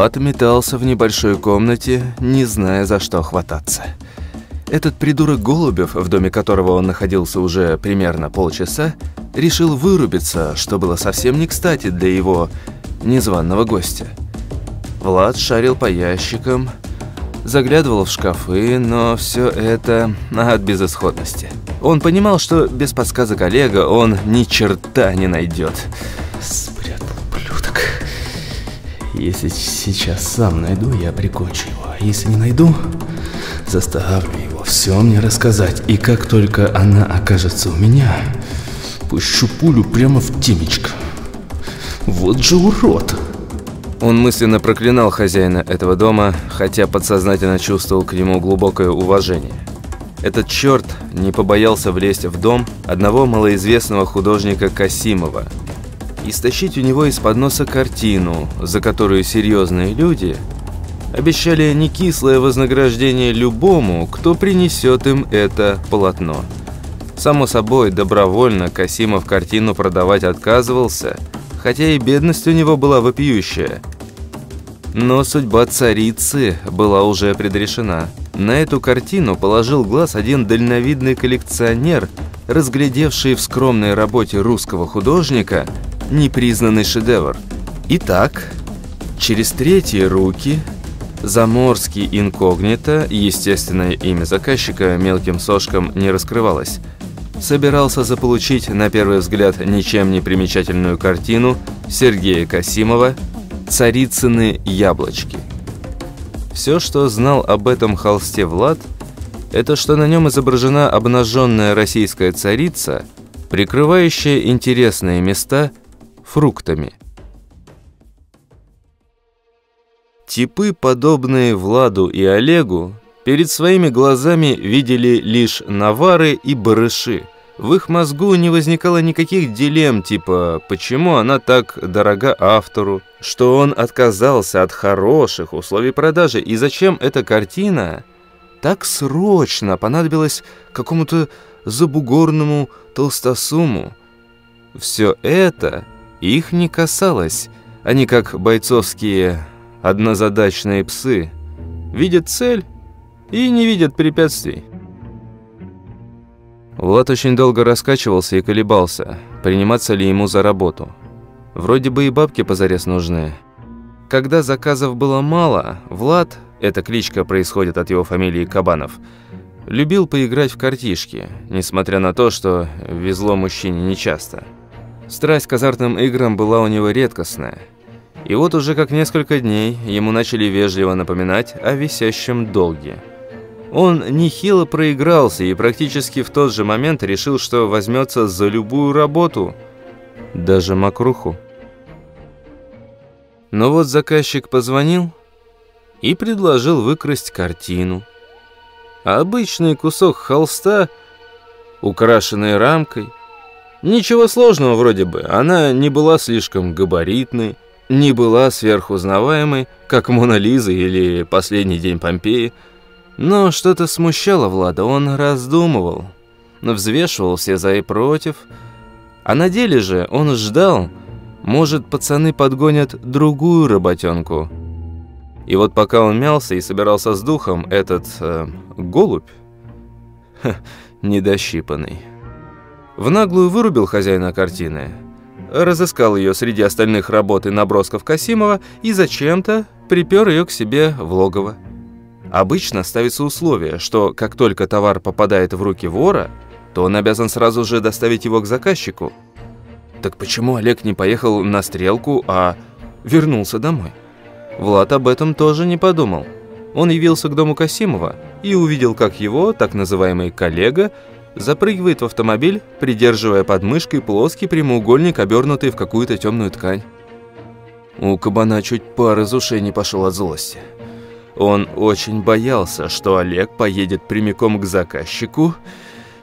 Влад метался в небольшой комнате, не зная, за что хвататься. Этот придурок Голубев, в доме которого он находился уже примерно полчаса, решил вырубиться, что было совсем не кстати для его незваного гостя. Влад шарил по ящикам, заглядывал в шкафы, но все это от безысходности. Он понимал, что без подсказок Олега он ни черта не найдет. Если сейчас сам найду, я прикончу его. А если не найду, заставлю его все мне рассказать. И как только она окажется у меня, пущу пулю прямо в темечко. Вот же урод! Он мысленно проклинал хозяина этого дома, хотя подсознательно чувствовал к нему глубокое уважение. Этот черт не побоялся влезть в дом одного малоизвестного художника Касимова и стащить у него из-под носа картину, за которую серьезные люди обещали не кислое вознаграждение любому, кто принесет им это полотно. Само собой, добровольно Касимов картину продавать отказывался – хотя и бедность у него была вопиющая. Но судьба царицы была уже предрешена. На эту картину положил глаз один дальновидный коллекционер, разглядевший в скромной работе русского художника непризнанный шедевр. Итак, через третьи руки Заморский инкогнито, естественное имя заказчика мелким сошком не раскрывалось, собирался заполучить, на первый взгляд, ничем не примечательную картину Сергея Касимова «Царицыны яблочки». Все, что знал об этом холсте Влад, это что на нем изображена обнаженная российская царица, прикрывающая интересные места фруктами. Типы, подобные Владу и Олегу, Перед своими глазами видели лишь навары и барыши. В их мозгу не возникало никаких дилемм, типа «почему она так дорога автору?», что он отказался от хороших условий продажи, и зачем эта картина так срочно понадобилась какому-то забугорному толстосуму. Все это их не касалось. Они, как бойцовские однозадачные псы, видят цель и не видят препятствий. Влад очень долго раскачивался и колебался, приниматься ли ему за работу. Вроде бы и бабки позарез нужны. Когда заказов было мало, Влад, эта кличка происходит от его фамилии Кабанов, любил поиграть в картишки, несмотря на то, что везло мужчине нечасто. Страсть к азартным играм была у него редкостная. И вот уже как несколько дней ему начали вежливо напоминать о висящем долге – он нехило проигрался и практически в тот же момент решил, что возьмется за любую работу, даже мокруху. Но вот заказчик позвонил и предложил выкрасть картину. Обычный кусок холста, украшенный рамкой, ничего сложного вроде бы, она не была слишком габаритной, не была сверхузнаваемой, как Мона Лиза или «Последний день Помпеи», но что-то смущало Влада, он раздумывал, взвешивал все за и против. А на деле же он ждал, может, пацаны подгонят другую работенку. И вот пока он мялся и собирался с духом, этот э, голубь, недощипанный, в наглую вырубил хозяина картины, разыскал ее среди остальных работ и набросков Касимова и зачем-то припер ее к себе в логово. Обычно ставится условие, что как только товар попадает в руки вора, то он обязан сразу же доставить его к заказчику. Так почему Олег не поехал на стрелку, а вернулся домой? Влад об этом тоже не подумал. Он явился к дому Касимова и увидел, как его, так называемый коллега, запрыгивает в автомобиль, придерживая под мышкой плоский прямоугольник, обернутый в какую-то темную ткань. У кабана чуть пар из ушей не пошел от злости. Он очень боялся, что Олег поедет прямиком к заказчику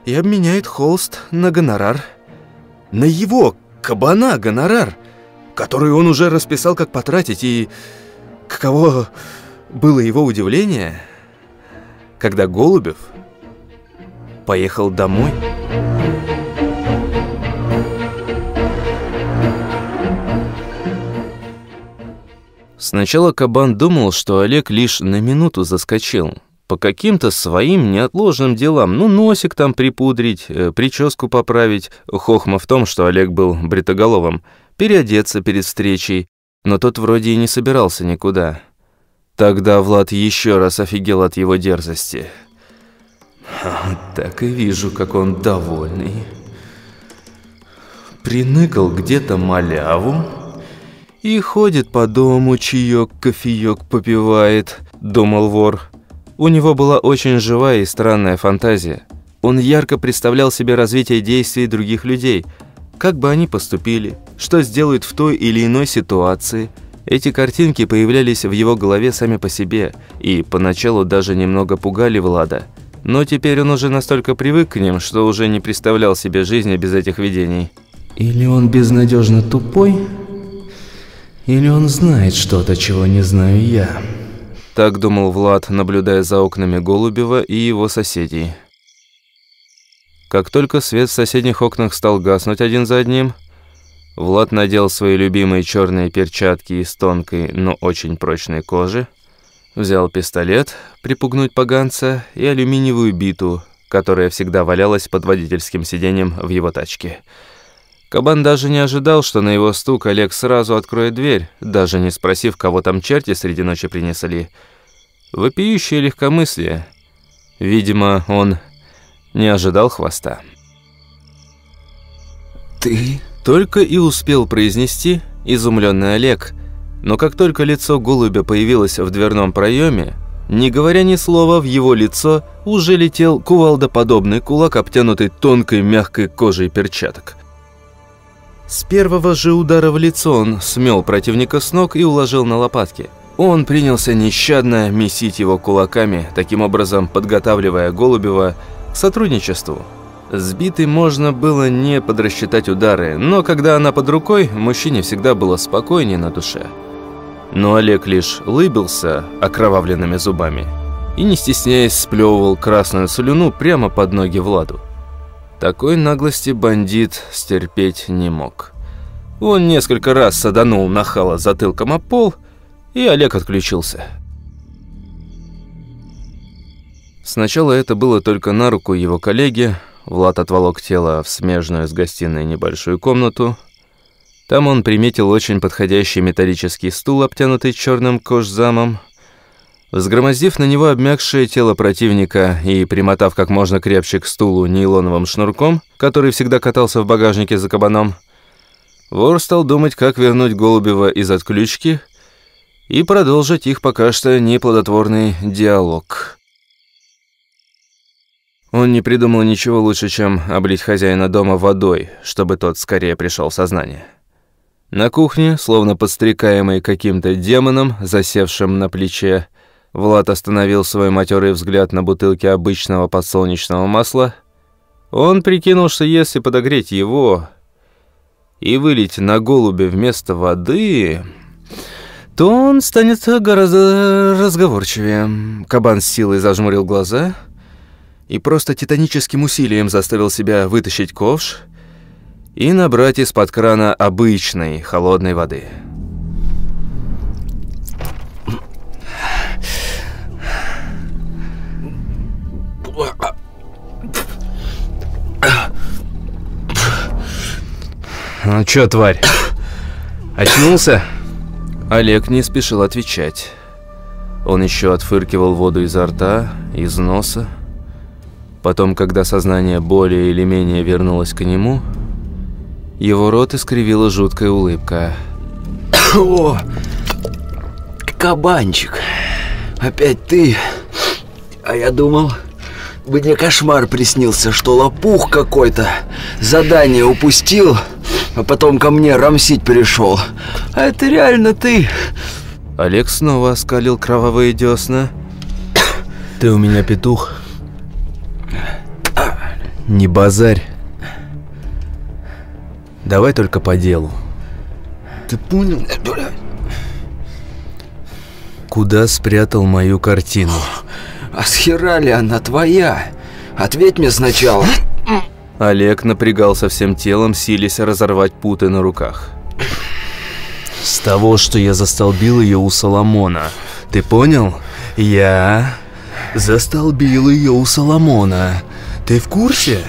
и обменяет холст на гонорар. На его, кабана, гонорар, который он уже расписал, как потратить, и каково было его удивление, когда Голубев поехал домой. Сначала кабан думал, что Олег лишь на минуту заскочил. По каким-то своим неотложным делам. Ну, носик там припудрить, э, прическу поправить. Хохма в том, что Олег был бритоголовым. Переодеться перед встречей. Но тот вроде и не собирался никуда. Тогда Влад еще раз офигел от его дерзости. Так и вижу, как он довольный. Приныкал где-то маляву и ходит по дому, чаек, кофеек попивает, думал вор. У него была очень живая и странная фантазия. Он ярко представлял себе развитие действий других людей, как бы они поступили, что сделают в той или иной ситуации – эти картинки появлялись в его голове сами по себе и поначалу даже немного пугали Влада. Но теперь он уже настолько привык к ним, что уже не представлял себе жизни без этих видений. Или он безнадежно тупой, или он знает что-то, чего не знаю я. Так думал Влад, наблюдая за окнами Голубева и его соседей. Как только свет в соседних окнах стал гаснуть один за одним, Влад надел свои любимые черные перчатки из тонкой, но очень прочной кожи, взял пистолет, припугнуть поганца, и алюминиевую биту, которая всегда валялась под водительским сиденьем в его тачке. Кабан даже не ожидал, что на его стук Олег сразу откроет дверь, даже не спросив, кого там черти среди ночи принесли. Вопиющее легкомыслие. Видимо, он не ожидал хвоста. «Ты только и успел произнести изумленный Олег, но как только лицо голубя появилось в дверном проеме, не говоря ни слова, в его лицо уже летел кувалдоподобный кулак, обтянутый тонкой мягкой кожей перчаток. С первого же удара в лицо он смел противника с ног и уложил на лопатки. Он принялся нещадно месить его кулаками, таким образом подготавливая Голубева к сотрудничеству. Сбитой можно было не подрасчитать удары, но когда она под рукой, мужчине всегда было спокойнее на душе. Но Олег лишь лыбился окровавленными зубами и, не стесняясь, сплевывал красную слюну прямо под ноги Владу. Такой наглости бандит стерпеть не мог. Он несколько раз саданул нахала затылком о пол, и Олег отключился. Сначала это было только на руку его коллеге, Влад отволок тело в смежную с гостиной небольшую комнату. Там он приметил очень подходящий металлический стул, обтянутый черным кожзамом. Взгромоздив на него обмякшее тело противника и примотав как можно крепче к стулу нейлоновым шнурком, который всегда катался в багажнике за кабаном, вор стал думать, как вернуть Голубева из отключки и продолжить их пока что неплодотворный диалог. Он не придумал ничего лучше, чем облить хозяина дома водой, чтобы тот скорее пришел в сознание. На кухне, словно подстрекаемый каким-то демоном, засевшим на плече, Влад остановил свой матерый взгляд на бутылке обычного подсолнечного масла. Он прикинул, что если подогреть его и вылить на голубе вместо воды, то он станет гораздо разговорчивее. Кабан с силой зажмурил глаза — и просто титаническим усилием заставил себя вытащить ковш и набрать из-под крана обычной холодной воды. «Ну чё, тварь, очнулся?» Олег не спешил отвечать. Он еще отфыркивал воду изо рта, из носа, Потом, когда сознание более или менее вернулось к нему, его рот искривила жуткая улыбка. О, кабанчик, опять ты? А я думал, мне кошмар приснился, что лопух какой-то задание упустил, а потом ко мне рамсить пришел. А это реально ты. Олег снова оскалил кровавые десна. Ты у меня петух. Не базарь. Давай только по делу. Ты понял? Куда спрятал мою картину? А с хера ли она твоя? Ответь мне сначала. Олег напрягался всем телом, силясь разорвать путы на руках. С того, что я застолбил ее у Соломона. Ты понял? Я застолбил ее у Соломона. Ты в курсе?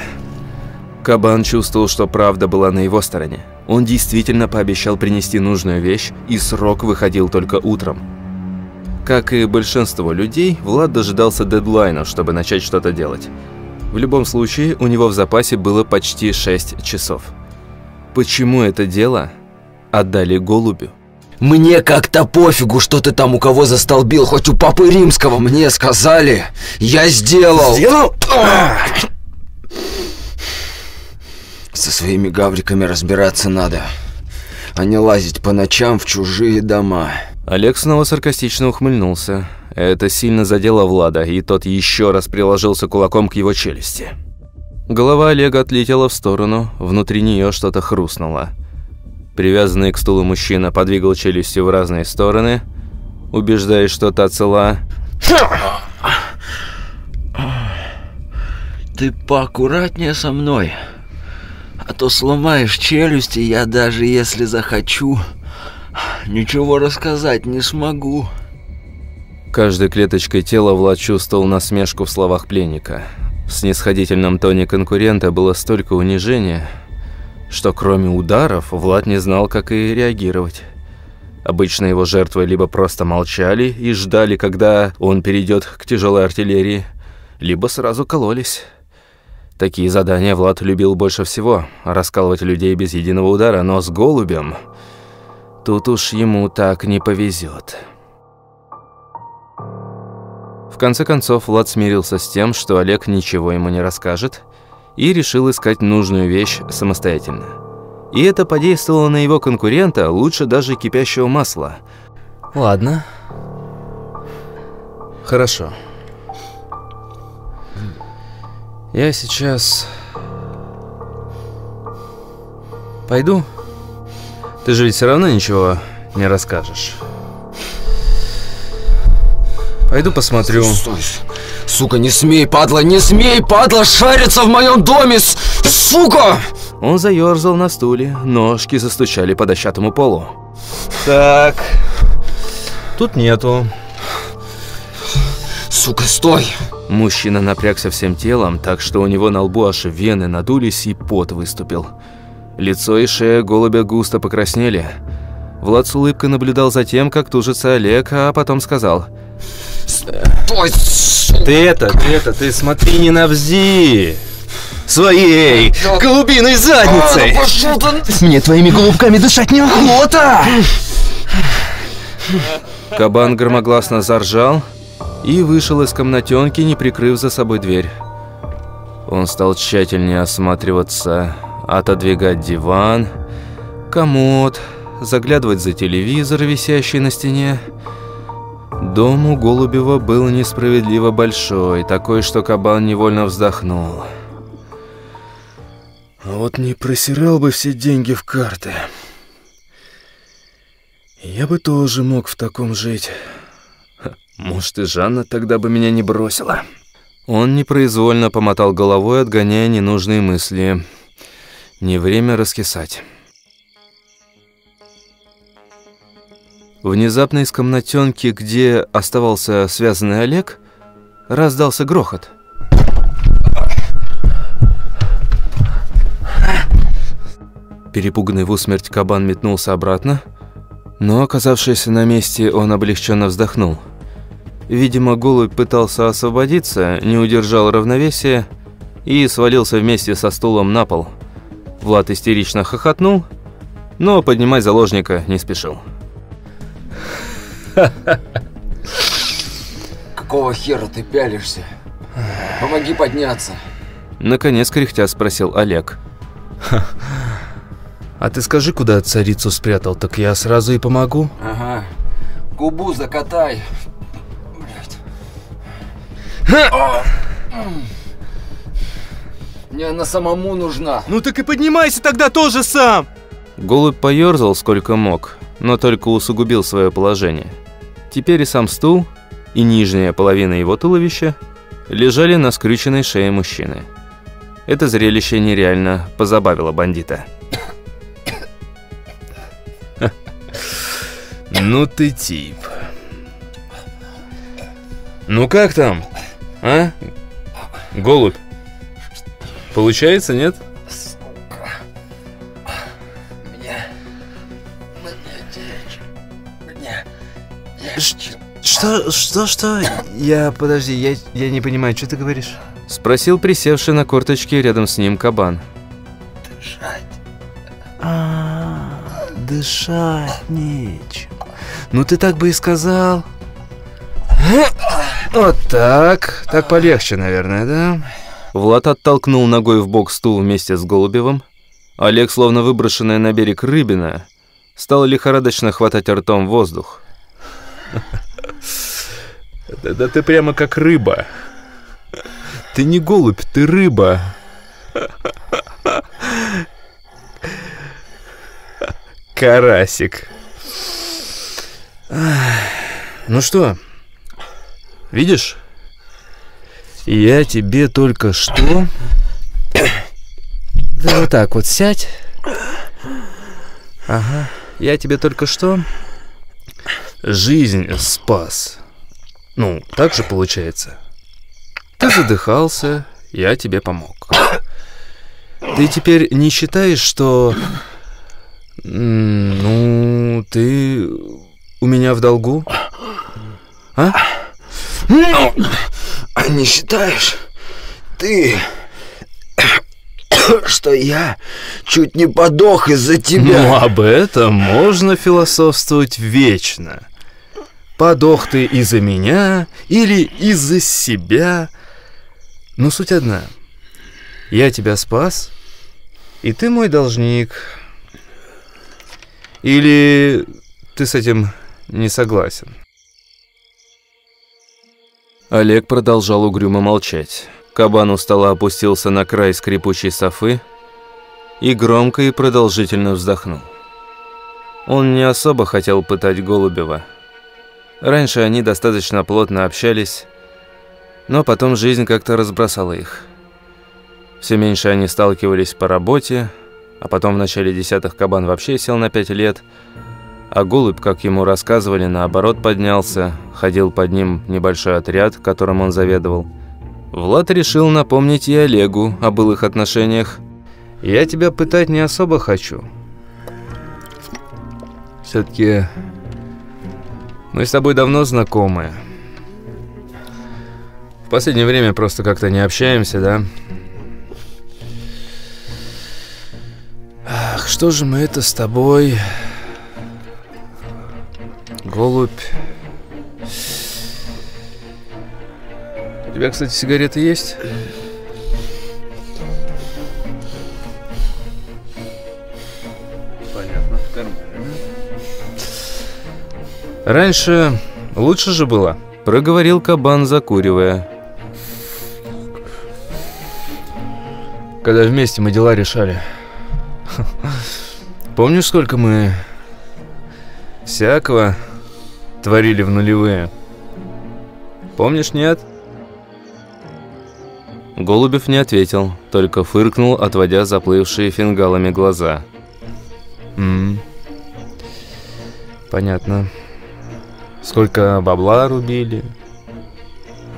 Кабан чувствовал, что правда была на его стороне. Он действительно пообещал принести нужную вещь, и срок выходил только утром. Как и большинство людей, Влад дожидался дедлайна, чтобы начать что-то делать. В любом случае, у него в запасе было почти 6 часов. Почему это дело отдали голубю? Мне как-то пофигу, что ты там у кого застолбил, хоть у Папы Римского. Мне сказали, я сделал. Сделал? Со своими гавриками разбираться надо, а не лазить по ночам в чужие дома. Олег снова саркастично ухмыльнулся. Это сильно задело Влада, и тот еще раз приложился кулаком к его челюсти. Голова Олега отлетела в сторону, внутри нее что-то хрустнуло. Привязанный к стулу мужчина подвигал челюстью в разные стороны, убеждаясь, что та цела. Ты поаккуратнее со мной, а то сломаешь челюсти, я даже если захочу, ничего рассказать не смогу. Каждой клеточкой тела Влад чувствовал насмешку в словах пленника. В снисходительном тоне конкурента было столько унижения, что кроме ударов Влад не знал, как и реагировать. Обычно его жертвы либо просто молчали и ждали, когда он перейдет к тяжелой артиллерии, либо сразу кололись. Такие задания Влад любил больше всего – раскалывать людей без единого удара, но с голубем тут уж ему так не повезет. В конце концов, Влад смирился с тем, что Олег ничего ему не расскажет, и решил искать нужную вещь самостоятельно. И это подействовало на его конкурента лучше даже кипящего масла. Ладно. Хорошо. Я сейчас... Пойду? Ты же ведь все равно ничего не расскажешь. Пойду посмотрю. Стой, сука, не смей, падла, не смей, падла, шариться в моем доме, сука! Он заерзал на стуле, ножки застучали по дощатому полу. Так. Тут нету. Сука, стой! Мужчина напрягся всем телом, так что у него на лбу аж вены надулись и пот выступил. Лицо и шея голубя густо покраснели. Влад с улыбкой наблюдал за тем, как тужится Олег, а потом сказал – Стой, сука! Ты это, ты это, ты смотри не навзи! Своей голубиной задницей! А. Мне твоими голубками дышать неохота! Кабан громогласно заржал и вышел из комнатенки, не прикрыв за собой дверь. Он стал тщательнее осматриваться, отодвигать диван, комод, заглядывать за телевизор, висящий на стене. Дом у Голубева был несправедливо большой, такой, что кабан невольно вздохнул. А вот не просирал бы все деньги в карты. Я бы тоже мог в таком жить. Может, и Жанна тогда бы меня не бросила. Он непроизвольно помотал головой, отгоняя ненужные мысли. Не время раскисать. Внезапно из комнатенки, где оставался связанный Олег, раздался грохот. Перепуганный в усмерть кабан метнулся обратно, но, оказавшись на месте, он облегченно вздохнул. Видимо, голубь пытался освободиться, не удержал равновесия и свалился вместе со стулом на пол. Влад истерично хохотнул, но поднимать заложника не спешил. Какого хера ты пялишься? Помоги подняться. Наконец кряхтя спросил Олег. А ты скажи, куда царицу спрятал, так я сразу и помогу. Ага. Губу закатай. Блять. Мне она самому нужна. Ну так и поднимайся тогда тоже сам. Голубь поерзал сколько мог, но только усугубил свое положение. Теперь и сам стул, и нижняя половина его туловища лежали на скрюченной шее мужчины. Это зрелище нереально позабавило бандита. Ну ты тип. Ну как там? А? Голубь. Получается, нет? Что, что, что? Я, подожди, я, я не понимаю, что ты говоришь? Спросил присевший на корточке рядом с ним кабан. Дышать. А, дышать нечем. Ну ты так бы и сказал. Вот так. Так полегче, наверное, да? Влад оттолкнул ногой в бок стул вместе с Голубевым. Олег, словно выброшенная на берег рыбина, стал лихорадочно хватать ртом воздух. Да, да ты прямо как рыба. Ты не голубь, ты рыба. Карасик. Ну что, видишь? Я тебе только что... Да вот так вот сядь. Ага. Я тебе только что жизнь спас. Ну, так же получается. Ты задыхался, я тебе помог. Ты теперь не считаешь, что... Ну, ты у меня в долгу? А? Ну, а не считаешь ты, что я чуть не подох из-за тебя? Ну, об этом можно философствовать вечно. Подох ты из-за меня или из-за себя. Ну, суть одна. Я тебя спас, и ты мой должник. Или ты с этим не согласен? Олег продолжал угрюмо молчать. Кабан устало опустился на край скрипучей софы и громко и продолжительно вздохнул. Он не особо хотел пытать Голубева. Раньше они достаточно плотно общались, но потом жизнь как-то разбросала их. Все меньше они сталкивались по работе, а потом в начале десятых кабан вообще сел на пять лет – а голубь, как ему рассказывали, наоборот поднялся, ходил под ним небольшой отряд, которым он заведовал. Влад решил напомнить и Олегу о былых отношениях. «Я тебя пытать не особо хочу. Все-таки мы с тобой давно знакомы. В последнее время просто как-то не общаемся, да?» Ах, что же мы это с тобой голубь. У тебя, кстати, сигареты есть? Понятно, в кармане. Раньше лучше же было, проговорил кабан, закуривая. Когда вместе мы дела решали. Помнишь, сколько мы всякого творили в нулевые. Помнишь, нет? Голубев не ответил, только фыркнул, отводя заплывшие фингалами глаза. М Понятно. Сколько бабла рубили.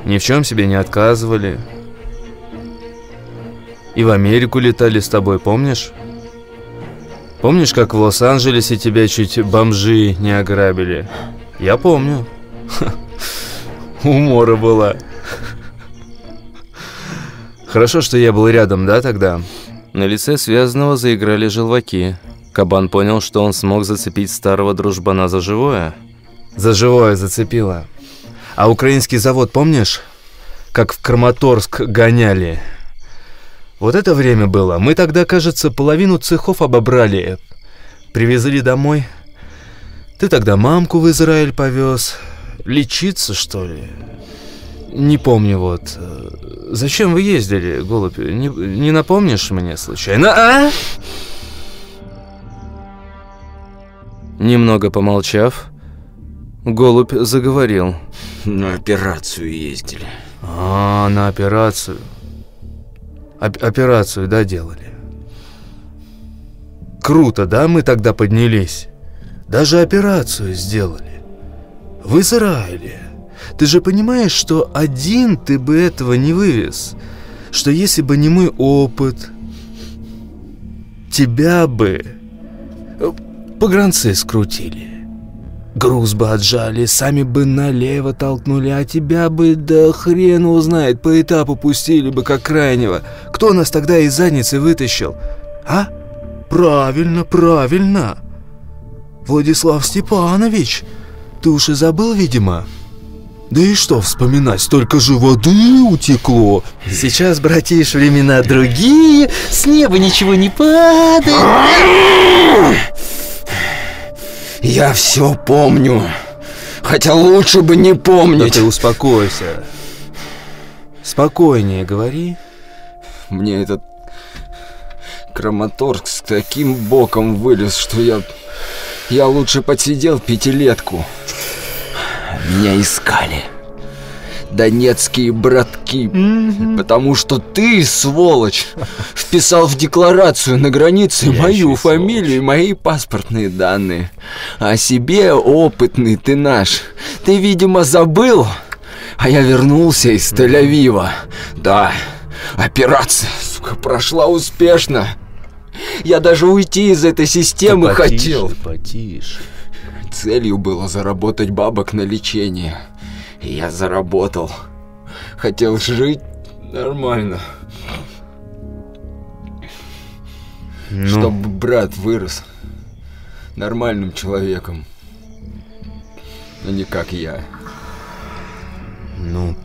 Ни в чем себе не отказывали. И в Америку летали с тобой, помнишь? Помнишь, как в Лос-Анджелесе тебя чуть бомжи не ограбили? Я помню. Умора была. Хорошо, что я был рядом, да, тогда? На лице связанного заиграли желваки. Кабан понял, что он смог зацепить старого дружбана за живое. За живое зацепило. А украинский завод помнишь? Как в Краматорск гоняли. Вот это время было. Мы тогда, кажется, половину цехов обобрали. Привезли домой. Ты тогда мамку в Израиль повез. Лечиться, что ли? Не помню вот. Зачем вы ездили, голубь? Не, не напомнишь мне случайно, а? Немного помолчав, голубь заговорил. На операцию ездили. А, на операцию. Оп операцию, да, делали. Круто, да, мы тогда поднялись? Даже операцию сделали. В Израиле. Ты же понимаешь, что один ты бы этого не вывез. Что если бы не мой опыт, тебя бы э, погранцы скрутили. Груз бы отжали, сами бы налево толкнули, а тебя бы, да хрен узнает, по этапу пустили бы как крайнего. Кто нас тогда из задницы вытащил? А? Правильно, правильно. Владислав Степанович, ты уж и забыл, видимо? Да и что вспоминать, столько же воды утекло. Сейчас, братиш, времена другие, с неба ничего не падает. Я все помню. Хотя лучше бы не Да помнить. ты успокойся. Спокойнее говори. Мне этот Краматорск с таким боком вылез, что я... Я лучше подсидел пятилетку. Меня искали. Донецкие братки. Потому что ты, сволочь, вписал в декларацию на границе Я мою фамилию и мои паспортные данные. О себе опытный ты наш. Ты, видимо, забыл. А я вернулся из Тель-Авива. Да, операция, сука, прошла успешно. Я даже уйти из этой системы Да хотел. Потише, потише. Целью было заработать бабок на лечение. И я заработал. Хотел жить нормально. Ну, Чтобы брат вырос нормальным человеком. А не как я. ну...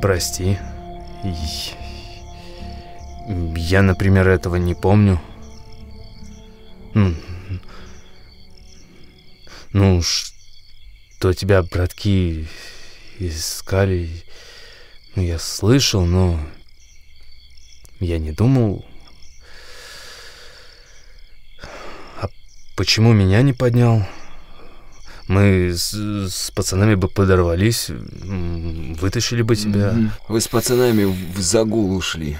Прости. Я, например, этого не помню. М. Ну, что тебя братки искали, ну, я слышал, но я не думал. А почему меня не поднял? Мы с, с пацанами бы подорвались, вытащили бы тебя. Вы с пацанами в загул ушли.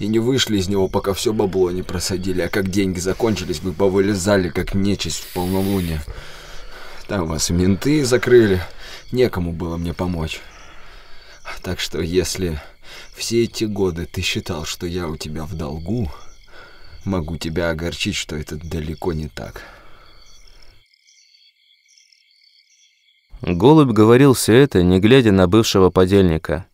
И не вышли из него, пока все бабло не просадили. А как деньги закончились, вы повылезали, как нечисть в полнолуние. Там вас менты закрыли. Некому было мне помочь. Так что если все эти годы ты считал, что я у тебя в долгу, могу тебя огорчить, что это далеко не так. Голубь говорил все это, не глядя на бывшего подельника.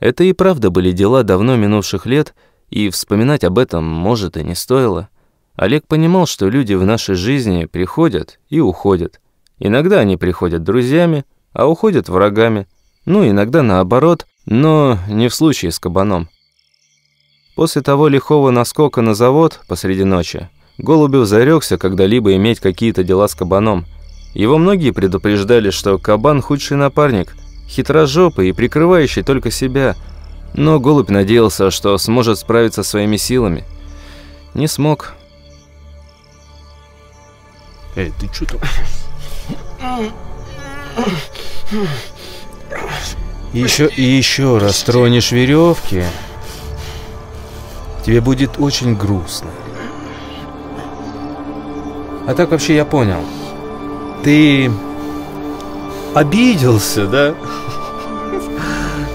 Это и правда были дела давно минувших лет, и вспоминать об этом, может, и не стоило. Олег понимал, что люди в нашей жизни приходят и уходят. Иногда они приходят друзьями, а уходят врагами. Ну, иногда наоборот, но не в случае с кабаном. После того лихого наскока на завод посреди ночи, Голубев зарекся когда-либо иметь какие-то дела с кабаном. Его многие предупреждали, что кабан – худший напарник, хитрожопый и прикрывающий только себя. Но Голубь надеялся, что сможет справиться своими силами. Не смог. Эй, ты что там? Еще и еще раз тронешь веревки, тебе будет очень грустно. А так вообще я понял. Ты обиделся, да?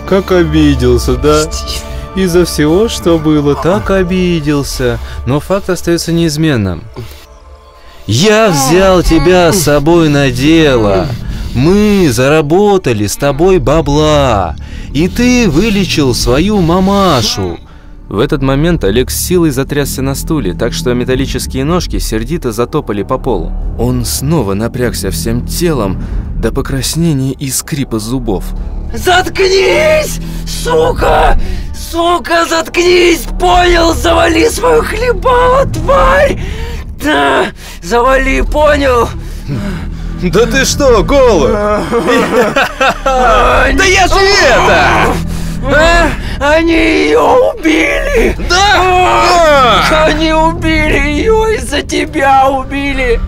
Как обиделся, да? Из-за всего, что было, так обиделся. Но факт остается неизменным. Я взял тебя с собой на дело. Мы заработали с тобой бабла. И ты вылечил свою мамашу. В этот момент Олег с силой затрясся на стуле, так что металлические ножки сердито затопали по полу. Он снова напрягся всем телом до покраснения и скрипа зубов. Заткнись, сука! Сука, заткнись! Понял? Завали свою хлебало, тварь! Да, завали, понял? Да ты что, голубь? Да я же это! А? Они ее убили! Да! Они убили ее, из-за тебя убили!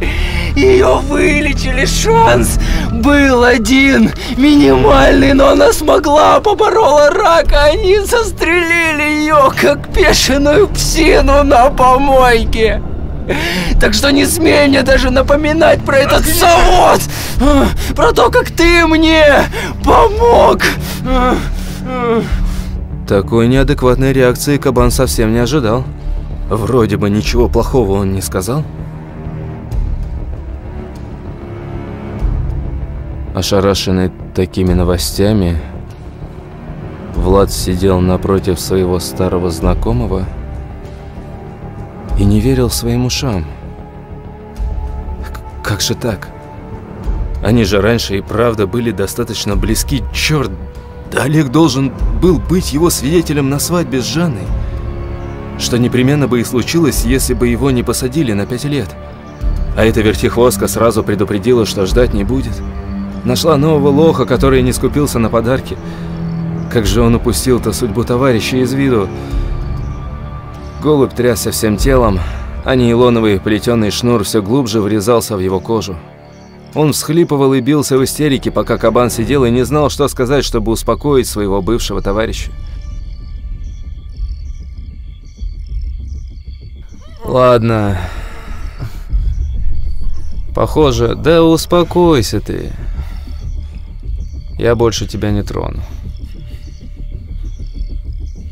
Ее вылечили, шанс Был один, минимальный, но она смогла, поборола рака. Они застрелили ее, как бешеную псину на помойке. Так что не смей мне даже напоминать про этот завод! Про то, как ты мне помог! Такой неадекватной реакции кабан совсем не ожидал. Вроде бы ничего плохого он не сказал. Ошарашенный такими новостями, Влад сидел напротив своего старого знакомого и не верил своим ушам. Как же так? Они же раньше и правда были достаточно близки. Черт, Олег должен был быть его свидетелем на свадьбе с Жанной. Что непременно бы и случилось, если бы его не посадили на пять лет. А эта вертихвостка сразу предупредила, что ждать не будет. Нашла нового лоха, который не скупился на подарки. Как же он упустил-то судьбу товарища из виду. Голубь трясся всем телом, а нейлоновый плетеный шнур все глубже врезался в его кожу. Он всхлипывал и бился в истерике, пока кабан сидел и не знал, что сказать, чтобы успокоить своего бывшего товарища. Ладно. Похоже, да успокойся ты. Я больше тебя не трону.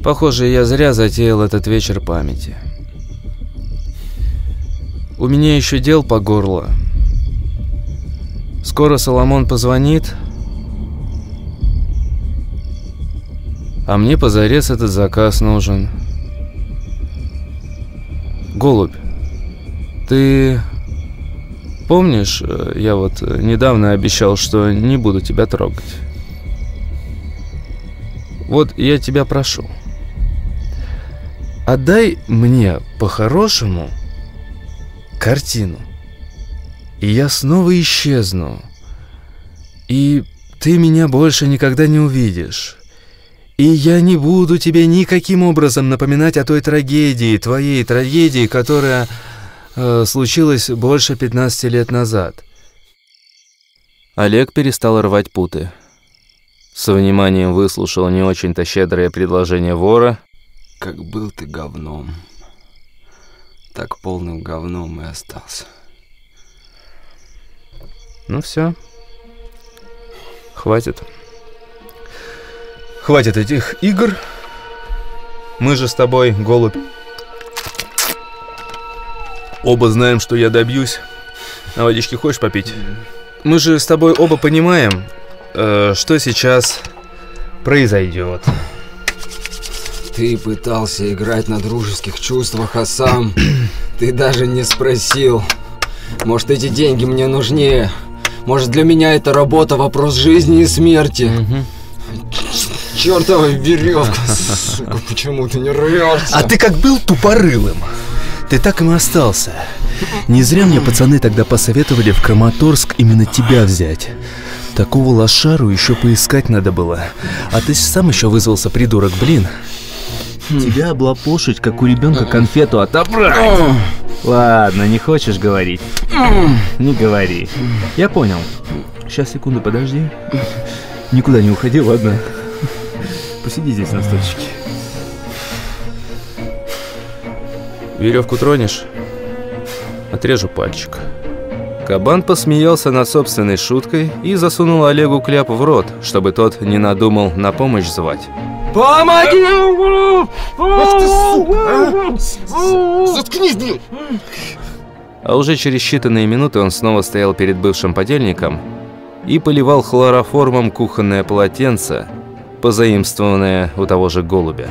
Похоже, я зря затеял этот вечер памяти. У меня еще дел по горло. Скоро Соломон позвонит, а мне позарез этот заказ нужен. Голубь, ты помнишь, э, я вот недавно обещал, что не буду тебя трогать? Вот я тебя прошу. Отдай мне по-хорошему картину. И я снова исчезну. И ты меня больше никогда не увидишь. И я не буду тебе никаким образом напоминать о той трагедии, твоей трагедии, которая э, случилась больше 15 лет назад. Олег перестал рвать путы. С вниманием выслушал не очень-то щедрое предложение вора как был ты говном, так полным говном и остался. Ну все. Хватит. Хватит этих игр. Мы же с тобой, голубь. Оба знаем, что я добьюсь. А водички хочешь попить? Мы же с тобой оба понимаем, э, что сейчас произойдет. Ты пытался играть на дружеских чувствах, а сам ты даже не спросил. Может, эти деньги мне нужнее? Может, для меня эта работа вопрос жизни и смерти? Чертова веревка, сука, почему ты не рвешься? А ты как был тупорылым, ты так им и остался. Не зря мне пацаны тогда посоветовали в Краматорск именно тебя взять. Такого лошару еще поискать надо было. А ты сам еще вызвался, придурок, блин. Тебя облапошить, как у ребенка конфету отобрать. Ладно, не хочешь говорить? Не говори. Я понял. Сейчас, секунду, подожди. Никуда не уходи, ладно? Посиди здесь на стульчике. Веревку тронешь? Отрежу пальчик. Кабан посмеялся над собственной шуткой и засунул Олегу кляп в рот, чтобы тот не надумал на помощь звать. Помоги! Ах ты, сука! А? Заткнись, блин! А уже через считанные минуты он снова стоял перед бывшим подельником и поливал хлороформом кухонное полотенце, позаимствованное у того же голубя.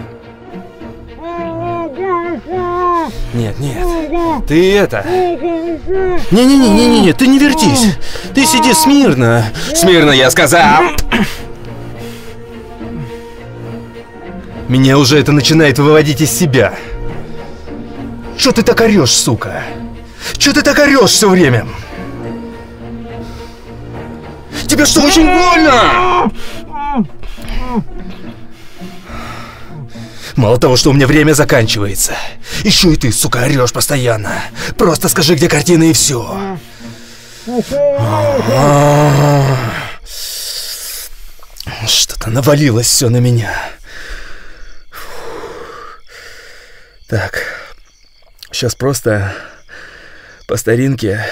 Нет, нет. Ты это... Не-не-не-не-не, ты не вертись. Ты сиди смирно. Смирно, я сказал. Меня уже это начинает выводить из себя. Чё ты так орёшь, сука? Чё ты так орёшь все время? Тебе что, очень больно? Мало того, что у меня время заканчивается, еще и ты, сука, орешь постоянно. Просто скажи, где картина и все. Что-то навалилось все на меня. Так, сейчас просто по старинке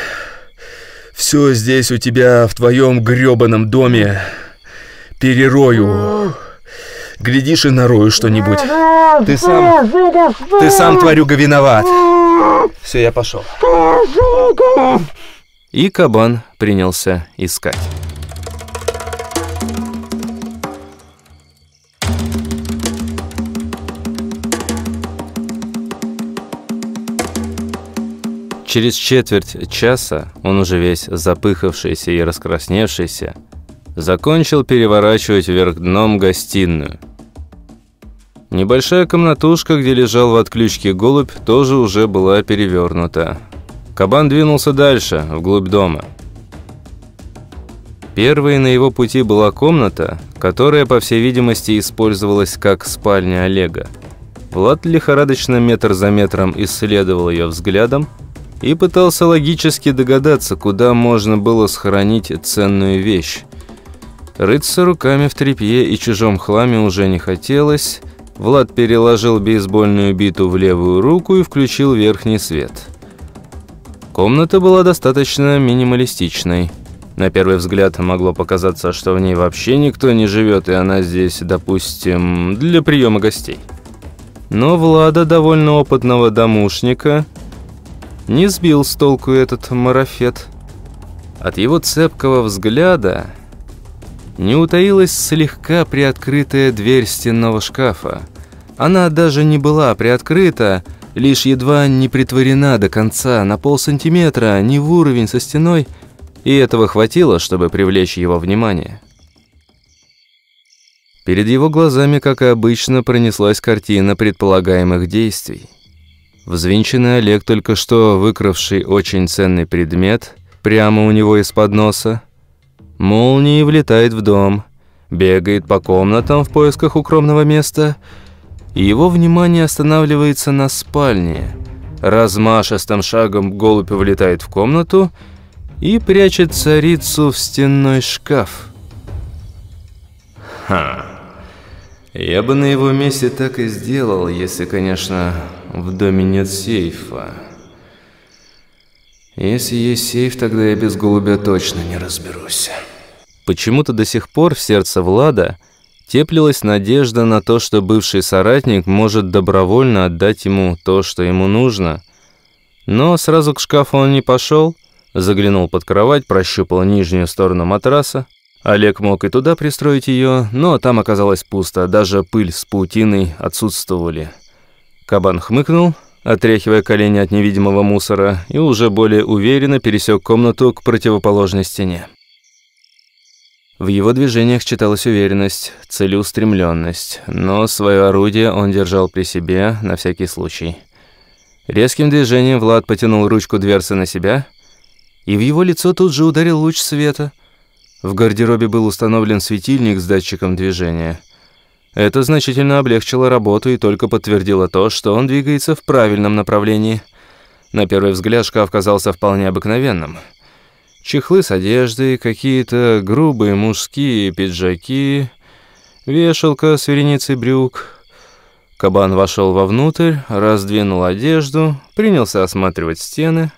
все здесь у тебя в твоем грёбаном доме перерою. Глядишь и нарою что-нибудь. Ты сам, ты сам, тварюга, виноват. Все, я пошел. И кабан принялся искать. Через четверть часа он уже весь запыхавшийся и раскрасневшийся, закончил переворачивать вверх дном гостиную. Небольшая комнатушка, где лежал в отключке голубь, тоже уже была перевернута. Кабан двинулся дальше, вглубь дома. Первой на его пути была комната, которая, по всей видимости, использовалась как спальня Олега. Влад лихорадочно метр за метром исследовал ее взглядом и пытался логически догадаться, куда можно было сохранить ценную вещь. Рыться руками в тряпье и чужом хламе уже не хотелось. Влад переложил бейсбольную биту в левую руку и включил верхний свет. Комната была достаточно минималистичной. На первый взгляд могло показаться, что в ней вообще никто не живет, и она здесь, допустим, для приема гостей. Но Влада, довольно опытного домушника, не сбил с толку этот марафет. От его цепкого взгляда не утаилась слегка приоткрытая дверь стенного шкафа. Она даже не была приоткрыта, лишь едва не притворена до конца, на полсантиметра, не в уровень со стеной, и этого хватило, чтобы привлечь его внимание. Перед его глазами, как и обычно, пронеслась картина предполагаемых действий. Взвинченный Олег, только что выкравший очень ценный предмет прямо у него из-под носа, молнией влетает в дом, бегает по комнатам в поисках укромного места, и его внимание останавливается на спальне. Размашистым шагом голубь влетает в комнату и прячет царицу в стенной шкаф. Ха. Я бы на его месте так и сделал, если, конечно, в доме нет сейфа. Если есть сейф, тогда я без голубя точно не разберусь. Почему-то до сих пор в сердце Влада теплилась надежда на то, что бывший соратник может добровольно отдать ему то, что ему нужно. Но сразу к шкафу он не пошел, заглянул под кровать, прощупал нижнюю сторону матраса. Олег мог и туда пристроить ее, но там оказалось пусто, даже пыль с паутиной отсутствовали. Кабан хмыкнул, отряхивая колени от невидимого мусора, и уже более уверенно пересек комнату к противоположной стене. В его движениях читалась уверенность, целеустремленность, но свое орудие он держал при себе на всякий случай. Резким движением Влад потянул ручку дверцы на себя, и в его лицо тут же ударил луч света. В гардеробе был установлен светильник с датчиком движения – это значительно облегчило работу и только подтвердило то, что он двигается в правильном направлении. На первый взгляд шкаф казался вполне обыкновенным. Чехлы с одеждой, какие-то грубые мужские пиджаки, вешалка с вереницей брюк. Кабан вошел вовнутрь, раздвинул одежду, принялся осматривать стены.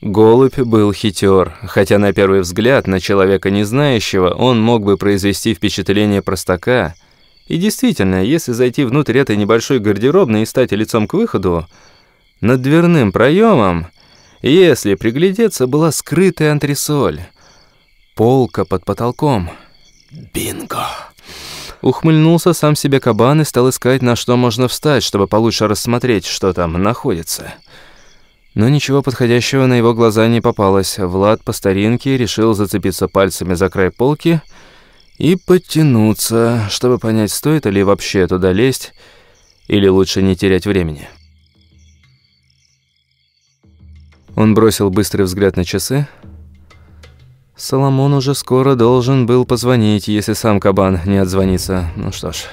Голубь был хитер, хотя на первый взгляд на человека не знающего он мог бы произвести впечатление простака – и действительно, если зайти внутрь этой небольшой гардеробной и стать лицом к выходу, над дверным проемом, если приглядеться, была скрытая антресоль. Полка под потолком. Бинго! Ухмыльнулся сам себе кабан и стал искать, на что можно встать, чтобы получше рассмотреть, что там находится. Но ничего подходящего на его глаза не попалось. Влад по старинке решил зацепиться пальцами за край полки — и подтянуться, чтобы понять, стоит ли вообще туда лезть, или лучше не терять времени. Он бросил быстрый взгляд на часы. Соломон уже скоро должен был позвонить, если сам кабан не отзвонится. Ну что ж,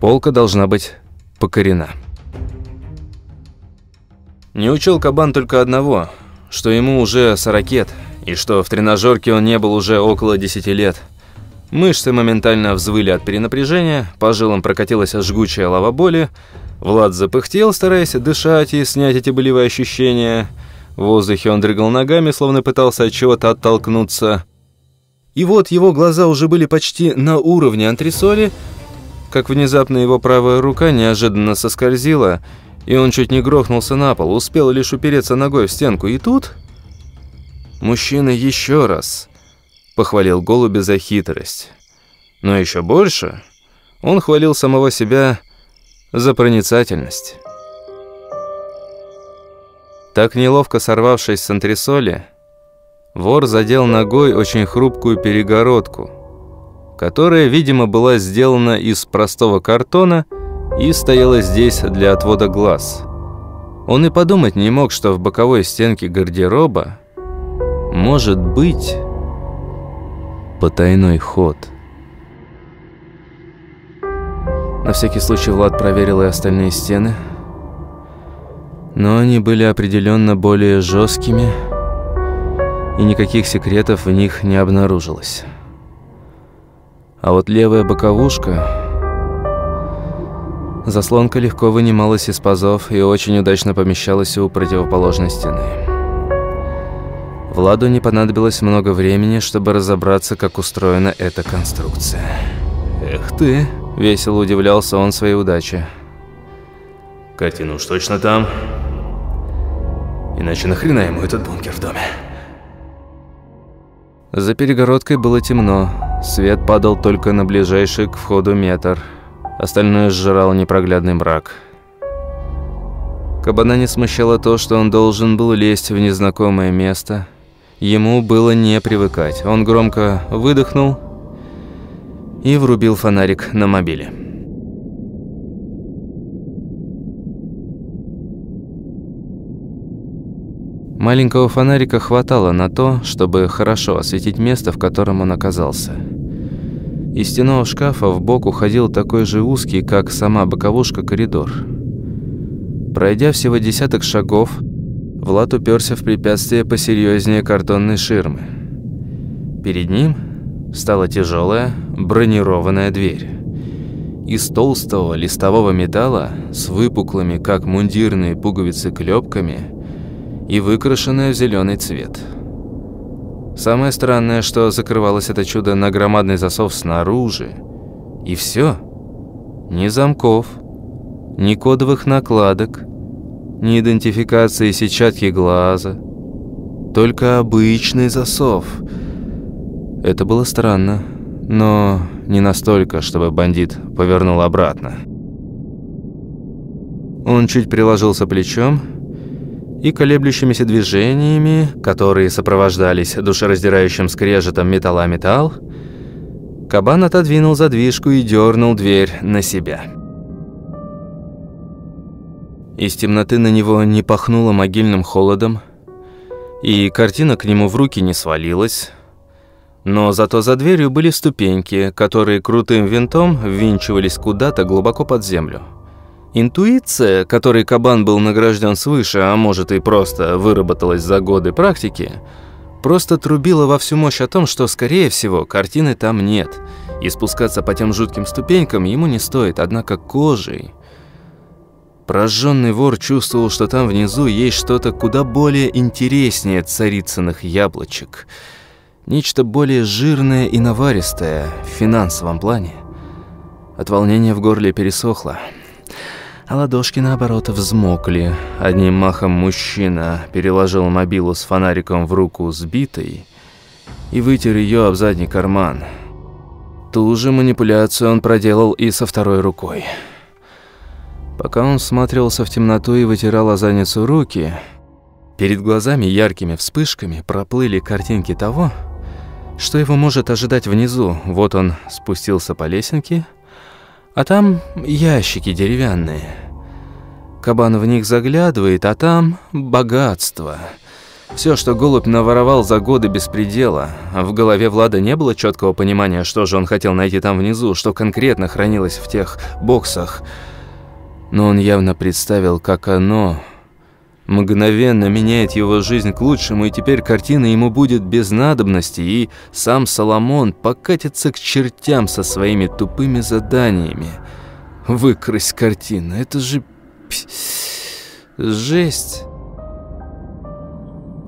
полка должна быть покорена. Не учел кабан только одного – что ему уже сорокет, и что в тренажерке он не был уже около 10 лет. Мышцы моментально взвыли от перенапряжения, по жилам прокатилась жгучая лава боли, Влад запыхтел, стараясь дышать и снять эти болевые ощущения. В воздухе он дрыгал ногами, словно пытался от чего-то оттолкнуться. И вот его глаза уже были почти на уровне антресоли, как внезапно его правая рука неожиданно соскользила, и он чуть не грохнулся на пол, успел лишь упереться ногой в стенку. И тут мужчина еще раз похвалил голубя за хитрость. Но еще больше он хвалил самого себя за проницательность. Так неловко сорвавшись с антресоли, вор задел ногой очень хрупкую перегородку, которая, видимо, была сделана из простого картона и стояла здесь для отвода глаз. Он и подумать не мог, что в боковой стенке гардероба может быть потайной ход. На всякий случай Влад проверил и остальные стены, но они были определенно более жесткими, и никаких секретов в них не обнаружилось. А вот левая боковушка... Заслонка легко вынималась из пазов и очень удачно помещалась у противоположной стены. Владу не понадобилось много времени, чтобы разобраться, как устроена эта конструкция. «Эх ты!» – весело удивлялся он своей удаче. «Катин уж точно там. Иначе нахрена ему этот бункер в доме?» За перегородкой было темно. Свет падал только на ближайший к входу метр. Остальное сжирал непроглядный мрак. Кабана не смущало то, что он должен был лезть в незнакомое место. Ему было не привыкать. Он громко выдохнул и врубил фонарик на мобиле. Маленького фонарика хватало на то, чтобы хорошо осветить место, в котором он оказался. Из стенного шкафа в бок уходил такой же узкий, как сама боковушка, коридор. Пройдя всего десяток шагов, Влад уперся в препятствие посерьезнее картонной ширмы. Перед ним стала тяжелая бронированная дверь. Из толстого листового металла с выпуклыми, как мундирные пуговицы, клепками – и выкрашенная в зеленый цвет. Самое странное, что закрывалось это чудо на громадный засов снаружи. И все. Ни замков, ни кодовых накладок, ни идентификации сетчатки глаза. Только обычный засов. Это было странно, но не настолько, чтобы бандит повернул обратно. Он чуть приложился плечом и колеблющимися движениями, которые сопровождались душераздирающим скрежетом металла металл, кабан отодвинул задвижку и дернул дверь на себя. Из темноты на него не пахнуло могильным холодом, и картина к нему в руки не свалилась, но зато за дверью были ступеньки, которые крутым винтом ввинчивались куда-то глубоко под землю. Интуиция, которой кабан был награжден свыше, а может и просто выработалась за годы практики, просто трубила во всю мощь о том, что, скорее всего, картины там нет, и спускаться по тем жутким ступенькам ему не стоит, однако кожей... Прожженный вор чувствовал, что там внизу есть что-то куда более интереснее царицыных яблочек. Нечто более жирное и наваристое в финансовом плане. От волнения в горле пересохло а ладошки, наоборот, взмокли. Одним махом мужчина переложил мобилу с фонариком в руку сбитой и вытер ее об задний карман. Ту же манипуляцию он проделал и со второй рукой. Пока он смотрелся в темноту и вытирал о задницу руки, перед глазами яркими вспышками проплыли картинки того, что его может ожидать внизу. Вот он спустился по лесенке, а там ящики деревянные. Кабан в них заглядывает, а там богатство. Все, что голубь наворовал за годы беспредела. В голове Влада не было четкого понимания, что же он хотел найти там внизу, что конкретно хранилось в тех боксах. Но он явно представил, как оно мгновенно меняет его жизнь к лучшему, и теперь картина ему будет без надобности, и сам Соломон покатится к чертям со своими тупыми заданиями. Выкрасть картину, это же... жесть.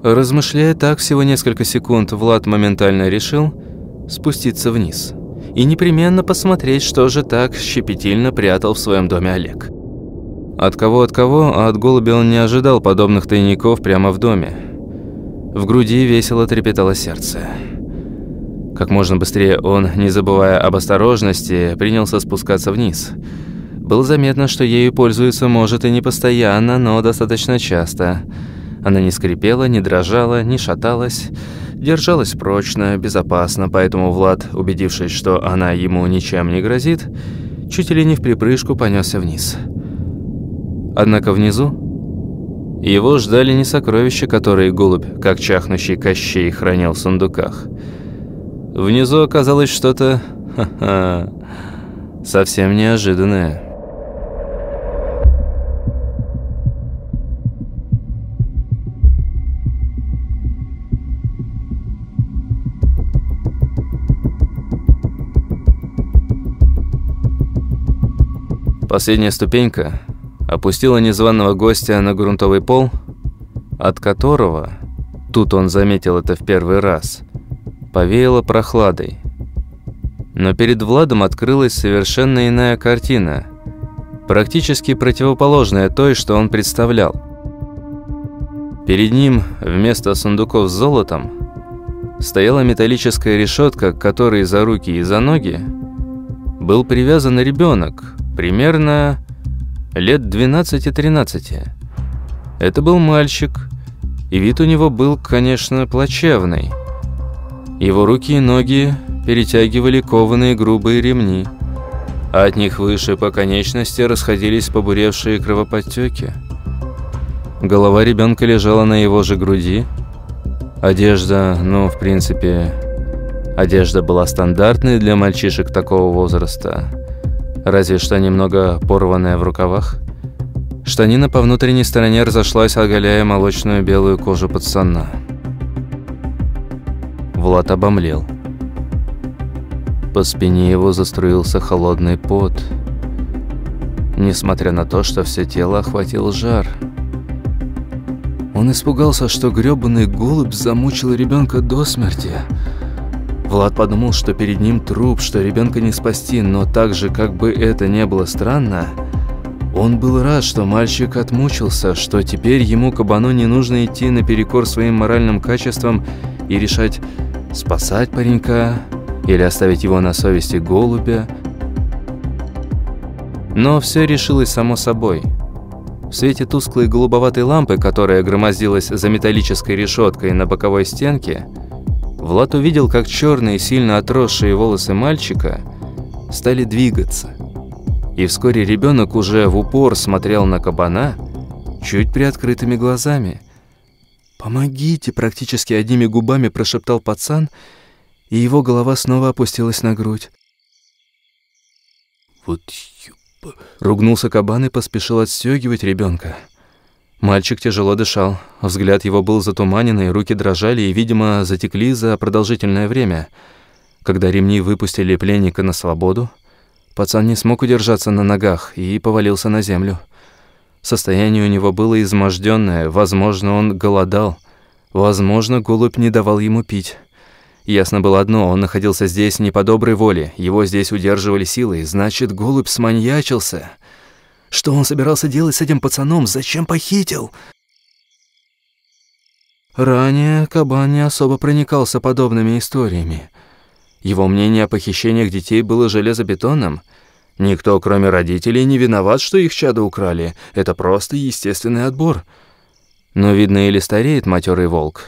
Размышляя так всего несколько секунд, Влад моментально решил спуститься вниз и непременно посмотреть, что же так щепетильно прятал в своем доме Олег. От кого от кого, а от голубя он не ожидал подобных тайников прямо в доме. В груди весело трепетало сердце. Как можно быстрее он, не забывая об осторожности, принялся спускаться вниз. Было заметно, что ею пользуется, может, и не постоянно, но достаточно часто. Она не скрипела, не дрожала, не шаталась, держалась прочно, безопасно, поэтому Влад, убедившись, что она ему ничем не грозит, чуть ли не в припрыжку понесся вниз. Однако внизу его ждали не сокровища, которые голубь, как чахнущий Кощей, хранил в сундуках. Внизу оказалось что-то, совсем неожиданное. Последняя ступенька опустила незваного гостя на грунтовый пол, от которого, тут он заметил это в первый раз, повеяло прохладой. Но перед Владом открылась совершенно иная картина, практически противоположная той, что он представлял. Перед ним вместо сундуков с золотом стояла металлическая решетка, к которой за руки и за ноги был привязан ребенок, примерно лет 12-13. Это был мальчик, и вид у него был, конечно, плачевный. Его руки и ноги перетягивали кованые грубые ремни, а от них выше по конечности расходились побуревшие кровоподтеки. Голова ребенка лежала на его же груди. Одежда, ну, в принципе, одежда была стандартной для мальчишек такого возраста – разве что немного порванная в рукавах. Штанина по внутренней стороне разошлась, оголяя молочную белую кожу пацана. Влад обомлел. По спине его заструился холодный пот, несмотря на то, что все тело охватил жар. Он испугался, что грёбаный голубь замучил ребенка до смерти – Влад подумал, что перед ним труп, что ребенка не спасти, но так же, как бы это не было странно, он был рад, что мальчик отмучился, что теперь ему, кабану, не нужно идти наперекор своим моральным качествам и решать, спасать паренька или оставить его на совести голубя. Но все решилось само собой. В свете тусклой голубоватой лампы, которая громоздилась за металлической решеткой на боковой стенке, Влад увидел, как черные, сильно отросшие волосы мальчика стали двигаться. И вскоре ребенок уже в упор смотрел на кабана чуть приоткрытыми глазами. «Помогите!» – практически одними губами прошептал пацан, и его голова снова опустилась на грудь. «Вот ёпа!» – ругнулся кабан и поспешил отстегивать ребенка. Мальчик тяжело дышал. Взгляд его был затуманенный, руки дрожали и, видимо, затекли за продолжительное время. Когда ремни выпустили пленника на свободу, пацан не смог удержаться на ногах и повалился на землю. Состояние у него было изможденное, возможно, он голодал. Возможно, голубь не давал ему пить. Ясно было одно, он находился здесь не по доброй воле, его здесь удерживали силой, значит, голубь сманьячился. Что он собирался делать с этим пацаном? Зачем похитил? Ранее Кабан не особо проникался подобными историями. Его мнение о похищениях детей было железобетонным. Никто, кроме родителей, не виноват, что их чадо украли. Это просто естественный отбор. Но, видно, или стареет матерый волк,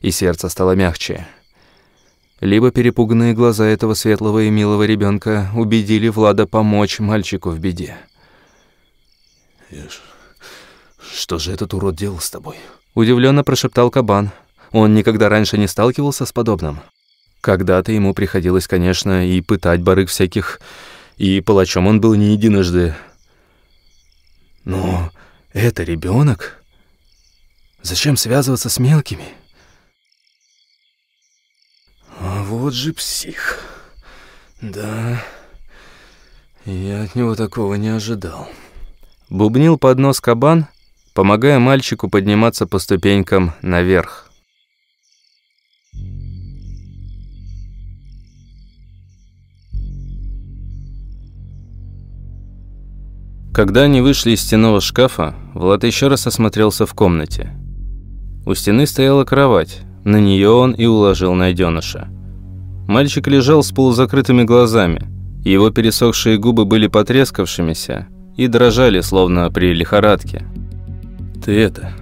и сердце стало мягче. Либо перепуганные глаза этого светлого и милого ребенка убедили Влада помочь мальчику в беде. Что же этот урод делал с тобой? Удивленно прошептал кабан. Он никогда раньше не сталкивался с подобным. Когда-то ему приходилось, конечно, и пытать барыг всяких, и палачом он был не единожды. Но это ребенок. Зачем связываться с мелкими? А вот же псих. Да, я от него такого не ожидал. Бубнил под нос кабан, помогая мальчику подниматься по ступенькам наверх. Когда они вышли из стенного шкафа, Влад еще раз осмотрелся в комнате. У стены стояла кровать, на нее он и уложил найденыша. Мальчик лежал с полузакрытыми глазами, его пересохшие губы были потрескавшимися и дрожали, словно при лихорадке. «Ты это,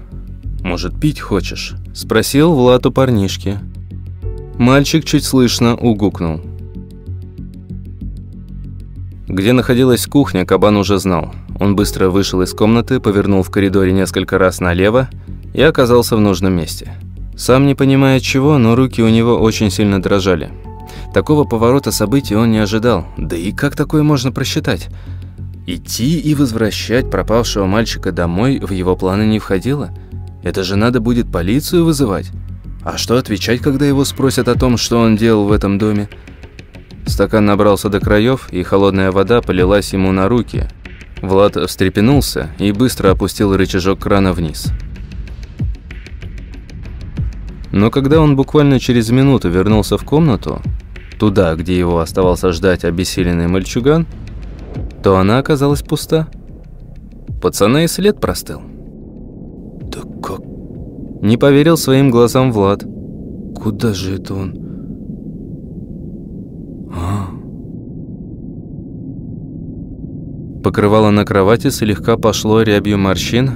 может, пить хочешь?» – спросил Влад у парнишки. Мальчик чуть слышно угукнул. Где находилась кухня, кабан уже знал. Он быстро вышел из комнаты, повернул в коридоре несколько раз налево и оказался в нужном месте. Сам не понимая чего, но руки у него очень сильно дрожали. Такого поворота событий он не ожидал. Да и как такое можно просчитать? Идти и возвращать пропавшего мальчика домой в его планы не входило. Это же надо будет полицию вызывать. А что отвечать, когда его спросят о том, что он делал в этом доме? Стакан набрался до краев, и холодная вода полилась ему на руки – Влад встрепенулся и быстро опустил рычажок крана вниз. Но когда он буквально через минуту вернулся в комнату, туда, где его оставался ждать обессиленный мальчуган, то она оказалась пуста. Пацана и след простыл. Да как? Не поверил своим глазам Влад. Куда же это он? А, Покрывало на кровати слегка пошло рябью морщин.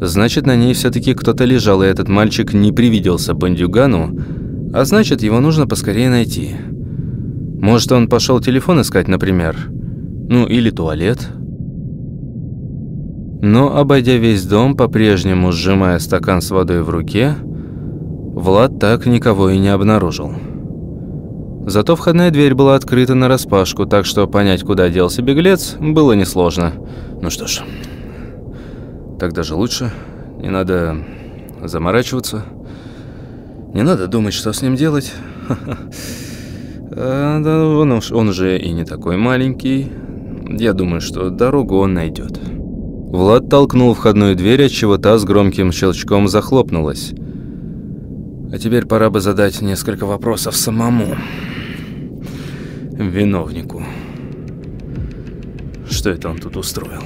Значит, на ней все-таки кто-то лежал, и этот мальчик не привиделся бандюгану, а значит, его нужно поскорее найти. Может, он пошел телефон искать, например? Ну, или туалет? Но, обойдя весь дом, по-прежнему сжимая стакан с водой в руке, Влад так никого и не обнаружил. Зато входная дверь была открыта нараспашку, так что понять, куда делся беглец, было несложно. Ну что ж, так даже лучше. Не надо заморачиваться. Не надо думать, что с ним делать. А, он, он же и не такой маленький. Я думаю, что дорогу он найдет. Влад толкнул входную дверь, отчего та с громким щелчком захлопнулась. А теперь пора бы задать несколько вопросов самому виновнику. Что это он тут устроил?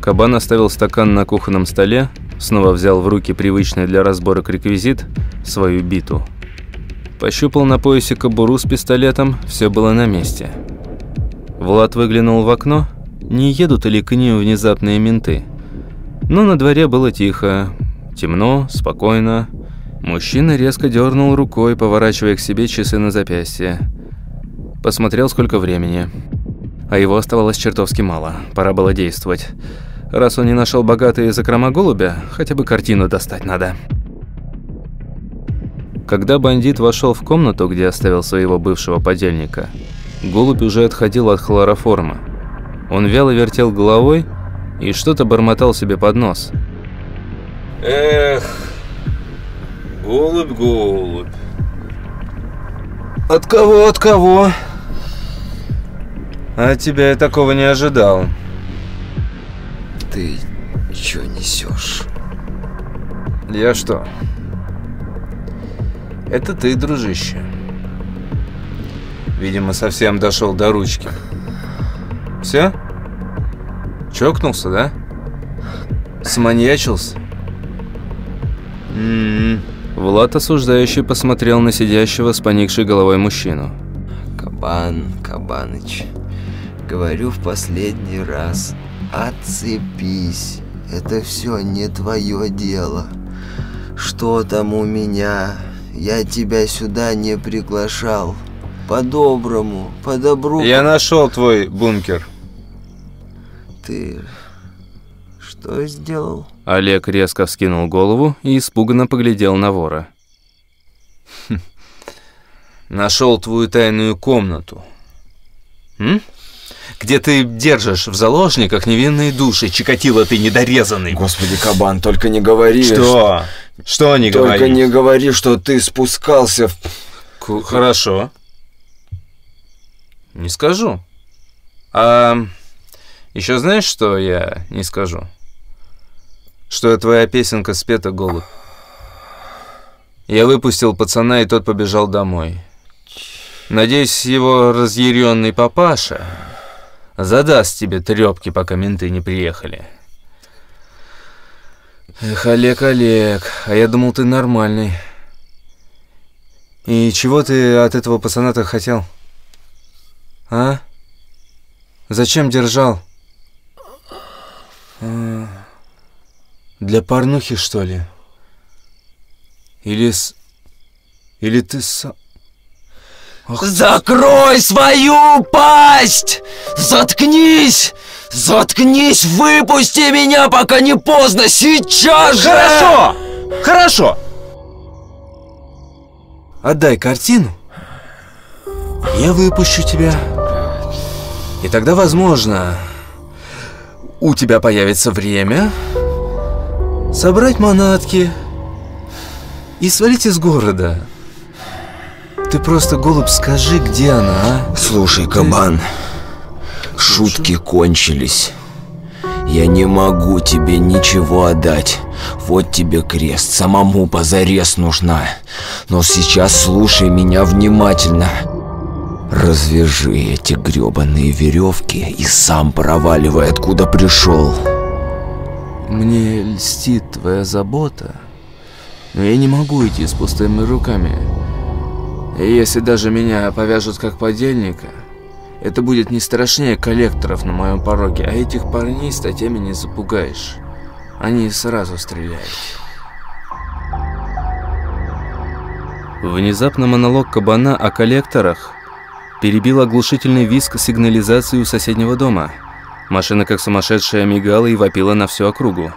Кабан оставил стакан на кухонном столе, снова взял в руки привычный для разборок реквизит, свою биту. Пощупал на поясе кобуру с пистолетом, все было на месте. Влад выглянул в окно, не едут ли к ним внезапные менты. Но на дворе было тихо, темно, спокойно, Мужчина резко дернул рукой, поворачивая к себе часы на запястье. Посмотрел, сколько времени. А его оставалось чертовски мало. Пора было действовать. Раз он не нашел богатые закрома голубя, хотя бы картину достать надо. Когда бандит вошел в комнату, где оставил своего бывшего подельника, голубь уже отходил от хлороформа. Он вяло вертел головой и что-то бормотал себе под нос. Эх, Голубь, голубь. От кого, от кого? А тебя я такого не ожидал. Ты что несешь? Я что? Это ты, дружище. Видимо, совсем дошел до ручки. Все? Чокнулся, да? Сманьячился? М-м-м. Влад осуждающий посмотрел на сидящего с поникшей головой мужчину. Кабан, Кабаныч, говорю в последний раз, отцепись. Это все не твое дело. Что там у меня? Я тебя сюда не приглашал. По-доброму, по-добру. Я нашел твой бункер. Ты что сделал? Олег резко вскинул голову и испуганно поглядел на вора. Нашел твою тайную комнату. М? Где ты держишь в заложниках невинные души, Чикатило ты недорезанный. Господи, кабан, только не говори. Что? Что не Только говори? не говори, что ты спускался в... Хорошо. Не скажу. А еще знаешь, что я не скажу? Что твоя песенка спета, голубь. Я выпустил пацана, и тот побежал домой. Надеюсь, его разъяренный папаша задаст тебе трепки, пока менты не приехали. Эх, Олег, Олег, а я думал, ты нормальный. И чего ты от этого пацана-то хотел? А? Зачем держал? А, Для порнухи, что ли? Или с... Или ты сам... Закрой свою пасть! Заткнись! Заткнись! Выпусти меня, пока не поздно! Сейчас же! Хорошо! Хорошо! Отдай картину. Я выпущу тебя. И тогда, возможно, у тебя появится время собрать манатки и свалить из города. Ты просто, голубь, скажи, где она, а? Слушай, кабан, шутки кончились. Я не могу тебе ничего отдать. Вот тебе крест, самому позарез нужна. Но сейчас слушай меня внимательно. Развяжи эти грёбаные веревки и сам проваливай, откуда пришел. Мне льстит твоя забота, но я не могу идти с пустыми руками. И если даже меня повяжут как подельника, это будет не страшнее коллекторов на моем пороге, а этих парней статьями не запугаешь. Они сразу стреляют. Внезапно монолог кабана о коллекторах перебил оглушительный визг сигнализации у соседнего дома. Машина как сумасшедшая мигала и вопила на всю округу.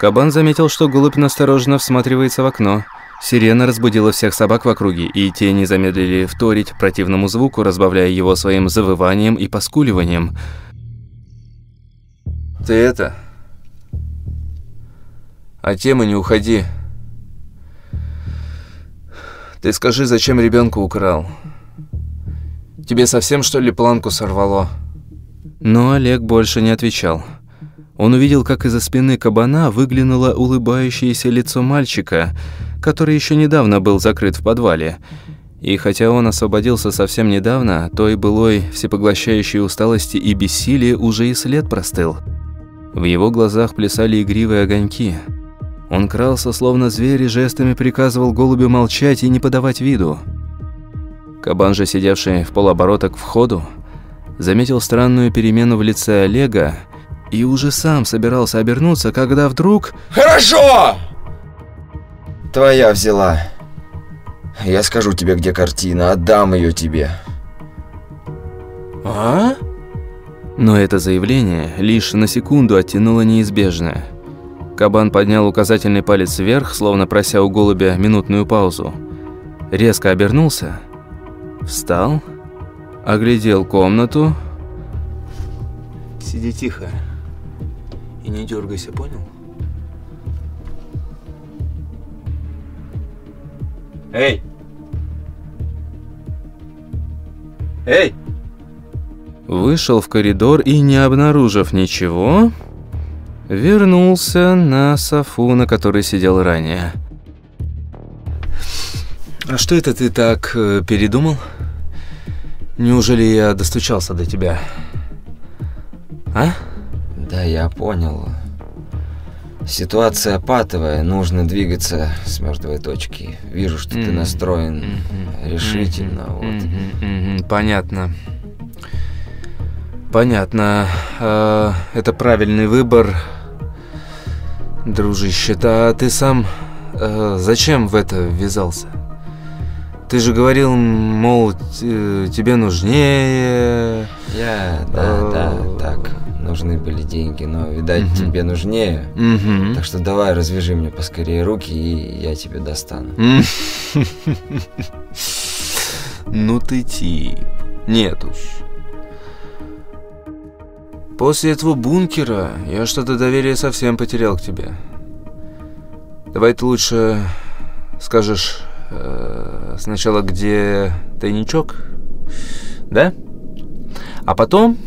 Кабан заметил, что голубь настороженно всматривается в окно. Сирена разбудила всех собак в округе, и те не замедлили вторить противному звуку, разбавляя его своим завыванием и поскуливанием. «Ты это...» «От темы не уходи. Ты скажи, зачем ребенка украл? Тебе совсем, что ли, планку сорвало?» Но Олег больше не отвечал. Он увидел, как из-за спины кабана выглянуло улыбающееся лицо мальчика, который еще недавно был закрыт в подвале. И хотя он освободился совсем недавно, той былой всепоглощающей усталости и бессилия уже и след простыл. В его глазах плясали игривые огоньки. Он крался, словно зверь, и жестами приказывал голубю молчать и не подавать виду. Кабан же, сидевший в полоборота к входу, заметил странную перемену в лице Олега и уже сам собирался обернуться, когда вдруг... Хорошо! Твоя взяла. Я скажу тебе, где картина, отдам ее тебе. «А?» Но это заявление лишь на секунду оттянуло неизбежное. Кабан поднял указательный палец вверх, словно прося у голубя минутную паузу. Резко обернулся, встал, оглядел комнату. «Сиди тихо и не дергайся, понял?» «Эй! Эй!» Вышел в коридор и, не обнаружив ничего, вернулся на софу, на которой сидел ранее. «А что это ты так э, передумал? Неужели я достучался до тебя? А?» Да, я понял. Ситуация патовая, нужно двигаться с мертвой точки. Вижу, что ты Мгм. настроен Мгм. решительно. Мгм. Вот. Мгм. Мгм. Понятно. Понятно. Э, Это правильный выбор, дружище. А ты сам э, зачем в это ввязался? Ты же говорил, мол, т- тебе нужнее. Я, да, да, Э, так. Нужны были деньги, но, видать, Мгм. тебе нужнее. Мгм. Так что давай, развяжи мне поскорее руки, и я тебе достану. Ну ты тип. Нет уж. После этого бункера я что-то доверие совсем потерял к тебе. Давай ты лучше скажешь э, сначала, где тайничок, да? А потом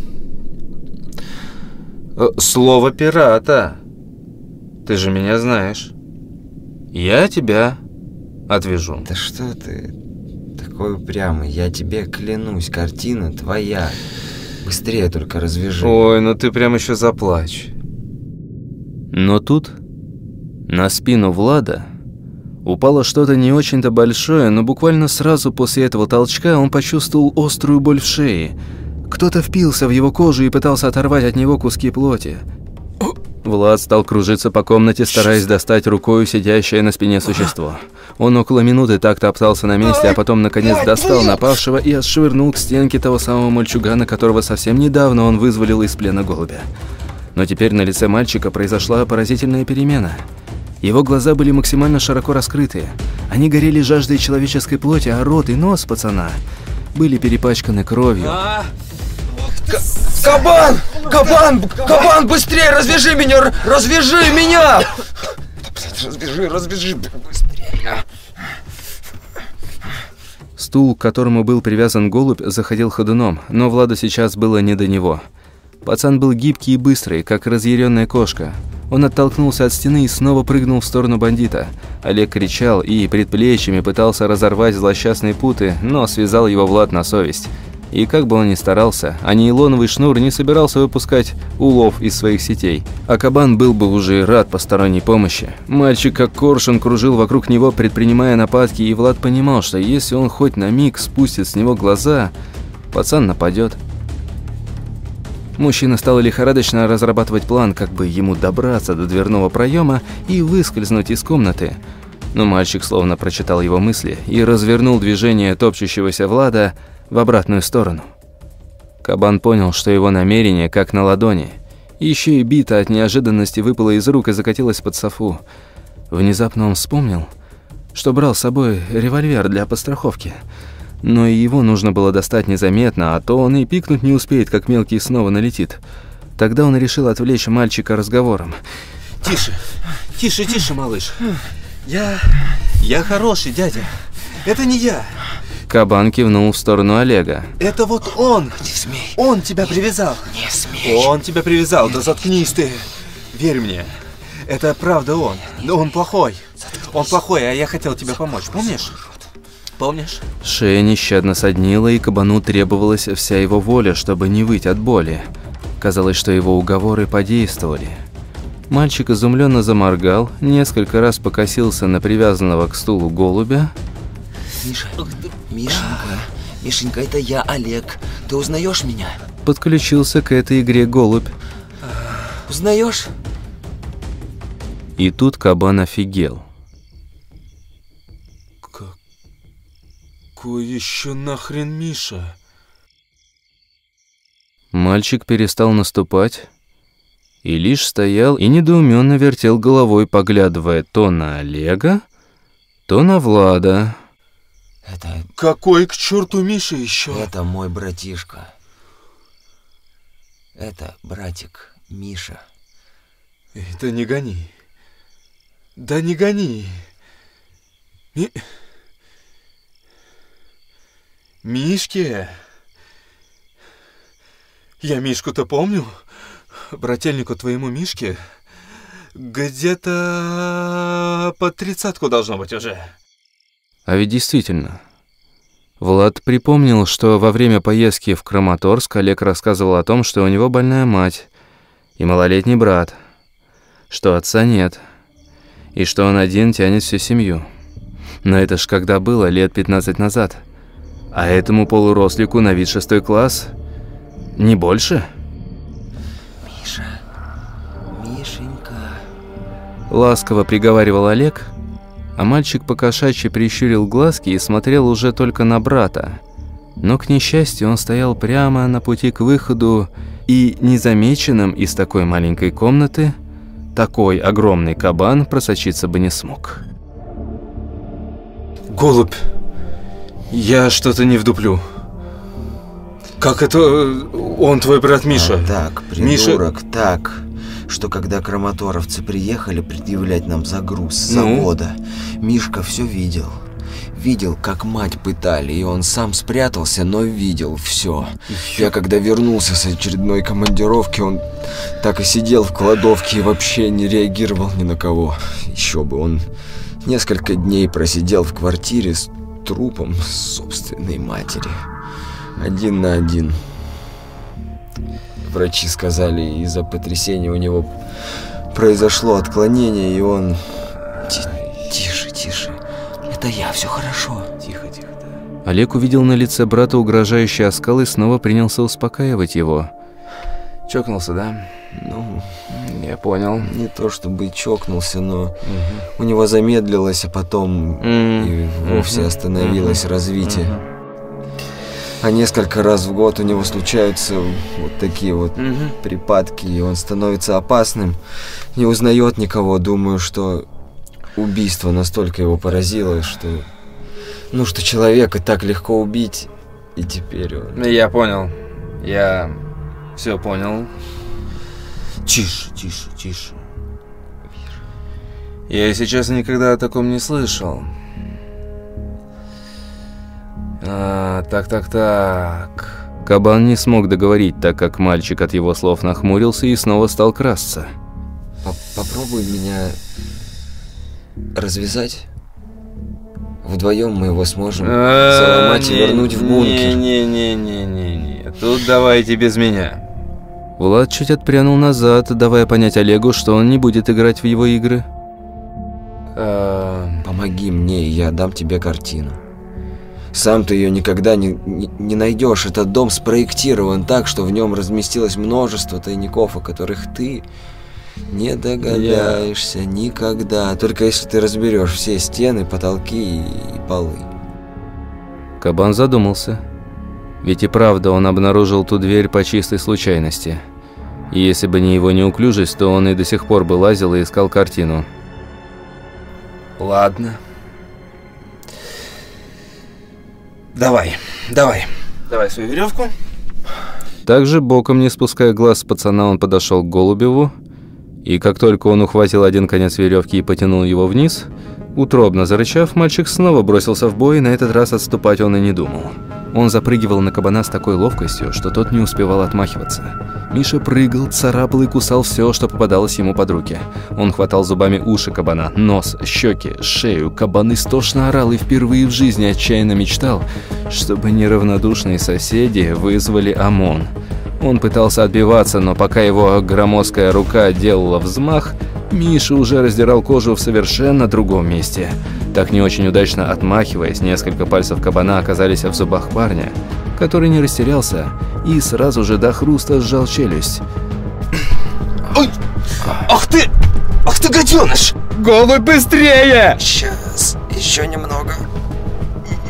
слово пирата. Ты же меня знаешь. Я тебя отвяжу. Да что ты такой упрямый? Я тебе клянусь, картина твоя. Быстрее только развяжи. Ой, ну ты прям еще заплачь. Но тут на спину Влада упало что-то не очень-то большое, но буквально сразу после этого толчка он почувствовал острую боль в шее. Кто-то впился в его кожу и пытался оторвать от него куски плоти. Влад стал кружиться по комнате, стараясь достать рукой сидящее на спине существо. Он около минуты так топтался на месте, а потом наконец достал напавшего и отшвырнул к стенке того самого мальчугана, которого совсем недавно он вызволил из плена голубя. Но теперь на лице мальчика произошла поразительная перемена. Его глаза были максимально широко раскрыты. Они горели жаждой человеческой плоти, а рот и нос пацана были перепачканы кровью. Кабан! Кабан! Кабан, быстрее, развяжи меня! Развяжи меня! Развяжи, развяжи, быстрее. Стул, к которому был привязан голубь, заходил ходуном, но Владу сейчас было не до него. Пацан был гибкий и быстрый, как разъяренная кошка. Он оттолкнулся от стены и снова прыгнул в сторону бандита. Олег кричал и предплечьями пытался разорвать злосчастные путы, но связал его Влад на совесть. И как бы он ни старался, а нейлоновый шнур не собирался выпускать улов из своих сетей. А кабан был бы уже рад посторонней помощи. Мальчик как коршун кружил вокруг него, предпринимая нападки, и Влад понимал, что если он хоть на миг спустит с него глаза, пацан нападет. Мужчина стал лихорадочно разрабатывать план, как бы ему добраться до дверного проема и выскользнуть из комнаты. Но мальчик словно прочитал его мысли и развернул движение топчущегося Влада в обратную сторону. Кабан понял, что его намерение как на ладони. Еще и бита от неожиданности выпала из рук и закатилась под софу. Внезапно он вспомнил, что брал с собой револьвер для подстраховки. Но и его нужно было достать незаметно, а то он и пикнуть не успеет, как мелкий снова налетит. Тогда он решил отвлечь мальчика разговором. Тише, тише, тише, малыш. Я... я хороший, дядя. Это не я. Кабан кивнул в сторону Олега. Это вот он. Не смей, Он тебя привязал. не смей. Он тебя привязал, да заткнись ты. Верь мне. Это правда он. Но он плохой. Он плохой, а я хотел тебе помочь. Помнишь? Помнишь? Шея нещадно соднила, и кабану требовалась вся его воля, чтобы не выть от боли. Казалось, что его уговоры подействовали. Мальчик изумленно заморгал, несколько раз покосился на привязанного к стулу голубя. Миша, Мишенька, Мишенька, это я, Олег. Ты узнаешь меня? Подключился к этой игре голубь. Узнаешь? И тут кабан офигел. Какой еще нахрен Миша? Мальчик перестал наступать и лишь стоял и недоуменно вертел головой, поглядывая то на Олега, то на Влада. Это, Какой к черту Миша еще? это мой братишка. Это братик Миша. Да не гони. Да не гони. Ми... Мишки. Я Мишку-то помню. Брательнику твоему Мишке где-то по тридцатку должно быть уже. А ведь действительно. Влад припомнил, что во время поездки в Краматорск Олег рассказывал о том, что у него больная мать и малолетний брат, что отца нет, и что он один тянет всю семью. Но это ж когда было, лет 15 назад. А этому полурослику на вид шестой класс не больше? Миша, Мишенька. Ласково приговаривал Олег, а мальчик покошачьи прищурил глазки и смотрел уже только на брата. Но, к несчастью, он стоял прямо на пути к выходу, и незамеченным из такой маленькой комнаты такой огромный кабан просочиться бы не смог. Голубь, я что-то не вдуплю. Как это Он твой брат Миша. А так, Миша- придурок, так, что когда краматоровцы приехали предъявлять нам загруз с Ну? завода, Мишка все видел. Видел, как мать пытали, и он сам спрятался, но видел все. Я когда вернулся с очередной командировки, он так и сидел в кладовке и вообще не реагировал ни на кого. Еще бы, он несколько дней просидел в квартире с трупом собственной матери. Один на один. Врачи сказали, из-за потрясения у него произошло отклонение, и он... Ти- Тише, тише. Это я, все хорошо. Тихо, тихо. Олег увидел на лице брата угрожающий оскал и снова принялся успокаивать его. Чокнулся, да? Ну, Я понял. не то чтобы чокнулся, но у него замедлилось, а потом и вовсе остановилось развитие. А несколько раз в год у него случаются вот такие вот припадки, и он становится опасным, не узнает никого. Думаю, что убийство настолько его поразило, что... Ну, что человека так легко убить, и теперь он... Я понял. Я все понял. Тише, тише, тише. Я сейчас никогда о таком не слышал. А, так, так, так. Кабан не смог договорить, так как мальчик от его слов нахмурился и снова стал красться. По- Попробуй меня развязать. Вдвоем мы его сможем заломать и вернуть в бункер. Не-не-не-не-не. Тут давайте без меня. Влад чуть отпрянул назад, давая понять Олегу, что он не будет играть в его игры. Эм, Помоги мне, и я дам тебе картину. Сам ты ее никогда не, не, не найдешь. Этот дом спроектирован так, что в нем разместилось множество тайников, о которых ты не догадаешься никогда. Только если ты разберешь все стены, потолки и, и полы. Кабан задумался. Ведь и правда он обнаружил ту дверь по чистой случайности. И если бы не его неуклюжесть, то он и до сих пор бы лазил и искал картину. Ладно. Давай, давай. Давай свою веревку. Также боком, не спуская глаз с пацана, он подошел к Голубеву. И как только он ухватил один конец веревки и потянул его вниз, утробно зарычав, мальчик снова бросился в бой, и на этот раз отступать он и не думал. Он запрыгивал на кабана с такой ловкостью, что тот не успевал отмахиваться. Миша прыгал, царапал и кусал все, что попадалось ему под руки. Он хватал зубами уши кабана, нос, щеки, шею. Кабан истошно орал и впервые в жизни отчаянно мечтал, чтобы неравнодушные соседи вызвали ОМОН. Он пытался отбиваться, но пока его громоздкая рука делала взмах, Миша уже раздирал кожу в совершенно другом месте. Так не очень удачно отмахиваясь, несколько пальцев кабана оказались в зубах парня, который не растерялся и сразу же до хруста сжал челюсть. Ах ты! Ах ты гаденыш! «Голубь, быстрее!» Сейчас, еще немного.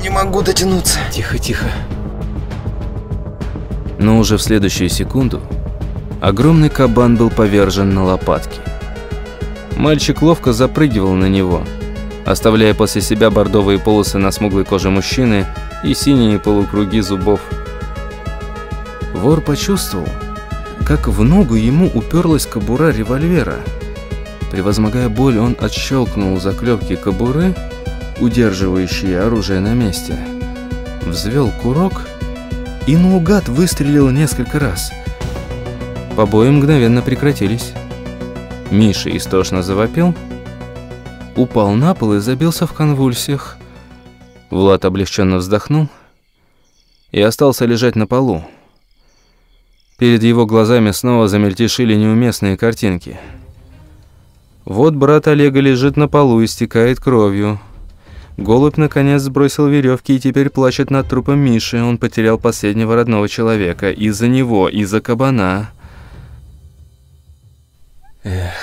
Не могу дотянуться. Тихо, тихо. Но уже в следующую секунду огромный кабан был повержен на лопатки. Мальчик ловко запрыгивал на него, оставляя после себя бордовые полосы на смуглой коже мужчины и синие полукруги зубов. Вор почувствовал, как в ногу ему уперлась кобура револьвера. Превозмогая боль, он отщелкнул заклепки кобуры, удерживающие оружие на месте, взвел курок и наугад выстрелил несколько раз. Побои мгновенно прекратились. Миша истошно завопил, упал на пол и забился в конвульсиях. Влад облегченно вздохнул и остался лежать на полу. Перед его глазами снова замельтешили неуместные картинки. Вот брат Олега лежит на полу, истекает кровью. Голубь наконец сбросил веревки и теперь плачет над трупом Миши. Он потерял последнего родного человека. Из-за него, из-за кабана. Эх.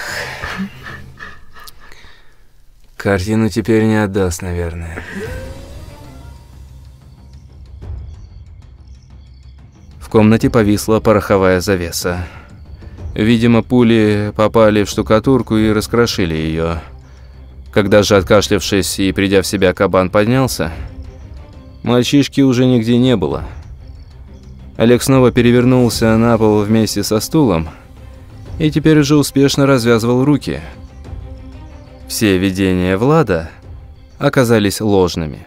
Картину теперь не отдаст, наверное. В комнате повисла пороховая завеса. Видимо, пули попали в штукатурку и раскрошили ее. Когда же, откашлявшись и придя в себя, кабан поднялся, мальчишки уже нигде не было. Олег снова перевернулся на пол вместе со стулом и теперь уже успешно развязывал руки. Все видения Влада оказались ложными.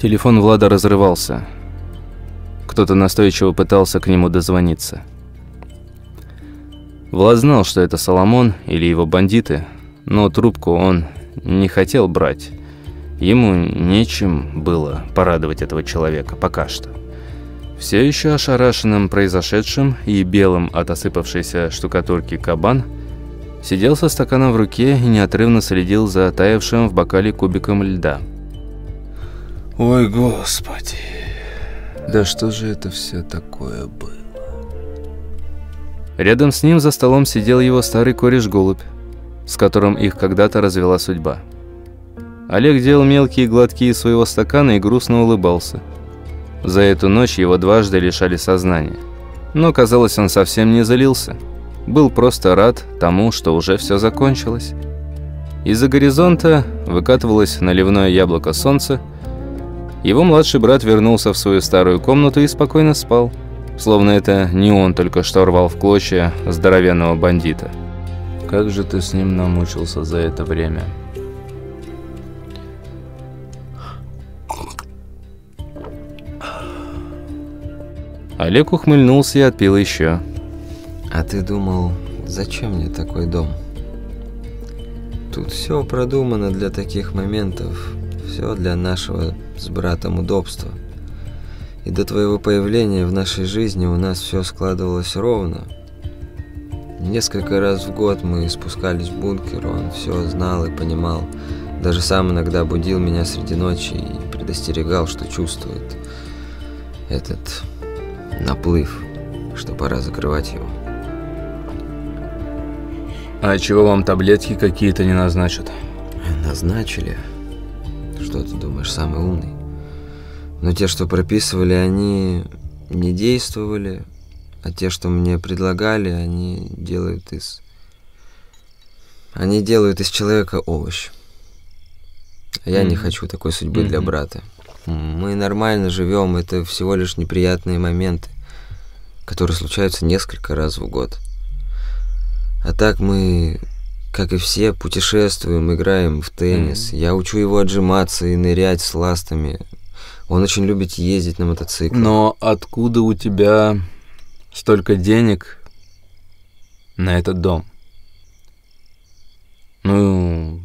Телефон Влада разрывался. Кто-то настойчиво пытался к нему дозвониться. Влад знал, что это Соломон или его бандиты, но трубку он не хотел брать. Ему нечем было порадовать этого человека пока что. Все еще ошарашенным произошедшим и белым от осыпавшейся штукатурки кабан сидел со стаканом в руке и неотрывно следил за таявшим в бокале кубиком льда. Ой, господи. Да что же это все такое было? Рядом с ним за столом сидел его старый кореш-голубь, с которым их когда-то развела судьба. Олег делал мелкие глотки из своего стакана и грустно улыбался. За эту ночь его дважды лишали сознания. Но, казалось, он совсем не залился. Был просто рад тому, что уже все закончилось. Из-за горизонта выкатывалось наливное яблоко солнца, его младший брат вернулся в свою старую комнату и спокойно спал, словно это не он только что рвал в клочья здоровенного бандита. Как же ты с ним намучился за это время? Олег ухмыльнулся и отпил еще. А ты думал, зачем мне такой дом? Тут все продумано для таких моментов. Все для нашего с братом удобства. И до твоего появления в нашей жизни у нас все складывалось ровно. Несколько раз в год мы спускались в бункер, он все знал и понимал. Даже сам иногда будил меня среди ночи и предостерегал, что чувствует этот наплыв, что пора закрывать его. А чего вам таблетки какие-то не назначат? Назначили. Что ты думаешь, самый умный? Но те, что прописывали, они не действовали, а те, что мне предлагали, они делают из... Они делают из человека овощ. А я mm-hmm. не хочу такой судьбы mm-hmm. для брата. Мы нормально живем, это всего лишь неприятные моменты, которые случаются несколько раз в год. А так мы, как и все, путешествуем, играем в теннис. Mm-hmm. Я учу его отжиматься и нырять с ластами. Он очень любит ездить на мотоцикле. Но откуда у тебя столько денег на этот дом? Ну,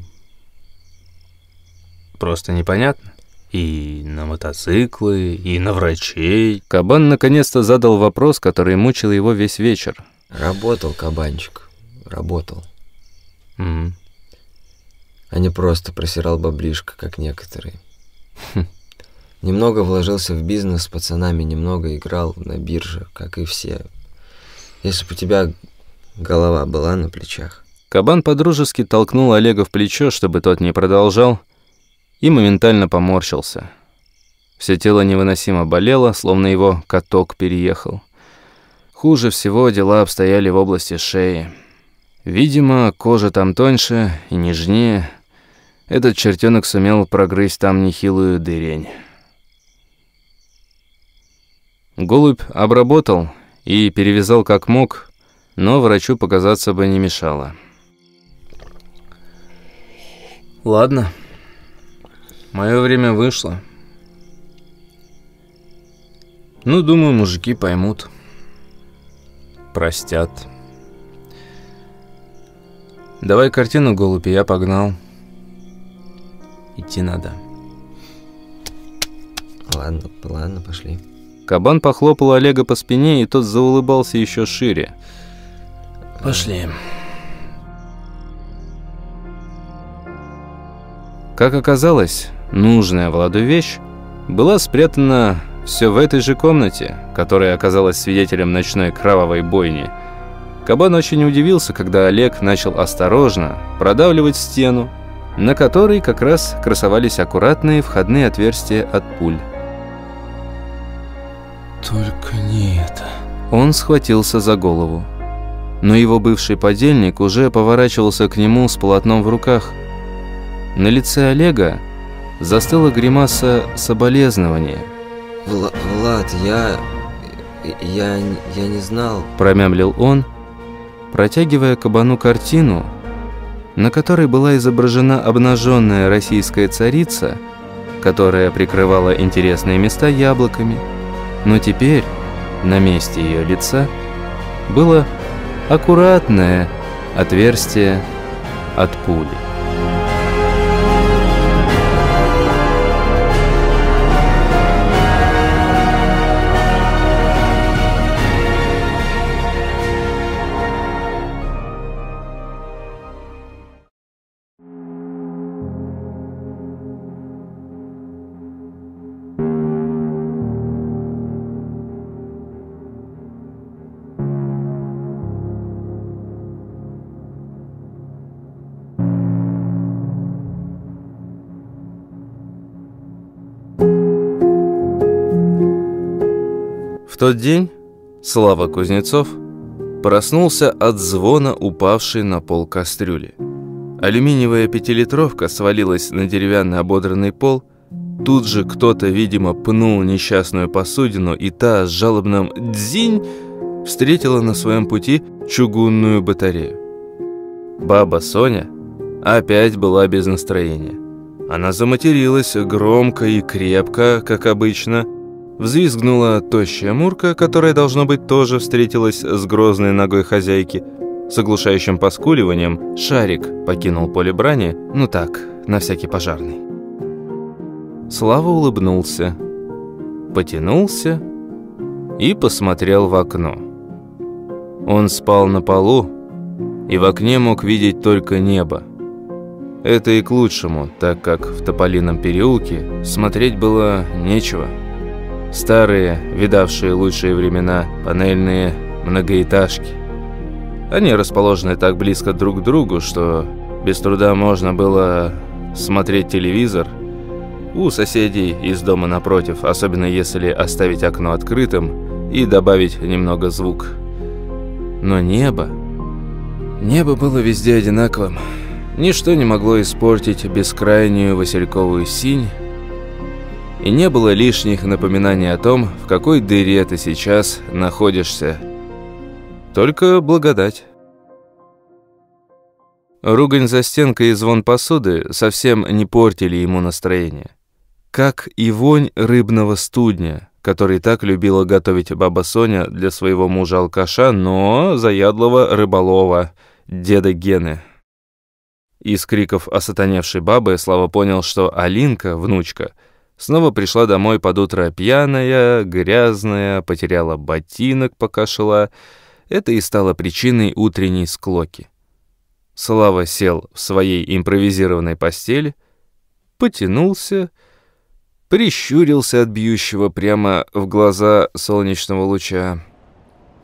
просто непонятно. И на мотоциклы, и на врачей. Кабан наконец-то задал вопрос, который мучил его весь вечер. Работал кабанчик, работал. Mm. А не просто просирал баблишко, как некоторые. Хм. Немного вложился в бизнес с пацанами, немного играл на бирже, как и все. Если бы у тебя голова была на плечах. Кабан подружески толкнул Олега в плечо, чтобы тот не продолжал, и моментально поморщился. Все тело невыносимо болело, словно его каток переехал. Хуже всего дела обстояли в области шеи. Видимо, кожа там тоньше и нежнее. Этот чертенок сумел прогрызть там нехилую дырень. Голубь обработал и перевязал как мог, но врачу показаться бы не мешало. Ладно, мое время вышло. Ну, думаю, мужики поймут. Простят. Давай картину, голубь, я погнал. Идти надо. Ладно, ладно, пошли. Кабан похлопал Олега по спине, и тот заулыбался еще шире. «Пошли». Как оказалось, нужная Владу вещь была спрятана все в этой же комнате, которая оказалась свидетелем ночной кровавой бойни. Кабан очень удивился, когда Олег начал осторожно продавливать стену, на которой как раз красовались аккуратные входные отверстия от пуль. Только не это. Он схватился за голову. Но его бывший подельник уже поворачивался к нему с полотном в руках. На лице Олега застыла гримаса соболезнования. Вла Влад, я... я... я не знал. Промямлил он, протягивая кабану картину, на которой была изображена обнаженная российская царица, которая прикрывала интересные места яблоками, но теперь на месте ее лица было аккуратное отверстие от пули. Тот день Слава Кузнецов проснулся от звона упавшей на пол кастрюли. Алюминиевая пятилитровка свалилась на деревянный ободранный пол. Тут же кто-то, видимо, пнул несчастную посудину, и та с жалобным «дзинь» встретила на своем пути чугунную батарею. Баба Соня опять была без настроения. Она заматерилась громко и крепко, как обычно, Взвизгнула тощая Мурка, которая, должно быть, тоже встретилась с грозной ногой хозяйки. С оглушающим поскуливанием Шарик покинул поле брани, ну так, на всякий пожарный. Слава улыбнулся, потянулся и посмотрел в окно. Он спал на полу, и в окне мог видеть только небо. Это и к лучшему, так как в Тополином переулке смотреть было нечего. Старые, видавшие лучшие времена, панельные многоэтажки. Они расположены так близко друг к другу, что без труда можно было смотреть телевизор у соседей из дома напротив, особенно если оставить окно открытым и добавить немного звук. Но небо... Небо было везде одинаковым. Ничто не могло испортить бескрайнюю васильковую синь, и не было лишних напоминаний о том, в какой дыре ты сейчас находишься. Только благодать. Ругань за стенкой и звон посуды совсем не портили ему настроение. Как и вонь рыбного студня, который так любила готовить баба Соня для своего мужа-алкаша, но заядлого рыболова, деда Гены. Из криков осатаневшей бабы Слава понял, что Алинка, внучка, Снова пришла домой под утро пьяная, грязная, потеряла ботинок, пока шла. Это и стало причиной утренней склоки. Слава сел в своей импровизированной постели, потянулся, прищурился от бьющего прямо в глаза солнечного луча.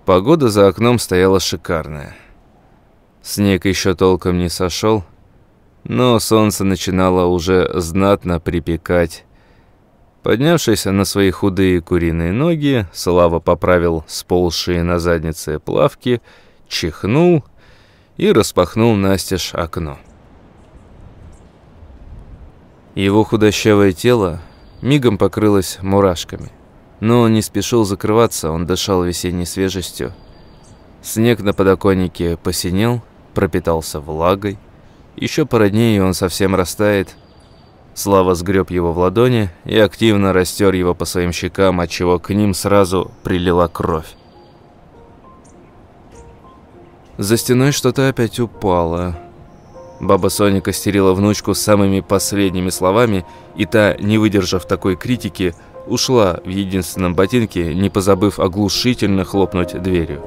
Погода за окном стояла шикарная. Снег еще толком не сошел, но солнце начинало уже знатно припекать. Поднявшись на свои худые куриные ноги, Слава поправил сползшие на заднице плавки, чихнул и распахнул настежь окно. Его худощавое тело мигом покрылось мурашками. Но он не спешил закрываться, он дышал весенней свежестью. Снег на подоконнике посинел, пропитался влагой. Еще пару дней, он совсем растает – Слава сгреб его в ладони и активно растер его по своим щекам, отчего к ним сразу прилила кровь. За стеной что-то опять упало. Баба Соня костерила внучку самыми последними словами, и та, не выдержав такой критики, ушла в единственном ботинке, не позабыв оглушительно хлопнуть дверью.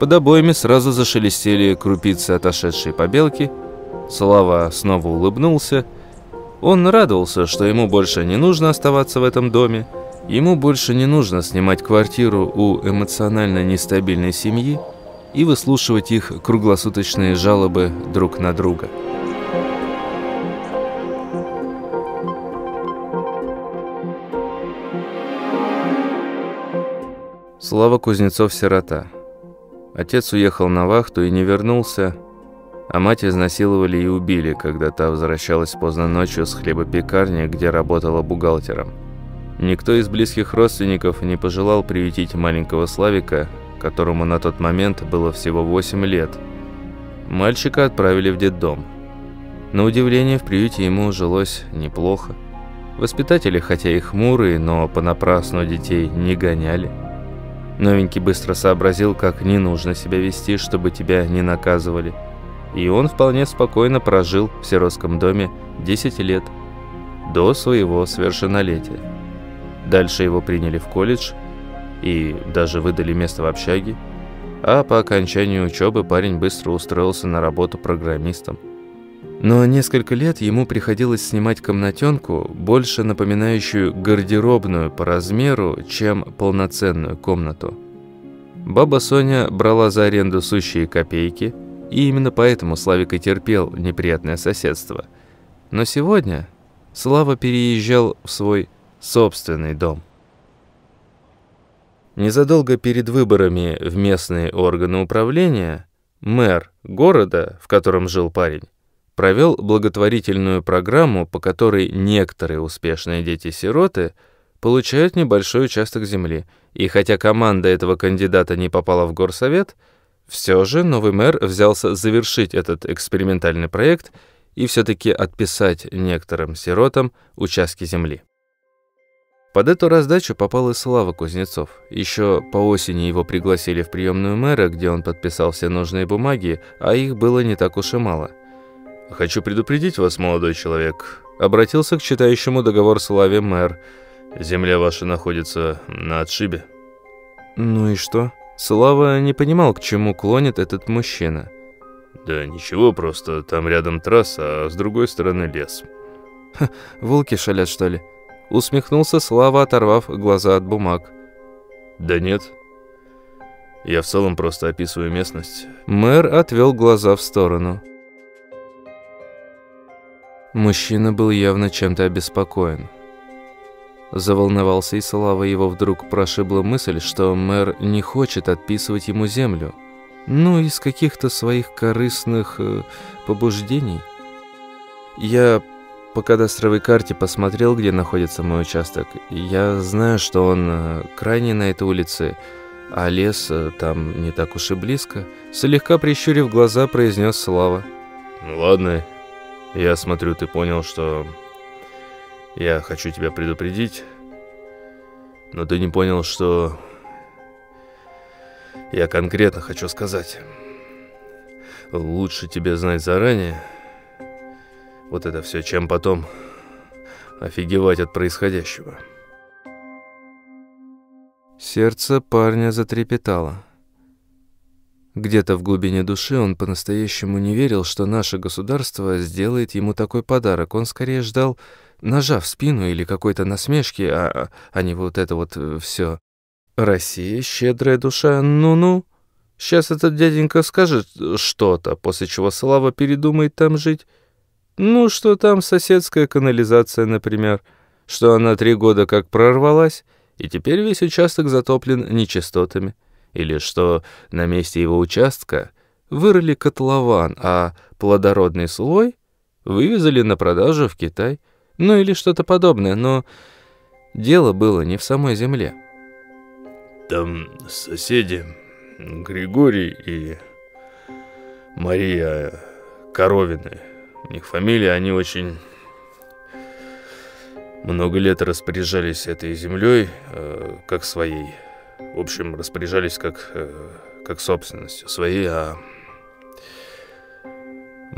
Под обоями сразу зашелестели крупицы отошедшей побелки. Слава снова улыбнулся – он радовался, что ему больше не нужно оставаться в этом доме, ему больше не нужно снимать квартиру у эмоционально нестабильной семьи и выслушивать их круглосуточные жалобы друг на друга. Слава Кузнецов сирота. Отец уехал на вахту и не вернулся, а мать изнасиловали и убили, когда та возвращалась поздно ночью с хлебопекарни, где работала бухгалтером. Никто из близких родственников не пожелал приютить маленького Славика, которому на тот момент было всего 8 лет. Мальчика отправили в детдом. На удивление, в приюте ему жилось неплохо. Воспитатели, хотя и хмурые, но понапрасну детей не гоняли. Новенький быстро сообразил, как не нужно себя вести, чтобы тебя не наказывали – и он вполне спокойно прожил в сиротском доме 10 лет, до своего совершеннолетия. Дальше его приняли в колледж и даже выдали место в общаге, а по окончанию учебы парень быстро устроился на работу программистом. Но несколько лет ему приходилось снимать комнатенку, больше напоминающую гардеробную по размеру, чем полноценную комнату. Баба Соня брала за аренду сущие копейки – и именно поэтому Славик и терпел неприятное соседство. Но сегодня Слава переезжал в свой собственный дом. Незадолго перед выборами в местные органы управления мэр города, в котором жил парень, провел благотворительную программу, по которой некоторые успешные дети-сироты получают небольшой участок земли. И хотя команда этого кандидата не попала в горсовет – все же новый мэр взялся завершить этот экспериментальный проект и все-таки отписать некоторым сиротам участки земли. Под эту раздачу попал и Слава Кузнецов. Еще по осени его пригласили в приемную мэра, где он подписал все нужные бумаги, а их было не так уж и мало. «Хочу предупредить вас, молодой человек», — обратился к читающему договор Славе мэр. «Земля ваша находится на отшибе». «Ну и что?» Слава не понимал, к чему клонит этот мужчина. «Да ничего, просто там рядом трасса, а с другой стороны лес». Ха, волки шалят, что ли?» Усмехнулся Слава, оторвав глаза от бумаг. «Да нет. Я в целом просто описываю местность». Мэр отвел глаза в сторону. Мужчина был явно чем-то обеспокоен. Заволновался и Слава его вдруг прошибла мысль, что мэр не хочет отписывать ему землю. Ну, из каких-то своих корыстных э, побуждений. Я по кадастровой карте посмотрел, где находится мой участок. Я знаю, что он э, крайне на этой улице, а лес э, там не так уж и близко. Слегка прищурив глаза, произнес Слава. «Ну ладно, я смотрю, ты понял, что я хочу тебя предупредить, но ты не понял, что я конкретно хочу сказать. Лучше тебе знать заранее вот это все, чем потом офигевать от происходящего. Сердце парня затрепетало. Где-то в глубине души он по-настоящему не верил, что наше государство сделает ему такой подарок. Он скорее ждал ножа в спину или какой-то насмешки, а, а не вот это вот э, все. Россия, щедрая душа, ну-ну. Сейчас этот дяденька скажет что-то, после чего Слава передумает там жить. Ну, что там соседская канализация, например, что она три года как прорвалась, и теперь весь участок затоплен нечистотами. Или что на месте его участка вырыли котлован, а плодородный слой вывезли на продажу в Китай. Ну или что-то подобное, но дело было не в самой земле. Там соседи Григорий и Мария Коровины. У них фамилия, они очень много лет распоряжались этой землей, э, как своей. В общем, распоряжались как, э, как собственностью своей, а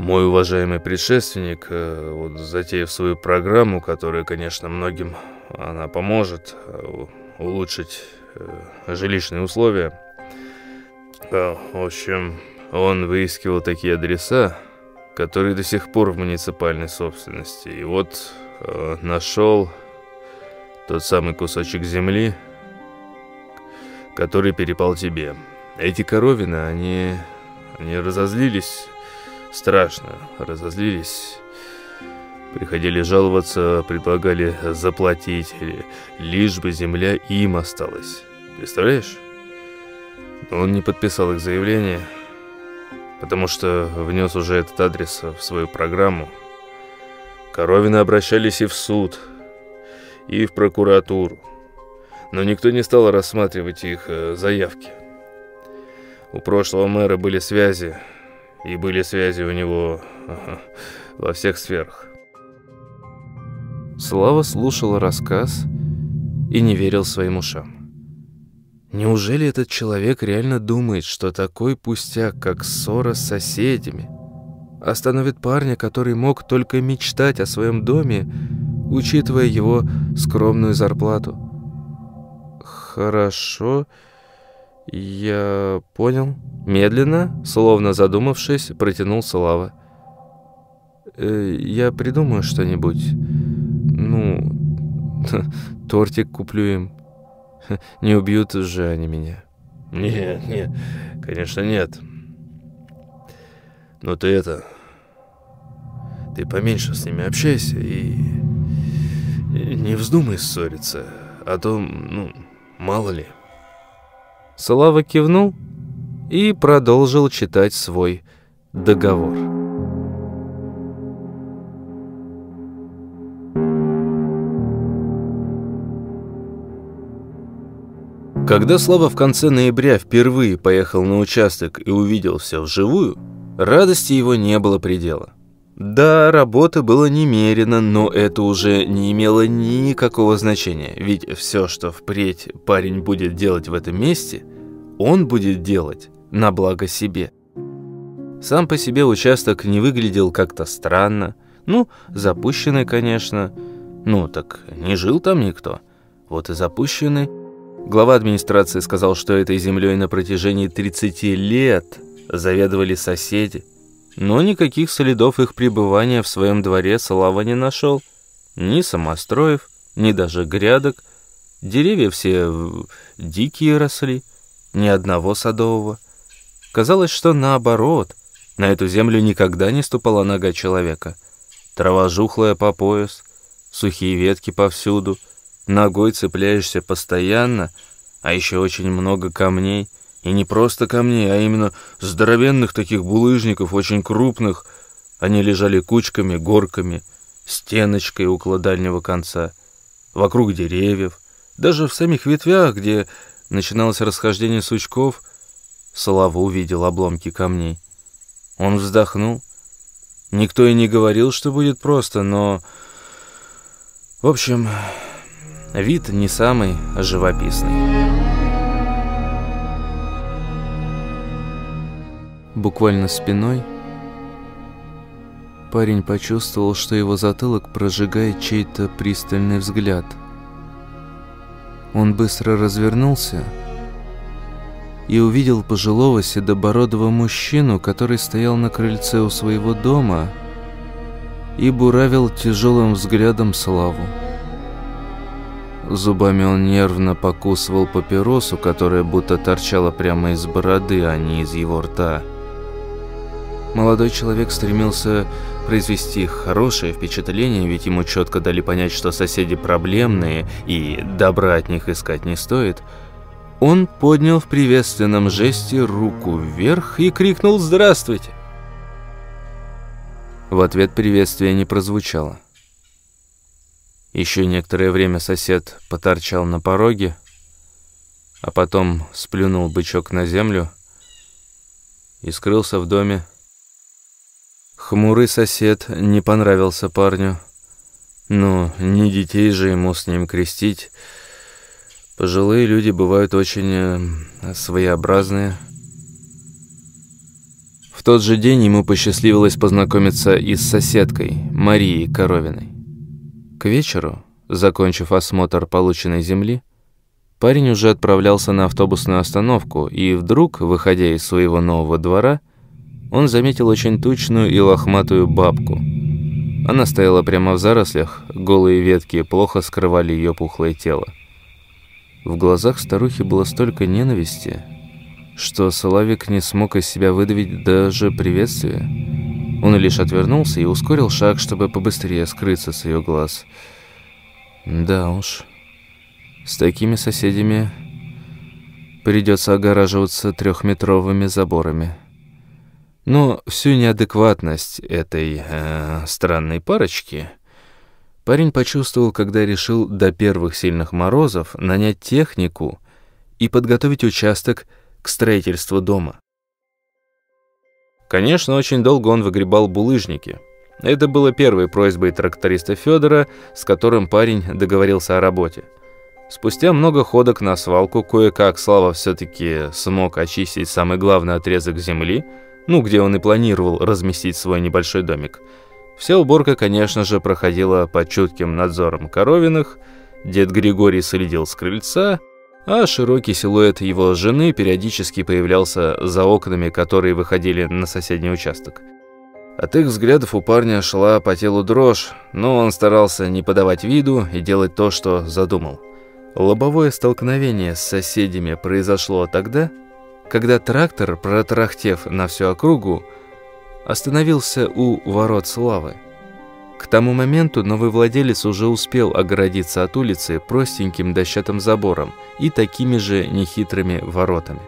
мой уважаемый предшественник, э, вот затеяв свою программу, которая, конечно, многим она поможет э, улучшить э, жилищные условия. В общем, он выискивал такие адреса, которые до сих пор в муниципальной собственности. И вот нашел тот самый кусочек земли, который перепал тебе. Эти коровины, они, они разозлились Страшно. Разозлились. Приходили жаловаться, предлагали заплатить, лишь бы земля им осталась. Представляешь? Он не подписал их заявление, потому что внес уже этот адрес в свою программу. Коровины обращались и в суд, и в прокуратуру, но никто не стал рассматривать их э, заявки. У прошлого мэра были связи, и были связи у него во всех сферах. Слава слушал рассказ и не верил своим ушам. Неужели этот человек реально думает, что такой пустяк, как ссора с соседями, остановит парня, который мог только мечтать о своем доме, учитывая его скромную зарплату? Хорошо, я понял. Медленно, словно задумавшись, протянул Слава. Э, я придумаю что-нибудь. Ну, тортик куплю им. Не убьют же они меня. Нет, нет, конечно нет. Но ты это... Ты поменьше с ними общайся и... Не вздумай ссориться, а то, ну, мало ли. Слава кивнул и продолжил читать свой договор. Когда Слава в конце ноября впервые поехал на участок и увидел все вживую, радости его не было предела. Да, работы было немерено, но это уже не имело никакого значения, ведь все, что впредь парень будет делать в этом месте, он будет делать на благо себе. Сам по себе участок не выглядел как-то странно, ну, запущенный, конечно, ну, так не жил там никто, вот и запущенный – Глава администрации сказал, что этой землей на протяжении 30 лет заведовали соседи, но никаких следов их пребывания в своем дворе Слава не нашел. Ни самостроев, ни даже грядок. Деревья все дикие росли, ни одного садового. Казалось, что наоборот, на эту землю никогда не ступала нога человека. Трава жухлая по пояс, сухие ветки повсюду — Ногой цепляешься постоянно, а еще очень много камней. И не просто камней, а именно здоровенных таких булыжников, очень крупных. Они лежали кучками, горками, стеночкой около дальнего конца, вокруг деревьев. Даже в самих ветвях, где начиналось расхождение сучков, Слава увидел обломки камней. Он вздохнул. Никто и не говорил, что будет просто, но... В общем, Вид не самый живописный. Буквально спиной парень почувствовал, что его затылок прожигает чей-то пристальный взгляд. Он быстро развернулся и увидел пожилого седобородого мужчину, который стоял на крыльце у своего дома и буравил тяжелым взглядом Славу. Зубами он нервно покусывал папиросу, которая будто торчала прямо из бороды, а не из его рта. Молодой человек стремился произвести хорошее впечатление, ведь ему четко дали понять, что соседи проблемные и добра от них искать не стоит. Он поднял в приветственном жесте руку вверх и крикнул «Здравствуйте!». В ответ приветствия не прозвучало. Еще некоторое время сосед поторчал на пороге, а потом сплюнул бычок на землю и скрылся в доме. Хмурый сосед не понравился парню. Ну, не детей же ему с ним крестить. Пожилые люди бывают очень э, своеобразные. В тот же день ему посчастливилось познакомиться и с соседкой, Марией Коровиной. К вечеру, закончив осмотр полученной земли, парень уже отправлялся на автобусную остановку, и вдруг, выходя из своего нового двора, он заметил очень тучную и лохматую бабку. Она стояла прямо в зарослях, голые ветки плохо скрывали ее пухлое тело. В глазах старухи было столько ненависти, что Соловик не смог из себя выдавить даже приветствие. Он лишь отвернулся и ускорил шаг, чтобы побыстрее скрыться с ее глаз. Да уж, с такими соседями Придется огораживаться трехметровыми заборами. Но всю неадекватность этой э, странной парочки парень почувствовал, когда решил до первых сильных морозов нанять технику и подготовить участок к строительству дома. Конечно, очень долго он выгребал булыжники. Это было первой просьбой тракториста Федора, с которым парень договорился о работе. Спустя много ходок на свалку, кое-как Слава все-таки смог очистить самый главный отрезок земли, ну, где он и планировал разместить свой небольшой домик. Вся уборка, конечно же, проходила под чутким надзором Коровиных, дед Григорий следил с крыльца, а широкий силуэт его жены периодически появлялся за окнами, которые выходили на соседний участок. От их взглядов у парня шла по телу дрожь, но он старался не подавать виду и делать то, что задумал – Лобовое столкновение с соседями произошло тогда, когда трактор, протарахтев на всю округу, остановился у ворот Славы. К тому моменту новый владелец уже успел огородиться от улицы простеньким дощатым забором и такими же нехитрыми воротами.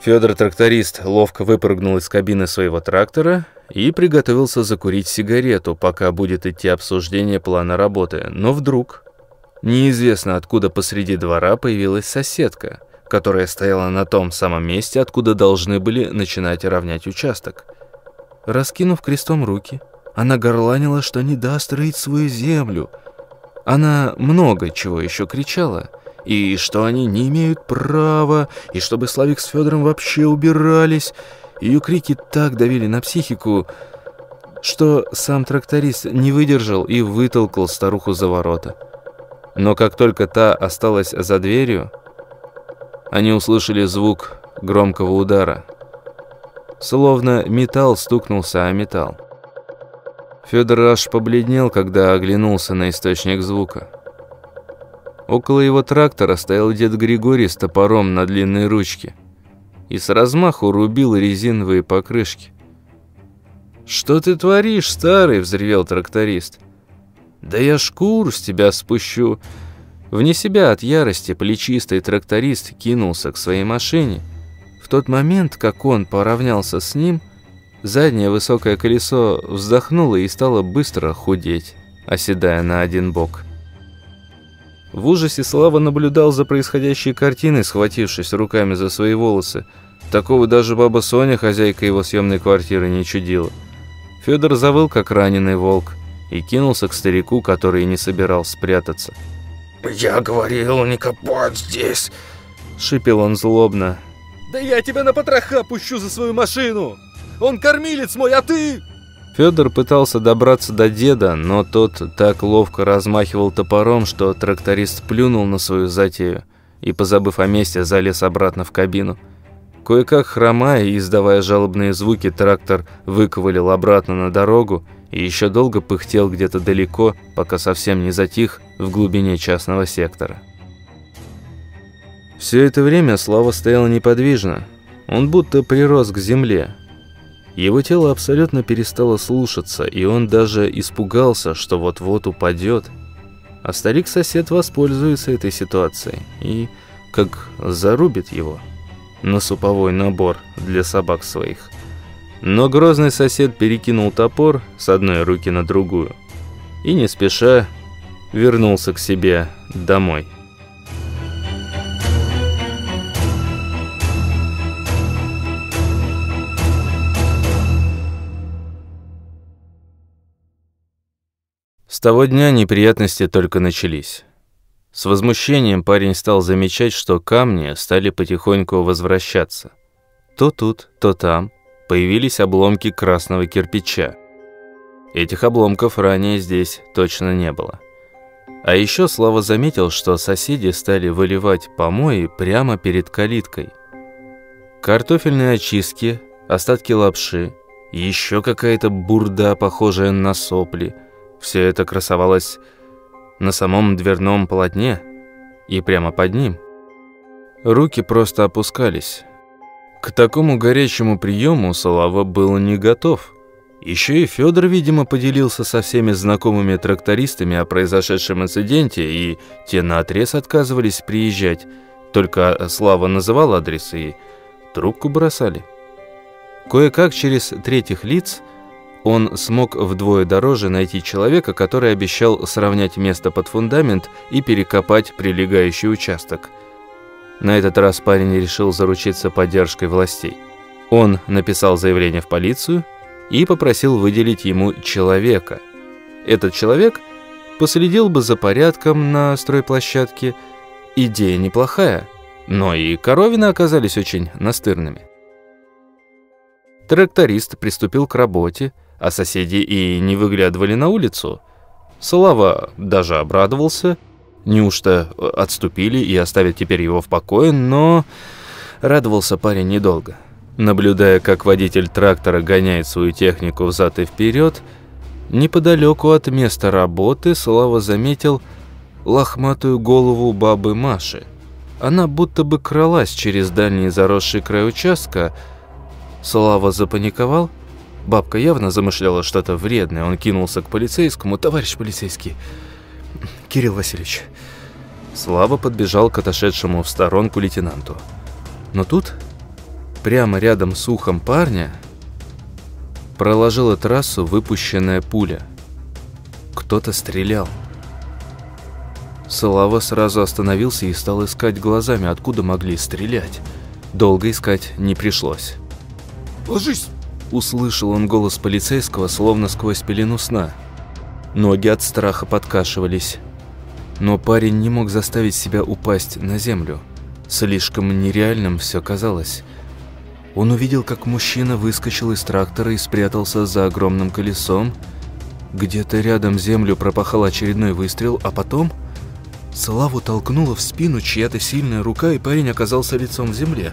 Федор-тракторист ловко выпрыгнул из кабины своего трактора и приготовился закурить сигарету, пока будет идти обсуждение плана работы, но вдруг Неизвестно, откуда посреди двора появилась соседка, которая стояла на том самом месте, откуда должны были начинать равнять участок. Раскинув крестом руки, она горланила, что не даст рыть свою землю. Она много чего еще кричала, и что они не имеют права, и чтобы Славик с Федором вообще убирались. Ее крики так давили на психику, что сам тракторист не выдержал и вытолкал старуху за ворота. Но как только та осталась за дверью, они услышали звук громкого удара. Словно металл стукнулся о металл. Федор аж побледнел, когда оглянулся на источник звука. Около его трактора стоял дед Григорий с топором на длинной ручке и с размаху рубил резиновые покрышки. «Что ты творишь, старый?» – взревел тракторист. «Да я шкуру с тебя спущу!» Вне себя от ярости плечистый тракторист кинулся к своей машине. В тот момент, как он поравнялся с ним, заднее высокое колесо вздохнуло и стало быстро худеть, оседая на один бок. В ужасе Слава наблюдал за происходящей картиной, схватившись руками за свои волосы. Такого даже баба Соня, хозяйка его съемной квартиры, не чудила. Федор завыл, как раненый волк и кинулся к старику, который не собирался спрятаться. «Я говорил не копать здесь!» – шипел он злобно. «Да я тебя на потроха пущу за свою машину! Он кормилец мой, а ты...» Федор пытался добраться до деда, но тот так ловко размахивал топором, что тракторист плюнул на свою затею и, позабыв о месте, залез обратно в кабину. Кое-как хромая и издавая жалобные звуки, трактор выковылил обратно на дорогу и еще долго пыхтел где-то далеко, пока совсем не затих в глубине частного сектора. Все это время Слава стоял неподвижно. Он будто прирос к земле. Его тело абсолютно перестало слушаться, и он даже испугался, что вот-вот упадет. А старик-сосед воспользуется этой ситуацией и как зарубит его на суповой набор для собак своих. Но грозный сосед перекинул топор с одной руки на другую и не спеша вернулся к себе домой. С того дня неприятности только начались. С возмущением парень стал замечать, что камни стали потихоньку возвращаться. То тут, то там появились обломки красного кирпича. Этих обломков ранее здесь точно не было. А еще Слава заметил, что соседи стали выливать помои прямо перед калиткой. Картофельные очистки, остатки лапши, еще какая-то бурда, похожая на сопли. Все это красовалось на самом дверном полотне и прямо под ним. Руки просто опускались. К такому горячему приему Слава был не готов. Еще и Федор, видимо, поделился со всеми знакомыми трактористами о произошедшем инциденте, и те наотрез отказывались приезжать. Только Слава называл адрес и трубку бросали. Кое-как через третьих лиц он смог вдвое дороже найти человека, который обещал сравнять место под фундамент и перекопать прилегающий участок. На этот раз парень решил заручиться поддержкой властей. Он написал заявление в полицию и попросил выделить ему человека. Этот человек последил бы за порядком на стройплощадке. Идея неплохая, но и коровины оказались очень настырными. Тракторист приступил к работе, а соседи и не выглядывали на улицу. Слава даже обрадовался, неужто отступили и оставят теперь его в покое, но радовался парень недолго. Наблюдая, как водитель трактора гоняет свою технику взад и вперед, неподалеку от места работы Слава заметил лохматую голову бабы Маши. Она будто бы кралась через дальний заросший край участка. Слава запаниковал. Бабка явно замышляла что-то вредное. Он кинулся к полицейскому. «Товарищ полицейский, Кирилл Васильевич». Слава подбежал к отошедшему в сторонку лейтенанту. Но тут Прямо рядом с ухом парня проложила трассу выпущенная пуля. Кто-то стрелял. Слава сразу остановился и стал искать глазами, откуда могли стрелять. Долго искать не пришлось. «Ложись!» Услышал он голос полицейского, словно сквозь пелену сна. Ноги от страха подкашивались. Но парень не мог заставить себя упасть на землю. Слишком нереальным все казалось. Он увидел, как мужчина выскочил из трактора и спрятался за огромным колесом. Где-то рядом землю пропахал очередной выстрел, а потом... Славу толкнула в спину чья-то сильная рука, и парень оказался лицом в земле.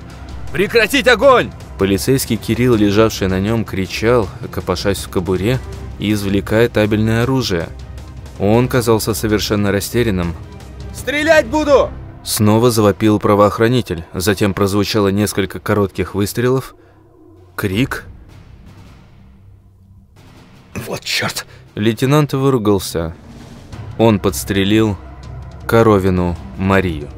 «Прекратить огонь!» Полицейский Кирилл, лежавший на нем, кричал, копошась в кобуре и извлекая табельное оружие. Он казался совершенно растерянным. «Стрелять буду!» Снова завопил правоохранитель. Затем прозвучало несколько коротких выстрелов. Крик. «Вот черт!» Лейтенант выругался. Он подстрелил коровину Марию.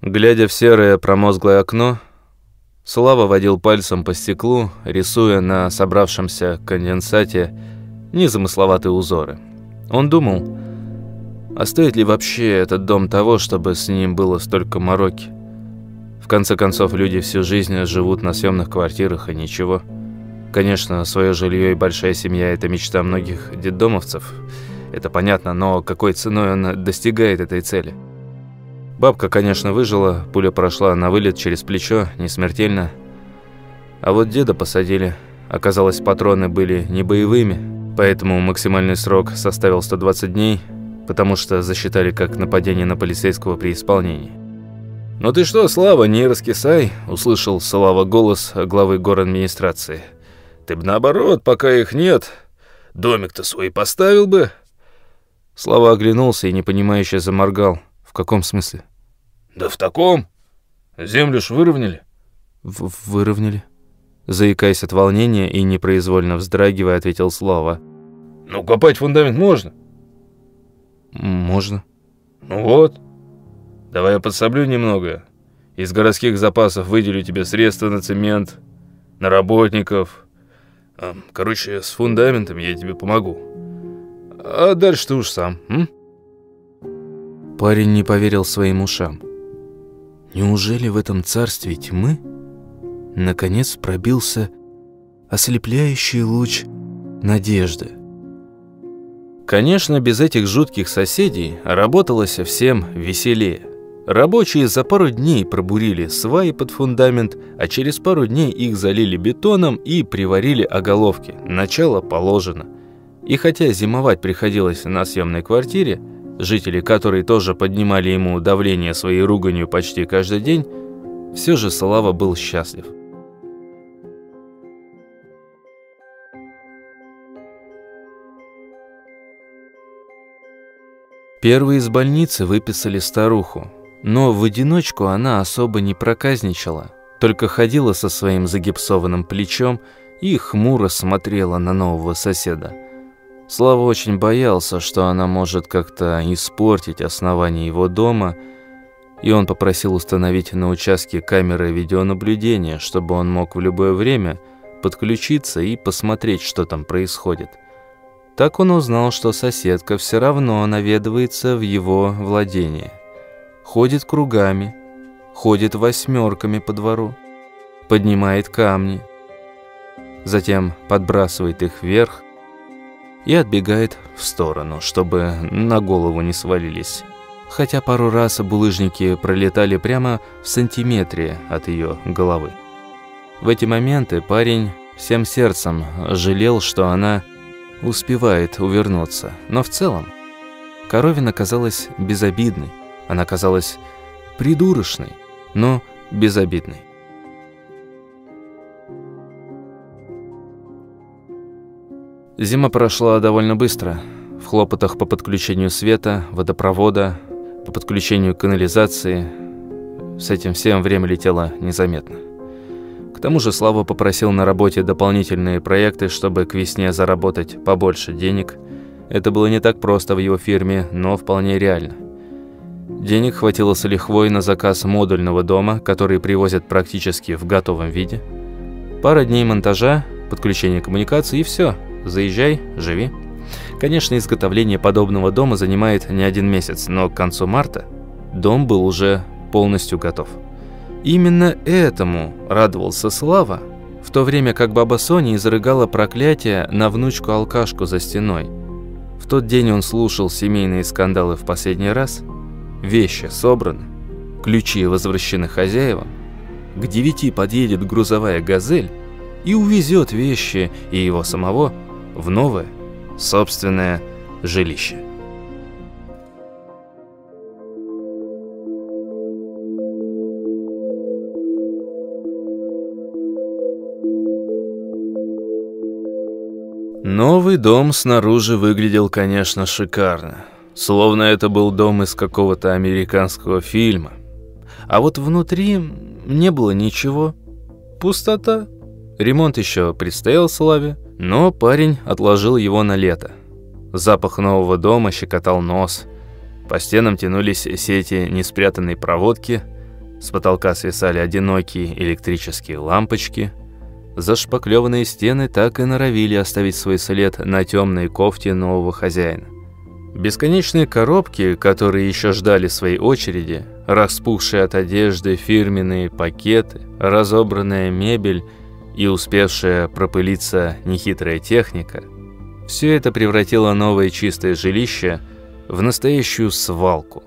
Глядя в серое промозглое окно, Слава водил пальцем по стеклу, рисуя на собравшемся конденсате незамысловатые узоры. Он думал, а стоит ли вообще этот дом того, чтобы с ним было столько мороки? В конце концов, люди всю жизнь живут на съемных квартирах и ничего. Конечно, свое жилье и большая семья – это мечта многих детдомовцев. Это понятно, но какой ценой он достигает этой цели – Бабка, конечно, выжила, пуля прошла на вылет через плечо, не смертельно. А вот деда посадили. Оказалось, патроны были не боевыми, поэтому максимальный срок составил 120 дней, потому что засчитали как нападение на полицейского при исполнении. «Ну ты что, Слава, не раскисай», – услышал Слава голос главы администрации. «Ты б наоборот, пока их нет, домик-то свой поставил бы». Слава оглянулся и непонимающе заморгал. «В каком смысле?» «Да в таком. Землю ж выровняли». В «Выровняли?» Заикаясь от волнения и непроизвольно вздрагивая, ответил Слава. «Ну, копать фундамент можно?» «Можно». «Ну вот. Давай я подсоблю немного. Из городских запасов выделю тебе средства на цемент, на работников. Короче, с фундаментом я тебе помогу. А дальше ты уж сам, м?» Парень не поверил своим ушам. Неужели в этом царстве тьмы наконец пробился ослепляющий луч надежды? Конечно, без этих жутких соседей работалось всем веселее. Рабочие за пару дней пробурили сваи под фундамент, а через пару дней их залили бетоном и приварили оголовки. Начало положено. И хотя зимовать приходилось на съемной квартире, жители которые тоже поднимали ему давление своей руганью почти каждый день, все же Салава был счастлив. Первые из больницы выписали старуху, но в одиночку она особо не проказничала, только ходила со своим загипсованным плечом и хмуро смотрела на нового соседа. Слава очень боялся, что она может как-то испортить основание его дома, и он попросил установить на участке камеры видеонаблюдения, чтобы он мог в любое время подключиться и посмотреть, что там происходит. Так он узнал, что соседка все равно наведывается в его владение. Ходит кругами, ходит восьмерками по двору, поднимает камни, затем подбрасывает их вверх, и отбегает в сторону, чтобы на голову не свалились. Хотя пару раз булыжники пролетали прямо в сантиметре от ее головы. В эти моменты парень всем сердцем жалел, что она успевает увернуться, но в целом Коровина казалась безобидной, она казалась придурочной, но безобидной. Зима прошла довольно быстро. В хлопотах по подключению света, водопровода, по подключению канализации. С этим всем время летело незаметно. К тому же Слава попросил на работе дополнительные проекты, чтобы к весне заработать побольше денег. Это было не так просто в его фирме, но вполне реально. Денег хватило с лихвой на заказ модульного дома, который привозят практически в готовом виде. Пара дней монтажа, подключение коммуникации и все – Заезжай, живи. Конечно, изготовление подобного дома занимает не один месяц, но к концу марта дом был уже полностью готов. Именно этому радовался Слава, в то время как баба Соня изрыгала проклятие на внучку-алкашку за стеной. В тот день он слушал семейные скандалы в последний раз. Вещи собраны, ключи возвращены хозяевам. К девяти подъедет грузовая «Газель» и увезет вещи и его самого – в новое, собственное жилище. Новый дом снаружи выглядел, конечно, шикарно. Словно это был дом из какого-то американского фильма. А вот внутри не было ничего. Пустота. Ремонт еще предстоял Славе. Но парень отложил его на лето. Запах нового дома щекотал нос. По стенам тянулись сети неспрятанной проводки. С потолка свисали одинокие электрические лампочки. Зашпаклеванные стены так и норовили оставить свой след на темной кофте нового хозяина. Бесконечные коробки, которые еще ждали своей очереди, распухшие от одежды фирменные пакеты, разобранная мебель – и успевшая пропылиться нехитрая техника, все это превратило новое чистое жилище в настоящую свалку.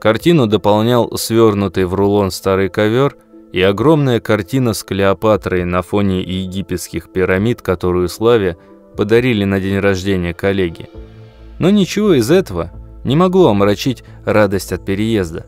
Картину дополнял свернутый в рулон старый ковер и огромная картина с Клеопатрой на фоне египетских пирамид, которую Славе подарили на день рождения коллеги. Но ничего из этого не могло омрачить радость от переезда.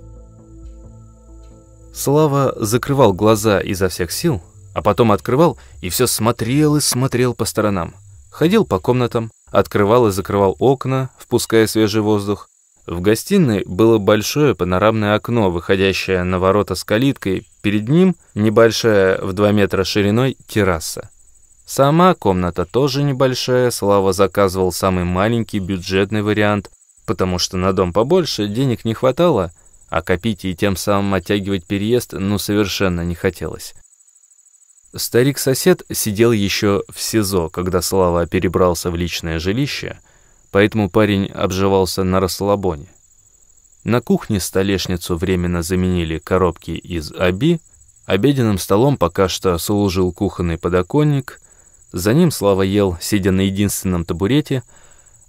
Слава закрывал глаза изо всех сил, а потом открывал и все смотрел и смотрел по сторонам. Ходил по комнатам, открывал и закрывал окна, впуская свежий воздух. В гостиной было большое панорамное окно, выходящее на ворота с калиткой. Перед ним небольшая в 2 метра шириной терраса. Сама комната тоже небольшая, Слава заказывал самый маленький бюджетный вариант, потому что на дом побольше денег не хватало, а копить и тем самым оттягивать переезд ну совершенно не хотелось. Старик-сосед сидел еще в СИЗО, когда Слава перебрался в личное жилище, поэтому парень обживался на расслабоне. На кухне столешницу временно заменили коробки из оби, обеденным столом пока что служил кухонный подоконник, за ним Слава ел, сидя на единственном табурете,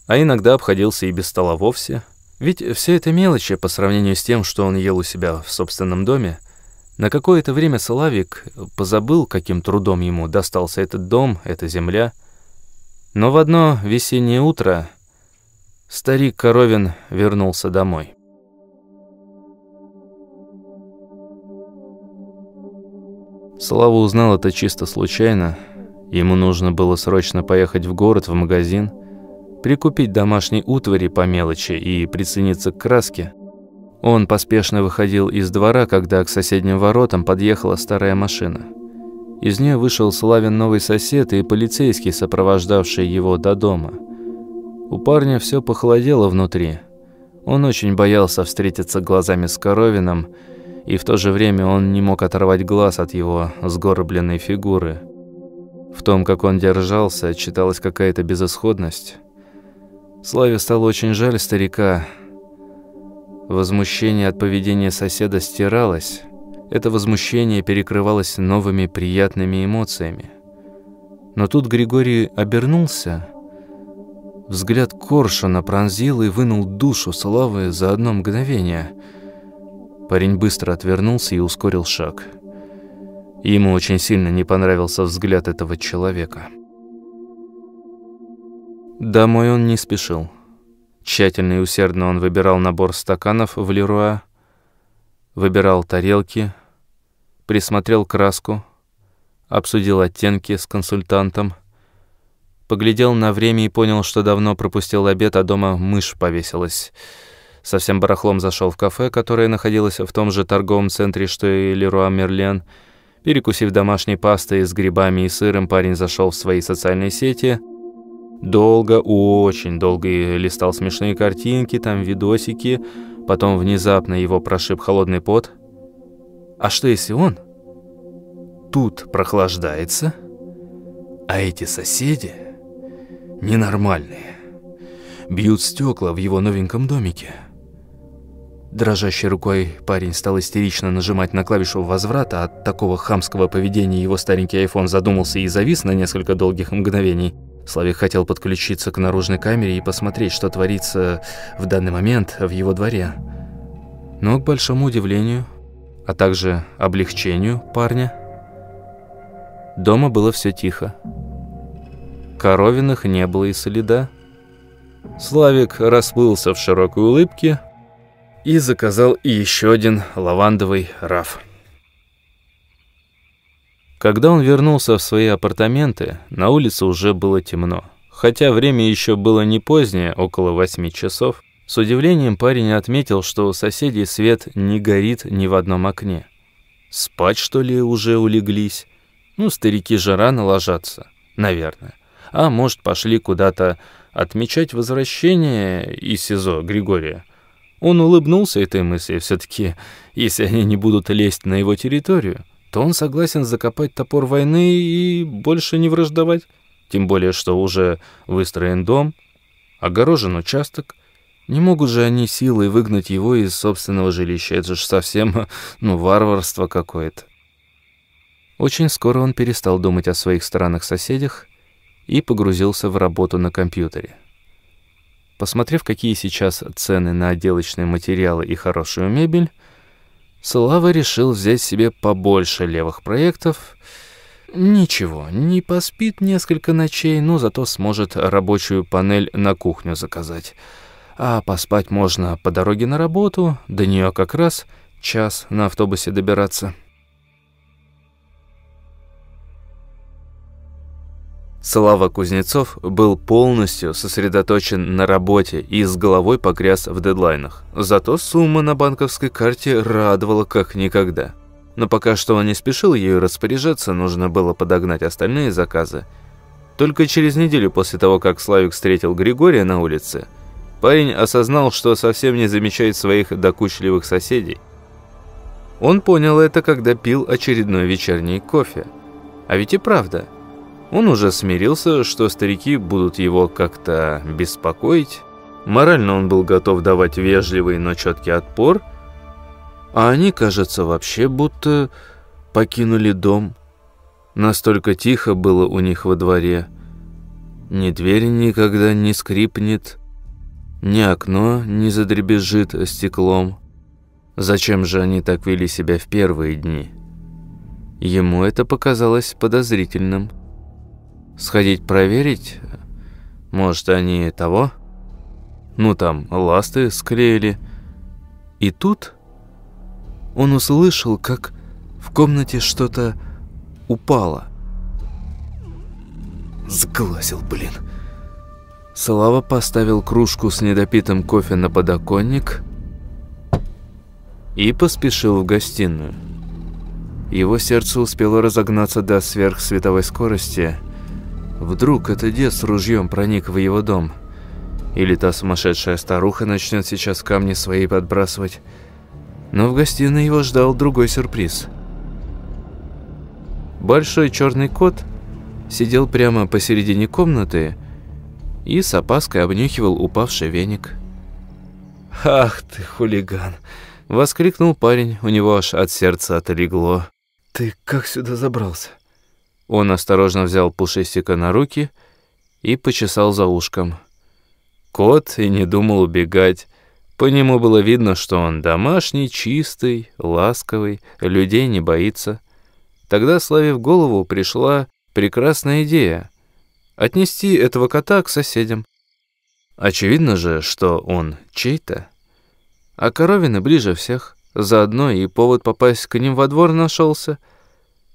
а иногда обходился и без стола вовсе, ведь все это мелочи по сравнению с тем, что он ел у себя в собственном доме, на какое-то время Славик позабыл, каким трудом ему достался этот дом, эта земля. Но в одно весеннее утро старик Коровин вернулся домой. Слава узнал это чисто случайно. Ему нужно было срочно поехать в город, в магазин. прикупить домашней утвари по мелочи и прицениться к краске, он поспешно выходил из двора, когда к соседним воротам подъехала старая машина. Из нее вышел Славин новый сосед и полицейский, сопровождавший его до дома. У парня все похолодело внутри. Он очень боялся встретиться глазами с Коровином, и в то же время он не мог оторвать глаз от его сгорбленной фигуры. В том, как он держался, читалась какая-то безысходность. Славе стало очень жаль старика. Возмущение от поведения соседа стиралось. Это возмущение перекрывалось новыми приятными эмоциями. Но тут Григорий обернулся. Взгляд Коршуна пронзил и вынул душу Славы за одно мгновение. Парень быстро отвернулся и ускорил шаг. Ему очень сильно не понравился взгляд этого человека. Домой он не спешил. Тщательно и усердно он выбирал набор стаканов в Леруа, выбирал тарелки, присмотрел краску, обсудил оттенки с консультантом, поглядел на время и понял, что давно пропустил обед, а дома мышь повесилась. Совсем барахлом зашел в кафе, которое находилось в том же торговом центре, что и Леруа Мерлен. Перекусив домашней пастой с грибами и сыром, парень зашел в свои социальные сети – Долго, очень долго листал смешные картинки, там видосики, потом внезапно его прошиб холодный пот. А что если он тут прохлаждается, а эти соседи ненормальные, бьют стекла в его новеньком домике? Дрожащей рукой парень стал истерично нажимать на клавишу возврата. От такого хамского поведения его старенький iPhone задумался и завис на несколько долгих мгновений – Славик хотел подключиться к наружной камере и посмотреть, что творится в данный момент в его дворе. Но, к большому удивлению, а также облегчению парня, дома было все тихо. Коровиных не было и следа. Славик расплылся в широкой улыбке и заказал еще один лавандовый раф. Когда он вернулся в свои апартаменты, на улице уже было темно. Хотя время еще было не позднее, около восьми часов, с удивлением парень отметил, что у соседей свет не горит ни в одном окне. Спать, что ли, уже улеглись? Ну, старики же рано ложатся, наверное. А может, пошли куда-то отмечать возвращение из СИЗО Григория. Он улыбнулся этой мысли, все-таки, если они не будут лезть на его территорию, то он согласен закопать топор войны и больше не враждовать. Тем более, что уже выстроен дом, огорожен участок. Не могут же они силой выгнать его из собственного жилища. Это же совсем, ну, варварство какое-то. Очень скоро он перестал думать о своих странных соседях и погрузился в работу на компьютере. Посмотрев, какие сейчас цены на отделочные материалы и хорошую мебель, Слава решил взять себе побольше левых проектов. Ничего, не поспит несколько ночей, но зато сможет рабочую панель на кухню заказать. А поспать можно по дороге на работу, до нее как раз час на автобусе добираться. Слава Кузнецов был полностью сосредоточен на работе и с головой погряз в дедлайнах. Зато сумма на банковской карте радовала как никогда. Но пока что он не спешил ею распоряжаться, нужно было подогнать остальные заказы. Только через неделю после того, как Славик встретил Григория на улице, парень осознал, что совсем не замечает своих докучливых соседей. Он понял это, когда пил очередной вечерний кофе. А ведь и правда – он уже смирился, что старики будут его как-то беспокоить. Морально он был готов давать вежливый, но четкий отпор. А они, кажется, вообще будто покинули дом. Настолько тихо было у них во дворе. Ни дверь никогда не скрипнет, ни окно не задребезжит стеклом. Зачем же они так вели себя в первые дни? Ему это показалось подозрительным. Сходить проверить? Может, они того? Ну, там, ласты склеили. И тут он услышал, как в комнате что-то упало. Сглазил, блин. Слава поставил кружку с недопитым кофе на подоконник и поспешил в гостиную. Его сердце успело разогнаться до сверхсветовой скорости. Вдруг это дед с ружьем проник в его дом. Или та сумасшедшая старуха начнет сейчас камни свои подбрасывать. Но в гостиной его ждал другой сюрприз. Большой черный кот сидел прямо посередине комнаты и с опаской обнюхивал упавший веник. «Ах ты, хулиган!» — воскликнул парень, у него аж от сердца отлегло. «Ты как сюда забрался?» Он осторожно взял пушистика на руки и почесал за ушком. Кот и не думал убегать. По нему было видно, что он домашний, чистый, ласковый, людей не боится. Тогда Славе в голову пришла прекрасная идея — отнести этого кота к соседям. Очевидно же, что он чей-то. А коровины ближе всех. Заодно и повод попасть к ним во двор нашелся.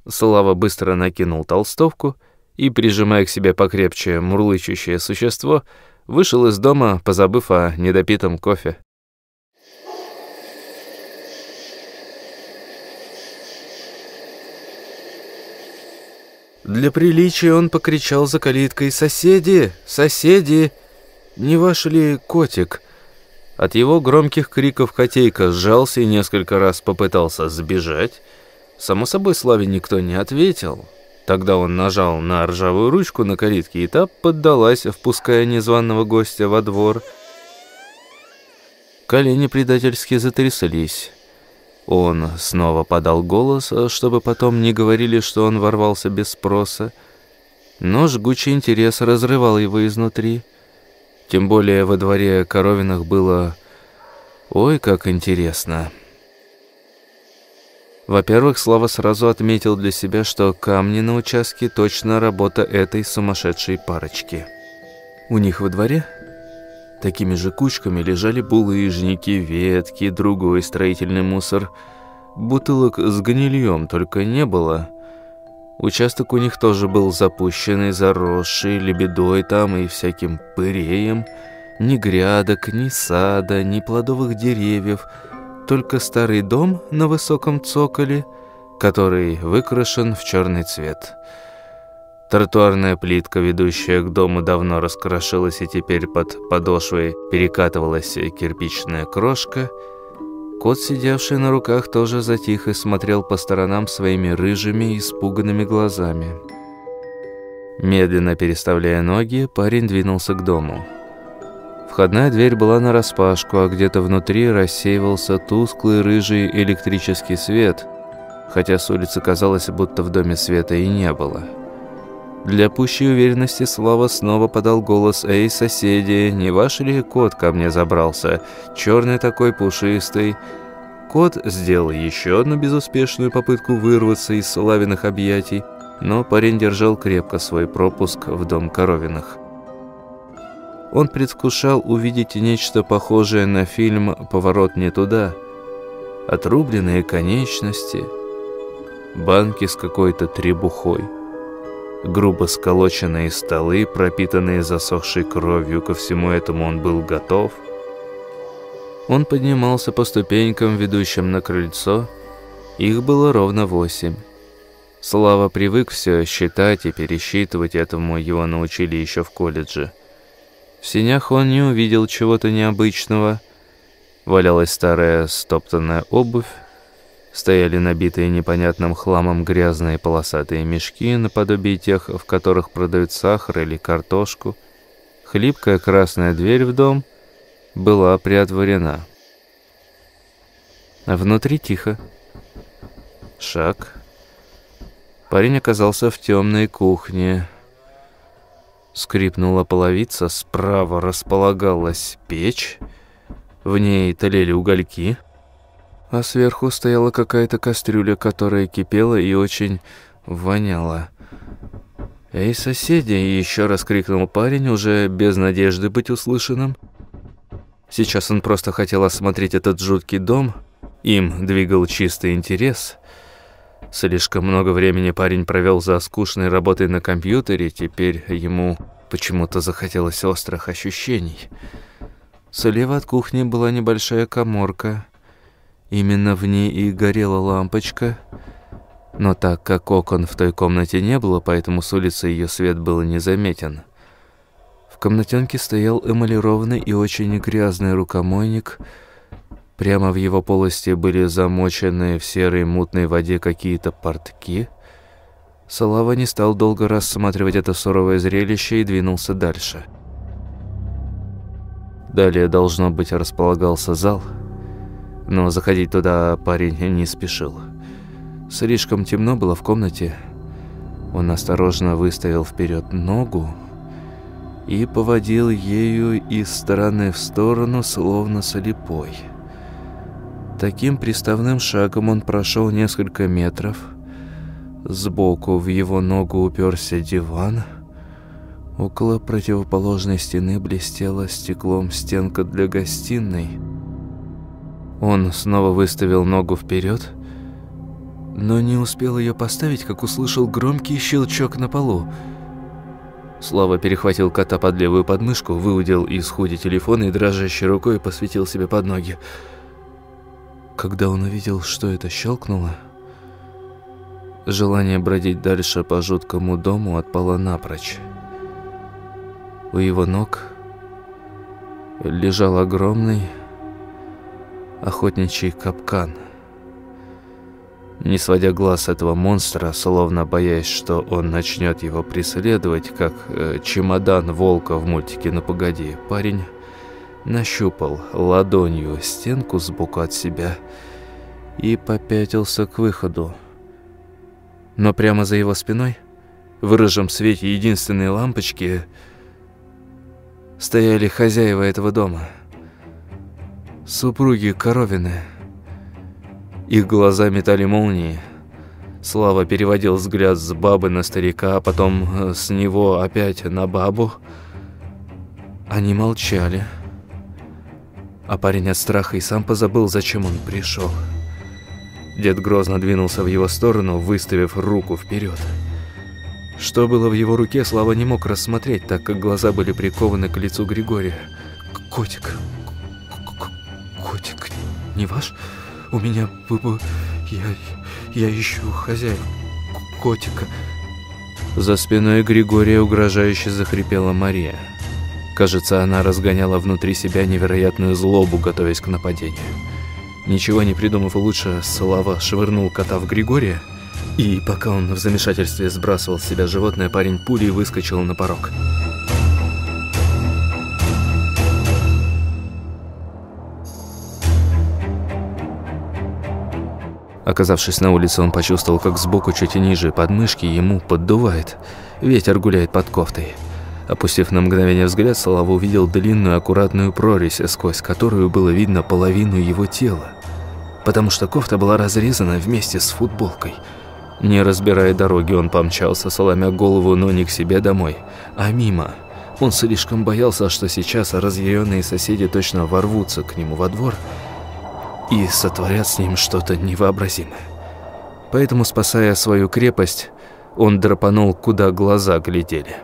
Слава быстро накинул толстовку и, прижимая к себе покрепче мурлычущее существо, вышел из дома, позабыв о недопитом кофе. Для приличия он покричал за калиткой «Соседи! Соседи! Не ваш ли котик?» От его громких криков котейка сжался и несколько раз попытался сбежать. Само собой, Славе никто не ответил. Тогда он нажал на ржавую ручку на калитке, и та поддалась, впуская незваного гостя во двор. Колени предательски затряслись. Он снова подал голос, чтобы потом не говорили, что он ворвался без спроса. Но жгучий интерес разрывал его изнутри. Тем более во дворе Коровиных было... Ой, как интересно. Во-первых, Слава сразу отметил для себя, что камни на участке точно работа этой сумасшедшей парочки. У них во дворе такими же кучками лежали булыжники, ветки, другой строительный мусор. Бутылок с гнильем только не было. Участок у них тоже был запущенный, заросший, лебедой там и всяким пыреем. Ни грядок, ни сада, ни плодовых деревьев – только старый дом на высоком цоколе, который выкрашен в черный цвет. Тротуарная плитка, ведущая к дому, давно раскрошилась, и теперь под подошвой перекатывалась кирпичная крошка. Кот, сидевший на руках, тоже затих и смотрел по сторонам своими рыжими, испуганными глазами. Медленно переставляя ноги, парень двинулся к дому. Входная дверь была нараспашку, а где-то внутри рассеивался тусклый рыжий электрический свет, хотя с улицы казалось, будто в доме света и не было. Для пущей уверенности Слава снова подал голос «Эй, соседи, не ваш ли кот ко мне забрался? Черный такой, пушистый». Кот сделал еще одну безуспешную попытку вырваться из Славиных объятий, но парень держал крепко свой пропуск в дом Коровиных. Он предвкушал увидеть нечто похожее на фильм «Поворот не туда». Отрубленные конечности, банки с какой-то требухой, грубо сколоченные столы, пропитанные засохшей кровью, ко всему этому он был готов. Он поднимался по ступенькам, ведущим на крыльцо. Их было ровно восемь. Слава привык все считать и пересчитывать, этому его научили еще в колледже. В синях он не увидел чего-то необычного. Валялась старая стоптанная обувь, стояли набитые непонятным хламом грязные полосатые мешки, наподобие тех, в которых продают сахар или картошку. Хлипкая красная дверь в дом была приотворена. Внутри тихо. Шаг. Парень оказался в темной кухне. Скрипнула половица, справа располагалась печь, в ней тлели угольки, а сверху стояла какая-то кастрюля, которая кипела и очень воняла. «Эй, соседи!» — еще раз крикнул парень, уже без надежды быть услышанным. Сейчас он просто хотел осмотреть этот жуткий дом, им двигал чистый интерес — Слишком много времени парень провел за скучной работой на компьютере, теперь ему почему-то захотелось острых ощущений. Слева от кухни была небольшая коморка. Именно в ней и горела лампочка. Но так как окон в той комнате не было, поэтому с улицы ее свет был незаметен. В комнатенке стоял эмалированный и очень грязный рукомойник. Прямо в его полости были замочены в серой мутной воде какие-то портки. Салава не стал долго рассматривать это суровое зрелище и двинулся дальше. Далее, должно быть, располагался зал, но заходить туда парень не спешил. Слишком темно было в комнате. Он осторожно выставил вперед ногу и поводил ею из стороны в сторону, словно слепой. Таким приставным шагом он прошел несколько метров. Сбоку в его ногу уперся диван. Около противоположной стены блестела стеклом стенка для гостиной. Он снова выставил ногу вперед, но не успел ее поставить, как услышал громкий щелчок на полу. Слава перехватил кота под левую подмышку, выудил из худи телефон и дрожащей рукой посветил себе под ноги. Когда он увидел, что это щелкнуло, желание бродить дальше по жуткому дому отпало напрочь. У его ног лежал огромный охотничий капкан. Не сводя глаз этого монстра, словно боясь, что он начнет его преследовать, как э, чемодан волка в мультике «Ну погоди», парень нащупал ладонью стенку сбоку от себя и попятился к выходу. Но прямо за его спиной, в рыжем свете единственной лампочки, стояли хозяева этого дома. Супруги Коровины. Их глаза метали молнии. Слава переводил взгляд с бабы на старика, а потом с него опять на бабу. Они молчали. А парень от страха и сам позабыл, зачем он пришел. Дед грозно двинулся в его сторону, выставив руку вперед. Что было в его руке, Слава не мог рассмотреть, так как глаза были прикованы к лицу Григория. «Котик, котик, не ваш? У меня... Я, я ищу хозяина, котика». За спиной Григория угрожающе захрипела Мария. Кажется, она разгоняла внутри себя невероятную злобу, готовясь к нападению. Ничего не придумав лучше, Слава швырнул кота в Григория, и пока он в замешательстве сбрасывал с себя животное, парень пулей выскочил на порог. Оказавшись на улице, он почувствовал, как сбоку чуть ниже подмышки ему поддувает. Ветер гуляет под кофтой. Опустив на мгновение взгляд, Слава увидел длинную аккуратную прорезь, сквозь которую было видно половину его тела. Потому что кофта была разрезана вместе с футболкой. Не разбирая дороги, он помчался, сломя голову, но не к себе домой, а мимо. Он слишком боялся, что сейчас разъяренные соседи точно ворвутся к нему во двор и сотворят с ним что-то невообразимое. Поэтому, спасая свою крепость, он драпанул, куда глаза глядели.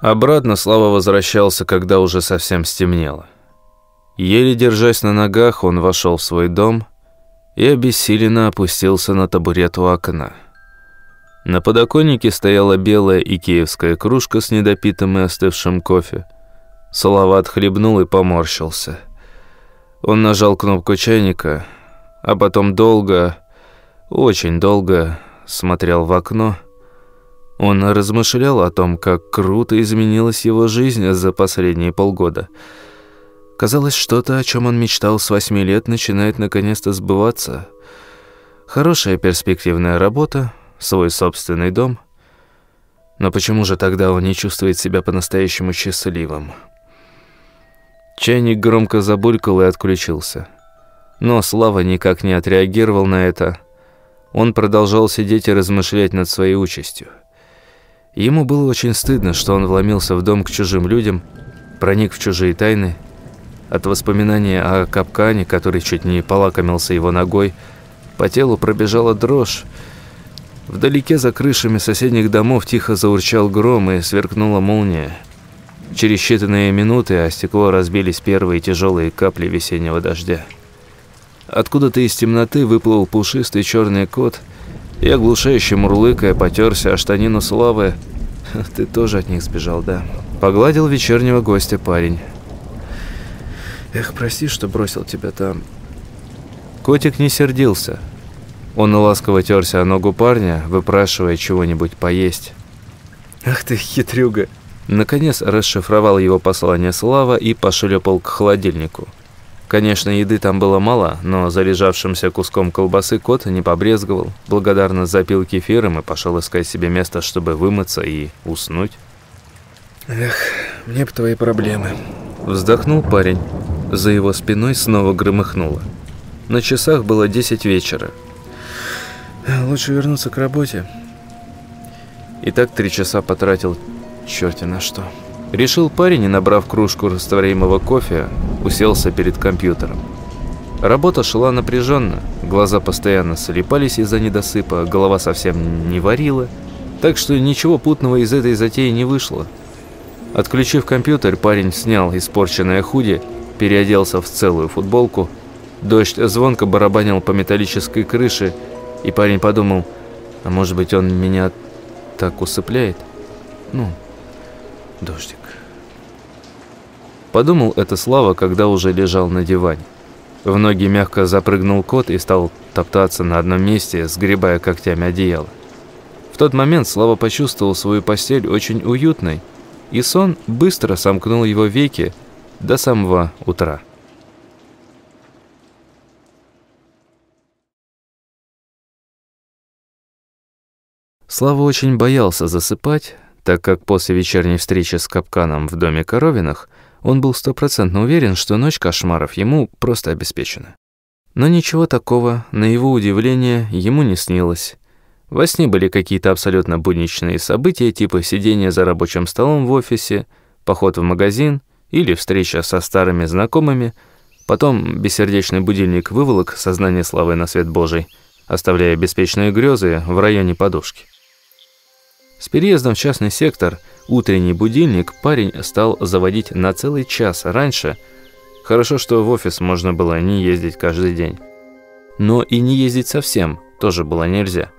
Обратно Слава возвращался, когда уже совсем стемнело. Еле держась на ногах, он вошел в свой дом и обессиленно опустился на табурет у окна. На подоконнике стояла белая икеевская кружка с недопитым и остывшим кофе. Слава отхлебнул и поморщился. Он нажал кнопку чайника, а потом долго, очень долго смотрел в окно, он размышлял о том, как круто изменилась его жизнь за последние полгода. Казалось, что-то, о чем он мечтал с восьми лет, начинает наконец-то сбываться. Хорошая перспективная работа, свой собственный дом. Но почему же тогда он не чувствует себя по-настоящему счастливым? Чайник громко забулькал и отключился. Но Слава никак не отреагировал на это. Он продолжал сидеть и размышлять над своей участью. Ему было очень стыдно, что он вломился в дом к чужим людям, проник в чужие тайны. От воспоминания о капкане, который чуть не полакомился его ногой, По телу пробежала дрожь. Вдалеке за крышами соседних домов тихо заурчал гром и сверкнула молния. Через считанные минуты о стекло разбились первые тяжелые капли весеннего дождя. Откуда-то из темноты выплыл пушистый черный кот и, оглушающе мурлыкая, потерся о штанину Славы. «Ты тоже от них сбежал, да?» Погладил вечернего гостя парень. «Эх, прости, что бросил тебя там». Котик не сердился. Он ласково терся о ногу парня, выпрашивая чего-нибудь поесть. «Ах ты, хитрюга!» Наконец расшифровал его послание Слава и пошлепал к холодильнику. Конечно, еды там было мало, но залежавшимся куском колбасы кот не побрезговал, благодарно запил кефиром и пошел искать себе место, чтобы вымыться и уснуть. «Эх, мне бы твои проблемы», — вздохнул парень. За его спиной снова громыхнуло. На часах было 10 вечера. «Лучше вернуться к работе». И так три часа потратил черти на что. Решил парень и, набрав кружку растворимого кофе, уселся перед компьютером. Работа шла напряженно, глаза постоянно слепались из-за недосыпа, голова совсем не варила, так что ничего путного из этой затеи не вышло. Отключив компьютер, парень снял испорченное худи, переоделся в целую футболку. Дождь звонко барабанил по металлической крыше, и парень подумал, а может быть он меня так усыпляет? Ну, дождик. Подумал это Слава, когда уже лежал на диване. В ноги мягко запрыгнул кот и стал топтаться на одном месте, сгребая когтями одеяло. В тот момент Слава почувствовал свою постель очень уютной, и сон быстро сомкнул его веки до самого утра. Слава очень боялся засыпать, так как после вечерней встречи с Капканом в доме Коровинах он был стопроцентно уверен, что ночь кошмаров ему просто обеспечена. Но ничего такого, на его удивление, ему не снилось. Во сне были какие-то абсолютно будничные события, типа сидения за рабочим столом в офисе, поход в магазин или встреча со старыми знакомыми. Потом бессердечный будильник выволок сознание славы на свет Божий, оставляя беспечные грезы в районе подушки. С переездом в частный сектор утренний будильник парень стал заводить на целый час раньше. Хорошо, что в офис можно было не ездить каждый день. Но и не ездить совсем тоже было нельзя.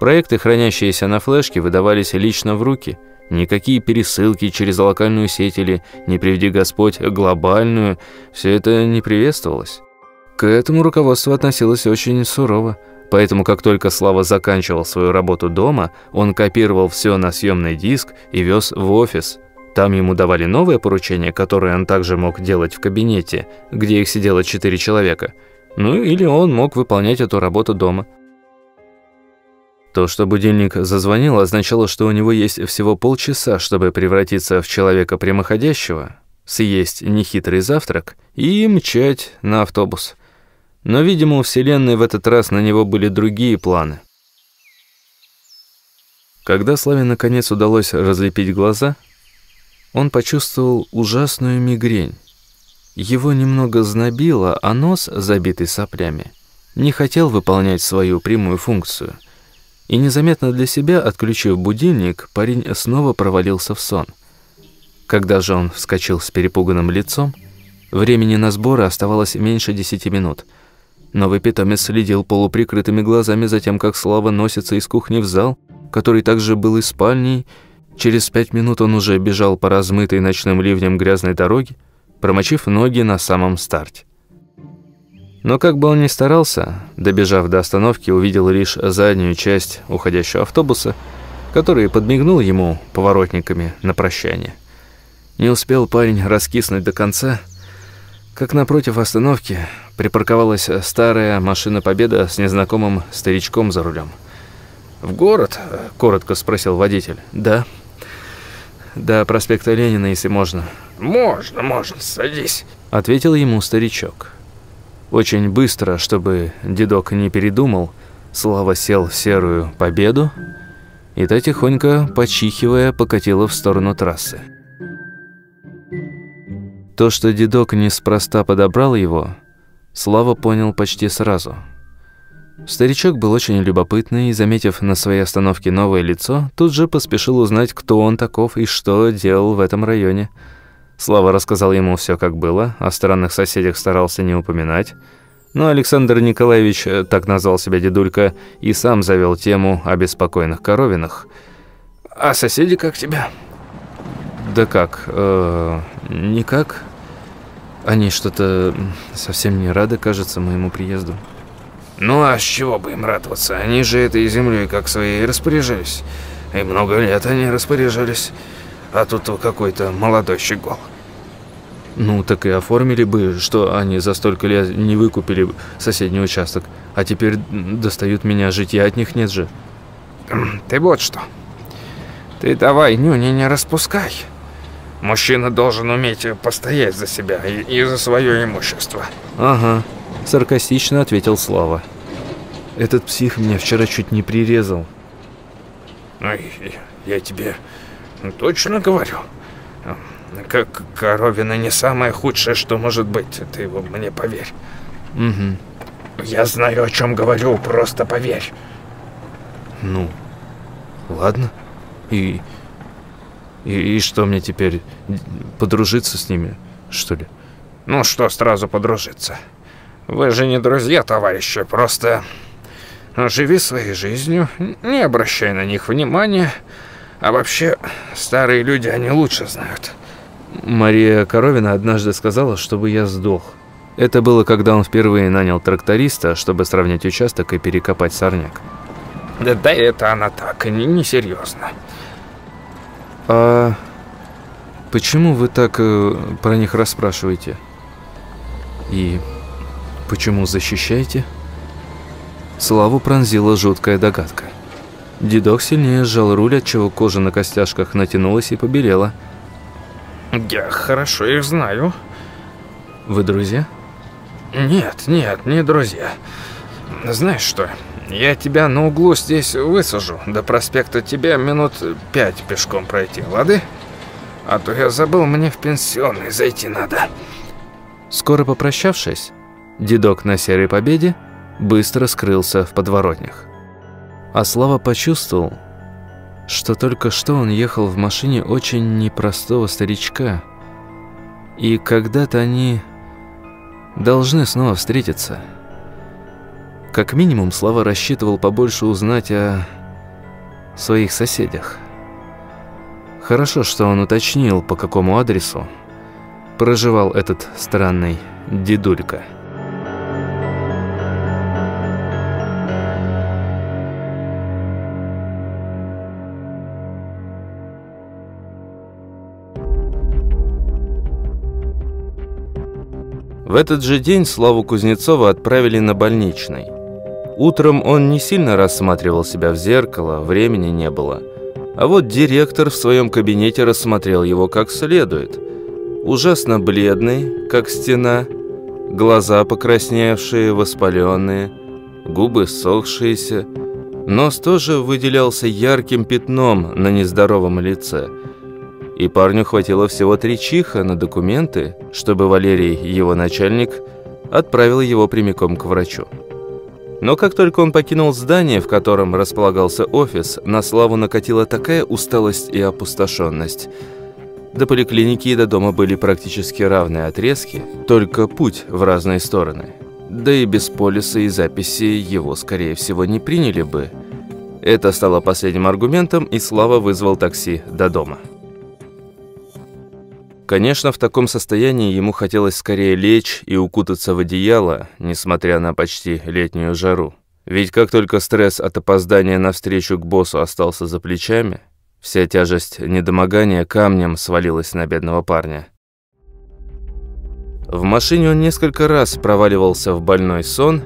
Проекты, хранящиеся на флешке, выдавались лично в руки. Никакие пересылки через локальную сеть или, не приведи Господь, глобальную, все это не приветствовалось. К этому руководство относилось очень сурово. Поэтому, как только Слава заканчивал свою работу дома, он копировал все на съемный диск и вез в офис. Там ему давали новое поручение, которое он также мог делать в кабинете, где их сидело четыре человека. Ну или он мог выполнять эту работу дома. То, что будильник зазвонил, означало, что у него есть всего полчаса, чтобы превратиться в человека прямоходящего, съесть нехитрый завтрак и мчать на автобус – но, видимо, у Вселенной в этот раз на него были другие планы. Когда Славе наконец удалось разлепить глаза, он почувствовал ужасную мигрень. Его немного знобило, а нос, забитый соплями, не хотел выполнять свою прямую функцию. И незаметно для себя, отключив будильник, парень снова провалился в сон. Когда же он вскочил с перепуганным лицом, времени на сборы оставалось меньше десяти минут – Новый питомец следил полуприкрытыми глазами за тем, как Слава носится из кухни в зал, который также был и спальней. Через пять минут он уже бежал по размытой ночным ливнем грязной дороге, промочив ноги на самом старте. Но как бы он ни старался, добежав до остановки, увидел лишь заднюю часть уходящего автобуса, который подмигнул ему поворотниками на прощание. Не успел парень раскиснуть до конца – как напротив остановки припарковалась старая машина Победа с незнакомым старичком за рулем. «В город?» – коротко спросил водитель. «Да». «До проспекта Ленина, если можно». «Можно, можно, садись», – ответил ему старичок. Очень быстро, чтобы дедок не передумал, Слава сел в серую Победу, и та тихонько, почихивая, покатила в сторону трассы. То, что дедок неспроста подобрал его, Слава понял почти сразу. Старичок был очень любопытный и, заметив на своей остановке новое лицо, тут же поспешил узнать, кто он таков и что делал в этом районе. Слава рассказал ему все, как было, о странных соседях старался не упоминать. Но Александр Николаевич, э, так назвал себя дедулька, и сам завел тему о беспокойных коровинах. «А соседи как тебя?» «Да как? Э, никак. Они что-то совсем не рады, кажется, моему приезду». Ну а с чего бы им радоваться? Они же этой землей как своей распоряжались. И много лет они распоряжались. А тут какой-то молодой щегол. Ну, так и оформили бы, что они за столько лет не выкупили соседний участок. А теперь достают меня, житья от них нет же. Ты вот что. Ты давай нюни не распускай. Мужчина должен уметь постоять за себя и, и за свое имущество. Ага. Саркастично ответил Слава. Этот псих меня вчера чуть не прирезал. Ой, я тебе точно говорю. Как коровина не самое худшее, что может быть. Ты мне поверь. Угу. Я знаю, о чем говорю, просто поверь. Ну, ладно. И, и, и что мне теперь, подружиться с ними, что ли? Ну что сразу подружиться? Вы же не друзья, товарищи, просто живи своей жизнью, не обращай на них внимания. А вообще, старые люди, они лучше знают. Мария Коровина однажды сказала, чтобы я сдох. Это было, когда он впервые нанял тракториста, чтобы сравнять участок и перекопать сорняк. Да, да это она так, не, не серьезно. А почему вы так э, про них расспрашиваете? И Почему защищаете? Славу пронзила жуткая догадка. Дедок сильнее сжал руль, отчего кожа на костяшках натянулась и побелела. Я хорошо их знаю. Вы друзья? Нет, нет, не друзья. Знаешь что, я тебя на углу здесь высажу. До проспекта тебе минут пять пешком пройти, лады? А то я забыл, мне в пенсионный зайти надо. Скоро попрощавшись, Дедок на серой победе быстро скрылся в подворотнях. А Слава почувствовал, что только что он ехал в машине очень непростого старичка. И когда-то они должны снова встретиться. Как минимум, Слава рассчитывал побольше узнать о своих соседях. Хорошо, что он уточнил, по какому адресу проживал этот странный дедулька. В этот же день Славу Кузнецова отправили на больничный. Утром он не сильно рассматривал себя в зеркало, времени не было. А вот директор в своем кабинете рассмотрел его как следует. Ужасно бледный, как стена, глаза покрасневшие, воспаленные, губы сохшиеся, нос тоже выделялся ярким пятном на нездоровом лице – и парню хватило всего три чиха на документы, чтобы Валерий, его начальник, отправил его прямиком к врачу. Но как только он покинул здание, в котором располагался офис, на Славу накатила такая усталость и опустошенность. До поликлиники и до дома были практически равные отрезки, только путь в разные стороны. Да и без полиса и записи его, скорее всего, не приняли бы. Это стало последним аргументом, и Слава вызвал такси до дома. Конечно, в таком состоянии ему хотелось скорее лечь и укутаться в одеяло, несмотря на почти летнюю жару. Ведь как только стресс от опоздания на встречу к боссу остался за плечами, вся тяжесть недомогания камнем свалилась на бедного парня. В машине он несколько раз проваливался в больной сон,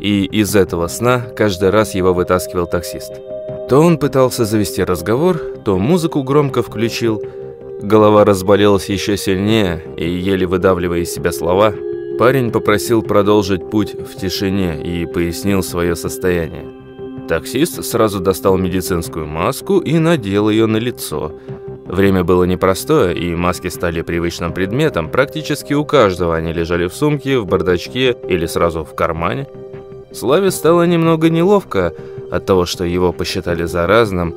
и из этого сна каждый раз его вытаскивал таксист. То он пытался завести разговор, то музыку громко включил – Голова разболелась еще сильнее, и, еле выдавливая из себя слова, парень попросил продолжить путь в тишине и пояснил свое состояние. Таксист сразу достал медицинскую маску и надел ее на лицо. Время было непростое, и маски стали привычным предметом. Практически у каждого они лежали в сумке, в бардачке или сразу в кармане. Славе стало немного неловко от того, что его посчитали заразным,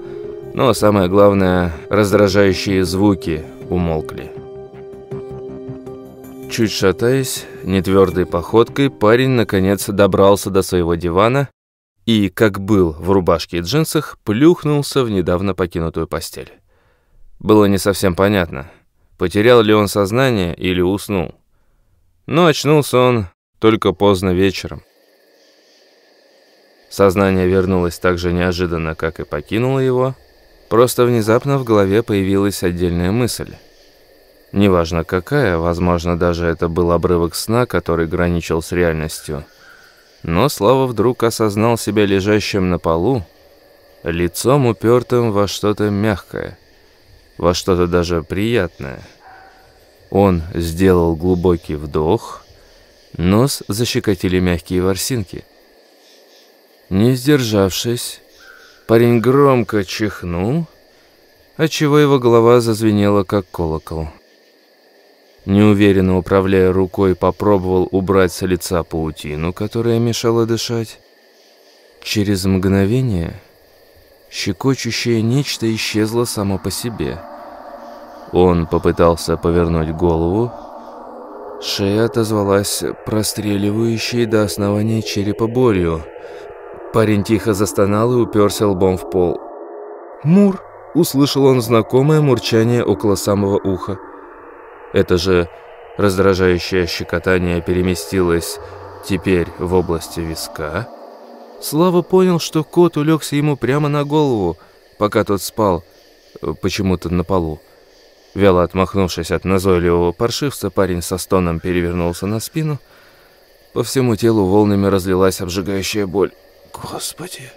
но самое главное, раздражающие звуки умолкли. Чуть шатаясь, нетвердой походкой, парень наконец добрался до своего дивана и, как был в рубашке и джинсах, плюхнулся в недавно покинутую постель. Было не совсем понятно, потерял ли он сознание или уснул. Но очнулся он только поздно вечером. Сознание вернулось так же неожиданно, как и покинуло его. Просто внезапно в голове появилась отдельная мысль. Неважно какая, возможно, даже это был обрывок сна, который граничил с реальностью. Но Слава вдруг осознал себя лежащим на полу, лицом упертым во что-то мягкое, во что-то даже приятное. Он сделал глубокий вдох, нос защекотили мягкие ворсинки. Не сдержавшись, парень громко чихнул, отчего его голова зазвенела, как колокол. Неуверенно управляя рукой, попробовал убрать с лица паутину, которая мешала дышать. Через мгновение щекочущее нечто исчезло само по себе. Он попытался повернуть голову. Шея отозвалась простреливающей до основания черепа болью. Парень тихо застонал и уперся лбом в пол. «Мур!» – услышал он знакомое мурчание около самого уха. Это же раздражающее щекотание переместилось теперь в области виска. Слава понял, что кот улегся ему прямо на голову, пока тот спал, э, почему-то на полу. Вяло отмахнувшись от назойливого паршивца, парень со стоном перевернулся на спину. По всему телу волнами разлилась обжигающая боль. «Господи,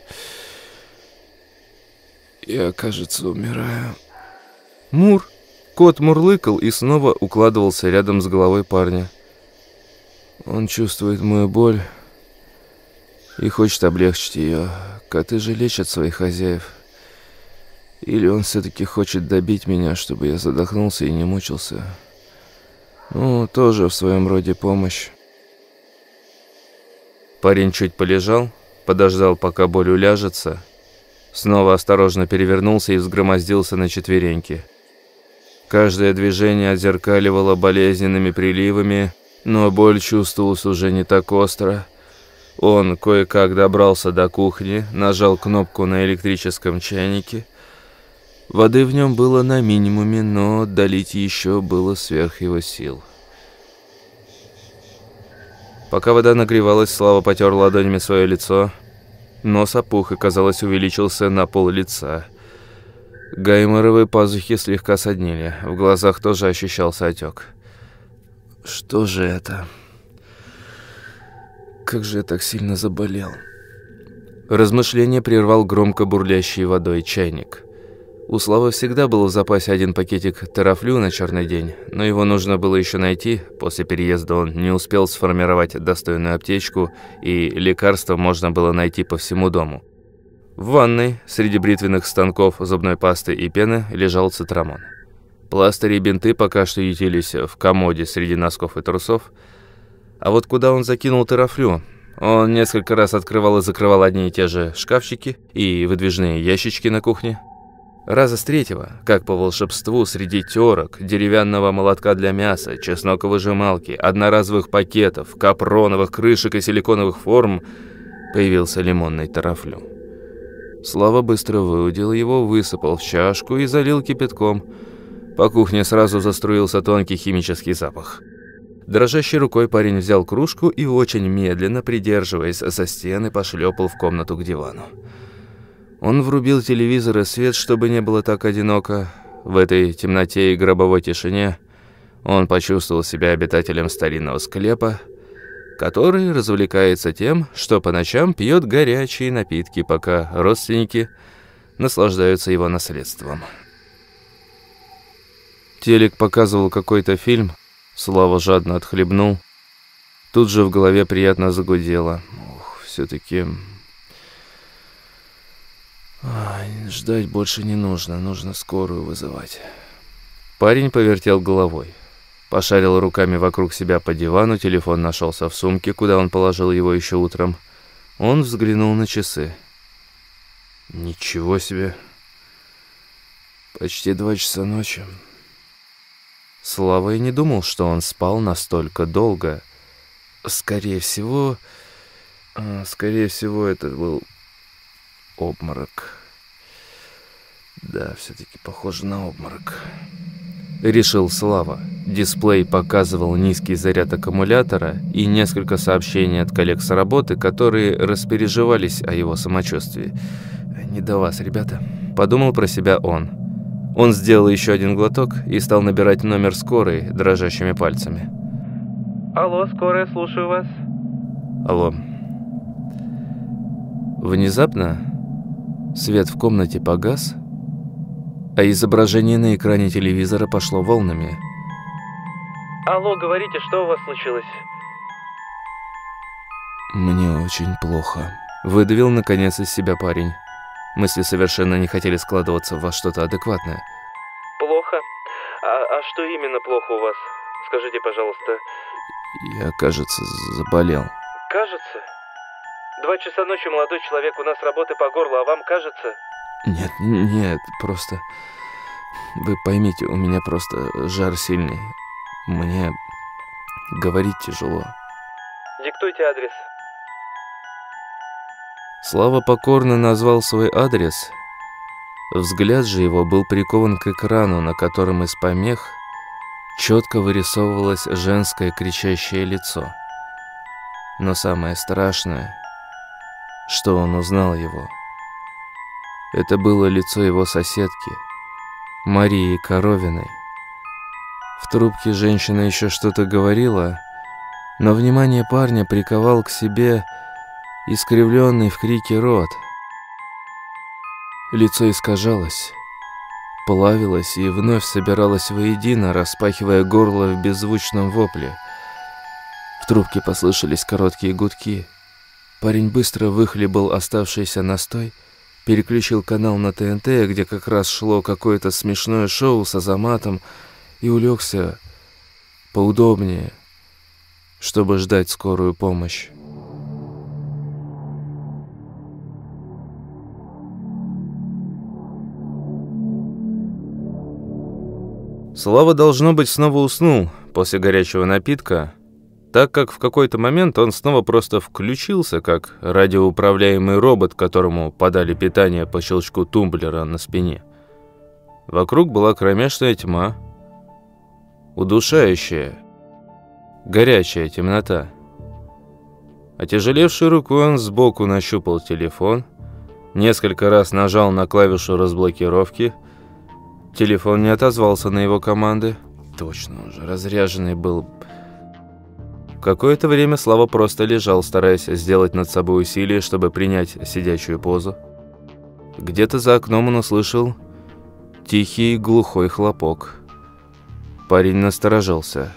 я, кажется, умираю». «Мур!» Кот мурлыкал и снова укладывался рядом с головой парня. Он чувствует мою боль и хочет облегчить ее. Коты же лечат своих хозяев. Или он все-таки хочет добить меня, чтобы я задохнулся и не мучился. Ну, тоже в своем роде помощь. Парень чуть полежал, подождал, пока боль уляжется, снова осторожно перевернулся и взгромоздился на четвереньки. Каждое движение отзеркаливало болезненными приливами, но боль чувствовалась уже не так остро. Он кое-как добрался до кухни, нажал кнопку на электрическом чайнике. Воды в нем было на минимуме, но долить еще было сверх его сил. Пока вода нагревалась, Слава потер ладонями свое лицо. Нос опух и, казалось, увеличился на пол лица. Гайморовые пазухи слегка соднили. В глазах тоже ощущался отек. Что же это? Как же я так сильно заболел? Размышление прервал громко бурлящий водой чайник. У Славы всегда был в запасе один пакетик терафлю на черный день, но его нужно было еще найти. После переезда он не успел сформировать достойную аптечку, и лекарства можно было найти по всему дому. В ванной, среди бритвенных станков, зубной пасты и пены, лежал цитрамон. Пластыри и бинты пока что ютились в комоде среди носков и трусов. А вот куда он закинул терафлю? Он несколько раз открывал и закрывал одни и те же шкафчики и выдвижные ящички на кухне. Раза с третьего, как по волшебству, среди терок, деревянного молотка для мяса, чесноков-выжималки, одноразовых пакетов, капроновых крышек и силиконовых форм появился лимонный тарафлю. Слава быстро выудил его, высыпал в чашку и залил кипятком. По кухне сразу заструился тонкий химический запах. Дрожащей рукой парень взял кружку и очень медленно, придерживаясь за стены, пошлепал в комнату к дивану. Он врубил телевизор и свет, чтобы не было так одиноко. В этой темноте и гробовой тишине он почувствовал себя обитателем старинного склепа, который развлекается тем, что по ночам пьет горячие напитки, пока родственники наслаждаются его наследством. Телек показывал какой-то фильм, Слава жадно отхлебнул. Тут же в голове приятно загудело. Ух, все-таки... Ждать больше не нужно, нужно скорую вызывать. Парень повертел головой. Пошарил руками вокруг себя по дивану, телефон нашелся в сумке, куда он положил его еще утром. Он взглянул на часы. Ничего себе. Почти два часа ночи. Слава и не думал, что он спал настолько долго. Скорее всего... А, скорее всего, это был обморок. Да, все-таки похоже на обморок. Решил Слава. Дисплей показывал низкий заряд аккумулятора и несколько сообщений от коллег с работы, которые распереживались о его самочувствии. «Не до вас, ребята», – подумал про себя он. Он сделал еще один глоток и стал набирать номер скорой дрожащими пальцами. «Алло, скорая, слушаю вас». «Алло». Внезапно свет в комнате погас, а изображение на экране телевизора пошло волнами. «Алло, говорите, что у вас случилось?» «Мне очень плохо», – выдавил наконец из себя парень. Мысли совершенно не хотели складываться во что-то адекватное. «Плохо? А, а что именно плохо у вас? Скажите, пожалуйста». «Я, кажется, заболел». «Кажется? Два часа ночи молодой человек, у нас работы по горлу, а вам кажется?» Нет, нет, просто... Вы поймите, у меня просто жар сильный. Мне говорить тяжело. Диктуйте адрес. Слава покорно назвал свой адрес. Взгляд же его был прикован к экрану, на котором из помех четко вырисовывалось женское кричащее лицо. Но самое страшное, что он узнал его – это было лицо его соседки, Марии Коровиной. В трубке женщина еще что-то говорила, но внимание парня приковал к себе искривленный в крике рот. Лицо искажалось, плавилось и вновь собиралось воедино, распахивая горло в беззвучном вопле. В трубке послышались короткие гудки. Парень быстро выхлебал оставшийся настой, переключил канал на ТНТ, где как раз шло какое-то смешное шоу с Азаматом, и улегся поудобнее, чтобы ждать скорую помощь. Слава, должно быть, снова уснул после горячего напитка, так как в какой-то момент он снова просто включился, как радиоуправляемый робот, которому подали питание по щелчку тумблера на спине. Вокруг была кромешная тьма, удушающая, горячая темнота. Отяжелевшей рукой он сбоку нащупал телефон, несколько раз нажал на клавишу разблокировки. Телефон не отозвался на его команды. Точно уже, разряженный был Какое-то время Слава просто лежал, стараясь сделать над собой усилие, чтобы принять сидячую позу. Где-то за окном он услышал тихий глухой хлопок. Парень насторожился.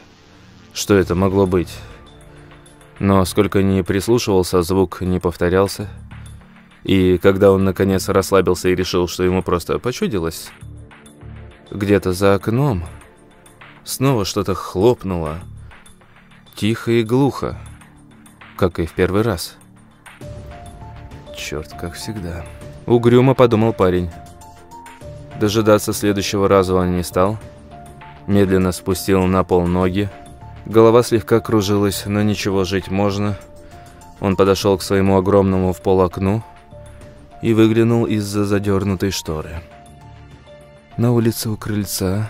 Что это могло быть? Но сколько ни прислушивался, звук не повторялся. И когда он наконец расслабился и решил, что ему просто почудилось, где-то за окном снова что-то хлопнуло, Тихо и глухо, как и в первый раз. Черт, как всегда. Угрюмо подумал парень. Дожидаться следующего раза он не стал. Медленно спустил на пол ноги. Голова слегка кружилась, но ничего, жить можно. Он подошел к своему огромному в пол окну и выглянул из-за задернутой шторы. На улице у крыльца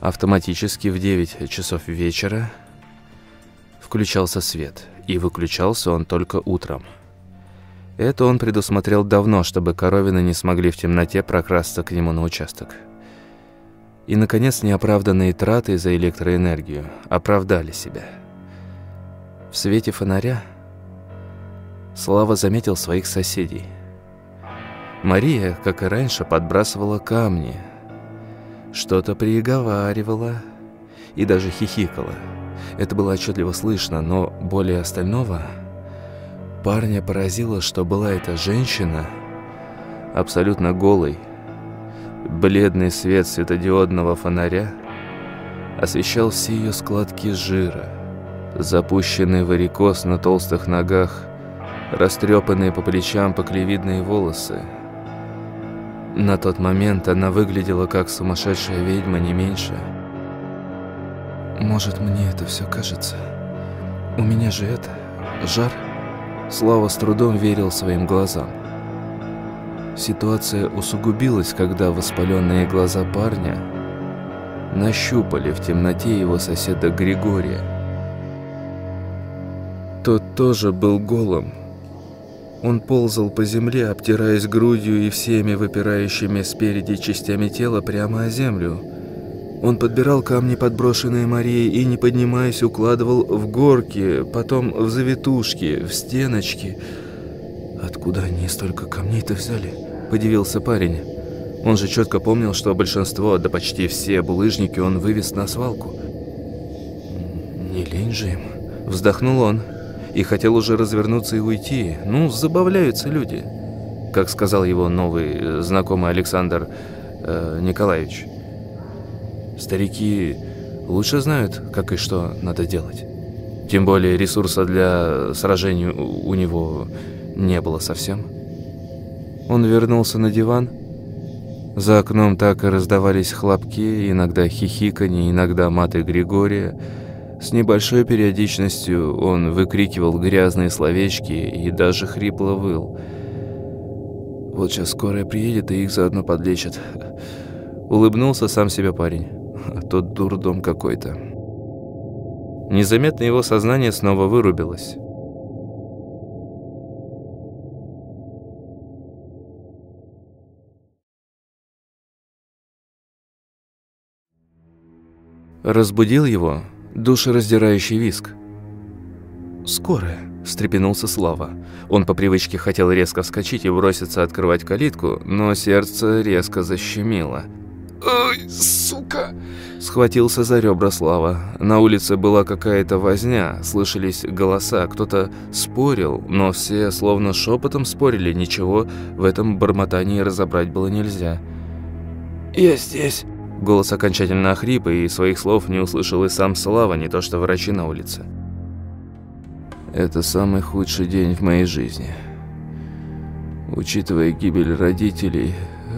Автоматически в 9 часов вечера включался свет, и выключался он только утром. Это он предусмотрел давно, чтобы коровины не смогли в темноте прокрасться к нему на участок. И, наконец, неоправданные траты за электроэнергию оправдали себя. В свете фонаря Слава заметил своих соседей. Мария, как и раньше, подбрасывала камни – что-то приговаривала и даже хихикала. Это было отчетливо слышно, но более остального парня поразило, что была эта женщина абсолютно голой. Бледный свет светодиодного фонаря освещал все ее складки жира, запущенный варикоз на толстых ногах, растрепанные по плечам поклевидные волосы. На тот момент она выглядела как сумасшедшая ведьма, не меньше. Может, мне это все кажется? У меня же это... жар? Слава с трудом верил своим глазам. Ситуация усугубилась, когда воспаленные глаза парня нащупали в темноте его соседа Григория. Тот тоже был голым. Он ползал по земле, обтираясь грудью и всеми выпирающими спереди частями тела прямо о землю. Он подбирал камни, подброшенные Марией, и, не поднимаясь, укладывал в горки, потом в завитушки, в стеночки. «Откуда они столько камней-то взяли?» – подивился парень. Он же четко помнил, что большинство, да почти все булыжники он вывез на свалку. «Не лень же им», – вздохнул он. И хотел уже развернуться и уйти. Ну, забавляются люди. Как сказал его новый э, знакомый Александр э, Николаевич. Старики лучше знают, как и что надо делать. Тем более ресурса для сражений у него не было совсем. Он вернулся на диван. За окном так и раздавались хлопки, иногда хихиканье, иногда маты Григория. С небольшой периодичностью он выкрикивал грязные словечки и даже хрипло выл. «Вот сейчас скорая приедет и их заодно подлечат». Улыбнулся сам себе парень а тот дурдом какой-то. Незаметно его сознание снова вырубилось. Разбудил его душераздирающий виск. «Скорая!» – встрепенулся Слава. Он по привычке хотел резко вскочить и броситься открывать калитку, но сердце резко защемило – «Ой, сука!» Схватился за ребра Слава. На улице была какая-то возня, слышались голоса, кто-то спорил, но все словно шепотом спорили, ничего в этом бормотании разобрать было нельзя. «Я здесь!» Голос окончательно охрип, и своих слов не услышал и сам Слава, не то что врачи на улице. «Это самый худший день в моей жизни. Учитывая гибель родителей,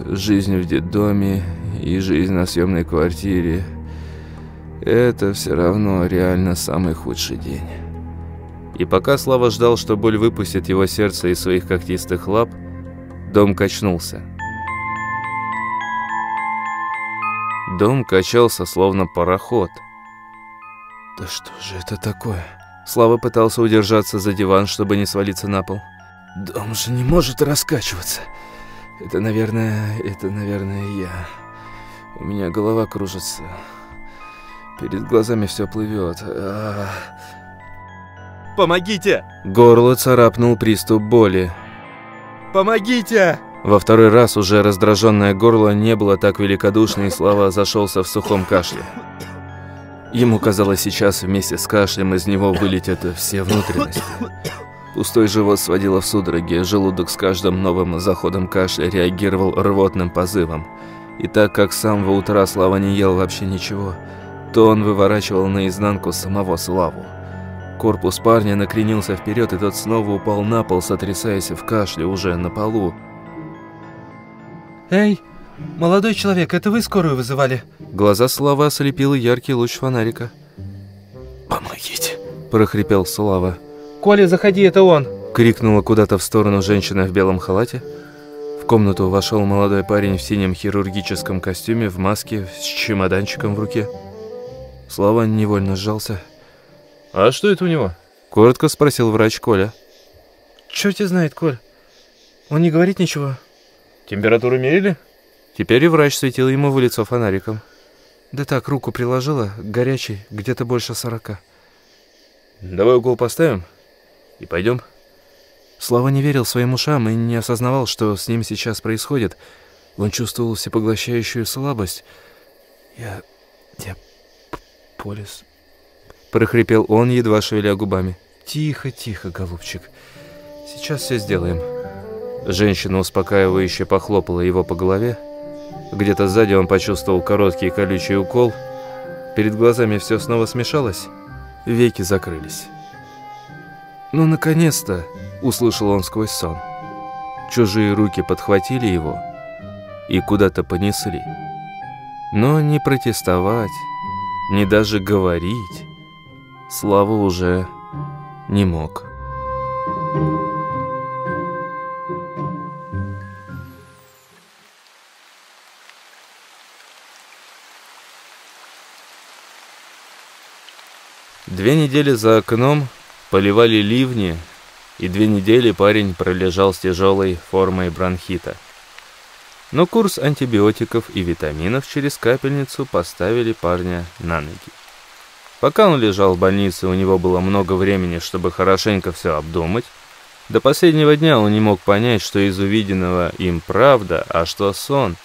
жизнь в детдоме и жизнь на съемной квартире – это все равно реально самый худший день. И пока Слава ждал, что боль выпустит его сердце из своих когтистых лап, дом качнулся. Дом качался, словно пароход. «Да что же это такое?» Слава пытался удержаться за диван, чтобы не свалиться на пол. «Дом же не может раскачиваться. Это, наверное, это, наверное, я...» У меня голова кружится. Перед глазами все плывет. А... Помогите! Горло царапнул приступ боли. Помогите! Во второй раз уже раздраженное горло не было так великодушно, и Слава зашелся в сухом кашле. Ему казалось, сейчас вместе с кашлем из него вылетят все внутренности. Пустой живот сводило в судороги, желудок с каждым новым заходом кашля реагировал рвотным позывом. И так как с самого утра Слава не ел вообще ничего, то он выворачивал наизнанку самого Славу. Корпус парня накренился вперед, и тот снова упал на пол, сотрясаясь в кашле уже на полу. «Эй, молодой человек, это вы скорую вызывали?» Глаза Славы ослепил яркий луч фонарика. «Помогите!» – прохрипел Слава. «Коля, заходи, это он!» – крикнула куда-то в сторону женщина в белом халате. В комнату вошел молодой парень в синем хирургическом костюме, в маске, с чемоданчиком в руке. Слава невольно сжался. «А что это у него?» Коротко спросил врач Коля. Черт тебя знает, Коль. Он не говорит ничего. Температуру мерили? Теперь и врач светил ему в лицо фонариком. Да так, руку приложила, горячий, где-то больше сорока. Давай укол поставим и пойдем. Слава не верил своим ушам и не осознавал, что с ним сейчас происходит. Он чувствовал всепоглощающую слабость. «Я... я... полис...» Прохрипел он, едва шевеля губами. «Тихо, тихо, голубчик. Сейчас все сделаем». Женщина успокаивающе похлопала его по голове. Где-то сзади он почувствовал короткий колючий укол. Перед глазами все снова смешалось. веки закрылись. «Ну, наконец-то!» — услышал он сквозь сон. Чужие руки подхватили его и куда-то понесли. Но не протестовать, не даже говорить Слава уже не мог. Две недели за окном поливали ливни, и две недели парень пролежал с тяжелой формой бронхита. Но курс антибиотиков и витаминов через капельницу поставили парня на ноги. Пока он лежал в больнице, у него было много времени, чтобы хорошенько все обдумать. До последнего дня он не мог понять, что из увиденного им правда, а что сон.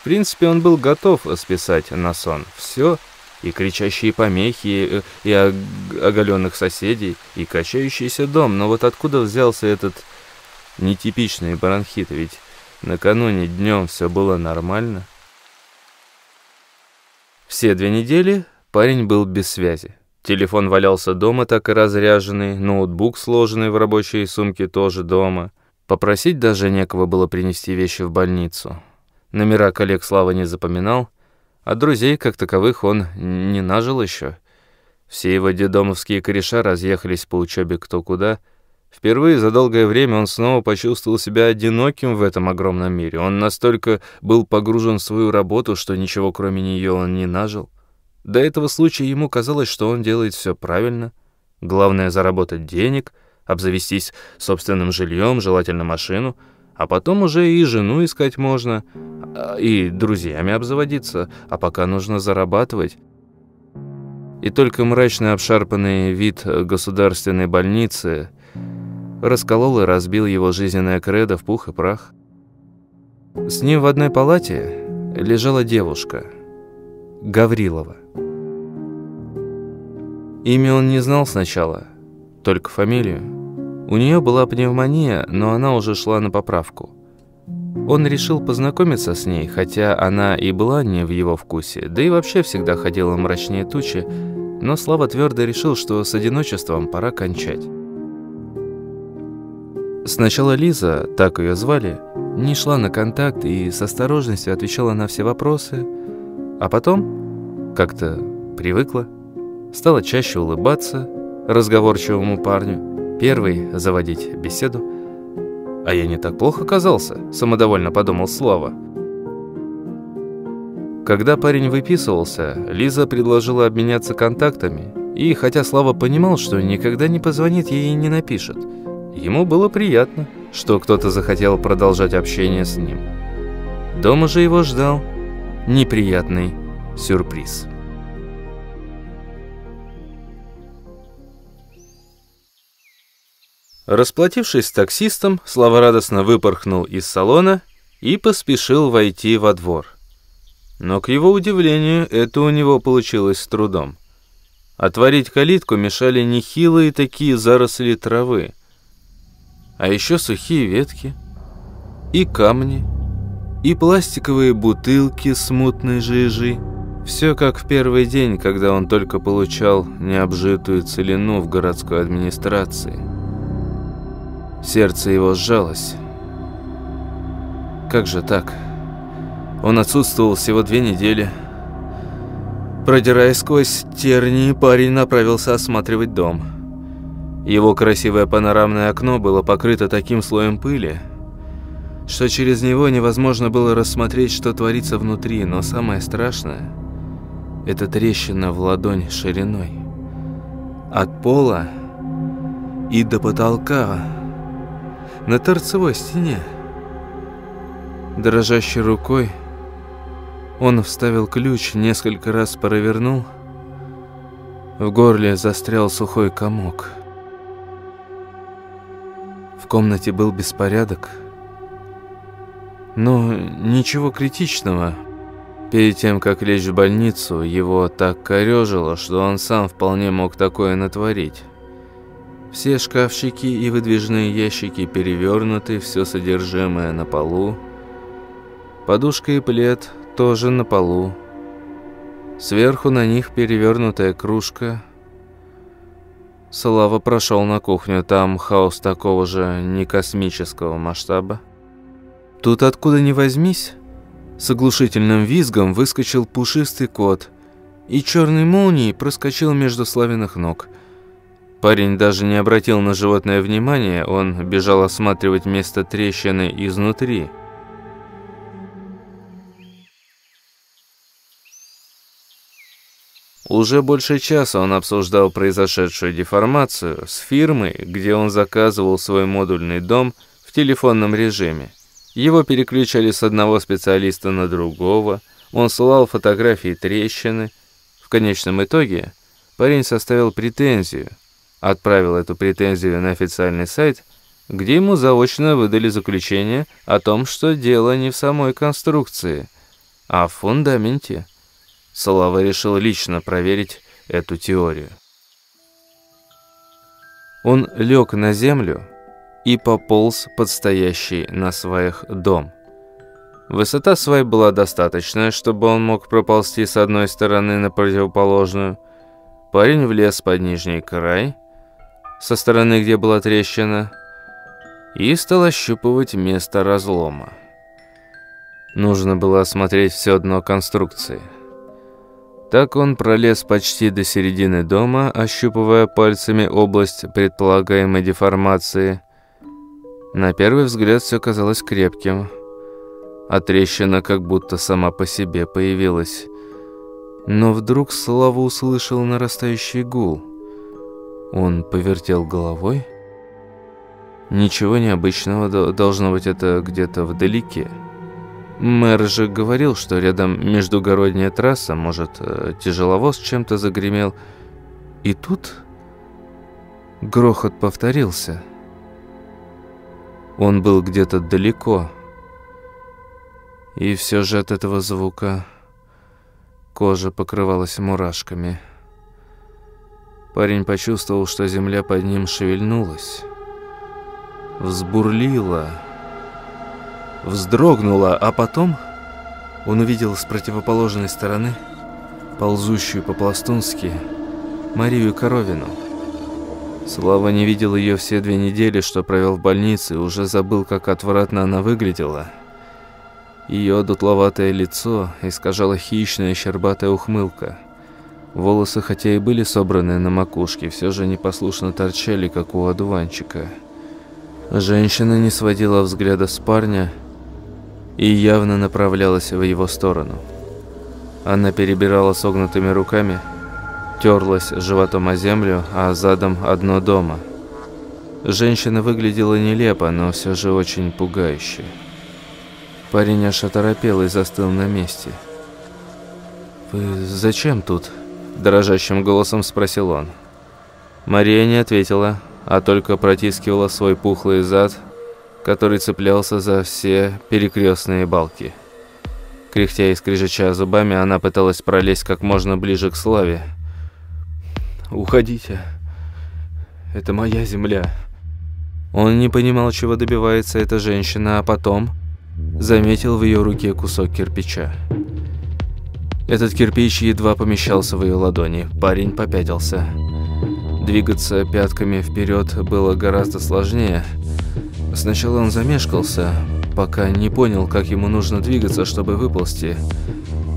В принципе, он был готов списать на сон все, и кричащие помехи, и оголенных соседей, и качающийся дом. Но вот откуда взялся этот нетипичный бронхит? Ведь накануне днем все было нормально. Все две недели парень был без связи. Телефон валялся дома так и разряженный, ноутбук, сложенный в рабочей сумке, тоже дома. Попросить даже некого было принести вещи в больницу. Номера коллег Слава не запоминал, а друзей, как таковых, он не нажил еще. Все его дедомовские кореша разъехались по учебе кто куда. Впервые за долгое время он снова почувствовал себя одиноким в этом огромном мире. Он настолько был погружен в свою работу, что ничего кроме нее он не нажил. До этого случая ему казалось, что он делает все правильно. Главное — заработать денег, обзавестись собственным жильем, желательно машину — а потом уже и жену искать можно, а, и друзьями обзаводиться, а пока нужно зарабатывать. И только мрачный обшарпанный вид государственной больницы расколол и разбил его жизненное кредо в пух и прах. С ним в одной палате лежала девушка, Гаврилова. Имя он не знал сначала, только фамилию. У нее была пневмония, но она уже шла на поправку. Он решил познакомиться с ней, хотя она и была не в его вкусе, да и вообще всегда ходила мрачнее тучи, но Слава твердо решил, что с одиночеством пора кончать. Сначала Лиза, так ее звали, не шла на контакт и с осторожностью отвечала на все вопросы, а потом как-то привыкла, стала чаще улыбаться разговорчивому парню, первый заводить беседу. А я не так плохо казался, самодовольно подумал Слава. Когда парень выписывался, Лиза предложила обменяться контактами, и хотя Слава понимал, что никогда не позвонит ей и не напишет, ему было приятно, что кто-то захотел продолжать общение с ним. Дома же его ждал неприятный сюрприз. Расплатившись с таксистом, Слава радостно выпорхнул из салона и поспешил войти во двор. Но, к его удивлению, это у него получилось с трудом. Отворить калитку мешали нехилые такие заросли травы, а еще сухие ветки и камни, и пластиковые бутылки с мутной жижей. Все как в первый день, когда он только получал необжитую целину в городской администрации. Сердце его сжалось. Как же так? Он отсутствовал всего две недели. Продираясь сквозь тернии, парень направился осматривать дом. Его красивое панорамное окно было покрыто таким слоем пыли, что через него невозможно было рассмотреть, что творится внутри, но самое страшное – это трещина в ладонь шириной. От пола и до потолка – на торцевой стене. Дрожащей рукой он вставил ключ, несколько раз провернул. В горле застрял сухой комок. В комнате был беспорядок, но ничего критичного. Перед тем, как лечь в больницу, его так корежило, что он сам вполне мог такое натворить. Все шкафчики и выдвижные ящики перевернуты, все содержимое на полу. Подушка и плед тоже на полу. Сверху на них перевернутая кружка. Слава прошел на кухню, там хаос такого же не космического масштаба. Тут откуда ни возьмись, с оглушительным визгом выскочил пушистый кот и черной молнией проскочил между славиных ног. Парень даже не обратил на животное внимания, он бежал осматривать место трещины изнутри – Уже больше часа он обсуждал произошедшую деформацию с фирмой, где он заказывал свой модульный дом в телефонном режиме. Его переключали с одного специалиста на другого, он ссылал фотографии трещины. В конечном итоге парень составил претензию, отправил эту претензию на официальный сайт, где ему заочно выдали заключение о том, что дело не в самой конструкции, а в фундаменте. Слава решил лично проверить эту теорию. Он лег на землю и пополз под стоящий на сваях дом. Высота свай была достаточная, чтобы он мог проползти с одной стороны на противоположную. Парень влез под нижний край, со стороны, где была трещина, и стал ощупывать место разлома. Нужно было осмотреть все дно конструкции. Так он пролез почти до середины дома, ощупывая пальцами область предполагаемой деформации. На первый взгляд все казалось крепким, а трещина как будто сама по себе появилась. Но вдруг Слава услышал нарастающий гул. Он повертел головой. Ничего необычного, должно быть это где-то вдалеке. Мэр же говорил, что рядом междугородняя трасса, может, э, тяжеловоз чем-то загремел. И тут грохот повторился. Он был где-то далеко. И все же от этого звука кожа покрывалась мурашками. Парень почувствовал, что земля под ним шевельнулась. Взбурлила вздрогнула, а потом он увидел с противоположной стороны ползущую по-пластунски Марию Коровину. Слава не видел ее все две недели, что провел в больнице, уже забыл, как отвратно она выглядела. Ее дутловатое лицо искажала хищная щербатая ухмылка. Волосы, хотя и были собраны на макушке, все же непослушно торчали, как у одуванчика. Женщина не сводила взгляда с парня, и явно направлялась в его сторону. Она перебирала согнутыми руками, терлась животом о землю, а задом одно дома. Женщина выглядела нелепо, но все же очень пугающе. Парень аж оторопел и застыл на месте. «Вы зачем тут?» – дрожащим голосом спросил он. Мария не ответила, а только протискивала свой пухлый зад – который цеплялся за все перекрестные балки. Кряхтя и скрежеча зубами, она пыталась пролезть как можно ближе к Славе. «Уходите. Это моя земля». Он не понимал, чего добивается эта женщина, а потом заметил в ее руке кусок кирпича. Этот кирпич едва помещался в ее ладони. Парень попятился. Двигаться пятками вперед было гораздо сложнее – Сначала он замешкался, пока не понял, как ему нужно двигаться, чтобы выползти.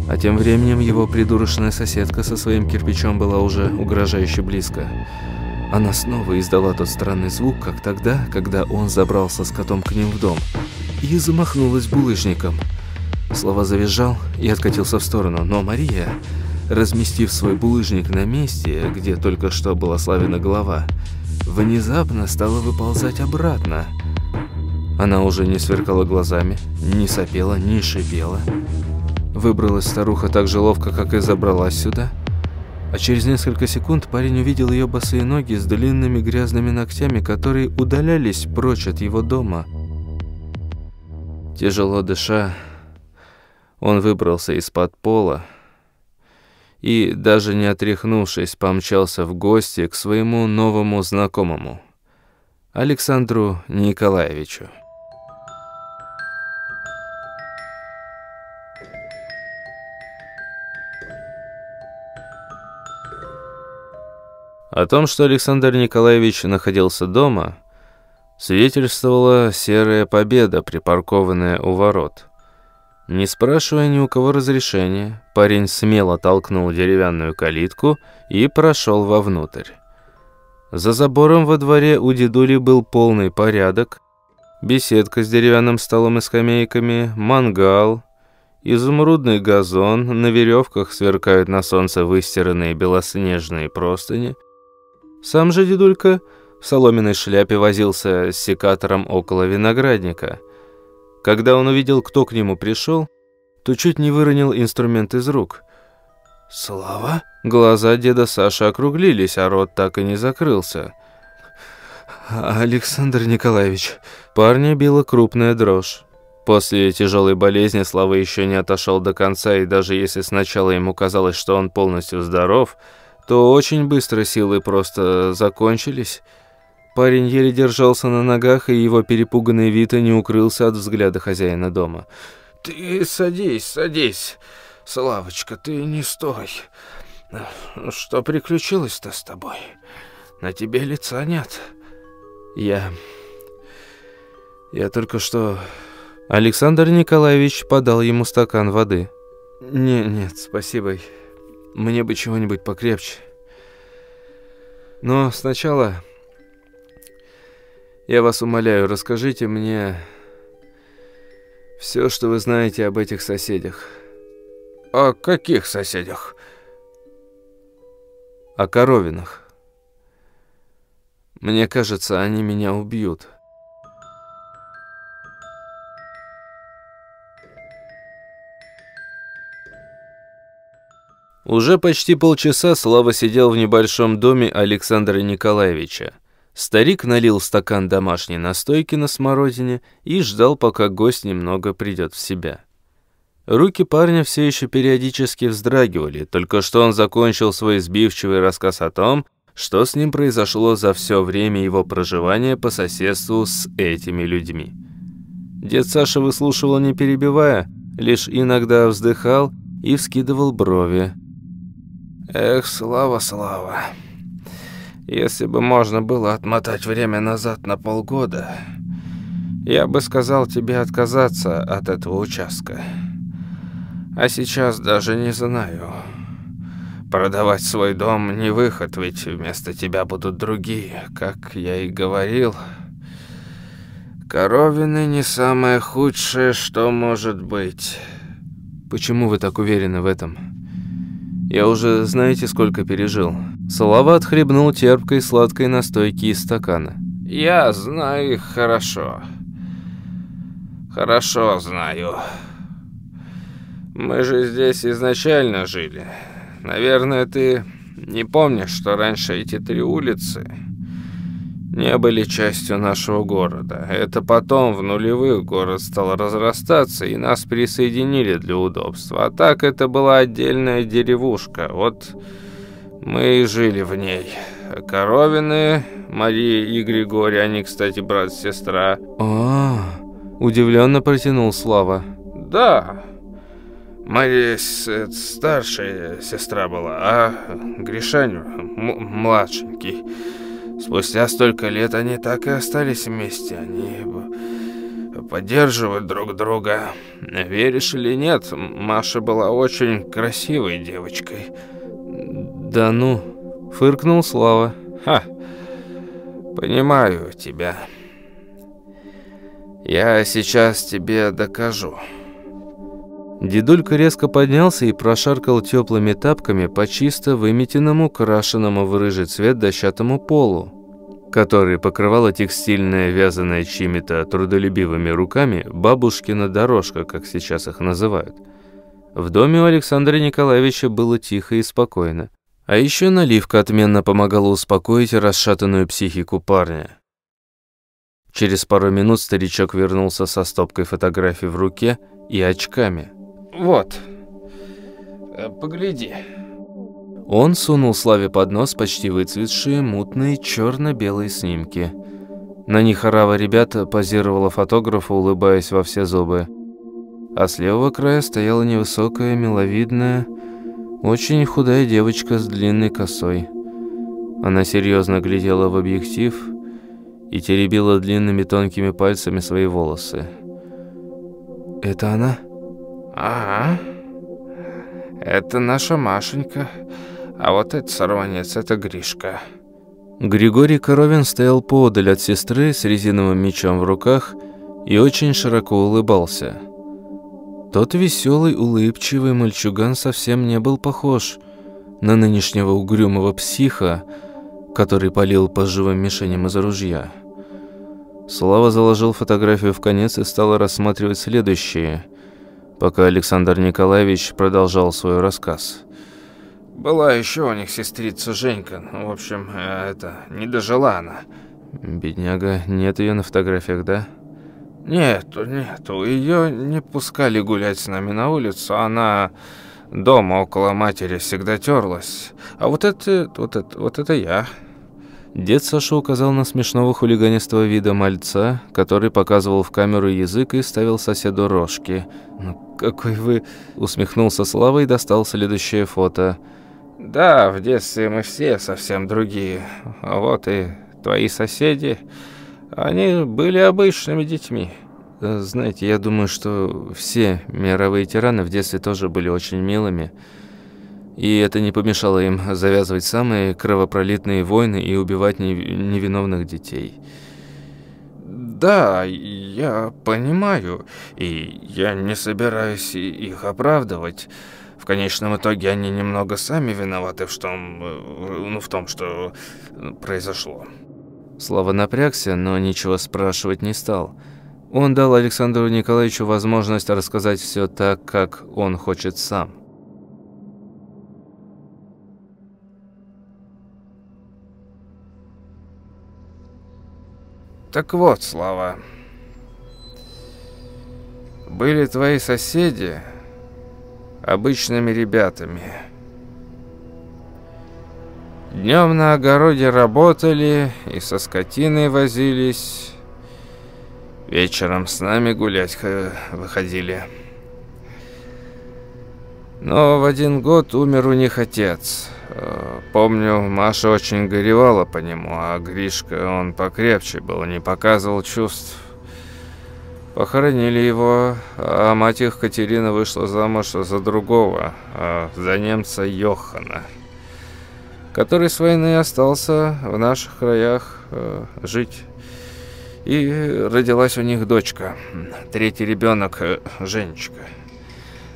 А тем временем его придурочная соседка со своим кирпичом была уже угрожающе близко. Она снова издала тот странный звук, как тогда, когда он забрался с котом к ним в дом, и замахнулась булыжником. Слова завизжал и откатился в сторону, но Мария, разместив свой булыжник на месте, где только что была Славина голова, внезапно стала выползать обратно – она уже не сверкала глазами, не сопела, не шипела. Выбралась старуха так же ловко, как и забралась сюда. А через несколько секунд парень увидел ее босые ноги с длинными грязными ногтями, которые удалялись прочь от его дома. Тяжело дыша, он выбрался из-под пола и, даже не отряхнувшись, помчался в гости к своему новому знакомому, Александру Николаевичу. О том, что Александр Николаевич находился дома, свидетельствовала серая победа, припаркованная у ворот. Не спрашивая ни у кого разрешения, парень смело толкнул деревянную калитку и прошел вовнутрь. За забором во дворе у дедули был полный порядок, беседка с деревянным столом и скамейками, мангал, изумрудный газон, на веревках сверкают на солнце выстиранные белоснежные простыни. Сам же дедулька в соломенной шляпе возился с секатором около виноградника – когда он увидел, кто к нему пришел, то чуть не выронил инструмент из рук. «Слава?» Глаза деда Саши округлились, а рот так и не закрылся. «Александр Николаевич». Парня била крупная дрожь. После тяжелой болезни Слава еще не отошел до конца, и даже если сначала ему казалось, что он полностью здоров, то очень быстро силы просто закончились. Парень еле держался на ногах, и его перепуганный вид не укрылся от взгляда хозяина дома. «Ты садись, садись, Славочка, ты не стой. Что приключилось-то с тобой? На тебе лица нет». «Я... я только что...» Александр Николаевич подал ему стакан воды. «Не, нет, спасибо. Мне бы чего-нибудь покрепче. Но сначала я вас умоляю, расскажите мне все, что вы знаете об этих соседях. О каких соседях? О коровинах. Мне кажется, они меня убьют. Уже почти полчаса Слава сидел в небольшом доме Александра Николаевича. Старик налил стакан домашней настойки на смородине и ждал, пока гость немного придет в себя. Руки парня все еще периодически вздрагивали, только что он закончил свой сбивчивый рассказ о том, что с ним произошло за все время его проживания по соседству с этими людьми. Дед Саша выслушивал не перебивая, лишь иногда вздыхал и вскидывал брови. «Эх, слава, слава!» Если бы можно было отмотать время назад на полгода, я бы сказал тебе отказаться от этого участка. А сейчас даже не знаю. Продавать свой дом не выход, ведь вместо тебя будут другие, как я и говорил. Коровины не самое худшее, что может быть. Почему вы так уверены в этом? Я уже знаете, сколько пережил. Салават хлебнул терпкой сладкой настойки из стакана. «Я знаю их хорошо. Хорошо знаю. Мы же здесь изначально жили. Наверное, ты не помнишь, что раньше эти три улицы не были частью нашего города. Это потом, в нулевых, город стал разрастаться, и нас присоединили для удобства. А так это была отдельная деревушка. Вот... Мы и жили в ней. Коровины, Мария и Григорий, они, кстати, брат и сестра. А, удивленно протянул Слава. Да. Мария старшая сестра была, а Гришаню младшенький. Спустя столько лет они так и остались вместе. Они поддерживают друг друга. Веришь или нет, Маша была очень красивой девочкой. «Да ну!» – фыркнул Слава. «Ха! Понимаю тебя. Я сейчас тебе докажу». Дедулька резко поднялся и прошаркал теплыми тапками по чисто выметенному, крашенному в рыжий цвет дощатому полу, который покрывала текстильная, вязаная чьими-то трудолюбивыми руками бабушкина дорожка, как сейчас их называют. В доме у Александра Николаевича было тихо и спокойно. А еще наливка отменно помогала успокоить расшатанную психику парня. Через пару минут старичок вернулся со стопкой фотографий в руке и очками. «Вот, э, погляди». Он сунул Славе под нос почти выцветшие мутные черно-белые снимки. На них орава ребята позировала фотографу, улыбаясь во все зубы. А с левого края стояла невысокая, миловидная, очень худая девочка с длинной косой. Она серьезно глядела в объектив и теребила длинными тонкими пальцами свои волосы. «Это она?» «Ага. Это наша Машенька. А вот этот сорванец, это Гришка». Григорий Коровин стоял поодаль от сестры с резиновым мечом в руках и очень широко улыбался. Тот веселый, улыбчивый мальчуган совсем не был похож на нынешнего угрюмого психа, который палил по живым мишеням из ружья. Слава заложил фотографию в конец и стал рассматривать следующие, пока Александр Николаевич продолжал свой рассказ. Была еще у них сестрица Женька. Ну, в общем, э, это, не дожила она. Бедняга, нет ее на фотографиях, да? Нету, нету. Ее не пускали гулять с нами на улицу. Она дома около матери всегда терлась. А вот это, вот это, вот это я. Дед Саша указал на смешного хулиганистого вида мальца, который показывал в камеру язык и ставил соседу рожки. «Ну, какой вы...» — усмехнулся Слава и достал следующее фото. «Да, в детстве мы все совсем другие. Вот и твои соседи, они были обычными детьми». Знаете, я думаю, что все мировые тираны в детстве тоже были очень милыми. И это не помешало им завязывать самые кровопролитные войны и убивать невиновных детей. Да, я понимаю, и я не собираюсь их оправдывать. В конечном итоге они немного сами виноваты в том, ну, в том, что произошло. Слава напрягся, но ничего спрашивать не стал. Он дал Александру Николаевичу возможность рассказать все так, как он хочет сам. Так вот, Слава, были твои соседи обычными ребятами. Днем на огороде работали и со скотиной возились, вечером с нами гулять выходили. Но в один год умер у них отец. Э, помню, Маша очень горевала по нему, а Гришка, он покрепче был, не показывал чувств. Похоронили его, а мать их Катерина вышла замуж за другого, а за немца Йохана, который с войны остался в наших краях э, жить. И родилась у них дочка, третий ребенок, э, Женечка.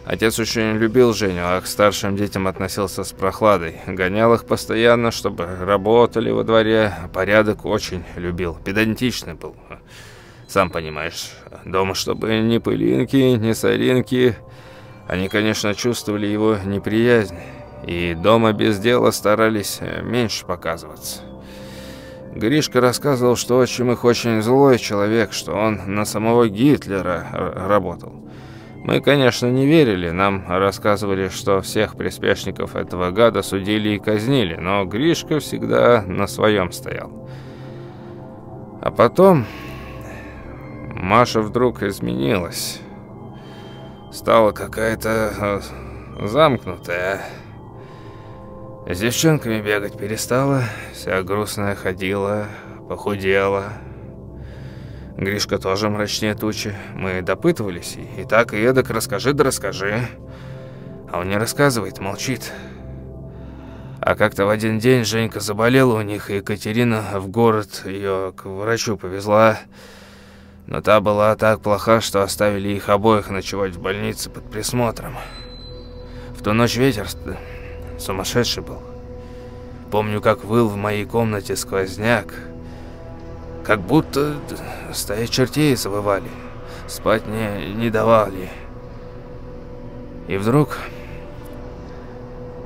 Отец очень любил Женю, а к старшим детям относился с прохладой. Гонял их постоянно, чтобы работали во дворе. Порядок очень любил. Педантичный был. Сам понимаешь, дома, чтобы ни пылинки, ни соринки. Они, конечно, чувствовали его неприязнь. И дома без дела старались э, меньше показываться. Гришка рассказывал, что отчим их очень злой человек, что он на самого Гитлера работал. Мы, конечно, не верили, нам рассказывали, что всех приспешников этого гада судили и казнили, но Гришка всегда на своем стоял. А потом Маша вдруг изменилась. Стала какая-то э, замкнутая. С девчонками бегать перестала, вся грустная ходила, похудела. Гришка тоже мрачнее тучи. Мы допытывались, и, так, и эдак, расскажи да расскажи. А он не рассказывает, молчит. А как-то в один день Женька заболела у них, и Екатерина в город ее к врачу повезла. Но та была так плоха, что оставили их обоих ночевать в больнице под присмотром. В ту ночь ветер сумасшедший был. Помню, как выл в моей комнате сквозняк. Как будто стая чертей завывали. Спать не, не давали. И вдруг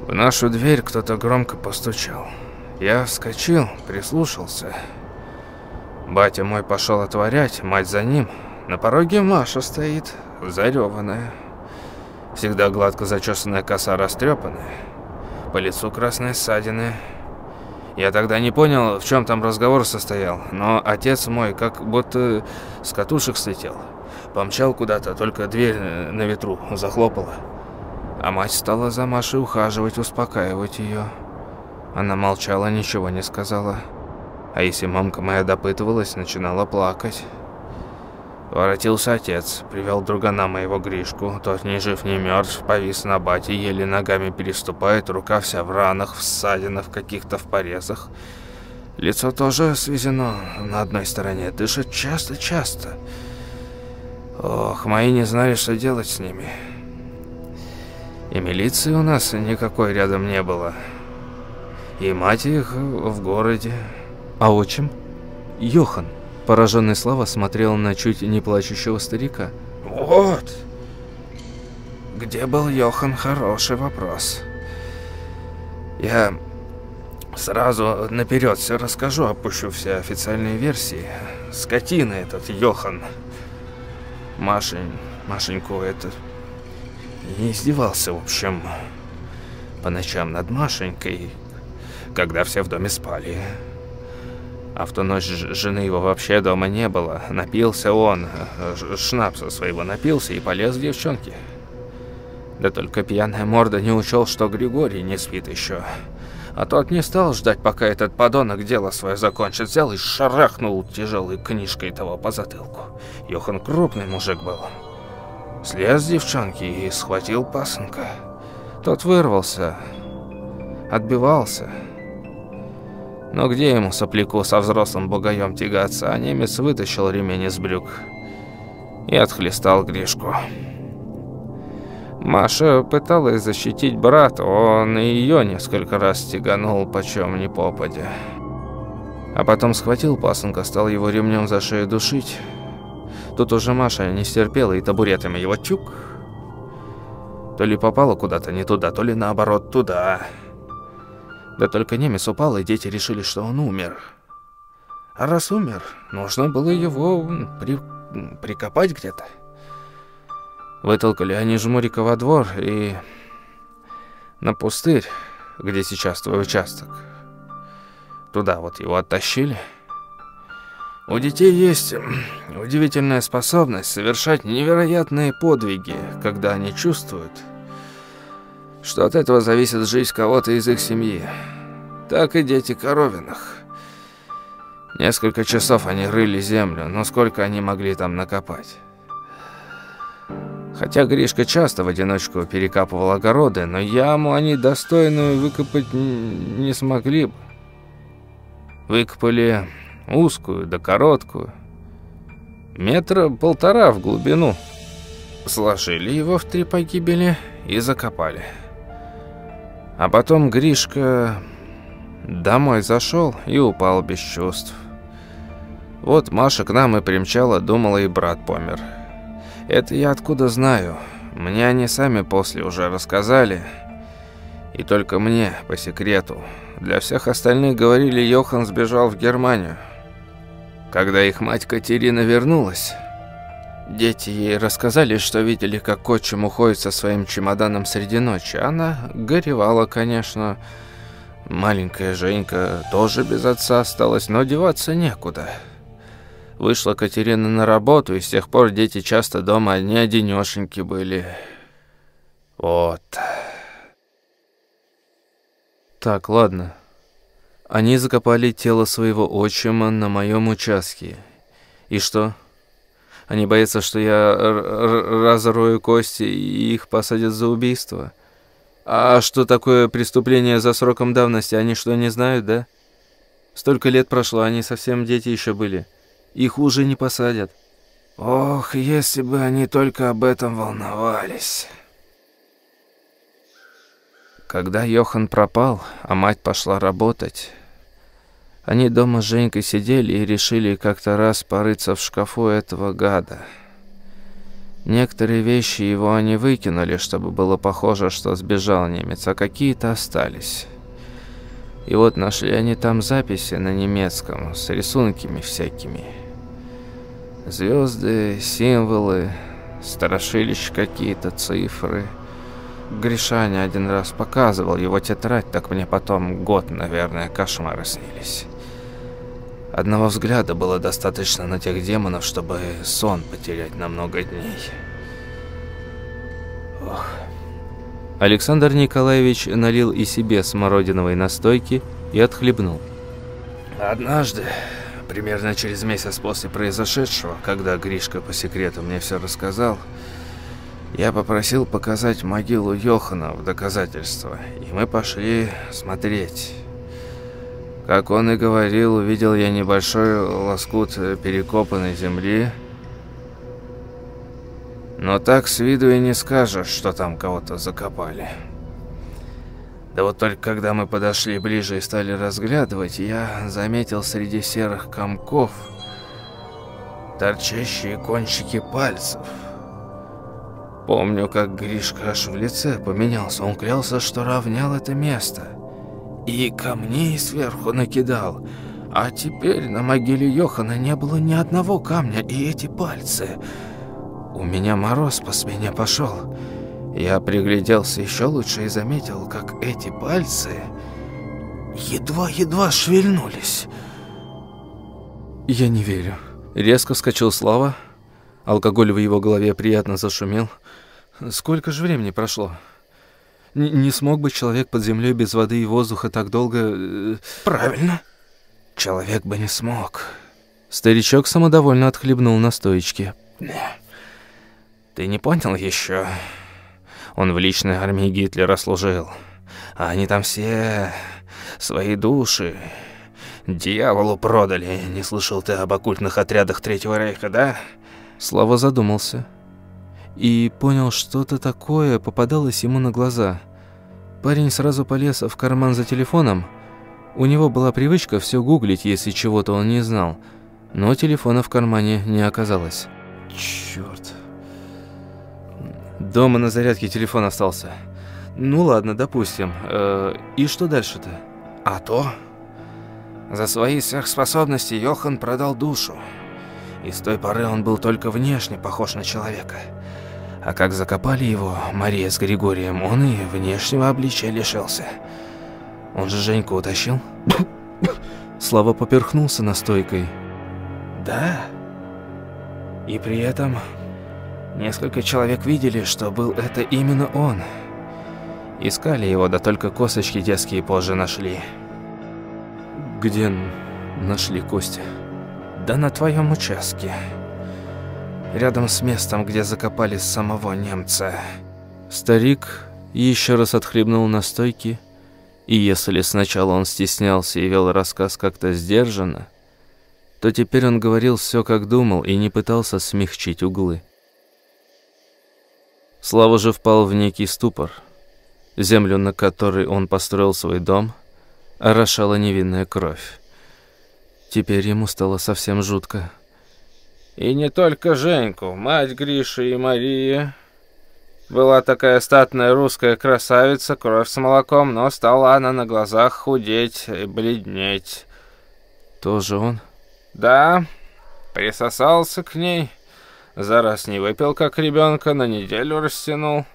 в нашу дверь кто-то громко постучал. Я вскочил, прислушался. Батя мой пошел отворять, мать за ним. На пороге Маша стоит, зареванная. Всегда гладко зачесанная коса растрепанная. По лицу красные ссадины. Я тогда не понял, в чем там разговор состоял, но отец мой как будто с катушек слетел. Помчал куда-то, только дверь на ветру захлопала. А мать стала за Машей ухаживать, успокаивать ее. Она молчала, ничего не сказала. А если мамка моя допытывалась, начинала плакать. Воротился отец, привел другана моего Гришку. Тот ни жив, ни мертв, повис на бате, еле ногами переступает, рука вся в ранах, в ссадинах, каких-то в порезах. Лицо тоже свезено на одной стороне, дышит часто-часто. Ох, мои не знали, что делать с ними. И милиции у нас никакой рядом не было. И мать их в городе. А отчим? Йохан. Пораженный Слава смотрел на чуть не плачущего старика. Вот. Где был Йохан? Хороший вопрос. Я сразу наперед все расскажу, опущу все официальные версии. Скотина этот Йохан. Машень, Машеньку это... И издевался, в общем, по ночам над Машенькой, когда все в доме спали. А в ту ночь жены его вообще дома не было. Напился он, э, шнапса своего напился и полез в девчонки. Да только пьяная морда не учел, что Григорий не спит еще. А тот не стал ждать, пока этот подонок дело свое закончит. Взял и шарахнул тяжелой книжкой того по затылку. Йохан крупный мужик был. Слез с девчонки и схватил пасынка. Тот вырвался, отбивался. Но где ему сопляку со взрослым бугаем тягаться, а немец вытащил ремень из брюк и отхлестал Гришку. Маша пыталась защитить брата, он и ее несколько раз тяганул почем ни попадя. А потом схватил пасынка, стал его ремнем за шею душить. Тут уже Маша не стерпела и табуретами его тюк. То ли попала куда-то не туда, то ли наоборот туда. Да только немец упал, и дети решили, что он умер. А раз умер, нужно было его при... прикопать где-то. Вытолкали они Жмурика во двор и... На пустырь, где сейчас твой участок. Туда вот его оттащили. У детей есть удивительная способность совершать невероятные подвиги, когда они чувствуют, что от этого зависит жизнь кого-то из их семьи. Так и дети Коровиных. Несколько часов они рыли землю, но сколько они могли там накопать? Хотя Гришка часто в одиночку перекапывал огороды, но яму они достойную выкопать не смогли бы. Выкопали узкую да короткую, метра полтора в глубину. Сложили его в три погибели и закопали. А потом Гришка домой зашел и упал без чувств. Вот Маша к нам и примчала, думала, и брат помер. Это я откуда знаю? Мне они сами после уже рассказали. И только мне, по секрету. Для всех остальных говорили, Йохан сбежал в Германию. Когда их мать Катерина вернулась, дети ей рассказали, что видели, как отчим уходит со своим чемоданом среди ночи. Она горевала, конечно. Маленькая Женька тоже без отца осталась, но деваться некуда. Вышла Катерина на работу, и с тех пор дети часто дома одни одинешеньки были. Вот. Так, ладно. Они закопали тело своего отчима на моем участке. И что? Они боятся, что я разрою кости и их посадят за убийство? А что такое преступление за сроком давности, они что, не знают, да? Столько лет прошло, они совсем дети еще были. Их уже не посадят. Ох, если бы они только об этом волновались. Когда Йохан пропал, а мать пошла работать, они дома с Женькой сидели и решили как-то раз порыться в шкафу этого гада. Некоторые вещи его они выкинули, чтобы было похоже, что сбежал немец, а какие-то остались. И вот нашли они там записи на немецком с рисунками всякими. Звезды, символы, страшилищ какие-то, цифры. Гришаня один раз показывал его тетрадь, так мне потом год, наверное, кошмары снились. Одного взгляда было достаточно на тех демонов, чтобы сон потерять на много дней. Ох. Александр Николаевич налил и себе смородиновой настойки и отхлебнул. Однажды, примерно через месяц после произошедшего, когда Гришка по секрету мне все рассказал, я попросил показать могилу Йохана в доказательство, и мы пошли смотреть. Как он и говорил, увидел я небольшой лоскут перекопанной земли, но так с виду и не скажешь, что там кого-то закопали. Да вот только когда мы подошли ближе и стали разглядывать, я заметил среди серых комков торчащие кончики пальцев – Помню, как Гришка аж в лице поменялся. Он клялся, что равнял это место. И камней сверху накидал. А теперь на могиле Йохана не было ни одного камня, и эти пальцы... У меня мороз по спине пошел. Я пригляделся еще лучше и заметил, как эти пальцы едва-едва шевельнулись. «Я не верю». Резко вскочил Слава. Алкоголь в его голове приятно зашумел. Сколько же времени прошло? Не смог бы человек под землей без воды и воздуха так долго... Э, Правильно. Человек бы не смог. Старичок самодовольно отхлебнул на стоечке. Ты не понял еще? Он в личной армии Гитлера служил. А они там все свои души дьяволу продали. Не слышал ты об оккультных отрядах Третьего Рейха, да? Слава задумался и понял, что-то такое попадалось ему на глаза. Парень сразу полез в карман за телефоном. У него была привычка все гуглить, если чего-то он не знал, но телефона в кармане не оказалось. Черт. Дома на зарядке телефон остался. Ну ладно, допустим. Э, и что дальше-то? А то... За свои сверхспособности Йохан продал душу. И с той поры он был только внешне похож на человека. А как закопали его, Мария с Григорием, он и внешнего обличия лишился. Он же Женьку утащил? Слава поперхнулся настойкой. Да. И при этом несколько человек видели, что был это именно он. Искали его, да только косточки детские позже нашли. Где нашли кости? Да на твоем участке рядом с местом, где закопали самого немца. Старик еще раз отхлебнул настойки, и если сначала он стеснялся и вел рассказ как-то сдержанно, то теперь он говорил все, как думал, и не пытался смягчить углы. Слава же впал в некий ступор. Землю, на которой он построил свой дом, орошала невинная кровь. Теперь ему стало совсем жутко. И не только Женьку, мать Гриши и Мария. Была такая статная русская красавица, кровь с молоком, но стала она на глазах худеть и бледнеть. Тоже он? Да, присосался к ней. За раз не выпил, как ребенка, на неделю растянул.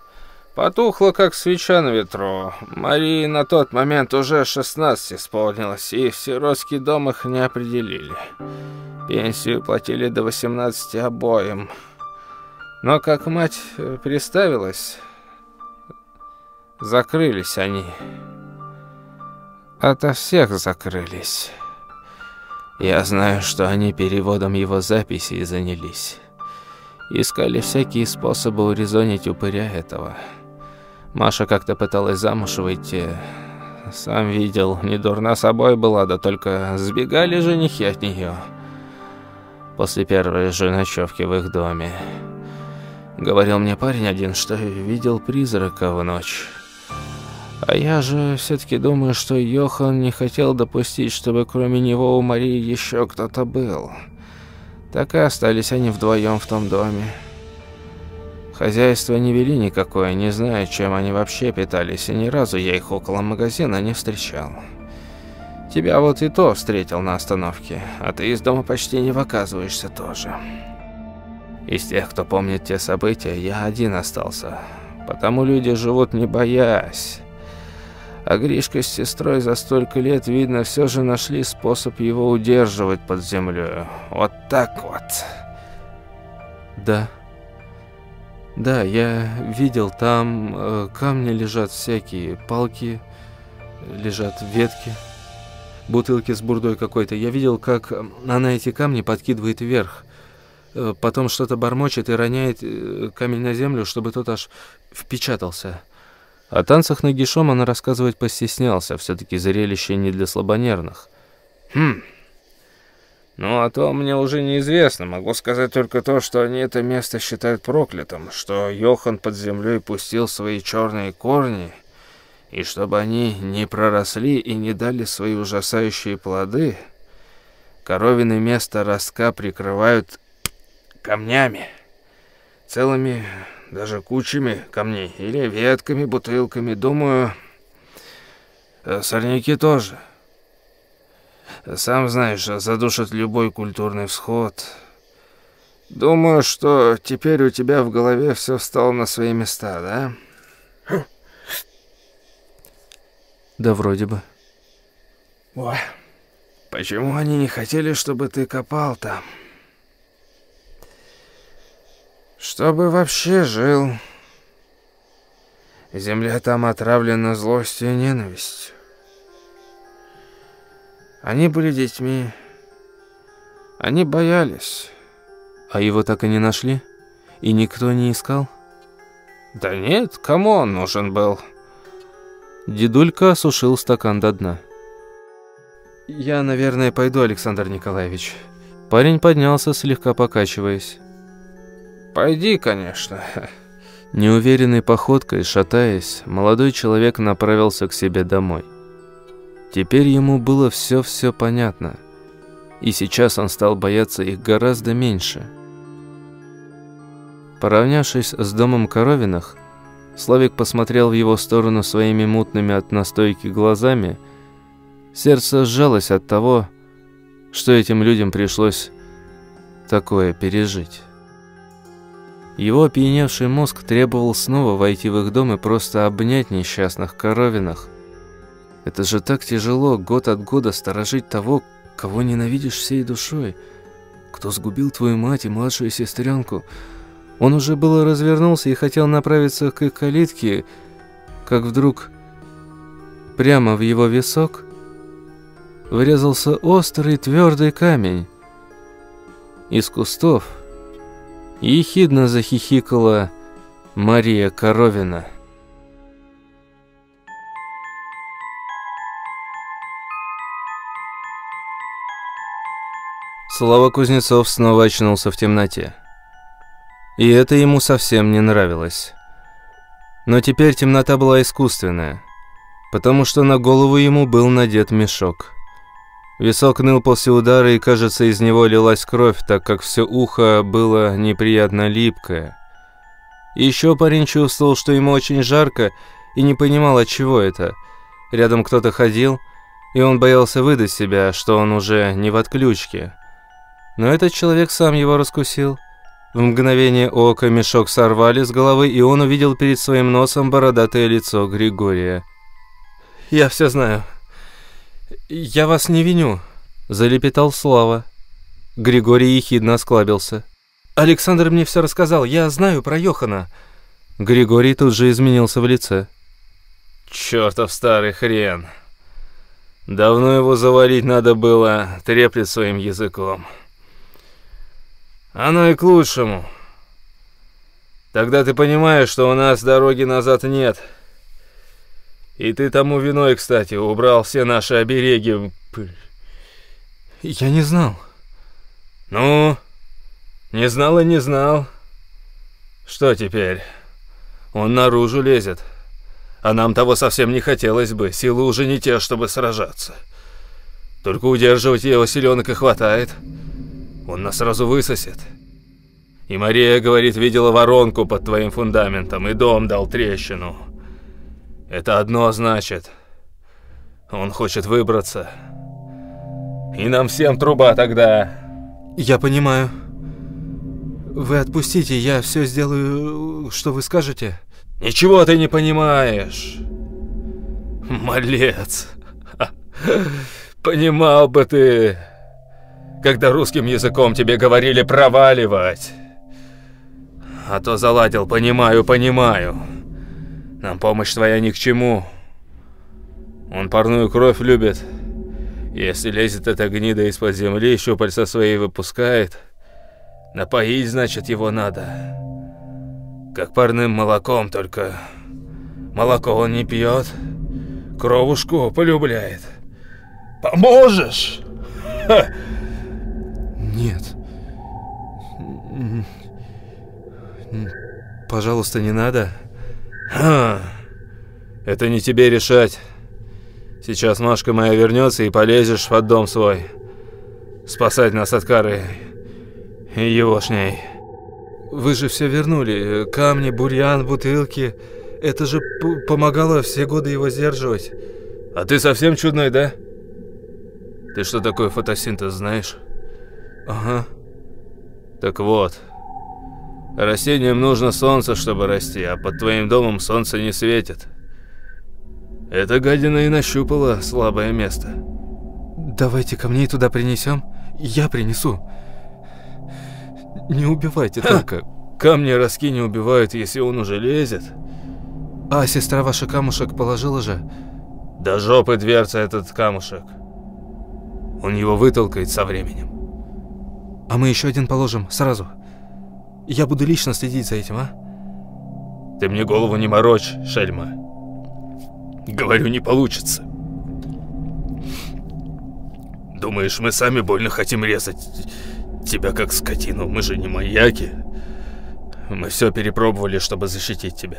Потухла, как свеча на ветру. Марии на тот момент уже 16 исполнилось, и в сиротский дом их не определили. Пенсию платили до 18 обоим. Но как мать приставилась, закрылись они. Ото всех закрылись. Я знаю, что они переводом его записей занялись. Искали всякие способы урезонить упыря этого. Маша как-то пыталась замуж выйти. Сам видел, не дурна собой была, да только сбегали женихи от нее после первой же ночевки в их доме. Говорил мне парень один, что видел призрака в ночь. А я же все-таки думаю, что Йохан не хотел допустить, чтобы кроме него у Марии еще кто-то был. Так и остались они вдвоем в том доме. Хозяйство не вели никакое, не знаю, чем они вообще питались, и ни разу я их около магазина не встречал. Тебя вот и то встретил на остановке, а ты из дома почти не выказываешься тоже. Из тех, кто помнит те события, я один остался. Потому люди живут не боясь. А Гришка с сестрой за столько лет, видно, все же нашли способ его удерживать под землей. Вот так вот. Да. Да, я видел, там э, камни лежат всякие, палки, лежат ветки, бутылки с бурдой какой-то. Я видел, как она эти камни подкидывает вверх. Э, потом что-то бормочет и роняет э, камень на землю, чтобы тот аж впечатался. О танцах нагишом она рассказывать постеснялся, все-таки зрелище не для слабонервных. Хм. Ну, а то мне уже неизвестно. Могу сказать только то, что они это место считают проклятым, что Йохан под землей пустил свои черные корни, и чтобы они не проросли и не дали свои ужасающие плоды, коровины место ростка прикрывают камнями, целыми даже кучами камней или ветками, бутылками. Думаю, э, сорняки тоже. Сам знаешь, задушат любой культурный всход. Думаю, что теперь у тебя в голове все встало на свои места, да? Да вроде бы. Ой, почему они не хотели, чтобы ты копал там? Чтобы вообще жил. Земля там отравлена злостью и ненавистью. Они были детьми. Они боялись. А его так и не нашли? И никто не искал? Да нет, кому он нужен был? Дедулька осушил стакан до дна. «Я, наверное, пойду, Александр Николаевич». Парень поднялся, слегка покачиваясь. Пойди, конечно. Неуверенной походкой, шатаясь, молодой человек направился к себе домой. Теперь ему было все-все понятно. И сейчас он стал бояться их гораздо меньше. Поравнявшись с домом Коровиных, Славик посмотрел в его сторону своими мутными от настойки глазами. Сердце сжалось от того, что этим людям пришлось такое пережить. Его опьяневший мозг требовал снова войти в их дом и просто обнять несчастных коровинах. Это же так тяжело год от года сторожить того, кого ненавидишь всей душой. Кто сгубил твою мать и младшую сестренку. Он уже было развернулся и хотел направиться к их калитке, как вдруг прямо в его висок врезался острый твердый камень. Из кустов Ехидно захихикала Мария Коровина. Слава Кузнецов снова очнулся в темноте. И это ему совсем не нравилось. Но теперь темнота была искусственная, потому что на голову ему был надет мешок. Висок ныл после удара, и, кажется, из него лилась кровь, так как все ухо было неприятно липкое. Еще парень чувствовал, что ему очень жарко, и не понимал, от чего это. Рядом кто-то ходил, и он боялся выдать себя, что он уже не в отключке. Но этот человек сам его раскусил. В мгновение ока мешок сорвали с головы, и он увидел перед своим носом бородатое лицо Григория. «Я все знаю», «Я вас не виню», — залепетал Слава. Григорий ехидно осклабился. «Александр мне все рассказал, я знаю про Йохана». Григорий тут же изменился в лице. «Чертов старый хрен. Давно его завалить надо было, треплет своим языком. Оно и к лучшему. Тогда ты понимаешь, что у нас дороги назад нет». И ты тому виной, кстати, убрал все наши обереги. Я не знал. Ну, не знал и не знал. Что теперь? Он наружу лезет. А нам того совсем не хотелось бы. Силы уже не те, чтобы сражаться. Только удерживать его силенок и хватает. Он нас сразу высосет. И Мария, говорит, видела воронку под твоим фундаментом, и дом дал трещину. Это одно значит. Он хочет выбраться. И нам всем труба тогда. Я понимаю. Вы отпустите, я все сделаю, что вы скажете. Ничего ты не понимаешь. Малец. Понимал бы ты, когда русским языком тебе говорили проваливать. а то заладил, понимаю, понимаю. Нам помощь твоя ни к чему. Он парную кровь любит. Если лезет эта гнида из-под земли, щупальца свои выпускает, напоить, значит, его надо. Как парным молоком, только молоко он не пьет, кровушку полюбляет. Поможешь? Ха! Нет. Пожалуйста, не надо. Ха. Это не тебе решать. Сейчас Машка моя вернется и полезешь в дом свой. Спасать нас от кары и егошней. Вы же все вернули. Камни, бурьян, бутылки. Это же помогало все годы его сдерживать. А ты совсем чудной, да? Ты что такое фотосинтез знаешь? Ага. Так вот. Растениям нужно солнце, чтобы расти, а под твоим домом солнце не светит. Эта гадина и нащупала слабое место. Давайте камней туда принесем. Я принесу. Не убивайте Ха! только. Камни роски не убивают, если он уже лезет. А сестра ваша камушек положила же? До жопы дверца этот камушек. Он его вытолкает со временем. А мы еще один положим сразу. Я буду лично следить за этим, а? Ты мне голову не морочь, шельма. Говорю, не получится. Думаешь, мы сами больно хотим резать тебя как скотину? Мы же не маяки. Мы все перепробовали, чтобы защитить тебя.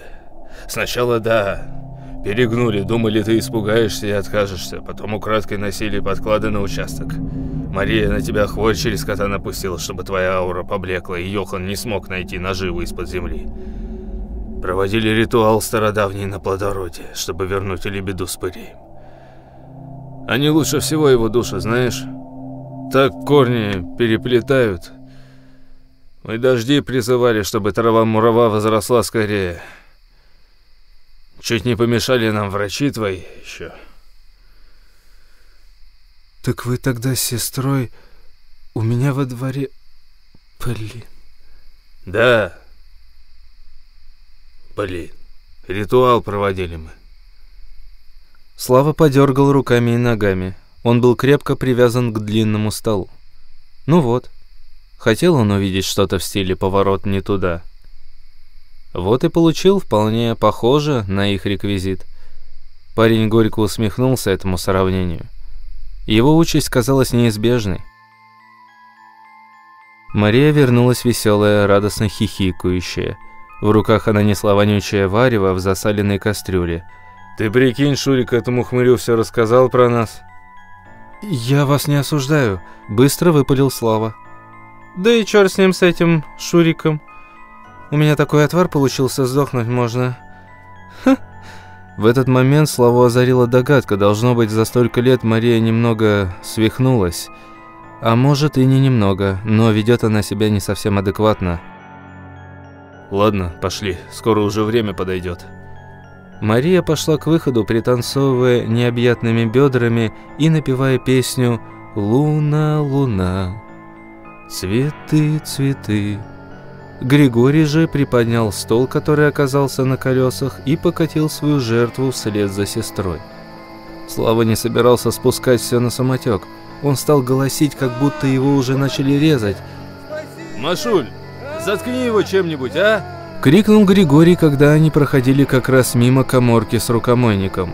Сначала, да, перегнули, думали, ты испугаешься и откажешься. Потом украдкой носили подклады на участок. Мария на тебя хворь через кота напустила, чтобы твоя аура поблекла, и Йохан не смог найти наживу из-под земли. Проводили ритуал стародавний на плодородие, чтобы вернуть лебеду с пырей. Они лучше всего его душу, знаешь? Так корни переплетают. Мы дожди призывали, чтобы трава-мурава возросла скорее. Чуть не помешали нам врачи твои еще. Так вы тогда с сестрой у меня во дворе... Блин. Да, Блин, ритуал проводили мы. Слава подергал руками и ногами. Он был крепко привязан к длинному столу. Ну вот, хотел он увидеть что-то в стиле «поворот не туда». Вот и получил вполне похоже на их реквизит. Парень горько усмехнулся этому сравнению. Его участь казалась неизбежной. Мария вернулась веселая, радостно хихикающая – в руках она несла вонючее варево в засаленной кастрюле. «Ты прикинь, Шурик этому хмырю все рассказал про нас?» «Я вас не осуждаю», — быстро выпалил Слава. «Да и черт с ним, с этим Шуриком. У меня такой отвар получился, сдохнуть можно». В этот момент Славу озарила догадка. Должно быть, за столько лет Мария немного свихнулась. А может и не немного, но ведет она себя не совсем адекватно. Ладно, пошли, скоро уже время подойдет. Мария пошла к выходу, пританцовывая необъятными бедрами и напевая песню «Луна, луна, цветы, цветы». Григорий же приподнял стол, который оказался на колесах, и покатил свою жертву вслед за сестрой. Слава не собирался спускать все на самотек. Он стал голосить, как будто его уже начали резать. «Машуль, Заткни его чем-нибудь, а?» Крикнул Григорий, когда они проходили как раз мимо коморки с рукомойником.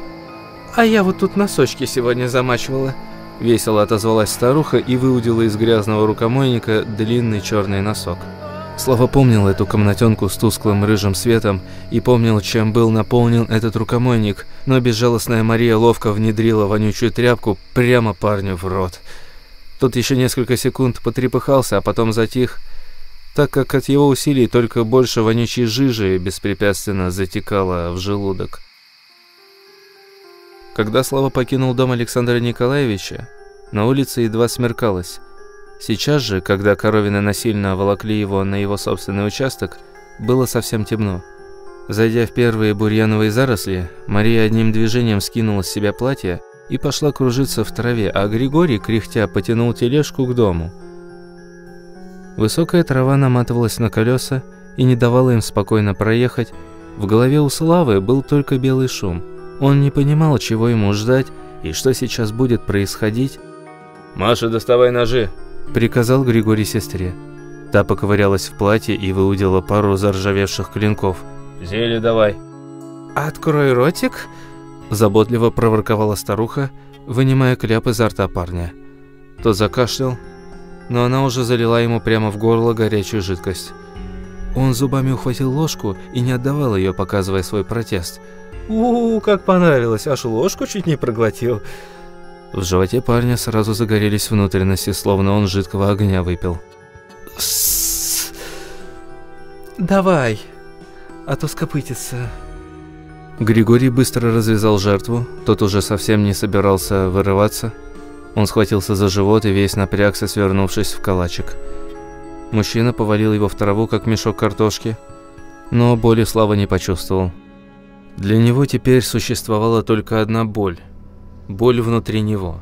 «А я вот тут носочки сегодня замачивала». Весело отозвалась старуха и выудила из грязного рукомойника длинный черный носок. Слава помнил эту комнатенку с тусклым рыжим светом и помнил, чем был наполнен этот рукомойник, но безжалостная Мария ловко внедрила вонючую тряпку прямо парню в рот. Тот еще несколько секунд потрепыхался, а потом затих – так как от его усилий только больше вонючей жижи беспрепятственно затекало в желудок. Когда Слава покинул дом Александра Николаевича, на улице едва смеркалось. Сейчас же, когда Коровины насильно волокли его на его собственный участок, было совсем темно. Зайдя в первые бурьяновые заросли, Мария одним движением скинула с себя платье и пошла кружиться в траве, а Григорий, кряхтя, потянул тележку к дому – Высокая трава наматывалась на колеса, и не давала им спокойно проехать, в голове у Славы был только белый шум. Он не понимал, чего ему ждать и что сейчас будет происходить. «Маша, доставай ножи!» – приказал Григорий сестре. Та поковырялась в платье и выудила пару заржавевших клинков. «Зелье давай!» «Открой ротик!» – заботливо проворковала старуха, вынимая кляп изо рта парня. Тот закашлял, но она уже залила ему прямо в горло горячую жидкость. Он зубами ухватил ложку и не отдавал ее, показывая свой протест. у, -у как понравилось, аж ложку чуть не проглотил». В животе парня сразу загорелись внутренности, словно он жидкого огня выпил. С «Давай, а то скопытится». Григорий быстро развязал жертву, тот уже совсем не собирался вырываться. Он схватился за живот и весь напрягся, свернувшись в калачик. Мужчина повалил его в траву, как мешок картошки, но боли Слава не почувствовал. Для него теперь существовала только одна боль. Боль внутри него.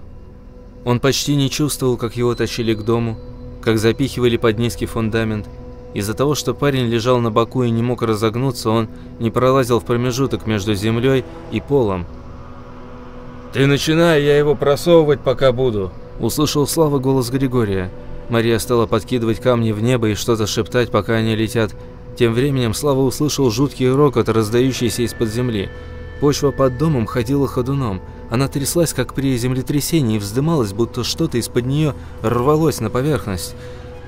Он почти не чувствовал, как его тащили к дому, как запихивали под низкий фундамент. Из-за того, что парень лежал на боку и не мог разогнуться, он не пролазил в промежуток между землей и полом. «Ты начинай, я его просовывать пока буду», – услышал Слава голос Григория. Мария стала подкидывать камни в небо и что-то шептать, пока они летят. Тем временем Слава услышал жуткий рокот, раздающийся из-под земли. Почва под домом ходила ходуном. Она тряслась, как при землетрясении, и вздымалась, будто что-то из-под нее рвалось на поверхность.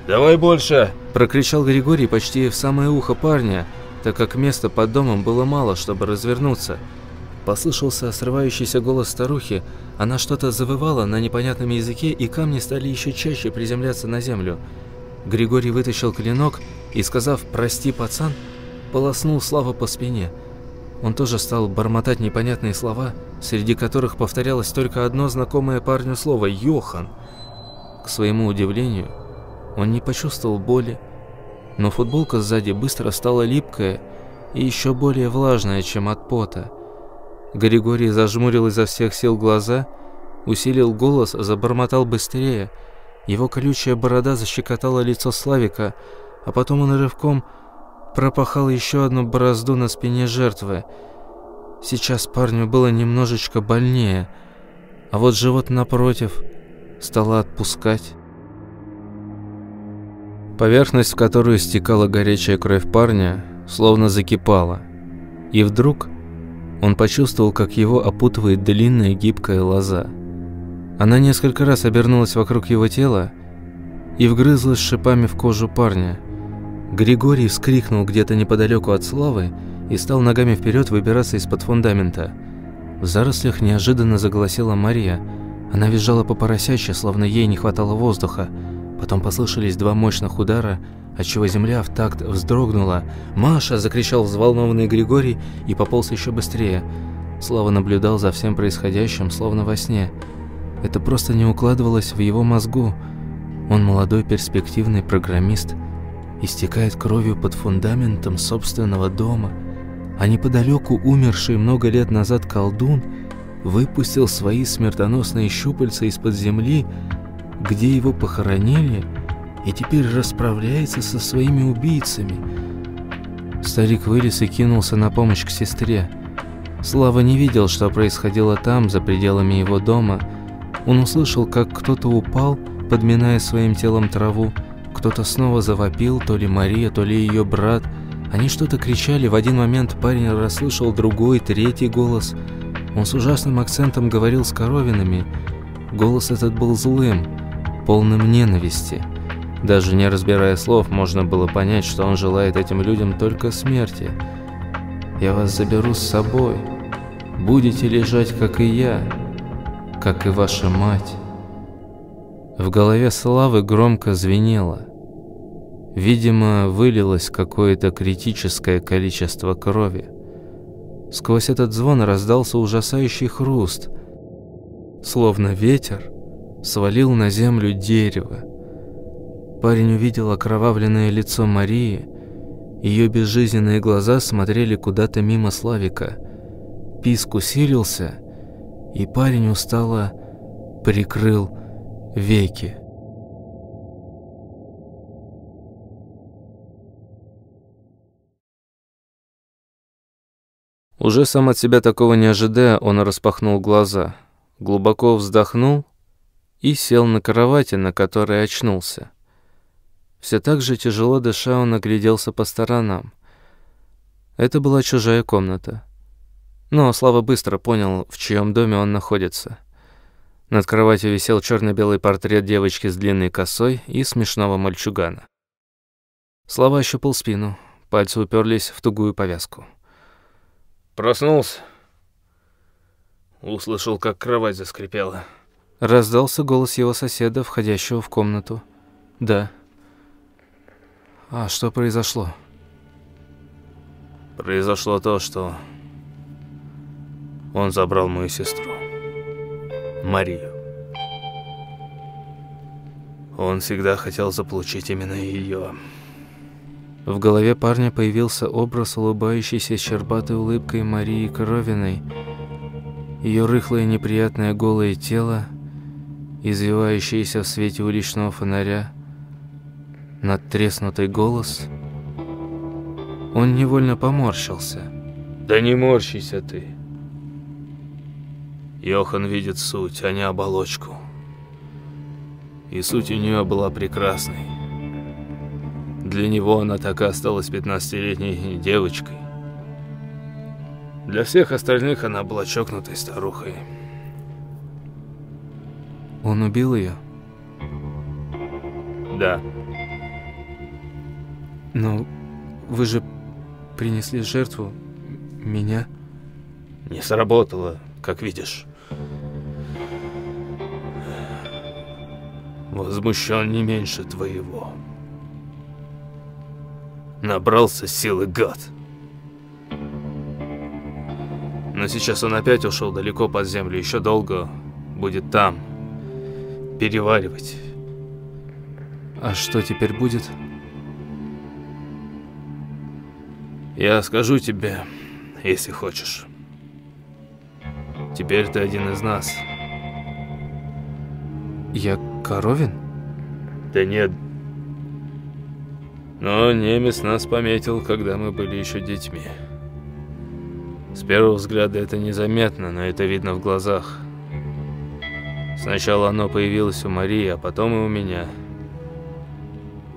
«Давай больше!» – прокричал Григорий почти в самое ухо парня, так как места под домом было мало, чтобы развернуться. Послышался срывающийся голос старухи, она что-то завывала на непонятном языке, и камни стали еще чаще приземляться на землю. Григорий вытащил клинок и, сказав «прости, пацан», полоснул Славу по спине. Он тоже стал бормотать непонятные слова, среди которых повторялось только одно знакомое парню слово «Йохан». К своему удивлению, он не почувствовал боли, но футболка сзади быстро стала липкая и еще более влажная, чем от пота. Григорий зажмурил изо всех сил глаза, усилил голос, забормотал быстрее. Его колючая борода защекотала лицо Славика, а потом он рывком пропахал еще одну борозду на спине жертвы. Сейчас парню было немножечко больнее, а вот живот напротив стало отпускать. Поверхность, в которую стекала горячая кровь парня, словно закипала. И вдруг он почувствовал, как его опутывает длинная гибкая лоза. Она несколько раз обернулась вокруг его тела и вгрызлась шипами в кожу парня. Григорий вскрикнул где-то неподалеку от Славы и стал ногами вперед выбираться из-под фундамента. В зарослях неожиданно заголосила Мария. Она визжала по поросячьи, словно ей не хватало воздуха. Потом послышались два мощных удара, отчего земля в такт вздрогнула. «Маша!» – закричал взволнованный Григорий и пополз еще быстрее. Слава наблюдал за всем происходящим, словно во сне. Это просто не укладывалось в его мозгу. Он молодой перспективный программист, истекает кровью под фундаментом собственного дома, а неподалеку умерший много лет назад колдун выпустил свои смертоносные щупальца из-под земли, где его похоронили – и теперь расправляется со своими убийцами. Старик вылез и кинулся на помощь к сестре. Слава не видел, что происходило там, за пределами его дома. Он услышал, как кто-то упал, подминая своим телом траву. Кто-то снова завопил, то ли Мария, то ли ее брат. Они что-то кричали, в один момент парень расслышал другой, третий голос. Он с ужасным акцентом говорил с коровинами. Голос этот был злым, полным ненависти. Даже не разбирая слов, можно было понять, что он желает этим людям только смерти. «Я вас заберу с собой. Будете лежать, как и я, как и ваша мать». В голове Славы громко звенело. Видимо, вылилось какое-то критическое количество крови. Сквозь этот звон раздался ужасающий хруст, словно ветер свалил на землю дерево. Парень увидел окровавленное лицо Марии. Ее безжизненные глаза смотрели куда-то мимо Славика. Писк усилился, и парень устало прикрыл веки. Уже сам от себя такого не ожидая, он распахнул глаза, глубоко вздохнул и сел на кровати, на которой очнулся. Все так же тяжело дыша, он огляделся по сторонам. Это была чужая комната. Но Слава быстро понял, в чьем доме он находится. Над кроватью висел черно-белый портрет девочки с длинной косой и смешного мальчугана. Слава ощупал спину, пальцы уперлись в тугую повязку. Проснулся. Услышал, как кровать заскрипела. Раздался голос его соседа, входящего в комнату. «Да». «А что произошло?» «Произошло то, что он забрал мою сестру, Марию. Он всегда хотел заполучить именно ее». В голове парня появился образ улыбающейся щербатой улыбкой Марии Кровиной. Ее рыхлое неприятное голое тело, извивающееся в свете уличного фонаря, надтреснутый голос. Он невольно поморщился. «Да не морщися ты!» Йохан видит суть, а не оболочку. И суть у нее была прекрасной. Для него она так и осталась 15-летней девочкой. Для всех остальных она была чокнутой старухой. Он убил ее? Да. Но вы же принесли жертву меня. Не сработало, как видишь. Возмущен не меньше твоего. Набрался силы гад. Но сейчас он опять ушел далеко под землю, еще долго будет там, переваривать. А что теперь будет? Я скажу тебе, если хочешь. Теперь ты один из нас. Я Коровин? Да нет, но немец нас пометил, когда мы были еще детьми. С первого взгляда это незаметно, но это видно в глазах. Сначала оно появилось у Марии, а потом и у меня.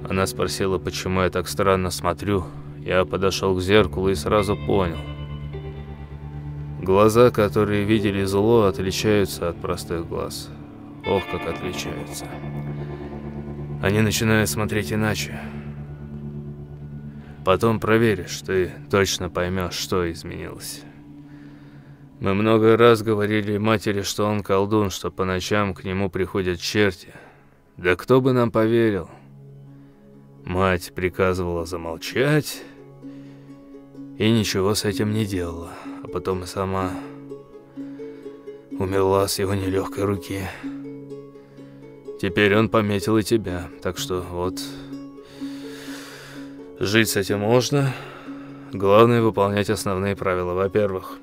Она спросила, почему я так странно смотрю. Я подошел к зеркалу и сразу понял. Глаза, которые видели зло, отличаются от простых глаз. Ох, как отличаются. Они начинают смотреть иначе. Потом проверишь, ты точно поймешь, что изменилось. Мы много раз говорили матери, что он колдун, что по ночам к нему приходят черти. Да кто бы нам поверил? Мать приказывала замолчать и ничего с этим не делала. А потом и сама умерла с его нелегкой руки. Теперь он пометил и тебя, так что вот... Жить с этим можно. Главное выполнять основные правила. Во-первых,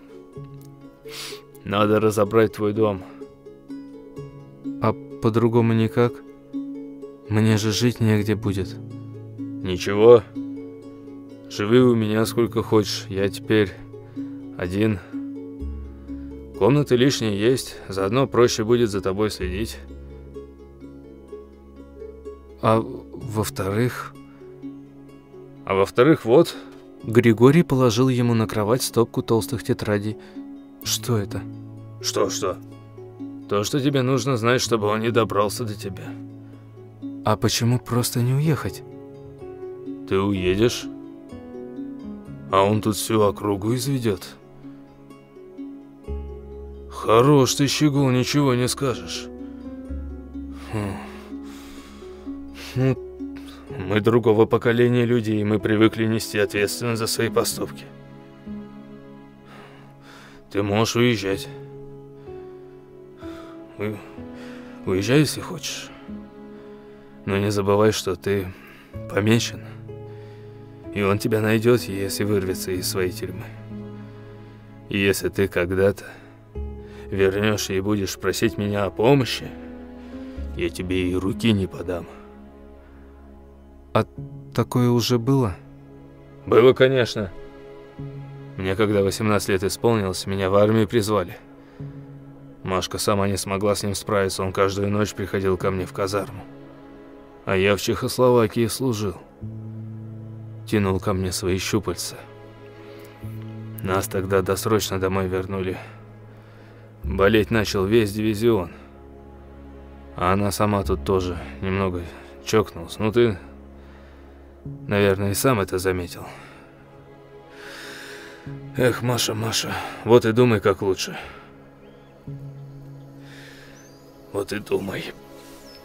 надо разобрать твой дом. А по-другому никак? Мне же жить негде будет. Ничего. Живи у меня сколько хочешь. Я теперь один. Комнаты лишние есть. Заодно проще будет за тобой следить. А во-вторых... А во-вторых, вот...» Григорий положил ему на кровать стопку толстых тетрадей. «Что это?» «Что-что?» «То, что тебе нужно знать, чтобы он не добрался до тебя». «А почему просто не уехать?» «Ты уедешь, а он тут всю округу изведет». «Хорош ты, щегол, ничего не скажешь». «Ну, мы другого поколения людей, и мы привыкли нести ответственность за свои поступки. Ты можешь уезжать. У... Уезжай, если хочешь. Но не забывай, что ты помечен. И он тебя найдет, если вырвется из своей тюрьмы. И если ты когда-то вернешься и будешь просить меня о помощи, я тебе и руки не подам. А такое уже было? Было, конечно. Мне когда 18 лет исполнилось, меня в армию призвали. Машка сама не смогла с ним справиться, он каждую ночь приходил ко мне в казарму. А я в Чехословакии служил. Тянул ко мне свои щупальца. Нас тогда досрочно домой вернули. Болеть начал весь дивизион. А она сама тут тоже немного чокнулась. Ну ты, наверное, и сам это заметил. Эх, Маша, Маша, вот и думай, как лучше. Вот и думай.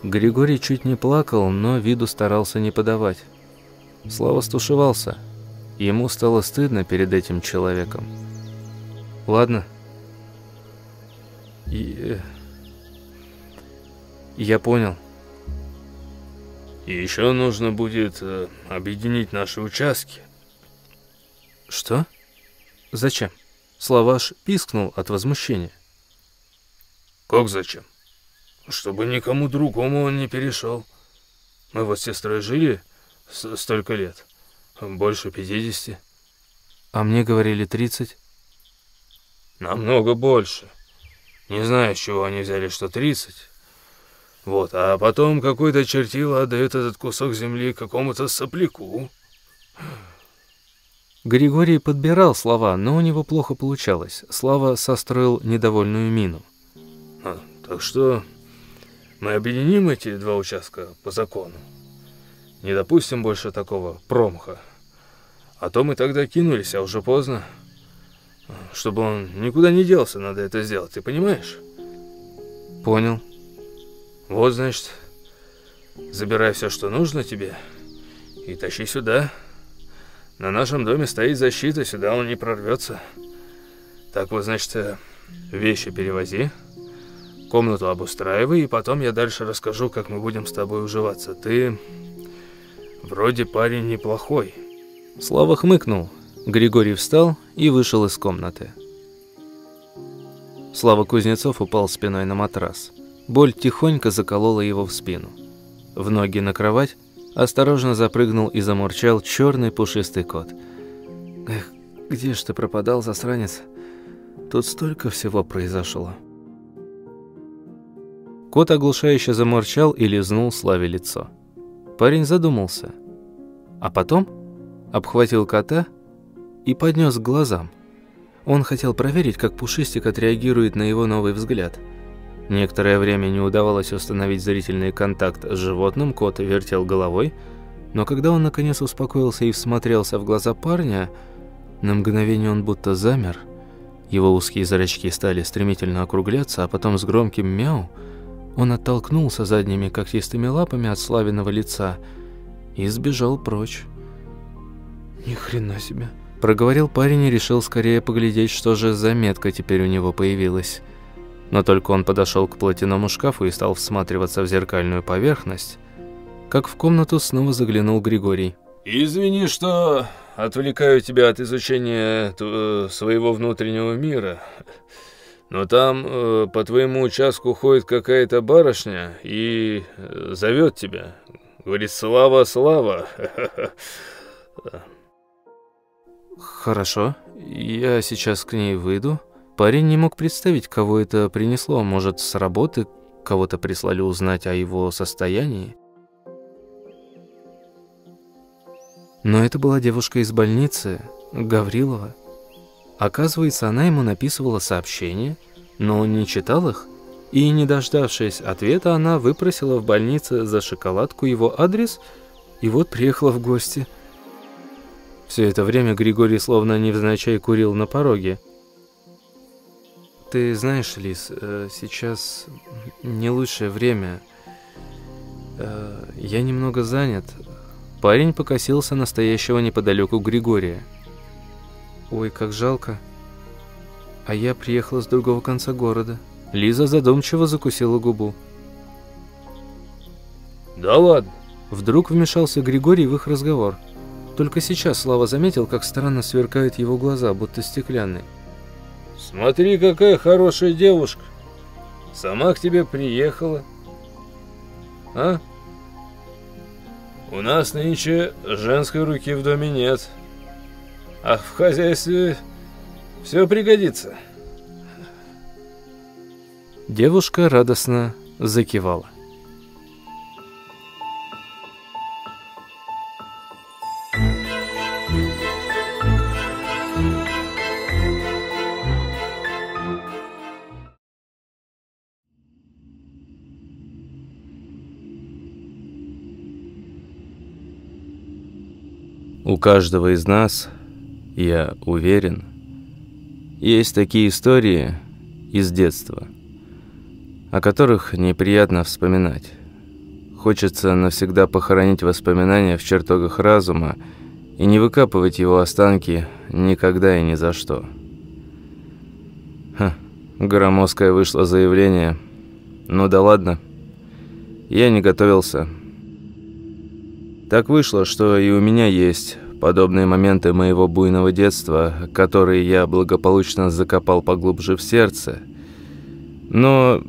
Григорий чуть не плакал, но виду старался не подавать. Слава стушевался. Ему стало стыдно перед этим человеком. Ладно. И... Э, я понял. И еще нужно будет э, объединить наши участки. Что? Зачем? Славаш пискнул от возмущения. Как зачем? Чтобы никому другому он не перешел. Мы вот с сестрой жили столько лет. Больше 50. А мне говорили 30. Намного больше. Не знаю, с чего они взяли, что 30. Вот, а потом какой-то чертила отдает этот кусок земли какому-то сопляку. Григорий подбирал слова, но у него плохо получалось. Слава состроил недовольную мину. А, так что мы объединим эти два участка по закону. Не допустим больше такого промха. А то мы тогда кинулись, а уже поздно. Чтобы он никуда не делся, надо это сделать, ты понимаешь? Понял. Вот, значит, забирай все, что нужно тебе, и тащи сюда. На нашем доме стоит защита, сюда он не прорвется. Так вот, значит, э, вещи перевози. Комнату обустраивай, и потом я дальше расскажу, как мы будем с тобой уживаться. Ты вроде парень неплохой. Слава хмыкнул. Григорий встал и вышел из комнаты. Слава Кузнецов упал спиной на матрас. Боль тихонько заколола его в спину. В ноги на кровать осторожно запрыгнул и замурчал черный пушистый кот. «Эх, где ж ты пропадал, засранец? Тут столько всего произошло». Кот оглушающе заморчал и лизнул Славе лицо. Парень задумался. А потом обхватил кота и поднес к глазам. Он хотел проверить, как Пушистик отреагирует на его новый взгляд. Некоторое время не удавалось установить зрительный контакт с животным, кот вертел головой, но когда он наконец успокоился и всмотрелся в глаза парня, на мгновение он будто замер. Его узкие зрачки стали стремительно округляться, а потом с громким «мяу» Он оттолкнулся задними когтистыми лапами от славиного лица и сбежал прочь. «Ни хрена себе!» Проговорил парень и решил скорее поглядеть, что же за метка теперь у него появилась. Но только он подошел к платяному шкафу и стал всматриваться в зеркальную поверхность, как в комнату снова заглянул Григорий. «Извини, что отвлекаю тебя от изучения своего внутреннего мира. Но там э, по твоему участку ходит какая-то барышня и э, зовет тебя. Говорит, слава, слава. Хорошо, я сейчас к ней выйду. Парень не мог представить, кого это принесло. Может, с работы кого-то прислали узнать о его состоянии? Но это была девушка из больницы, Гаврилова. Оказывается, она ему написывала сообщения, но он не читал их, и, не дождавшись ответа, она выпросила в больнице за шоколадку его адрес, и вот приехала в гости. Все это время Григорий словно невзначай курил на пороге. «Ты знаешь, Лис, э, сейчас не лучшее время. Э, я немного занят». Парень покосился настоящего неподалеку Григория. «Ой, как жалко. А я приехала с другого конца города». Лиза задумчиво закусила губу. «Да ладно!» Вдруг вмешался Григорий в их разговор. Только сейчас Слава заметил, как странно сверкают его глаза, будто стеклянные. «Смотри, какая хорошая девушка! Сама к тебе приехала. А? У нас нынче женской руки в доме нет». А в хозяйстве Все пригодится. Девушка радостно закивала. У каждого из нас, я уверен, есть такие истории из детства, о которых неприятно вспоминать. Хочется навсегда похоронить воспоминания в чертогах разума и не выкапывать его останки никогда и ни за что. Ха, громоздкое вышло заявление. Ну да ладно, я не готовился. Так вышло, что и у меня есть подобные моменты моего буйного детства, которые я благополучно закопал поглубже в сердце. Но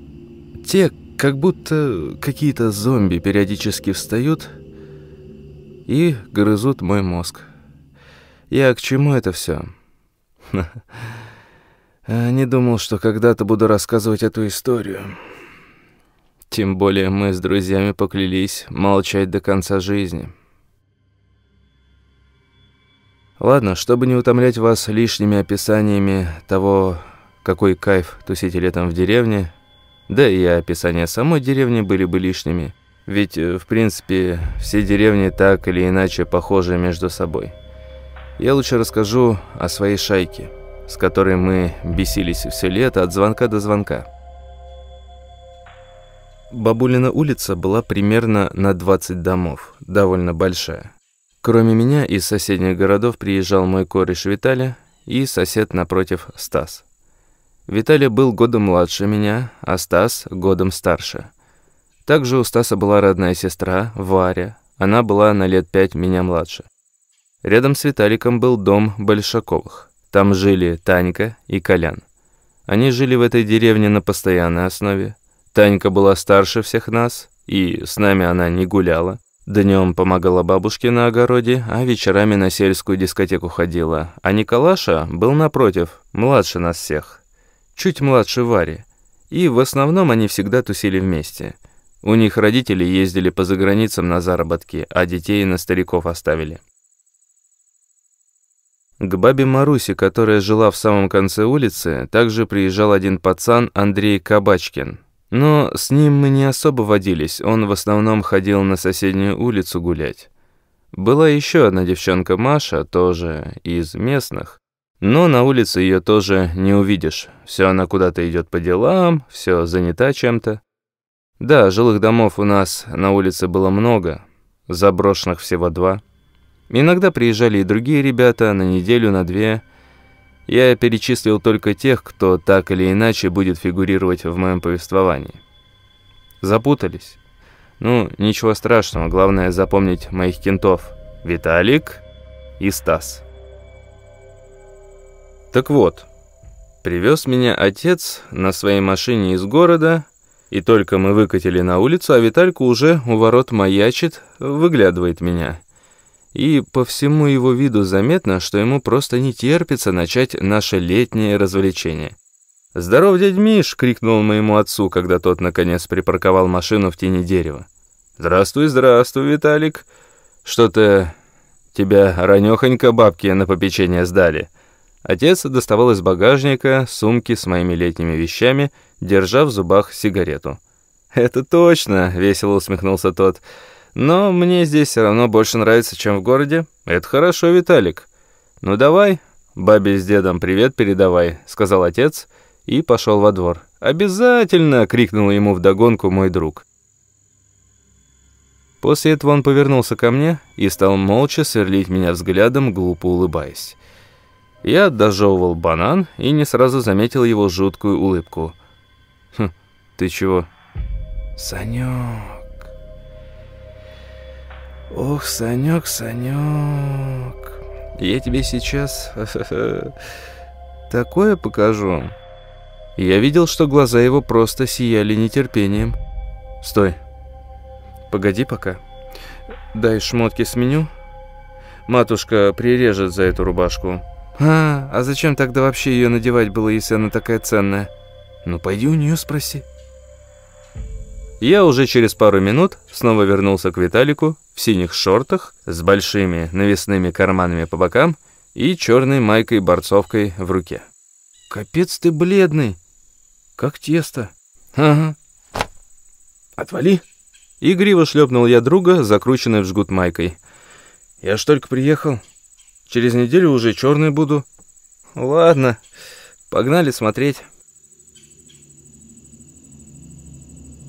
те, как будто какие-то зомби периодически встают и грызут мой мозг. Я к чему это все? Не думал, что когда-то буду рассказывать эту историю. Тем более мы с друзьями поклялись молчать до конца жизни. Ладно, чтобы не утомлять вас лишними описаниями того, какой кайф тусить летом в деревне, да и описания самой деревни были бы лишними, ведь, э, в принципе, все деревни так или иначе похожи между собой. Я лучше расскажу о своей шайке, с которой мы бесились все лето от звонка до звонка. Бабулина улица была примерно на 20 домов, довольно большая. Кроме меня из соседних городов приезжал мой кореш Виталий и сосед напротив Стас. Виталий был годом младше меня, а Стас годом старше. Также у Стаса была родная сестра, Варя. Она была на лет пять меня младше. Рядом с Виталиком был дом Большаковых. Там жили Танька и Колян. Они жили в этой деревне на постоянной основе. Танька была старше всех нас, и с нами она не гуляла. Днем помогала бабушке на огороде, а вечерами на сельскую дискотеку ходила. А Николаша был напротив, младше нас всех. Чуть младше Вари. И в основном они всегда тусили вместе. У них родители ездили по заграницам на заработки, а детей на стариков оставили. К бабе Марусе, которая жила в самом конце улицы, также приезжал один пацан Андрей Кабачкин. Но с ним мы не особо водились, он в основном ходил на соседнюю улицу гулять. Была еще одна девчонка Маша, тоже из местных. Но на улице ее тоже не увидишь. Все она куда-то идет по делам, все занята чем-то. Да, жилых домов у нас на улице было много, заброшенных всего два. Иногда приезжали и другие ребята на неделю, на две. Я перечислил только тех, кто так или иначе будет фигурировать в моем повествовании. Запутались? Ну, ничего страшного, главное запомнить моих кентов. Виталик и Стас. Так вот, привез меня отец на своей машине из города, и только мы выкатили на улицу, а Виталька уже у ворот маячит, выглядывает меня – и по всему его виду заметно, что ему просто не терпится начать наше летнее развлечение. «Здоров, дядь Миш!» — крикнул моему отцу, когда тот, наконец, припарковал машину в тени дерева. «Здравствуй, здравствуй, Виталик! Что-то тебя ранёхонько бабки на попечение сдали». Отец доставал из багажника сумки с моими летними вещами, держа в зубах сигарету. «Это точно!» — весело усмехнулся тот. Но мне здесь все равно больше нравится, чем в городе. Это хорошо, Виталик. Ну давай, бабе с дедом привет передавай, сказал отец и пошел во двор. Обязательно, крикнул ему вдогонку мой друг. После этого он повернулся ко мне и стал молча сверлить меня взглядом, глупо улыбаясь. Я дожевывал банан и не сразу заметил его жуткую улыбку. «Хм, ты чего?» «Санёк...» Ох, Санек, Санек, я тебе сейчас такое покажу. Я видел, что глаза его просто сияли нетерпением. Стой. Погоди пока. Дай шмотки сменю. Матушка прирежет за эту рубашку. А, а зачем тогда вообще ее надевать было, если она такая ценная? Ну, пойди у нее спроси. Я уже через пару минут снова вернулся к Виталику в синих шортах с большими навесными карманами по бокам и черной майкой-борцовкой в руке. «Капец ты бледный, как тесто». «Ага». «Отвали». Игриво шлепнул я друга, закрученной в жгут майкой. «Я ж только приехал. Через неделю уже черный буду». «Ладно, погнали смотреть».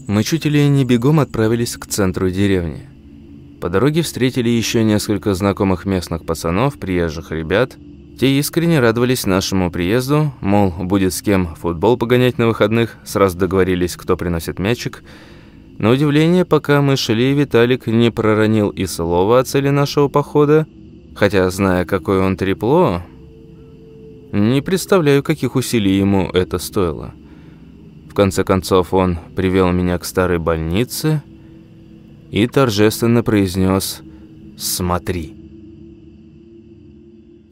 Мы чуть ли не бегом отправились к центру деревни. По дороге встретили еще несколько знакомых местных пацанов, приезжих ребят. Те искренне радовались нашему приезду, мол, будет с кем футбол погонять на выходных, сразу договорились, кто приносит мячик. На удивление, пока мы шли, Виталик не проронил и слова о цели нашего похода, хотя, зная, какое он трепло, не представляю, каких усилий ему это стоило. В конце концов, он привел меня к старой больнице и торжественно произнес «Смотри».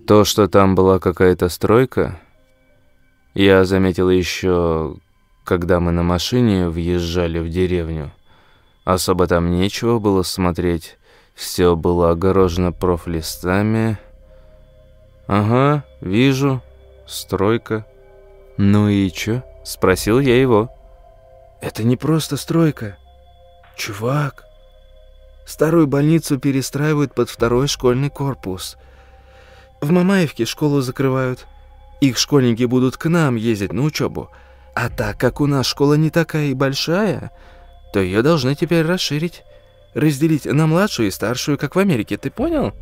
То, что там была какая-то стройка, я заметил еще, когда мы на машине въезжали в деревню. Особо там нечего было смотреть, все было огорожено профлистами. Ага, вижу, стройка. Ну и чё? — спросил я его. «Это не просто стройка. Чувак, старую больницу перестраивают под второй школьный корпус. В Мамаевке школу закрывают. Их школьники будут к нам ездить на учебу. А так как у нас школа не такая и большая, то ее должны теперь расширить. Разделить на младшую и старшую, как в Америке. Ты понял?»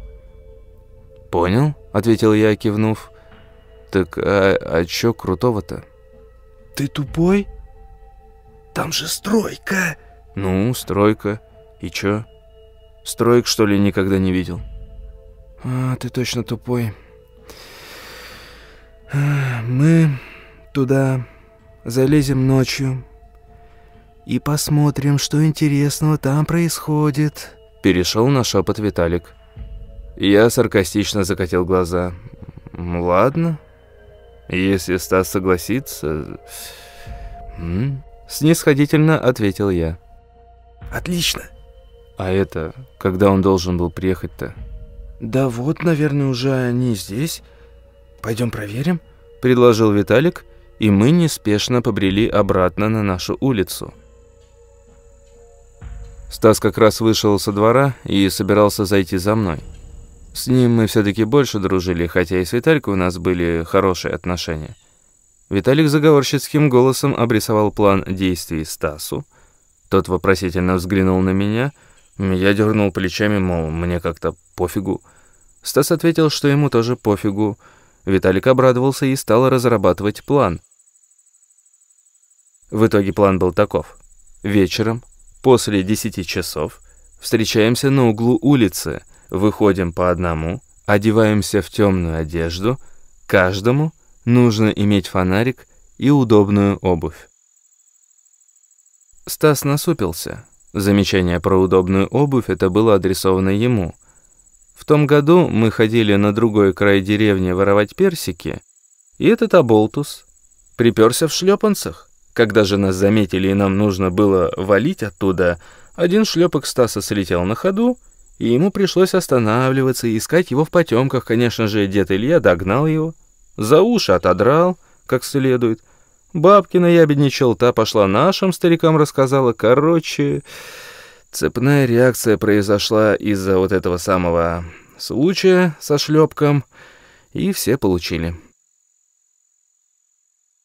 «Понял», — ответил я, кивнув. «Так а, а чё крутого-то?» Ты тупой? Там же стройка. Ну, стройка. И чё? Строек, что ли, никогда не видел? А, ты точно тупой. Мы туда залезем ночью и посмотрим, что интересного там происходит. Перешел на шепот Виталик. Я саркастично закатил глаза. Ладно. Если Стас согласится... Снисходительно ответил я. Отлично. А это, когда он должен был приехать-то? Да вот, наверное, уже они здесь. Пойдем проверим, предложил Виталик, и мы неспешно побрели обратно на нашу улицу. Стас как раз вышел со двора и собирался зайти за мной. С ним мы все-таки больше дружили, хотя и с Виталькой у нас были хорошие отношения. Виталик заговорщицким голосом обрисовал план действий Стасу. Тот вопросительно взглянул на меня. Я дернул плечами, мол, мне как-то пофигу. Стас ответил, что ему тоже пофигу. Виталик обрадовался и стал разрабатывать план. В итоге план был таков. Вечером, после 10 часов, встречаемся на углу улицы – Выходим по одному, одеваемся в темную одежду. Каждому нужно иметь фонарик и удобную обувь. Стас насупился. Замечание про удобную обувь это было адресовано ему. В том году мы ходили на другой край деревни воровать персики, и этот оболтус приперся в шлепанцах. Когда же нас заметили и нам нужно было валить оттуда, один шлепок Стаса слетел на ходу, и ему пришлось останавливаться и искать его в потемках. Конечно же, дед Илья догнал его, за уши отодрал, как следует. Бабкина ябедничал, та пошла нашим старикам рассказала. Короче, цепная реакция произошла из-за вот этого самого случая со шлепком, и все получили.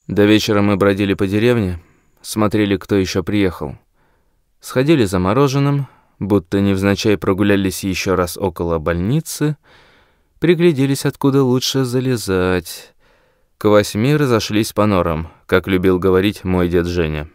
До вечера мы бродили по деревне, смотрели, кто еще приехал. Сходили за мороженым, будто невзначай прогулялись еще раз около больницы, пригляделись, откуда лучше залезать. К восьми разошлись по норам, как любил говорить мой дед Женя.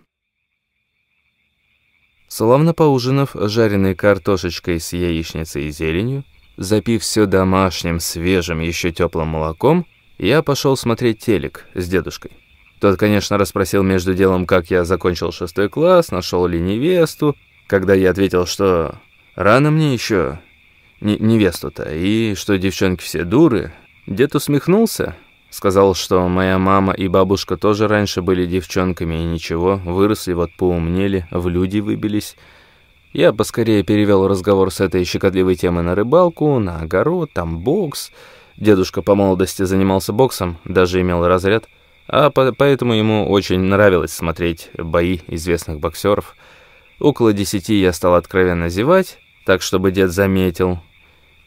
Славно поужинав жареной картошечкой с яичницей и зеленью, запив все домашним, свежим, еще теплым молоком, я пошел смотреть телек с дедушкой. Тот, конечно, расспросил между делом, как я закончил шестой класс, нашел ли невесту, когда я ответил, что рано мне еще невесту-то, и что девчонки все дуры, Дед усмехнулся, сказал, что моя мама и бабушка тоже раньше были девчонками и ничего, выросли, вот поумнели, в люди выбились. Я поскорее перевел разговор с этой щекотливой темы на рыбалку, на огород, там бокс. Дедушка по молодости занимался боксом, даже имел разряд, а по поэтому ему очень нравилось смотреть бои известных боксеров. Около десяти я стал откровенно зевать, так чтобы дед заметил,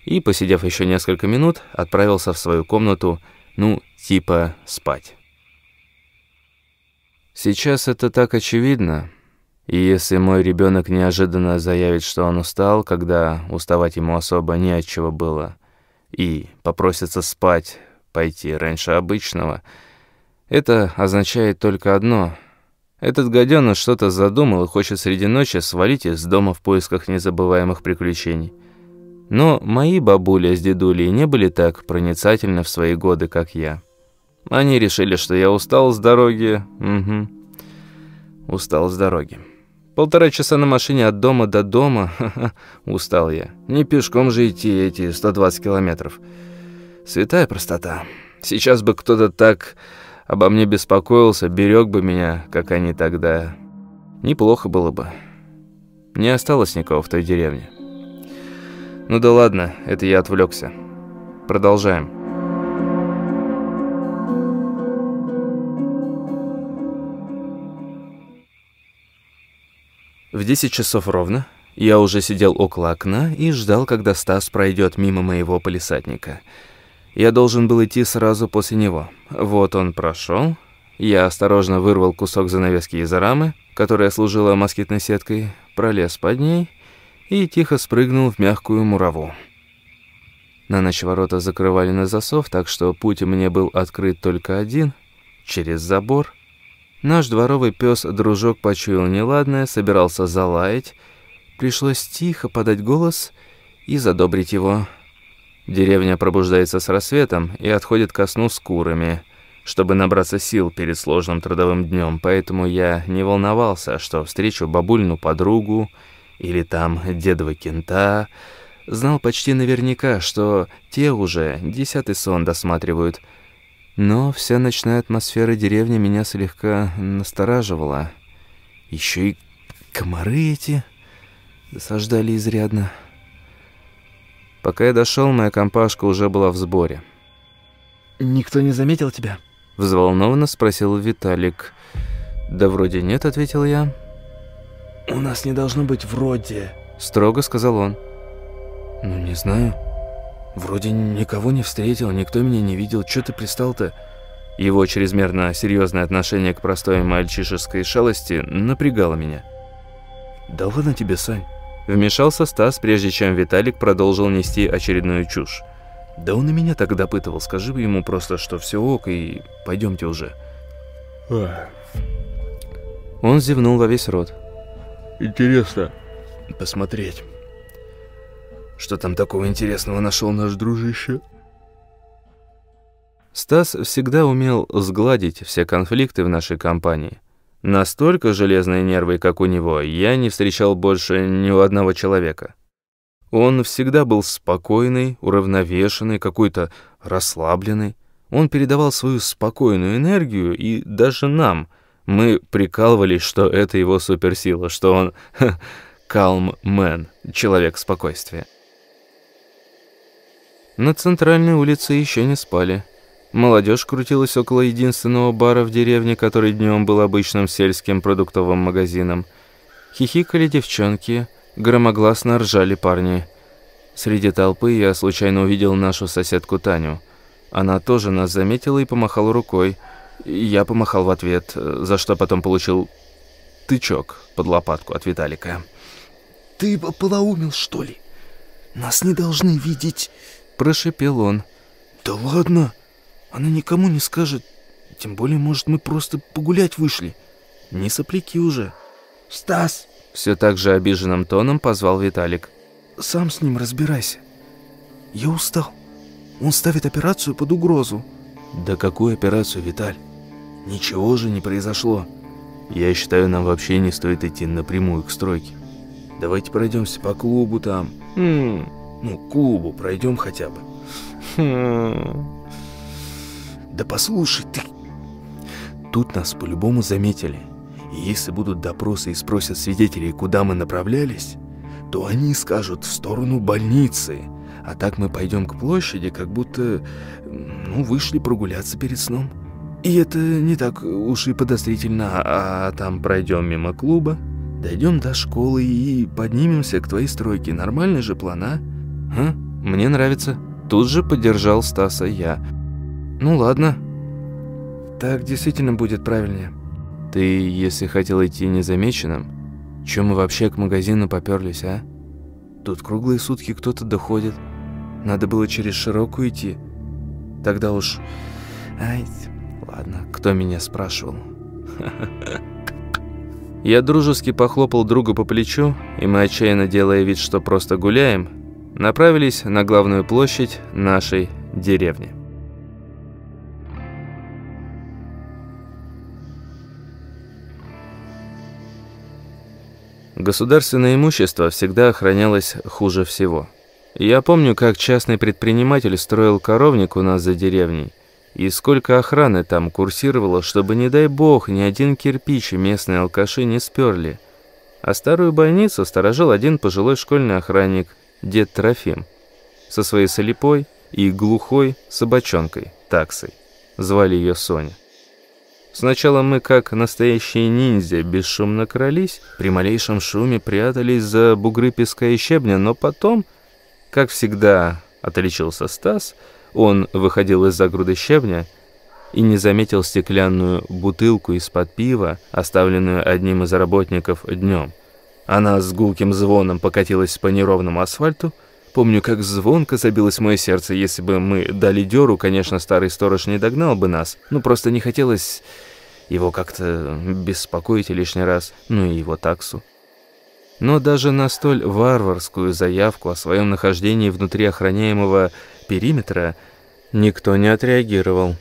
и, посидев еще несколько минут, отправился в свою комнату, ну, типа спать. Сейчас это так очевидно, и если мой ребенок неожиданно заявит, что он устал, когда уставать ему особо не от чего было, и попросится спать, пойти раньше обычного, это означает только одно. Этот гаденыш что-то задумал и хочет среди ночи свалить из дома в поисках незабываемых приключений. Но мои бабуля с дедулей не были так проницательны в свои годы, как я. Они решили, что я устал с дороги. Угу. Устал с дороги. Полтора часа на машине от дома до дома. Устал я. Не пешком же идти эти 120 километров. Святая простота. Сейчас бы кто-то так обо мне беспокоился, берег бы меня, как они тогда. Неплохо было бы. Не осталось никого в той деревне. Ну да ладно, это я отвлекся. Продолжаем. В 10 часов ровно я уже сидел около окна и ждал, когда Стас пройдет мимо моего полисадника. Я должен был идти сразу после него. Вот он прошел. Я осторожно вырвал кусок занавески из рамы, которая служила москитной сеткой, пролез под ней и тихо спрыгнул в мягкую мураву. На ночь ворота закрывали на засов, так что путь мне был открыт только один, через забор. Наш дворовый пес дружок почуял неладное, собирался залаять. Пришлось тихо подать голос и задобрить его. Деревня пробуждается с рассветом и отходит ко сну с курами, чтобы набраться сил перед сложным трудовым днем, поэтому я не волновался, что встречу бабульну подругу или там дедова кента, знал почти наверняка, что те уже десятый сон досматривают. Но вся ночная атмосфера деревни меня слегка настораживала. Еще и комары эти досаждали изрядно. Пока я дошел, моя компашка уже была в сборе. «Никто не заметил тебя?» Взволнованно спросил Виталик. «Да вроде нет», — ответил я. «У нас не должно быть вроде», — строго сказал он. «Ну, не знаю. Вроде никого не встретил, никто меня не видел. Чё ты пристал-то?» Его чрезмерно серьезное отношение к простой мальчишеской шалости напрягало меня. «Да ладно тебе, Сань!» Вмешался Стас, прежде чем Виталик продолжил нести очередную чушь. «Да он и меня так допытывал. Скажи ему просто, что все ок, и пойдемте уже». Он зевнул во весь рот. Интересно посмотреть, что там такого интересного нашел наш дружище. Стас всегда умел сгладить все конфликты в нашей компании. Настолько железные нервы, как у него, я не встречал больше ни у одного человека. Он всегда был спокойный, уравновешенный, какой-то расслабленный. Он передавал свою спокойную энергию и даже нам – мы прикалывались, что это его суперсила, что он man, человек спокойствия. На центральной улице еще не спали. Молодежь крутилась около единственного бара в деревне, который днем был обычным сельским продуктовым магазином. Хихикали девчонки, громогласно ржали парни. Среди толпы я случайно увидел нашу соседку Таню. Она тоже нас заметила и помахала рукой – я помахал в ответ, за что потом получил тычок под лопатку от Виталика. «Ты полоумел, что ли? Нас не должны видеть!» Прошипел он. «Да ладно! Она никому не скажет. Тем более, может, мы просто погулять вышли. Не сопляки уже!» «Стас!» Все так же обиженным тоном позвал Виталик. «Сам с ним разбирайся. Я устал. Он ставит операцию под угрозу». «Да какую операцию, Виталь? Ничего же не произошло. Я считаю, нам вообще не стоит идти напрямую к стройке. Давайте пройдемся по клубу там. Хм, ну, клубу пройдем хотя бы. Хм. Да послушай ты, тут нас по-любому заметили. И если будут допросы и спросят свидетелей, куда мы направлялись, то они скажут в сторону больницы. А так мы пойдем к площади, как будто, ну, вышли прогуляться перед сном. И это не так уж и подозрительно, а там пройдем мимо клуба, дойдем до школы и поднимемся к твоей стройке. Нормальный же план, а? А? Мне нравится. Тут же поддержал Стаса я. Ну ладно. Так действительно будет правильнее. Ты, если хотел идти незамеченным, чем мы вообще к магазину поперлись, а? Тут круглые сутки кто-то доходит. Надо было через широкую идти. Тогда уж... Ай, ладно, кто меня спрашивал? Я дружески похлопал друга по плечу, и мы, отчаянно делая вид, что просто гуляем, направились на главную площадь нашей деревни. Государственное имущество всегда охранялось хуже всего. Я помню, как частный предприниматель строил коровник у нас за деревней, и сколько охраны там курсировало, чтобы, не дай бог, ни один кирпич местные алкаши не сперли. А старую больницу сторожил один пожилой школьный охранник, дед Трофим, со своей солепой и глухой собачонкой, таксой. Звали ее Соня. Сначала мы, как настоящие ниндзя, бесшумно крались, при малейшем шуме прятались за бугры песка и щебня, но потом, как всегда, отличился Стас, он выходил из-за груды щебня и не заметил стеклянную бутылку из-под пива, оставленную одним из работников днем. Она с гулким звоном покатилась по неровному асфальту. Помню, как звонко забилось мое сердце. Если бы мы дали дёру, конечно, старый сторож не догнал бы нас. Ну, просто не хотелось его как-то беспокоить лишний раз, ну и его таксу. Но даже на столь варварскую заявку о своем нахождении внутри охраняемого периметра никто не отреагировал.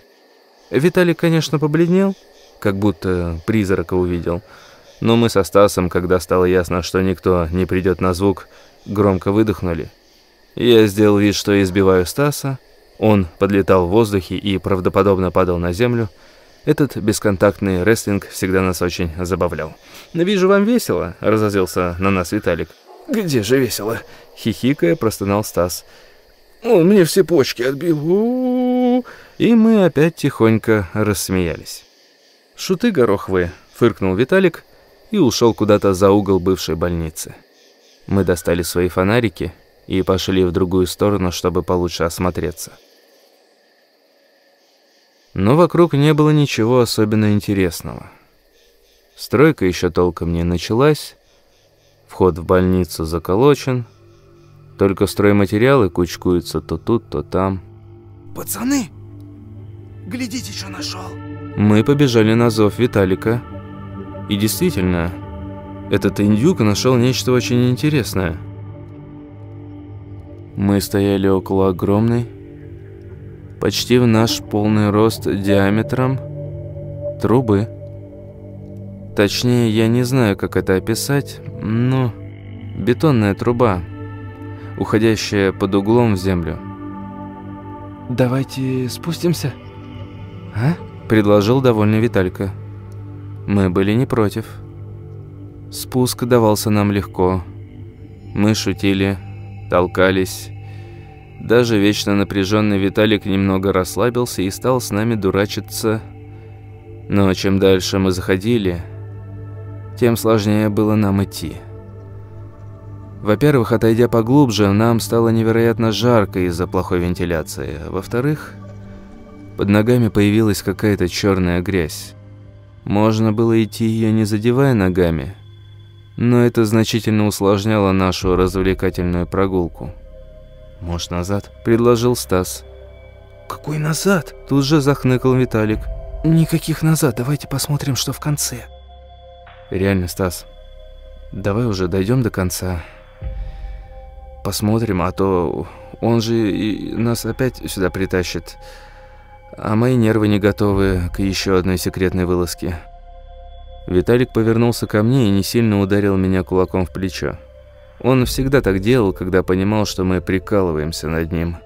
Виталий, конечно, побледнел, как будто призрака увидел, но мы со Стасом, когда стало ясно, что никто не придет на звук, громко выдохнули. Я сделал вид, что избиваю Стаса, он подлетал в воздухе и правдоподобно падал на землю. Этот бесконтактный рестлинг всегда нас очень забавлял. «Вижу, вам весело», — разозлился на нас Виталик. «Где же весело?» — хихикая простонал Стас. «Он мне все почки отбил». У -у -у. И мы опять тихонько рассмеялись. «Шуты гороховые», — фыркнул Виталик и ушел куда-то за угол бывшей больницы. Мы достали свои фонарики и пошли в другую сторону, чтобы получше осмотреться. Но вокруг не было ничего особенно интересного. Стройка еще толком не началась, вход в больницу заколочен, только стройматериалы кучкуются то тут, то там. «Пацаны, глядите, что нашел!» Мы побежали на зов Виталика. И действительно, этот индюк нашел нечто очень интересное. Мы стояли около огромной, почти в наш полный рост диаметром, трубы. Точнее, я не знаю, как это описать, но бетонная труба, уходящая под углом в землю. «Давайте спустимся?» «А?» – предложил довольный Виталька. Мы были не против. Спуск давался нам легко. Мы шутили, толкались. Даже вечно напряженный Виталик немного расслабился и стал с нами дурачиться. Но чем дальше мы заходили, тем сложнее было нам идти. Во-первых, отойдя поглубже, нам стало невероятно жарко из-за плохой вентиляции. Во-вторых, под ногами появилась какая-то черная грязь. Можно было идти ее не задевая ногами, но это значительно усложняло нашу развлекательную прогулку. «Может, назад?» – предложил Стас. «Какой назад?» – тут же захныкал Виталик. «Никаких назад, давайте посмотрим, что в конце». «Реально, Стас, давай уже дойдем до конца. Посмотрим, а то он же и нас опять сюда притащит» а мои нервы не готовы к еще одной секретной вылазке. Виталик повернулся ко мне и не сильно ударил меня кулаком в плечо. Он всегда так делал, когда понимал, что мы прикалываемся над ним.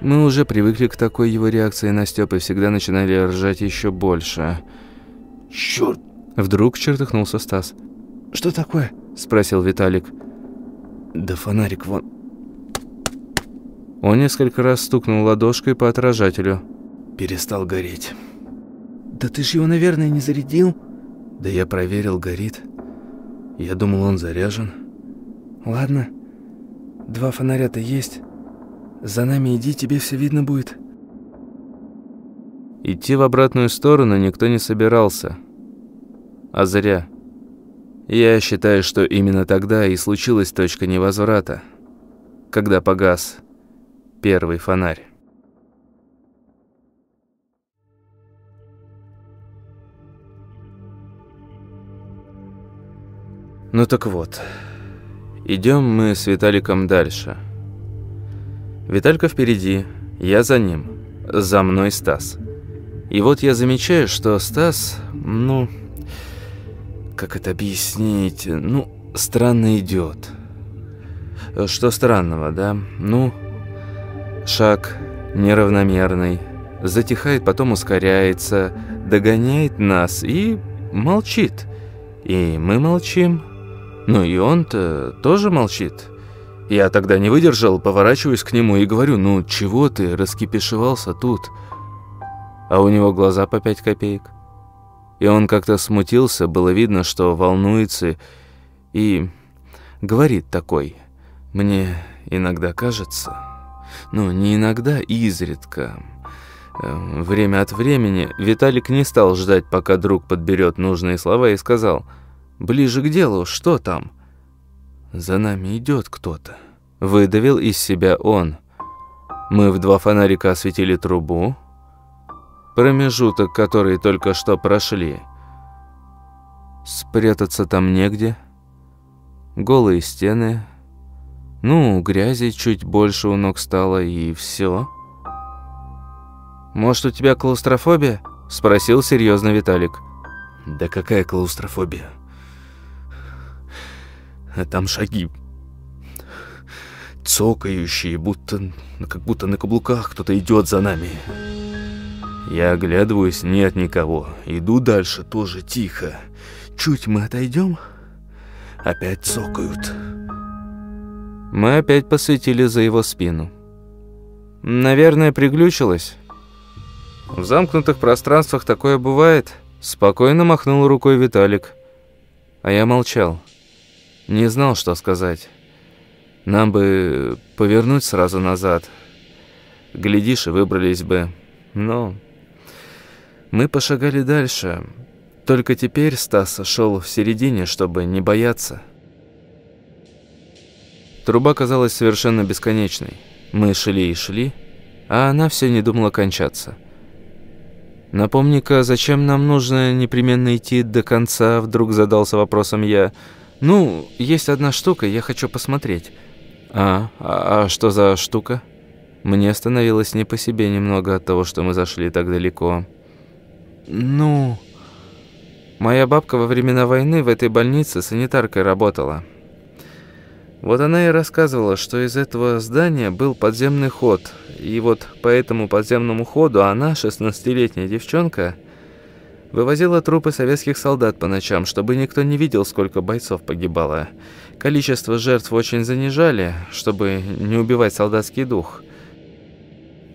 Мы уже привыкли к такой его реакции на Стёп и всегда начинали ржать еще больше. Черт! Вдруг чертыхнулся Стас. Что такое? Спросил Виталик. Да фонарик вон. Он несколько раз стукнул ладошкой по отражателю. Перестал гореть. Да ты ж его, наверное, не зарядил? Да я проверил, горит. Я думал, он заряжен. Ладно. Два фонаря-то есть. За нами иди, тебе все видно будет. Идти в обратную сторону никто не собирался. А зря. Я считаю, что именно тогда и случилась точка невозврата, когда погас первый фонарь. Ну так вот, идем мы с Виталиком дальше. Виталька впереди, я за ним, за мной Стас. И вот я замечаю, что Стас, ну, как это объяснить, ну, странно идет. Что странного, да? Ну, шаг неравномерный, затихает, потом ускоряется, догоняет нас и молчит. И мы молчим. Ну и он-то тоже молчит. Я тогда не выдержал, поворачиваюсь к нему и говорю, ну чего ты раскипишевался тут? А у него глаза по пять копеек. И он как-то смутился, было видно, что волнуется, и говорит такой, мне иногда кажется, ну не иногда, изредка, э, время от времени, Виталик не стал ждать, пока друг подберет нужные слова и сказал – Ближе к делу, что там? За нами идет кто-то. Выдавил из себя он. Мы в два фонарика осветили трубу. Промежуток, который только что прошли. Спрятаться там негде. Голые стены. Ну, грязи чуть больше у ног стало, и все. «Может, у тебя клаустрофобия?» – спросил серьезно Виталик. «Да какая клаустрофобия?» А там шаги. Цокающие, будто, как будто на каблуках кто-то идет за нами. Я оглядываюсь, нет никого. Иду дальше, тоже тихо. Чуть мы отойдем, опять цокают. Мы опять посветили за его спину. Наверное, приглючилось. В замкнутых пространствах такое бывает. Спокойно махнул рукой Виталик. А я молчал. Не знал, что сказать. Нам бы повернуть сразу назад. Глядишь, и выбрались бы. Но мы пошагали дальше. Только теперь Стас шел в середине, чтобы не бояться. Труба казалась совершенно бесконечной. Мы шли и шли, а она все не думала кончаться. «Напомни-ка, зачем нам нужно непременно идти до конца?» Вдруг задался вопросом я – «Ну, есть одна штука, я хочу посмотреть». А, «А, а что за штука?» Мне становилось не по себе немного от того, что мы зашли так далеко. «Ну...» Моя бабка во времена войны в этой больнице санитаркой работала. Вот она и рассказывала, что из этого здания был подземный ход. И вот по этому подземному ходу она, 16-летняя девчонка, Вывозила трупы советских солдат по ночам, чтобы никто не видел, сколько бойцов погибало. Количество жертв очень занижали, чтобы не убивать солдатский дух.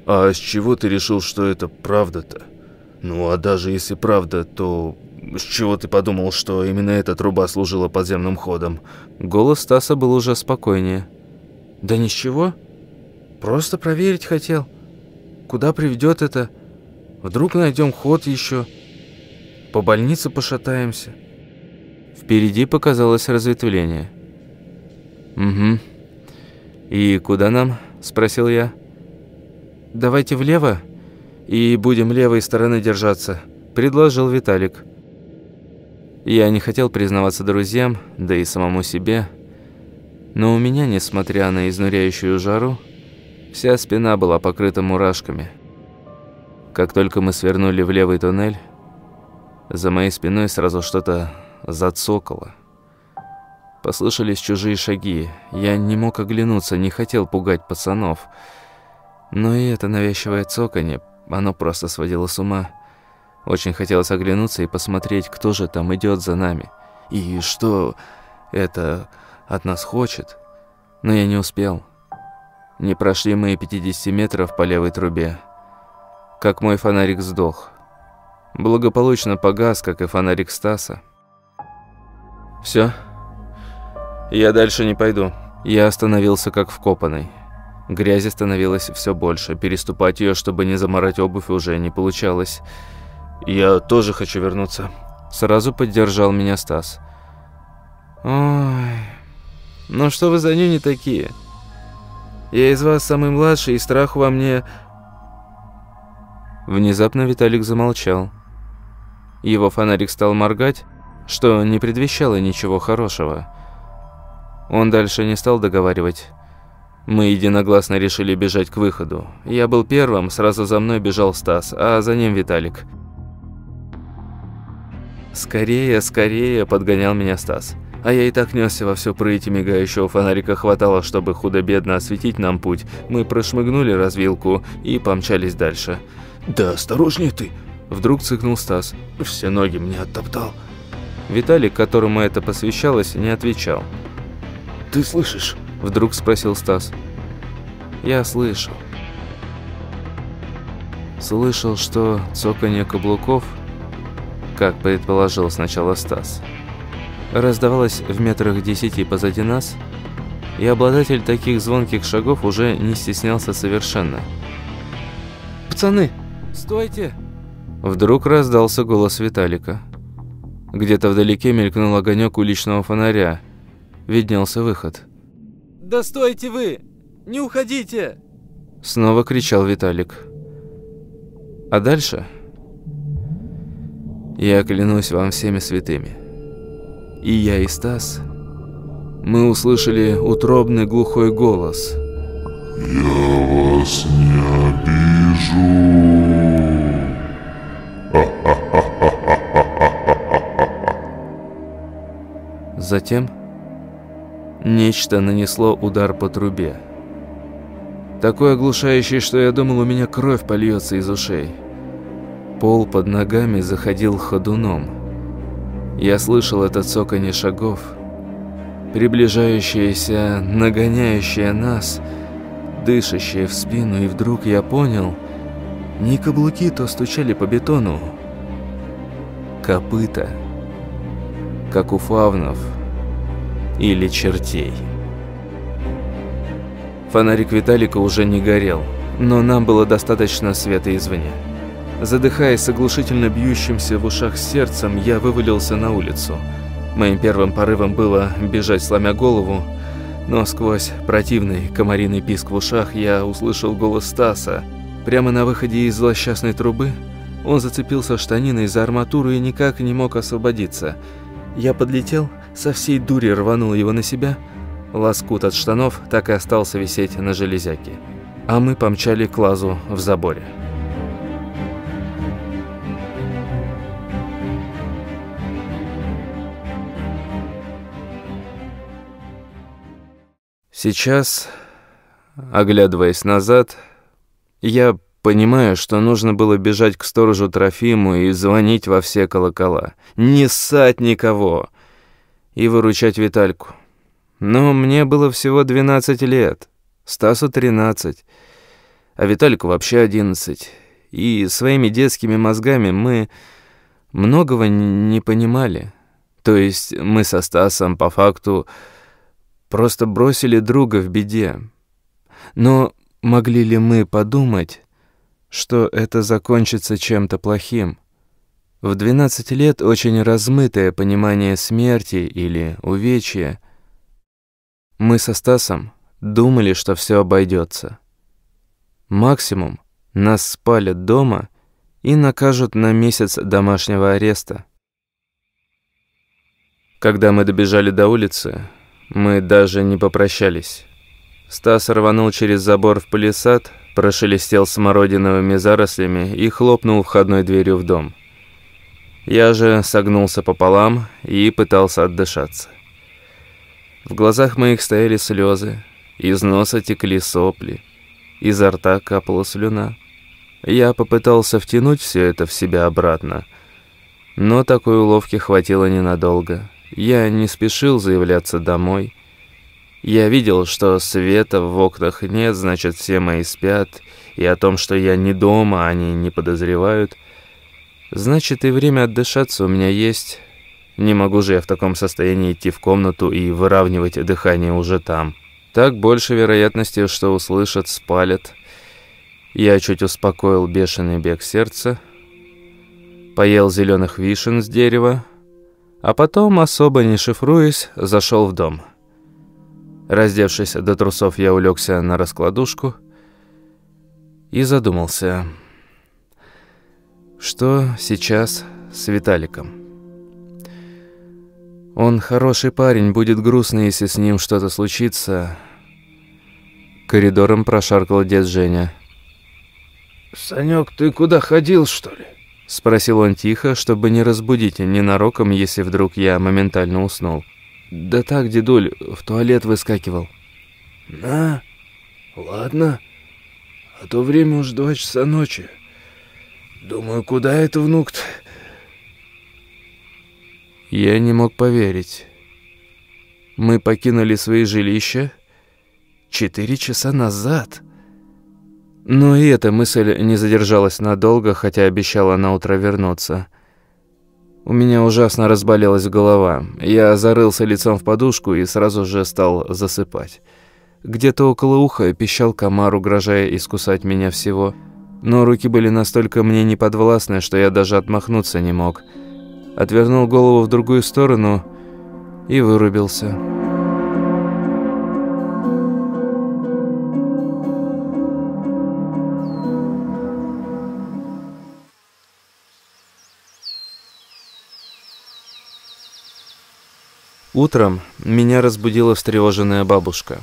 «А с чего ты решил, что это правда-то? Ну, а даже если правда, то с чего ты подумал, что именно эта труба служила подземным ходом?» Голос Стаса был уже спокойнее. «Да ничего. Просто проверить хотел. Куда приведет это? Вдруг найдем ход еще?» По больнице пошатаемся. Впереди показалось разветвление. «Угу. И куда нам?» – спросил я. «Давайте влево и будем левой стороны держаться», – предложил Виталик. Я не хотел признаваться друзьям, да и самому себе, но у меня, несмотря на изнуряющую жару, вся спина была покрыта мурашками. Как только мы свернули в левый туннель, за моей спиной сразу что-то зацокало. Послышались чужие шаги. Я не мог оглянуться, не хотел пугать пацанов. Но и это навязчивое цоканье, оно просто сводило с ума. Очень хотелось оглянуться и посмотреть, кто же там идет за нами. И что это от нас хочет. Но я не успел. Не прошли мы и 50 метров по левой трубе, как мой фонарик сдох. Благополучно погас, как и фонарик Стаса. Все. Я дальше не пойду. Я остановился как вкопанный. Грязи становилось все больше. Переступать ее, чтобы не заморать обувь, уже не получалось. «Я тоже хочу вернуться». Сразу поддержал меня Стас. «Ой, ну что вы за нюни такие? Я из вас самый младший, и страх во мне...» Внезапно Виталик замолчал. Его фонарик стал моргать, что не предвещало ничего хорошего. Он дальше не стал договаривать. Мы единогласно решили бежать к выходу. Я был первым, сразу за мной бежал Стас, а за ним Виталик. «Скорее, скорее!» – подгонял меня Стас. А я и так несся во все прыть, мигающего фонарика хватало, чтобы худо-бедно осветить нам путь. Мы прошмыгнули развилку и помчались дальше. «Да осторожнее ты!» – вдруг цыкнул Стас. «Все ноги мне оттоптал». Виталик, которому это посвящалось, не отвечал. «Ты слышишь?» – вдруг спросил Стас. «Я слышал». Слышал, что цоканье каблуков – как предположил сначала Стас. Раздавалось в метрах десяти позади нас, и обладатель таких звонких шагов уже не стеснялся совершенно. «Пацаны, стойте!» Вдруг раздался голос Виталика. Где-то вдалеке мелькнул огонек уличного фонаря. Виднелся выход. «Да стойте вы! Не уходите!» Снова кричал Виталик. А дальше... Я клянусь вам всеми святыми. И я, и Стас, мы услышали утробный глухой голос. «Я вас не обижу!» Затем нечто нанесло удар по трубе. Такой оглушающий, что я думал, у меня кровь польется из ушей. Пол под ногами заходил ходуном. Я слышал это цоканье шагов, приближающееся, нагоняющее нас, дышащее в спину, и вдруг я понял, не каблуки то стучали по бетону, копыта, как у фавнов или чертей. Фонарик Виталика уже не горел, но нам было достаточно света извне. Задыхаясь с оглушительно бьющимся в ушах сердцем, я вывалился на улицу. Моим первым порывом было бежать, сломя голову, но сквозь противный комариный писк в ушах я услышал голос Стаса. Прямо на выходе из злосчастной трубы он зацепился штаниной за арматуру и никак не мог освободиться. Я подлетел, со всей дури рванул его на себя. Лоскут от штанов так и остался висеть на железяке. А мы помчали к лазу в заборе. Сейчас, оглядываясь назад, я понимаю, что нужно было бежать к сторожу Трофиму и звонить во все колокола. Не ссать никого и выручать Витальку. Но мне было всего 12 лет, Стасу 13, а Витальку вообще 11. И своими детскими мозгами мы многого не понимали. То есть мы со Стасом по факту просто бросили друга в беде. Но могли ли мы подумать, что это закончится чем-то плохим? В 12 лет очень размытое понимание смерти или увечья. Мы со Стасом думали, что все обойдется. Максимум нас спалят дома и накажут на месяц домашнего ареста. Когда мы добежали до улицы, мы даже не попрощались. Стас рванул через забор в палисад, прошелестел смородиновыми зарослями и хлопнул входной дверью в дом. Я же согнулся пополам и пытался отдышаться. В глазах моих стояли слезы, из носа текли сопли, Изо рта капала слюна. Я попытался втянуть все это в себя обратно, но такой уловки хватило ненадолго. Я не спешил заявляться домой. Я видел, что света в окнах нет, значит, все мои спят, и о том, что я не дома, они не подозревают. Значит, и время отдышаться у меня есть. Не могу же я в таком состоянии идти в комнату и выравнивать дыхание уже там. Так больше вероятности, что услышат, спалят. Я чуть успокоил бешеный бег сердца, поел зеленых вишен с дерева, а потом, особо не шифруясь, зашел в дом. Раздевшись до трусов, я улегся на раскладушку и задумался, что сейчас с Виталиком. Он хороший парень, будет грустно, если с ним что-то случится. Коридором прошаркал дед Женя. «Санек, ты куда ходил, что ли?» Спросил он тихо, чтобы не разбудить ненароком, если вдруг я моментально уснул. «Да так, дедуль, в туалет выскакивал». «На, ладно, а то время уж два часа ночи. Думаю, куда это внук-то?» Я не мог поверить. Мы покинули свои жилища четыре часа назад. Но и эта мысль не задержалась надолго, хотя обещала на утро вернуться. У меня ужасно разболелась голова. Я зарылся лицом в подушку и сразу же стал засыпать. Где-то около уха пищал комар, угрожая искусать меня всего. Но руки были настолько мне неподвластны, что я даже отмахнуться не мог. Отвернул голову в другую сторону и вырубился. Утром меня разбудила встревоженная бабушка.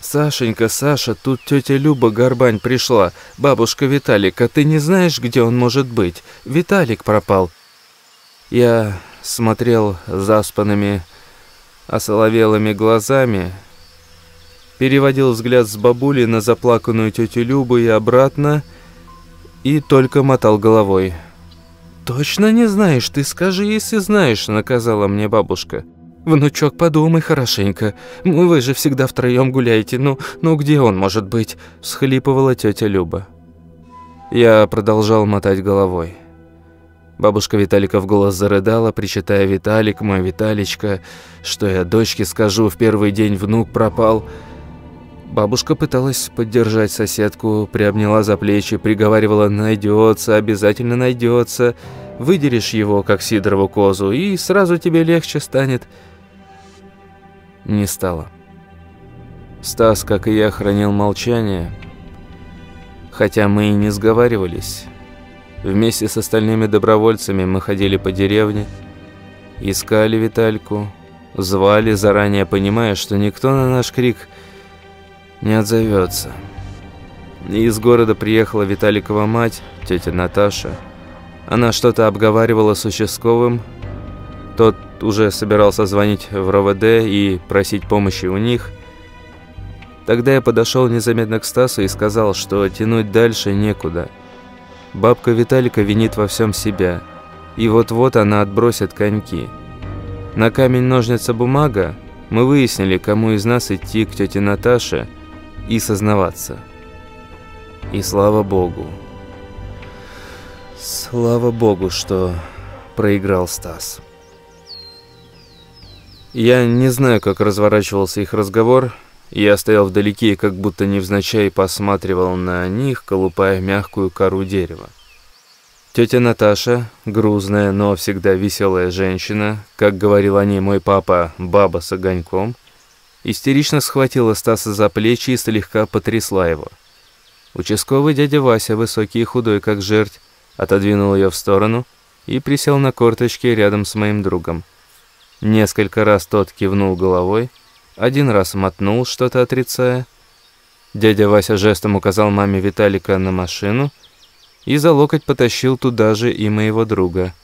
«Сашенька, Саша, тут тетя Люба Горбань пришла. Бабушка Виталика, ты не знаешь, где он может быть? Виталик пропал». Я смотрел заспанными, осоловелыми глазами, переводил взгляд с бабули на заплаканную тетю Любу и обратно, и только мотал головой. «Точно не знаешь? Ты скажи, если знаешь», — наказала мне бабушка. «Внучок, подумай хорошенько. Вы же всегда втроем гуляете. Ну, ну где он может быть?» – всхлипывала тетя Люба. Я продолжал мотать головой. Бабушка Виталика в голос зарыдала, причитая «Виталик, мой Виталичка, что я дочке скажу, в первый день внук пропал». Бабушка пыталась поддержать соседку, приобняла за плечи, приговаривала «найдется, обязательно найдется». Выдерешь его, как Сидорову козу, и сразу тебе легче станет не стало. Стас, как и я, хранил молчание, хотя мы и не сговаривались. Вместе с остальными добровольцами мы ходили по деревне, искали Витальку, звали, заранее понимая, что никто на наш крик не отзовется. Из города приехала Виталикова мать, тетя Наташа. Она что-то обговаривала с участковым, тот уже собирался звонить в РОВД и просить помощи у них. Тогда я подошел незаметно к Стасу и сказал, что тянуть дальше некуда. Бабка Виталика винит во всем себя, и вот-вот она отбросит коньки. На камень-ножницы-бумага мы выяснили, кому из нас идти к тете Наташе и сознаваться. И слава богу. Слава богу, что проиграл Стас. Я не знаю, как разворачивался их разговор. Я стоял вдалеке и как будто невзначай посматривал на них, колупая мягкую кору дерева. Тетя Наташа, грузная, но всегда веселая женщина, как говорил о ней мой папа, баба с огоньком, истерично схватила Стаса за плечи и слегка потрясла его. Участковый дядя Вася, высокий и худой, как жерть, отодвинул ее в сторону и присел на корточки рядом с моим другом. Несколько раз тот кивнул головой, один раз мотнул, что-то отрицая. Дядя Вася жестом указал маме Виталика на машину и за локоть потащил туда же и моего друга.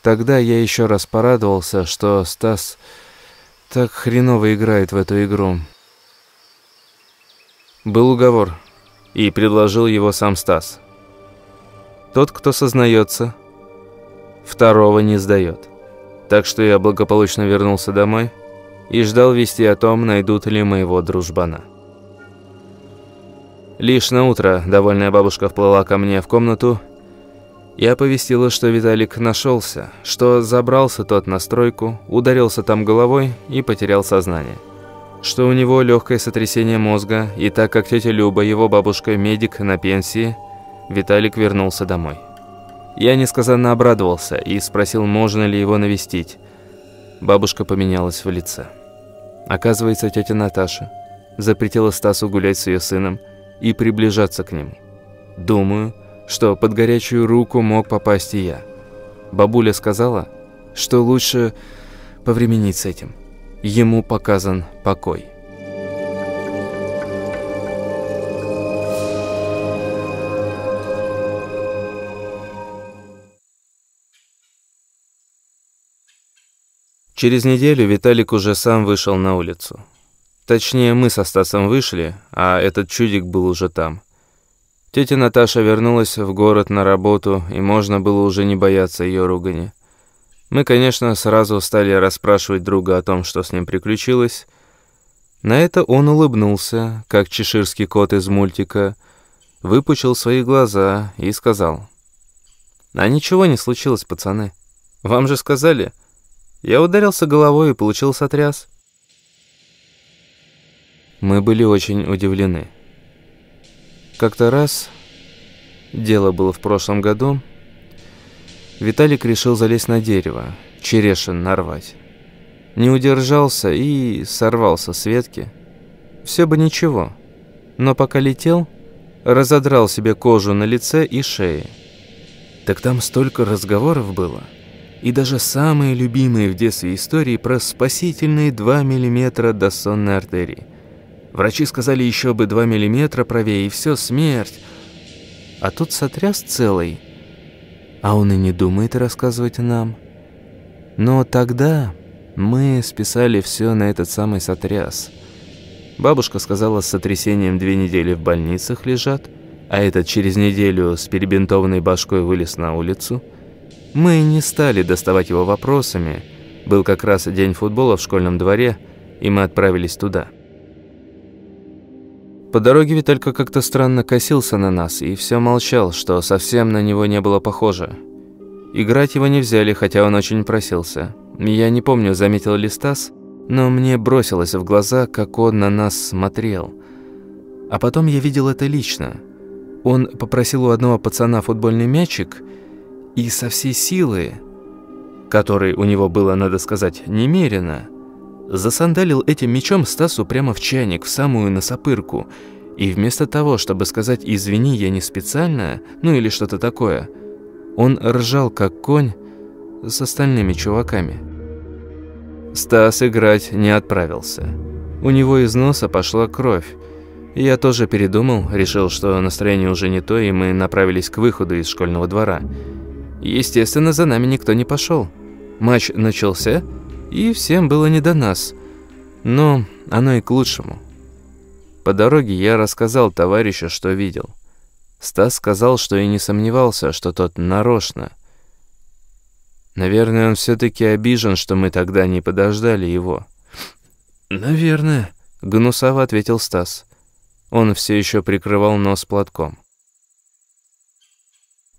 Тогда я еще раз порадовался, что Стас так хреново играет в эту игру. Был уговор. и предложил его сам Стас. Тот, кто сознается, второго не сдает. Так что я благополучно вернулся домой и ждал вести о том, найдут ли моего дружбана. Лишь на утро довольная бабушка вплыла ко мне в комнату и оповестила, что Виталик нашелся, что забрался тот на стройку, ударился там головой и потерял сознание. Что у него легкое сотрясение мозга, и так как тетя Люба, его бабушка, медик на пенсии, Виталик вернулся домой. Я несказанно обрадовался и спросил, можно ли его навестить. Бабушка поменялась в лице. Оказывается, тетя Наташа запретила Стасу гулять с ее сыном и приближаться к нему. Думаю, что под горячую руку мог попасть и я. Бабуля сказала, что лучше повременить с этим. Ему показан покой. Через неделю Виталик уже сам вышел на улицу. Точнее, мы со Стасом вышли, а этот чудик был уже там. Тетя Наташа вернулась в город на работу, и можно было уже не бояться ее ругани. Мы, конечно, сразу стали расспрашивать друга о том, что с ним приключилось. На это он улыбнулся, как чеширский кот из мультика, выпучил свои глаза и сказал. «А ничего не случилось, пацаны. Вам же сказали. Я ударился головой и получил сотряс». Мы были очень удивлены. Как-то раз, дело было в прошлом году, Виталик решил залезть на дерево, черешин нарвать. Не удержался и сорвался с ветки. Все бы ничего, но пока летел, разодрал себе кожу на лице и шее. Так там столько разговоров было, и даже самые любимые в детстве истории про спасительные 2 мм до сонной артерии – Врачи сказали еще бы 2 миллиметра правее, и все, смерть. А тут сотряс целый. А он и не думает рассказывать нам. Но тогда мы списали все на этот самый сотряс. Бабушка сказала, с сотрясением две недели в больницах лежат, а этот через неделю с перебинтованной башкой вылез на улицу. Мы не стали доставать его вопросами. Был как раз день футбола в школьном дворе, и мы отправились туда. По дороге Виталька как-то странно косился на нас и все молчал, что совсем на него не было похоже. Играть его не взяли, хотя он очень просился. Я не помню, заметил ли Стас, но мне бросилось в глаза, как он на нас смотрел. А потом я видел это лично. Он попросил у одного пацана футбольный мячик и со всей силы, которой у него было, надо сказать, немерено, засандалил этим мечом Стасу прямо в чайник, в самую носопырку. И вместо того, чтобы сказать «извини, я не специально», ну или что-то такое, он ржал, как конь, с остальными чуваками. Стас играть не отправился. У него из носа пошла кровь. Я тоже передумал, решил, что настроение уже не то, и мы направились к выходу из школьного двора. Естественно, за нами никто не пошел. Матч начался, и всем было не до нас. Но оно и к лучшему. По дороге я рассказал товарищу, что видел. Стас сказал, что и не сомневался, что тот нарочно. Наверное, он все-таки обижен, что мы тогда не подождали его. «Наверное», — гнусаво ответил Стас. Он все еще прикрывал нос платком.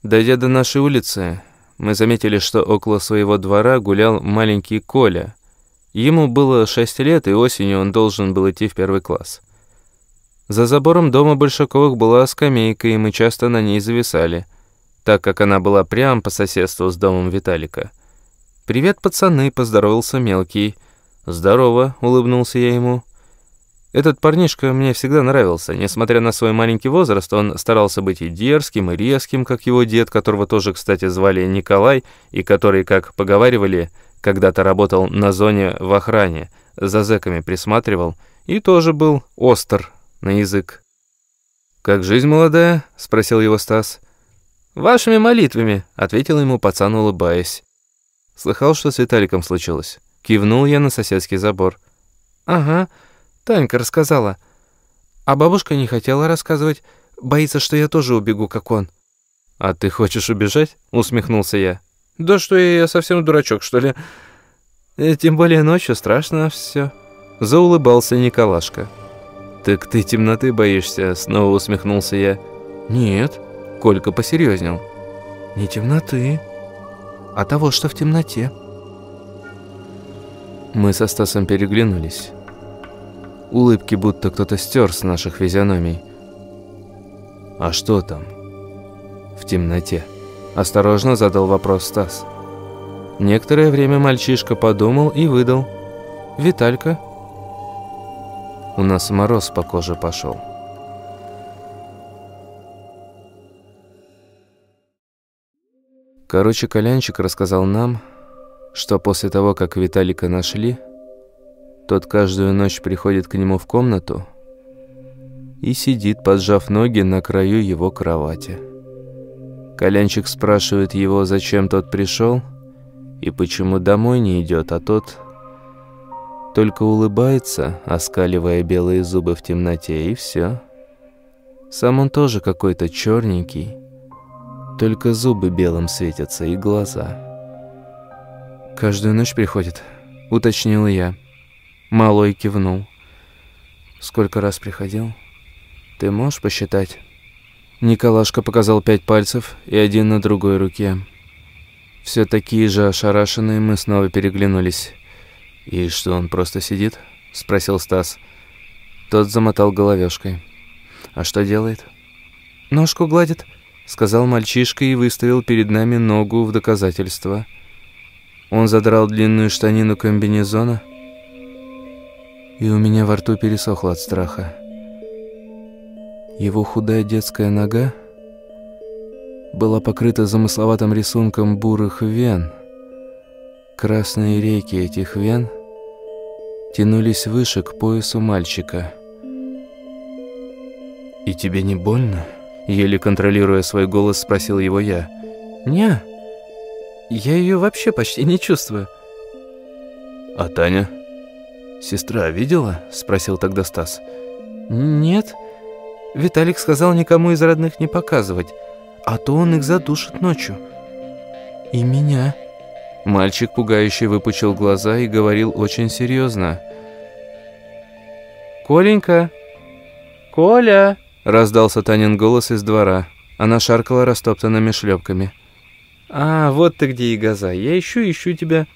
Дойдя до нашей улицы, мы заметили, что около своего двора гулял маленький Коля. Ему было шесть лет, и осенью он должен был идти в первый класс. За забором дома Большаковых была скамейка, и мы часто на ней зависали, так как она была прямо по соседству с домом Виталика. «Привет, пацаны!» – поздоровался мелкий. «Здорово!» – улыбнулся я ему. Этот парнишка мне всегда нравился. Несмотря на свой маленький возраст, он старался быть и дерзким, и резким, как его дед, которого тоже, кстати, звали Николай, и который, как поговаривали, когда-то работал на зоне в охране, за зэками присматривал, и тоже был остр на язык. «Как жизнь молодая?» — спросил его Стас. «Вашими молитвами», — ответил ему пацан, улыбаясь. Слыхал, что с Виталиком случилось. Кивнул я на соседский забор. «Ага», Танька рассказала. А бабушка не хотела рассказывать. Боится, что я тоже убегу, как он. А ты хочешь убежать? Усмехнулся я. Да что я, я совсем дурачок, что ли? Э, тем более ночью страшно все. Заулыбался Николашка. «Так ты темноты боишься?» Снова усмехнулся я. «Нет», — Колька посерьезнел. «Не темноты, а того, что в темноте». Мы со Стасом переглянулись. Улыбки будто кто-то стер с наших физиономий. «А что там?» «В темноте?» Осторожно задал вопрос Стас. Некоторое время мальчишка подумал и выдал. «Виталька». У нас мороз по коже пошел. Короче, Колянчик рассказал нам, что после того, как Виталика нашли, тот каждую ночь приходит к нему в комнату и сидит, поджав ноги на краю его кровати. Колянчик спрашивает его, зачем тот пришел и почему домой не идет, а тот только улыбается, оскаливая белые зубы в темноте, и все. Сам он тоже какой-то черненький, только зубы белым светятся и глаза. «Каждую ночь приходит», — уточнил я. Малой кивнул. «Сколько раз приходил? Ты можешь посчитать?» Николашка показал пять пальцев и один на другой руке. Все такие же ошарашенные мы снова переглянулись. «И что, он просто сидит?» – спросил Стас. Тот замотал головешкой. «А что делает?» «Ножку гладит», – сказал мальчишка и выставил перед нами ногу в доказательство. Он задрал длинную штанину комбинезона, и у меня во рту пересохло от страха. Его худая детская нога была покрыта замысловатым рисунком бурых вен. Красные реки этих вен – тянулись выше к поясу мальчика. «И тебе не больно?» Еле контролируя свой голос, спросил его я. «Не, я ее вообще почти не чувствую». «А Таня?» «Сестра видела?» – спросил тогда Стас. «Нет. Виталик сказал никому из родных не показывать, а то он их задушит ночью. И меня». Мальчик пугающе выпучил глаза и говорил очень серьезно. «Коленька! Коля!» Раздался Танин голос из двора. Она шаркала растоптанными шлепками. «А, вот ты где, Игаза. Я ищу, ищу тебя».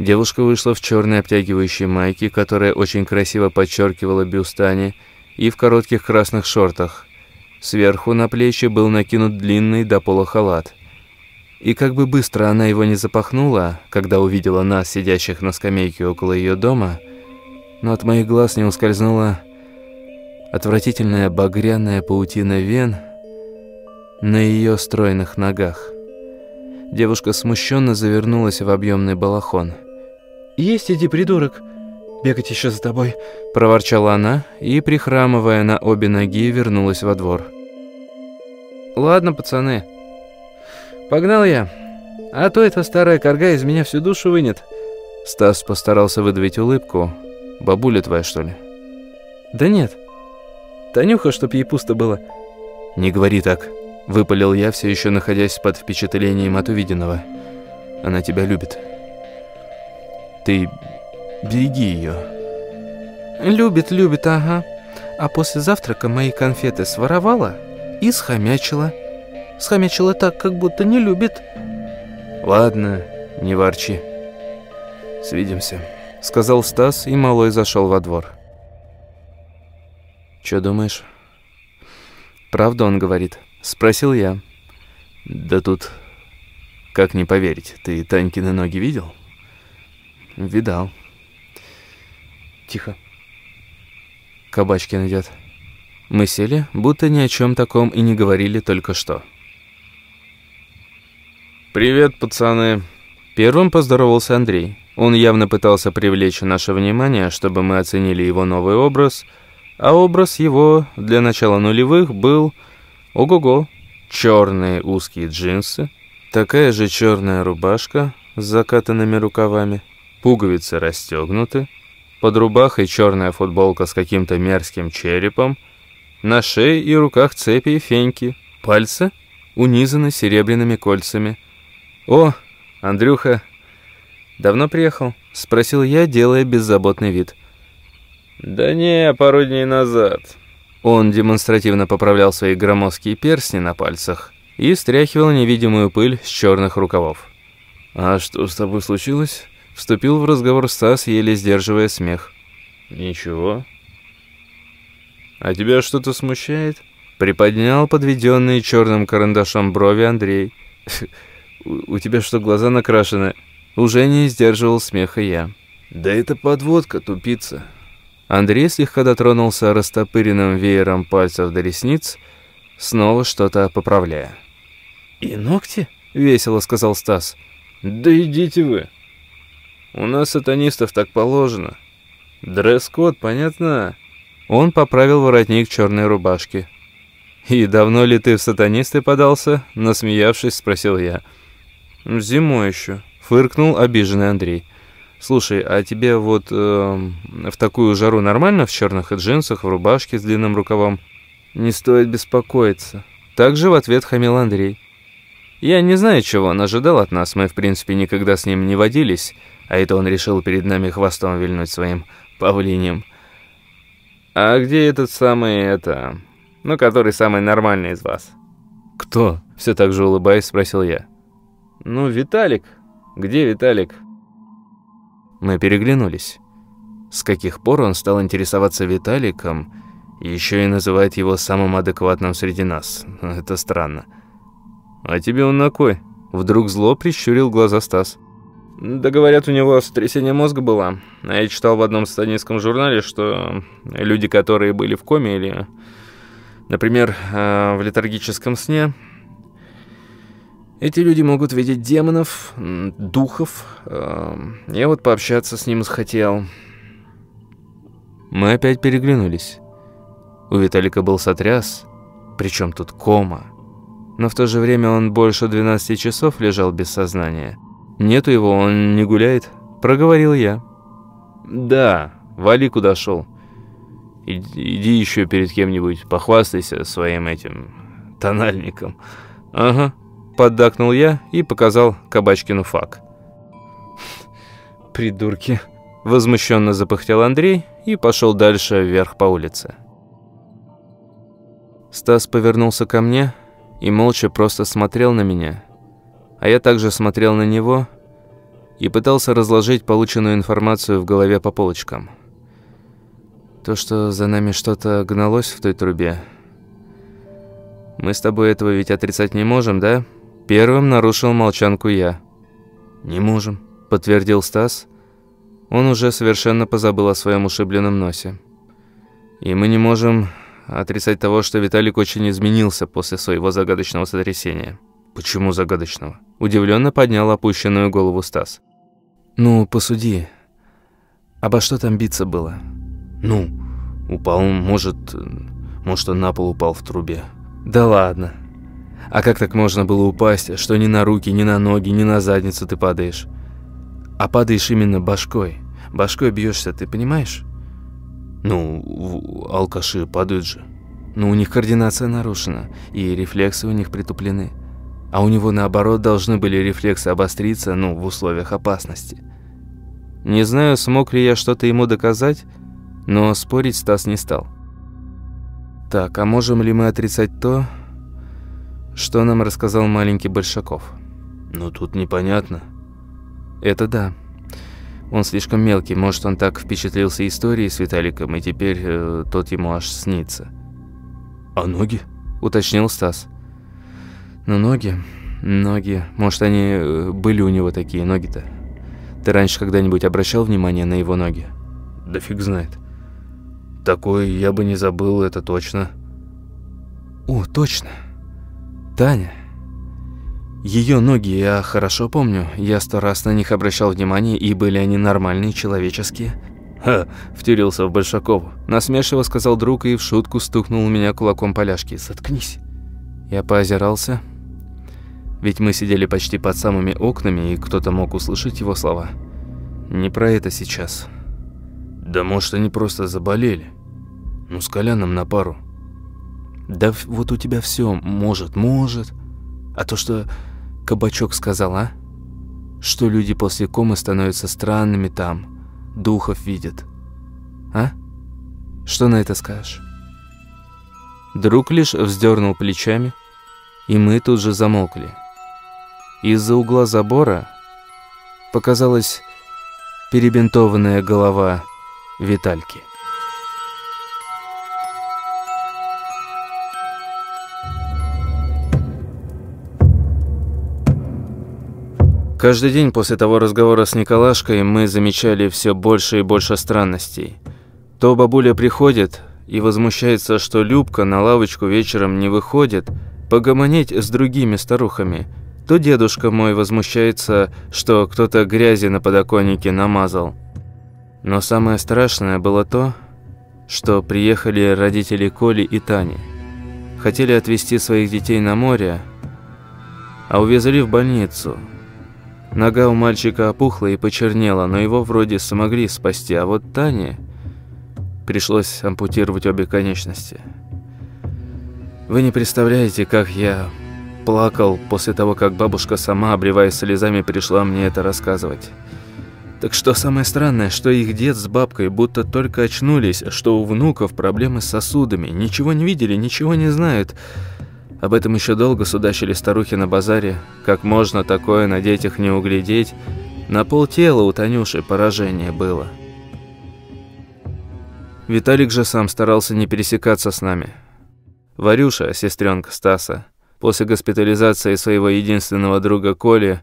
Девушка вышла в черной обтягивающей майке, которая очень красиво подчеркивала бюст и в коротких красных шортах. Сверху на плечи был накинут длинный до пола халат. И как бы быстро она его не запахнула, когда увидела нас, сидящих на скамейке около ее дома, но от моих глаз не ускользнула отвратительная багряная паутина вен на ее стройных ногах. Девушка смущенно завернулась в объемный балахон. «Есть иди, придурок, бегать еще за тобой», – проворчала она и, прихрамывая на обе ноги, вернулась во двор. «Ладно, пацаны, погнал я, а то эта старая корга из меня всю душу вынет». Стас постарался выдавить улыбку, Бабуля твоя, что ли? Да нет. Танюха, чтоб ей пусто было. Не говори так. Выпалил я, все еще находясь под впечатлением от увиденного. Она тебя любит. Ты береги ее. Любит, любит, ага. А после завтрака мои конфеты своровала и схомячила. Схомячила так, как будто не любит. Ладно, не ворчи. Свидимся. — сказал Стас, и малой зашел во двор. «Чё думаешь?» «Правда он говорит?» — спросил я. «Да тут... Как не поверить, ты Танькины ноги видел?» «Видал». «Тихо». Кабачкин идет. Мы сели, будто ни о чем таком и не говорили только что. «Привет, пацаны!» Первым поздоровался Андрей. Он явно пытался привлечь наше внимание, чтобы мы оценили его новый образ, а образ его для начала нулевых был ого-го, черные узкие джинсы, такая же черная рубашка с закатанными рукавами, пуговицы расстегнуты, под рубахой черная футболка с каким-то мерзким черепом, На шее и руках цепи и феньки, пальцы унизаны серебряными кольцами. «О, Андрюха, давно приехал?» — спросил я, делая беззаботный вид. «Да не, пару дней назад». Он демонстративно поправлял свои громоздкие перстни на пальцах и стряхивал невидимую пыль с черных рукавов. «А что с тобой случилось?» Вступил в разговор Стас, еле сдерживая смех. «Ничего». «А тебя что-то смущает?» Приподнял подведенные черным карандашом брови Андрей. «У тебя что, глаза накрашены?» Уже не сдерживал смеха я. «Да это подводка, тупица». Андрей слегка дотронулся растопыренным веером пальцев до ресниц, снова что-то поправляя. «И ногти?» — весело сказал Стас. «Да идите вы. У нас сатанистов так положено. Дресс-код, понятно?» Он поправил воротник черной рубашки. «И давно ли ты в сатанисты подался?» Насмеявшись, спросил я. «Зимой еще», — фыркнул обиженный Андрей. «Слушай, а тебе вот э, в такую жару нормально в черных джинсах, в рубашке с длинным рукавом?» «Не стоит беспокоиться». Также в ответ хамил Андрей. Я не знаю, чего он ожидал от нас, мы в принципе никогда с ним не водились, а это он решил перед нами хвостом вильнуть своим павлинем. А где этот самый, это... Ну, который самый нормальный из вас? Кто? Все так же улыбаясь, спросил я. Ну, Виталик. Где Виталик? Мы переглянулись. С каких пор он стал интересоваться Виталиком еще и называет его самым адекватным среди нас? Это странно. «А тебе он на кой?» Вдруг зло прищурил глаза Стас. «Да говорят, у него сотрясение мозга было. А я читал в одном сатанинском журнале, что люди, которые были в коме или, например, э, в летаргическом сне, эти люди могут видеть демонов, духов. Э, я вот пообщаться с ним захотел». Мы опять переглянулись. У Виталика был сотряс, причем тут кома но в то же время он больше 12 часов лежал без сознания. Нету его, он не гуляет, проговорил я. Да, вали куда шел. Иди, иди еще перед кем-нибудь, похвастайся своим этим тональником. Ага, поддакнул я и показал Кабачкину фак. Придурки. Возмущенно запыхтел Андрей и пошел дальше вверх по улице. Стас повернулся ко мне, и молча просто смотрел на меня. А я также смотрел на него и пытался разложить полученную информацию в голове по полочкам. То, что за нами что-то гналось в той трубе. Мы с тобой этого ведь отрицать не можем, да? Первым нарушил молчанку я. Не можем, подтвердил Стас. Он уже совершенно позабыл о своем ушибленном носе. И мы не можем отрицать того, что Виталик очень изменился после своего загадочного сотрясения. Почему загадочного? Удивленно поднял опущенную голову Стас. Ну, посуди. Обо что там биться было? Ну, упал, может, может он на пол упал в трубе. Да ладно. А как так можно было упасть, что ни на руки, ни на ноги, ни на задницу ты падаешь? А падаешь именно башкой. Башкой бьешься, ты понимаешь? Ну, алкаши падают же. Но у них координация нарушена, и рефлексы у них притуплены. А у него, наоборот, должны были рефлексы обостриться, ну, в условиях опасности. Не знаю, смог ли я что-то ему доказать, но спорить Стас не стал. Так, а можем ли мы отрицать то, что нам рассказал маленький Большаков? Ну, тут непонятно. Это да. Он слишком мелкий, может, он так впечатлился историей с Виталиком, и теперь э, тот ему аж снится. «А ноги?» – уточнил Стас. «Ну, ноги, ноги. Может, они э, были у него такие ноги-то? Ты раньше когда-нибудь обращал внимание на его ноги?» «Да фиг знает. Такое я бы не забыл, это точно». «О, точно. Таня. Ее ноги я хорошо помню. Я сто раз на них обращал внимание, и были они нормальные, человеческие. «Ха!» – втюрился в Большакову. Насмешиво сказал друг и в шутку стукнул меня кулаком поляшки. «Заткнись!» Я поозирался. Ведь мы сидели почти под самыми окнами, и кто-то мог услышать его слова. Не про это сейчас. Да может, они просто заболели. Ну, с Коляном на пару. Да вот у тебя все может, может. А то, что кабачок сказал, а? Что люди после комы становятся странными там, духов видят. А? Что на это скажешь? Друг лишь вздернул плечами, и мы тут же замолкли. Из-за угла забора показалась перебинтованная голова Витальки. Каждый день после того разговора с Николашкой мы замечали все больше и больше странностей. То бабуля приходит и возмущается, что Любка на лавочку вечером не выходит погомонить с другими старухами – то дедушка мой возмущается, что кто-то грязи на подоконнике намазал. Но самое страшное было то, что приехали родители Коли и Тани. Хотели отвезти своих детей на море, а увезли в больницу. Нога у мальчика опухла и почернела, но его вроде смогли спасти, а вот Тане пришлось ампутировать обе конечности. Вы не представляете, как я плакал после того, как бабушка сама, обливаясь слезами, пришла мне это рассказывать. Так что самое странное, что их дед с бабкой будто только очнулись, что у внуков проблемы с сосудами, ничего не видели, ничего не знают. Об этом еще долго судачили старухи на базаре. Как можно такое на детях не углядеть? На полтела у Танюши поражение было. Виталик же сам старался не пересекаться с нами. Варюша, сестренка Стаса, после госпитализации своего единственного друга Коли,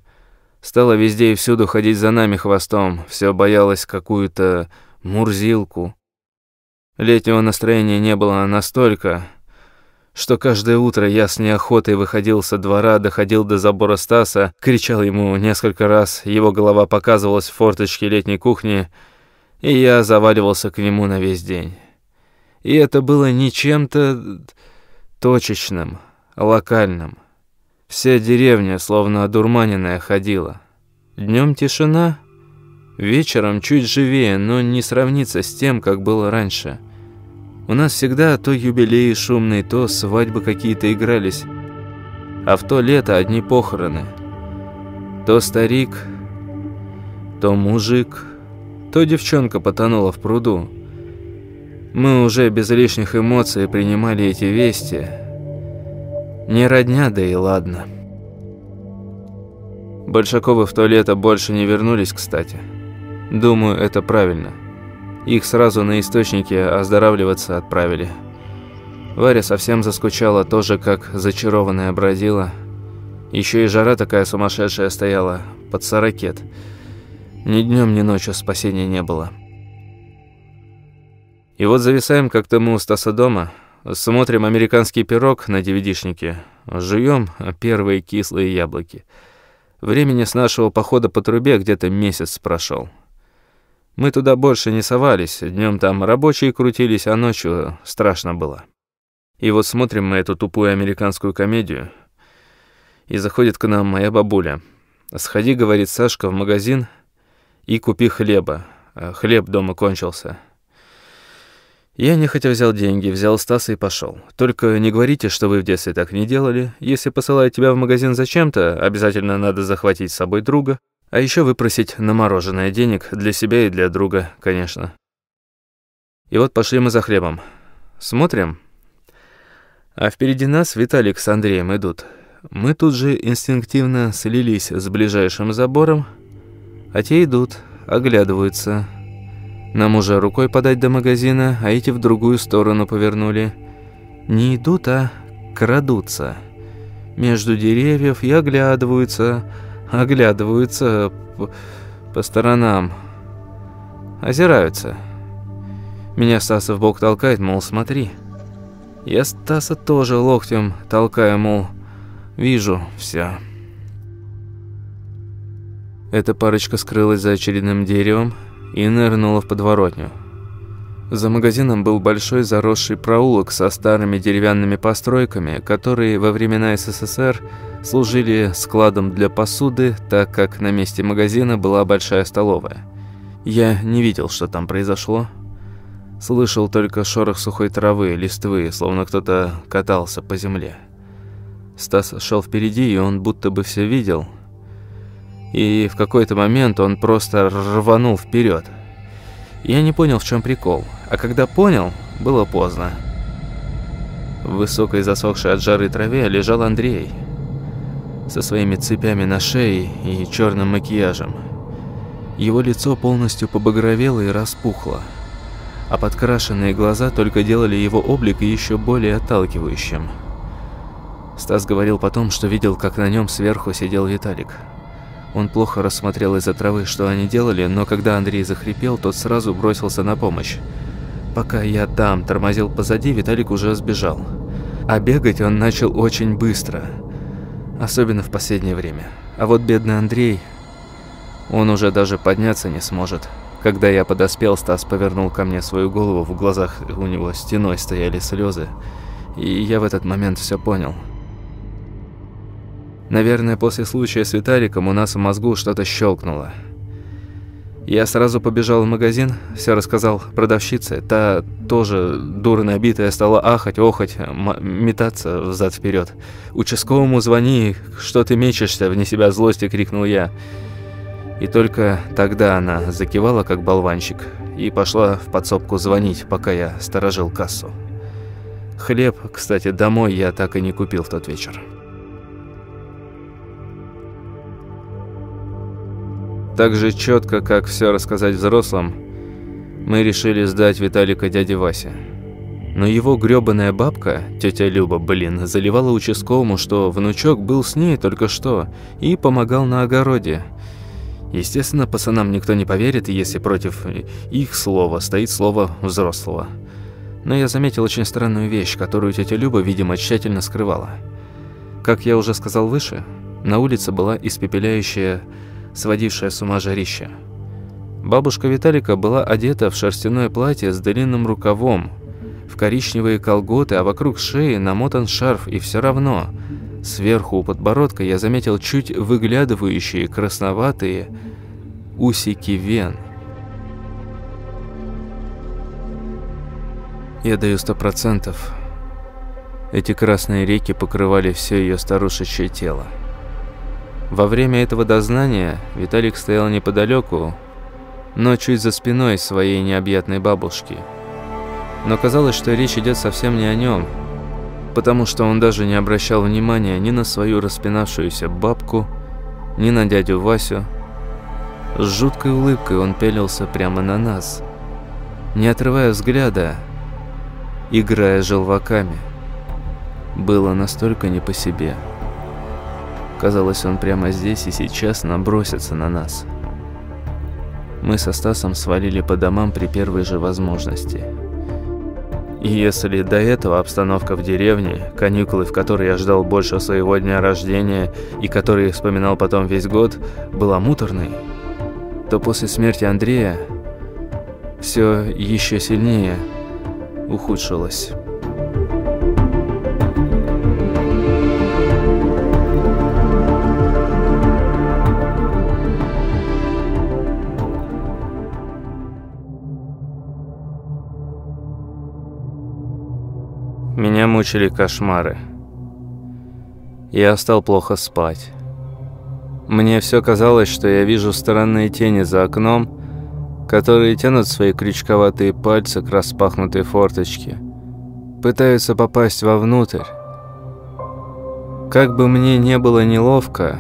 стала везде и всюду ходить за нами хвостом, все боялась какую-то мурзилку. Летнего настроения не было настолько, что каждое утро я с неохотой выходил со двора, доходил до забора Стаса, кричал ему несколько раз, его голова показывалась в форточке летней кухни, и я заваливался к нему на весь день. И это было не чем-то точечным, локальным. Вся деревня, словно одурманенная, ходила. Днем тишина, вечером чуть живее, но не сравнится с тем, как было раньше. У нас всегда то юбилеи шумные, то свадьбы какие-то игрались, а в то лето одни похороны. То старик, то мужик, то девчонка потонула в пруду. Мы уже без лишних эмоций принимали эти вести – не родня, да и ладно. Большаковы в то лето больше не вернулись, кстати. Думаю, это правильно. Их сразу на источнике оздоравливаться отправили. Варя совсем заскучала, тоже как зачарованная бродила. Еще и жара такая сумасшедшая стояла, под сорокет. Ни днем, ни ночью спасения не было. И вот зависаем как-то мы у Стаса дома – Смотрим американский пирог на DVD-шнике. Жуем первые кислые яблоки. Времени с нашего похода по трубе где-то месяц прошел. Мы туда больше не совались. Днем там рабочие крутились, а ночью страшно было. И вот смотрим мы эту тупую американскую комедию. И заходит к нам моя бабуля. «Сходи, — говорит Сашка, — в магазин и купи хлеба. Хлеб дома кончился». Я нехотя взял деньги, взял Стаса и пошел. Только не говорите, что вы в детстве так не делали. Если посылают тебя в магазин зачем-то, обязательно надо захватить с собой друга, а еще выпросить на мороженое денег для себя и для друга, конечно. И вот пошли мы за хлебом. Смотрим. А впереди нас Виталик с Андреем идут. Мы тут же инстинктивно слились с ближайшим забором, а те идут, оглядываются, нам уже рукой подать до магазина, а эти в другую сторону повернули. Не идут, а крадутся. Между деревьев и оглядываются, оглядываются по, по сторонам. Озираются. Меня Стаса в бок толкает, мол, смотри. Я Стаса тоже локтем толкаю, мол, вижу все. Эта парочка скрылась за очередным деревом, и нырнула в подворотню. За магазином был большой заросший проулок со старыми деревянными постройками, которые во времена СССР служили складом для посуды, так как на месте магазина была большая столовая. Я не видел, что там произошло. Слышал только шорох сухой травы, листвы, словно кто-то катался по земле. Стас шел впереди, и он будто бы все видел. И в какой-то момент он просто рванул вперед. Я не понял, в чем прикол. А когда понял, было поздно. В высокой засохшей от жары траве лежал Андрей. Со своими цепями на шее и черным макияжем. Его лицо полностью побагровело и распухло а подкрашенные глаза только делали его облик еще более отталкивающим. Стас говорил потом, что видел, как на нем сверху сидел Виталик. Он плохо рассмотрел из-за травы, что они делали, но когда Андрей захрипел, тот сразу бросился на помощь. Пока я там тормозил позади, Виталик уже сбежал. А бегать он начал очень быстро. Особенно в последнее время. А вот бедный Андрей, он уже даже подняться не сможет. Когда я подоспел, Стас повернул ко мне свою голову, в глазах у него стеной стояли слезы, и я в этот момент все понял. Наверное, после случая с Виталиком у нас в мозгу что-то щелкнуло. Я сразу побежал в магазин, все рассказал продавщице. Та тоже дурно набитая стала ахать, охать, метаться взад вперед. «Участковому звони, что ты мечешься?» – вне себя злости крикнул я. И только тогда она закивала, как болванчик, и пошла в подсобку звонить, пока я сторожил кассу. Хлеб, кстати, домой я так и не купил в тот вечер. Так же четко, как все рассказать взрослым, мы решили сдать Виталика дяде Васе. Но его грёбаная бабка, тетя Люба, блин, заливала участковому, что внучок был с ней только что и помогал на огороде – Естественно, пацанам никто не поверит, если против их слова стоит слово взрослого. Но я заметил очень странную вещь, которую тетя Люба, видимо, тщательно скрывала. Как я уже сказал выше, на улице была испепеляющая, сводившая с ума жарища. Бабушка Виталика была одета в шерстяное платье с длинным рукавом, в коричневые колготы, а вокруг шеи намотан шарф, и все равно – Сверху у подбородка я заметил чуть выглядывающие красноватые усики вен. Я даю сто процентов. Эти красные реки покрывали все ее старушечье тело. Во время этого дознания Виталик стоял неподалеку, но чуть за спиной своей необъятной бабушки. Но казалось, что речь идет совсем не о нем – потому что он даже не обращал внимания ни на свою распинавшуюся бабку, ни на дядю Васю. С жуткой улыбкой он пелился прямо на нас, не отрывая взгляда, играя желваками. Было настолько не по себе. Казалось, он прямо здесь и сейчас набросится на нас. Мы со Стасом свалили по домам при первой же возможности – и если до этого обстановка в деревне, каникулы, в которые я ждал больше своего дня рождения и которые вспоминал потом весь год, была муторной, то после смерти Андрея все еще сильнее ухудшилось. Мучили кошмары. Я стал плохо спать. Мне все казалось, что я вижу странные тени за окном, которые тянут свои крючковатые пальцы к распахнутой форточке, пытаются попасть вовнутрь. Как бы мне не было неловко,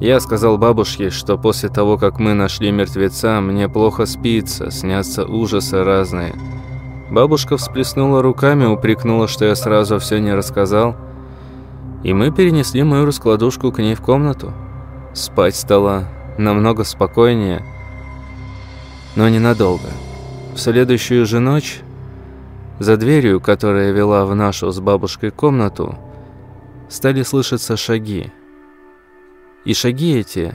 я сказал бабушке, что после того, как мы нашли мертвеца, мне плохо спится, снятся ужасы разные – Бабушка всплеснула руками, упрекнула, что я сразу все не рассказал. И мы перенесли мою раскладушку к ней в комнату. Спать стало намного спокойнее, но ненадолго. В следующую же ночь за дверью, которая вела в нашу с бабушкой комнату, стали слышаться шаги. И шаги эти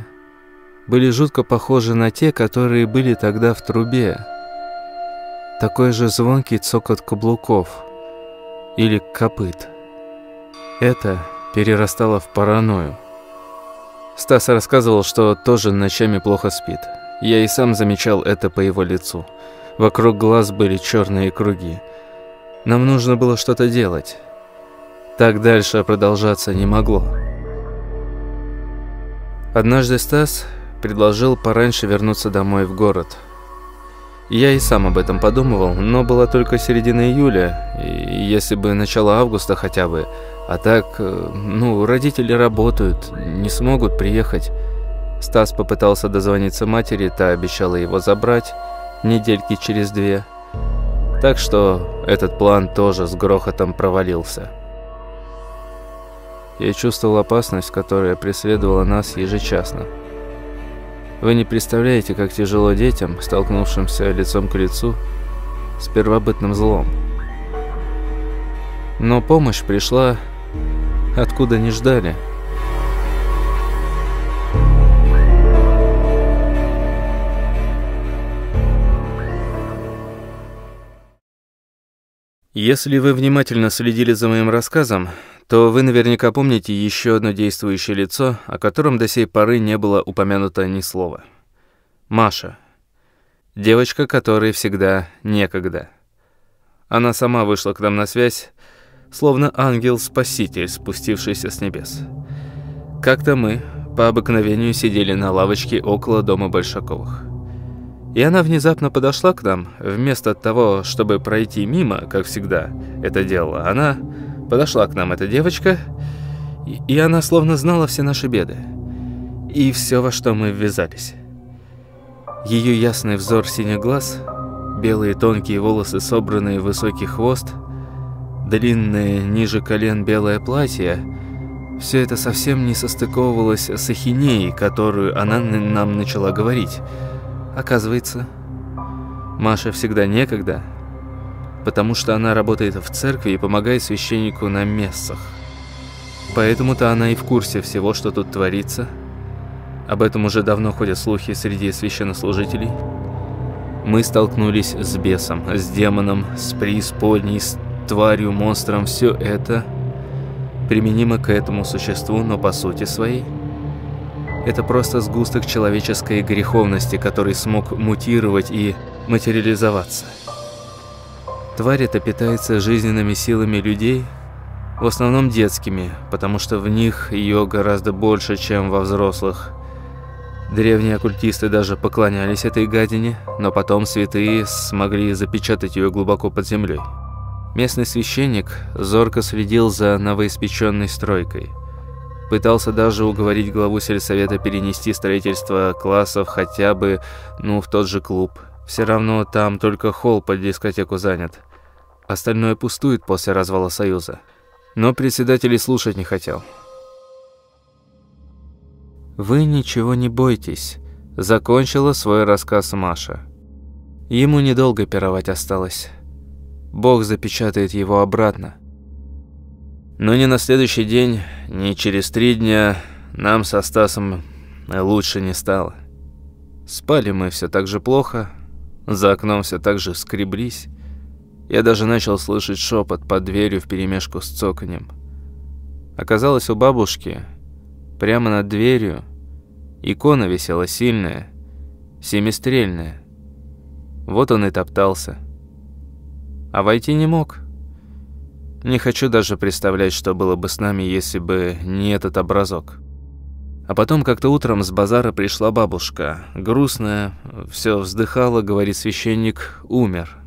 были жутко похожи на те, которые были тогда в трубе. Такой же звонкий цокот каблуков или копыт. Это перерастало в паранойю. Стас рассказывал, что тоже ночами плохо спит. Я и сам замечал это по его лицу. Вокруг глаз были черные круги. Нам нужно было что-то делать. Так дальше продолжаться не могло. Однажды Стас предложил пораньше вернуться домой в город. Я и сам об этом подумывал, но была только середина июля, и если бы начало августа хотя бы, а так, э, ну, родители работают, не смогут приехать. Стас попытался дозвониться матери, та обещала его забрать недельки через две. Так что этот план тоже с грохотом провалился. Я чувствовал опасность, которая преследовала нас ежечасно. Вы не представляете, как тяжело детям, столкнувшимся лицом к лицу с первобытным злом. Но помощь пришла откуда не ждали. Если вы внимательно следили за моим рассказом, то вы наверняка помните еще одно действующее лицо, о котором до сей поры не было упомянуто ни слова. Маша. Девочка, которой всегда некогда. Она сама вышла к нам на связь, словно ангел-спаситель, спустившийся с небес. Как-то мы, по обыкновению, сидели на лавочке около дома Большаковых. И она внезапно подошла к нам, вместо того, чтобы пройти мимо, как всегда это делала, она Подошла к нам эта девочка, и она словно знала все наши беды. И все, во что мы ввязались. Ее ясный взор синих глаз, белые тонкие волосы, собранные в высокий хвост, длинное ниже колен белое платье – все это совсем не состыковывалось с ахинеей, которую она нам начала говорить. Оказывается, Маша всегда некогда – потому что она работает в церкви и помогает священнику на мессах. Поэтому-то она и в курсе всего, что тут творится. Об этом уже давно ходят слухи среди священнослужителей. Мы столкнулись с бесом, с демоном, с преисподней, с тварью, монстром. Все это применимо к этому существу, но по сути своей это просто сгусток человеческой греховности, который смог мутировать и материализоваться. Тварь эта питается жизненными силами людей, в основном детскими, потому что в них ее гораздо больше, чем во взрослых. Древние оккультисты даже поклонялись этой гадине, но потом святые смогли запечатать ее глубоко под землей. Местный священник зорко следил за новоиспеченной стройкой. Пытался даже уговорить главу сельсовета перенести строительство классов хотя бы, ну, в тот же клуб – все равно там только холл под дискотеку занят. Остальное пустует после развала Союза. Но председатель и слушать не хотел. «Вы ничего не бойтесь», – закончила свой рассказ Маша. Ему недолго пировать осталось. Бог запечатает его обратно. Но ни на следующий день, ни через три дня нам со Стасом лучше не стало. Спали мы все так же плохо, за окном все так же скреблись. Я даже начал слышать шепот под дверью вперемешку с цоканем. Оказалось, у бабушки, прямо над дверью, икона висела сильная, семистрельная. Вот он и топтался. А войти не мог. Не хочу даже представлять, что было бы с нами, если бы не этот образок. А потом как-то утром с базара пришла бабушка, грустная, все вздыхала, говорит священник, умер.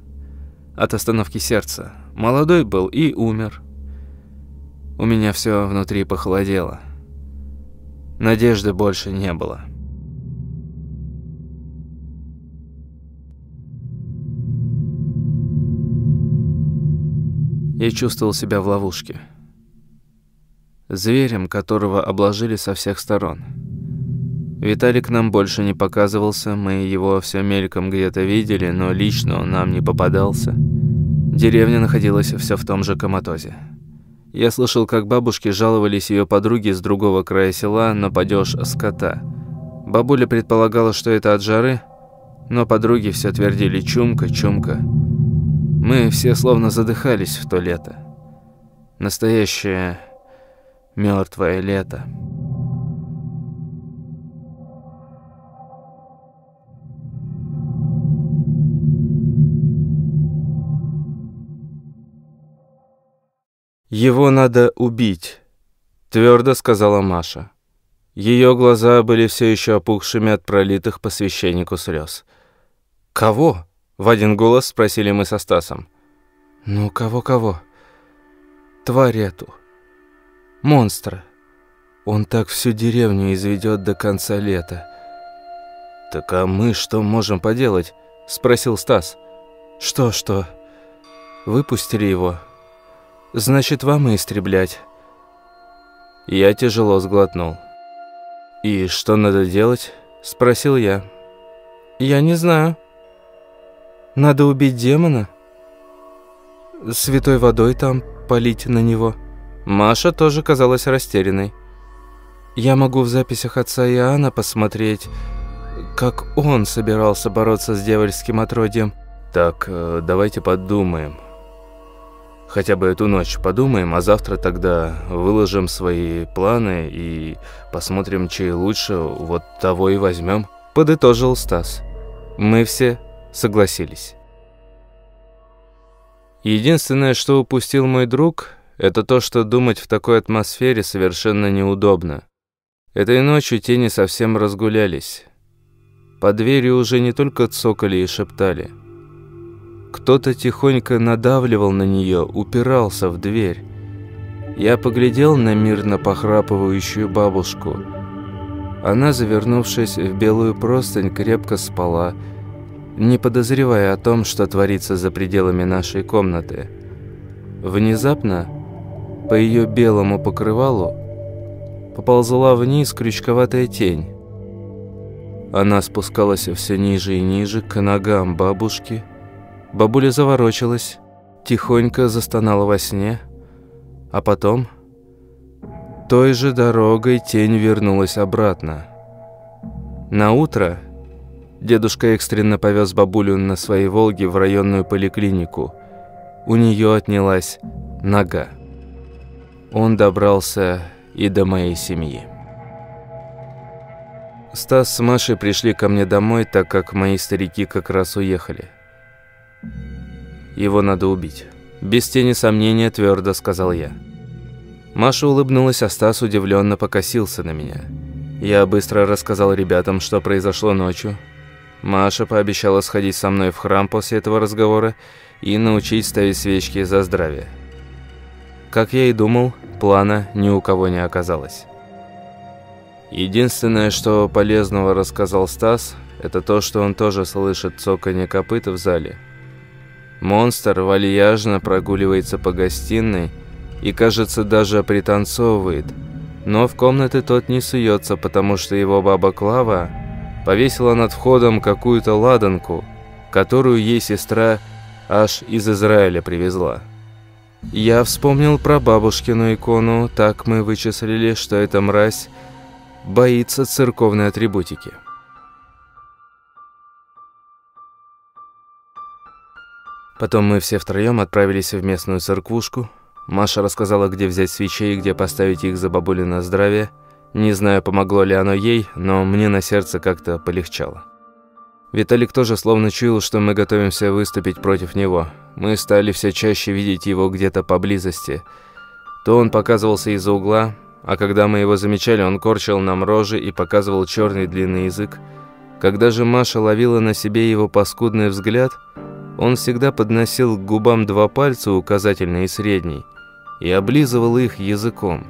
От остановки сердца. Молодой был и умер. У меня все внутри похолодело. Надежды больше не было. Я чувствовал себя в ловушке зверем, которого обложили со всех сторон. Виталик нам больше не показывался, мы его все мельком где-то видели, но лично он нам не попадался. Деревня находилась все в том же коматозе. Я слышал, как бабушки жаловались ее подруги с другого края села на падеж скота. Бабуля предполагала, что это от жары, но подруги все твердили «чумка, чумка». Мы все словно задыхались в то лето. Настоящее мертвое лето. «Его надо убить», — твердо сказала Маша. Ее глаза были все еще опухшими от пролитых по священнику слез. «Кого?» — в один голос спросили мы со Стасом. «Ну, кого-кого? Тварь эту. Монстра. Он так всю деревню изведет до конца лета». «Так а мы что можем поделать?» — спросил Стас. «Что-что? Выпустили его. Значит, вам и истреблять». Я тяжело сглотнул. «И что надо делать?» — спросил я. «Я не знаю. Надо убить демона. Святой водой там полить на него». Маша тоже казалась растерянной. «Я могу в записях отца Иоанна посмотреть, как он собирался бороться с дьявольским отродьем». «Так, э, давайте подумаем», Хотя бы эту ночь подумаем, а завтра тогда выложим свои планы и посмотрим, чей лучше, вот того и возьмем», – подытожил Стас. Мы все согласились. Единственное, что упустил мой друг, это то, что думать в такой атмосфере совершенно неудобно. Этой ночью тени совсем разгулялись. По двери уже не только цокали и шептали – кто-то тихонько надавливал на нее, упирался в дверь. Я поглядел на мирно похрапывающую бабушку. Она, завернувшись в белую простынь, крепко спала, не подозревая о том, что творится за пределами нашей комнаты. Внезапно по ее белому покрывалу поползла вниз крючковатая тень. Она спускалась все ниже и ниже к ногам бабушки, Бабуля заворочилась, тихонько застонала во сне, а потом той же дорогой тень вернулась обратно. На утро дедушка экстренно повез бабулю на своей «Волге» в районную поликлинику. У нее отнялась нога. Он добрался и до моей семьи. Стас с Машей пришли ко мне домой, так как мои старики как раз уехали. Его надо убить. Без тени сомнения твердо сказал я. Маша улыбнулась, а Стас удивленно покосился на меня. Я быстро рассказал ребятам, что произошло ночью. Маша пообещала сходить со мной в храм после этого разговора и научить ставить свечки за здравие. Как я и думал, плана ни у кого не оказалось. Единственное, что полезного рассказал Стас, это то, что он тоже слышит цоканье копыт в зале – Монстр вальяжно прогуливается по гостиной и, кажется, даже пританцовывает. Но в комнаты тот не суется, потому что его баба Клава повесила над входом какую-то ладанку, которую ей сестра аж из Израиля привезла. Я вспомнил про бабушкину икону, так мы вычислили, что эта мразь боится церковной атрибутики. Потом мы все втроем отправились в местную церквушку. Маша рассказала, где взять свечей и где поставить их за бабули на здравие. Не знаю, помогло ли оно ей, но мне на сердце как-то полегчало. Виталик тоже словно чуял, что мы готовимся выступить против него. Мы стали все чаще видеть его где-то поблизости. То он показывался из-за угла, а когда мы его замечали, он корчил нам рожи и показывал черный длинный язык. Когда же Маша ловила на себе его паскудный взгляд – он всегда подносил к губам два пальца, указательный и средний, и облизывал их языком.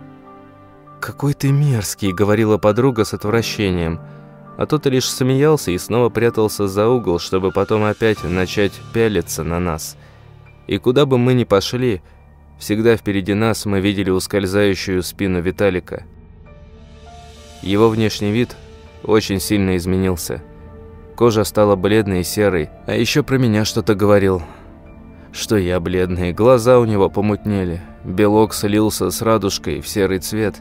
«Какой ты мерзкий», — говорила подруга с отвращением, а тот лишь смеялся и снова прятался за угол, чтобы потом опять начать пялиться на нас. И куда бы мы ни пошли, всегда впереди нас мы видели ускользающую спину Виталика. Его внешний вид очень сильно изменился — Кожа стала бледной и серой, а еще про меня что-то говорил. Что я бледный, глаза у него помутнели, белок слился с радужкой в серый цвет.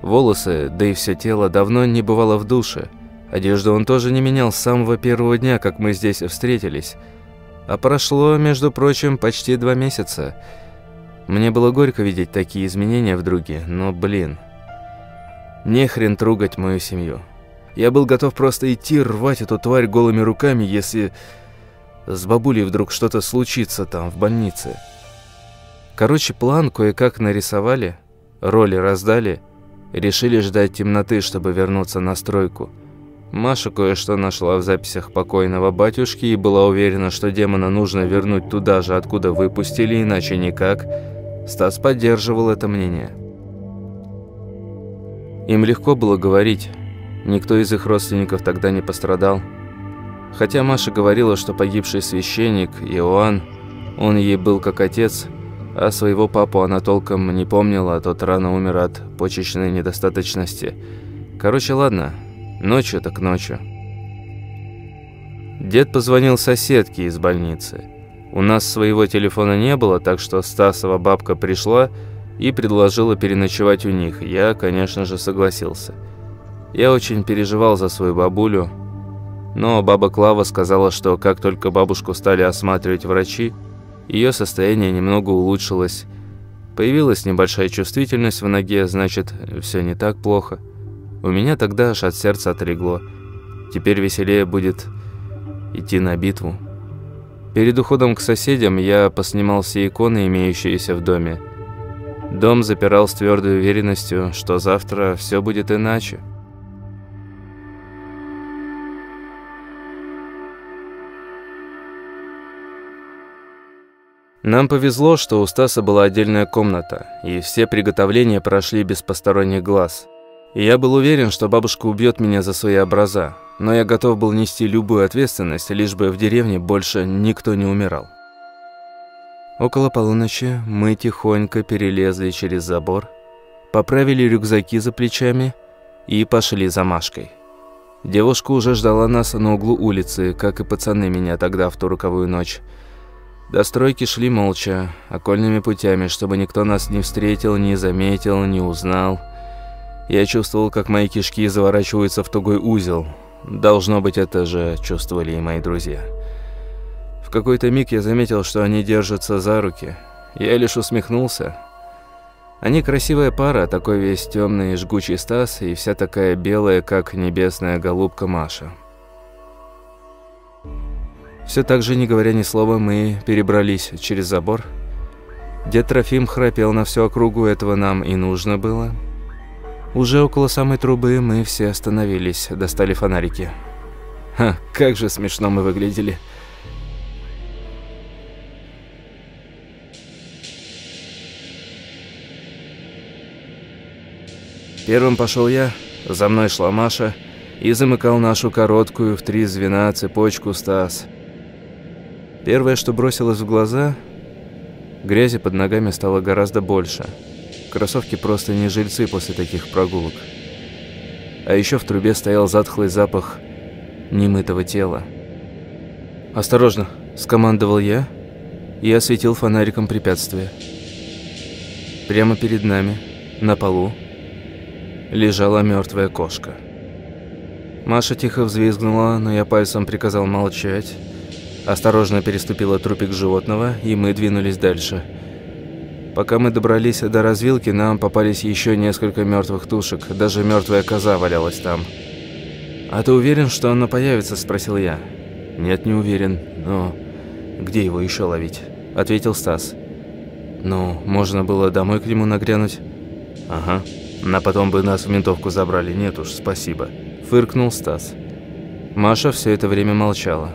Волосы, да и все тело давно не бывало в душе. Одежду он тоже не менял с самого первого дня, как мы здесь встретились. А прошло, между прочим, почти два месяца. Мне было горько видеть такие изменения в друге, но, блин, не хрен трогать мою семью. Я был готов просто идти рвать эту тварь голыми руками, если с бабулей вдруг что-то случится там, в больнице. Короче, план кое-как нарисовали, роли раздали, решили ждать темноты, чтобы вернуться на стройку. Маша кое-что нашла в записях покойного батюшки и была уверена, что демона нужно вернуть туда же, откуда выпустили, иначе никак. Стас поддерживал это мнение. Им легко было говорить. Никто из их родственников тогда не пострадал. Хотя Маша говорила, что погибший священник, Иоанн, он ей был как отец, а своего папу она толком не помнила, а тот рано умер от почечной недостаточности. Короче, ладно, Ночью так ночью. Дед позвонил соседке из больницы. У нас своего телефона не было, так что Стасова бабка пришла и предложила переночевать у них. Я, конечно же, согласился. Я очень переживал за свою бабулю, но баба Клава сказала, что как только бабушку стали осматривать врачи, ее состояние немного улучшилось. Появилась небольшая чувствительность в ноге, значит, все не так плохо. У меня тогда аж от сердца отлегло. Теперь веселее будет идти на битву. Перед уходом к соседям я поснимал все иконы, имеющиеся в доме. Дом запирал с твердой уверенностью, что завтра все будет иначе. Нам повезло, что у Стаса была отдельная комната, и все приготовления прошли без посторонних глаз – я был уверен, что бабушка убьет меня за свои образа, но я готов был нести любую ответственность, лишь бы в деревне больше никто не умирал. Около полуночи мы тихонько перелезли через забор, поправили рюкзаки за плечами и пошли за Машкой. Девушка уже ждала нас на углу улицы, как и пацаны меня тогда в ту роковую ночь. До стройки шли молча, окольными путями, чтобы никто нас не встретил, не заметил, не узнал – я чувствовал, как мои кишки заворачиваются в тугой узел. Должно быть, это же чувствовали и мои друзья. В какой-то миг я заметил, что они держатся за руки. Я лишь усмехнулся. Они красивая пара, такой весь темный жгучий Стас и вся такая белая, как небесная голубка Маша. Все так же, не говоря ни слова, мы перебрались через забор. Дед Трофим храпел на всю округу, этого нам и нужно было. Уже около самой трубы мы все остановились, достали фонарики. Ха, как же смешно мы выглядели. Первым пошел я, за мной шла Маша и замыкал нашу короткую в три звена цепочку Стас. Первое, что бросилось в глаза, грязи под ногами стало гораздо больше – Кроссовки просто не жильцы после таких прогулок. А еще в трубе стоял затхлый запах немытого тела. «Осторожно!» – скомандовал я и осветил фонариком препятствие. Прямо перед нами, на полу, лежала мертвая кошка. Маша тихо взвизгнула, но я пальцем приказал молчать. Осторожно переступила трупик животного, и мы двинулись дальше – Пока мы добрались до развилки, нам попались еще несколько мертвых тушек. Даже мертвая коза валялась там. «А ты уверен, что она появится?» – спросил я. «Нет, не уверен. Но где его еще ловить?» – ответил Стас. «Ну, можно было домой к нему нагрянуть?» «Ага. На потом бы нас в ментовку забрали. Нет уж, спасибо», – фыркнул Стас. Маша все это время молчала.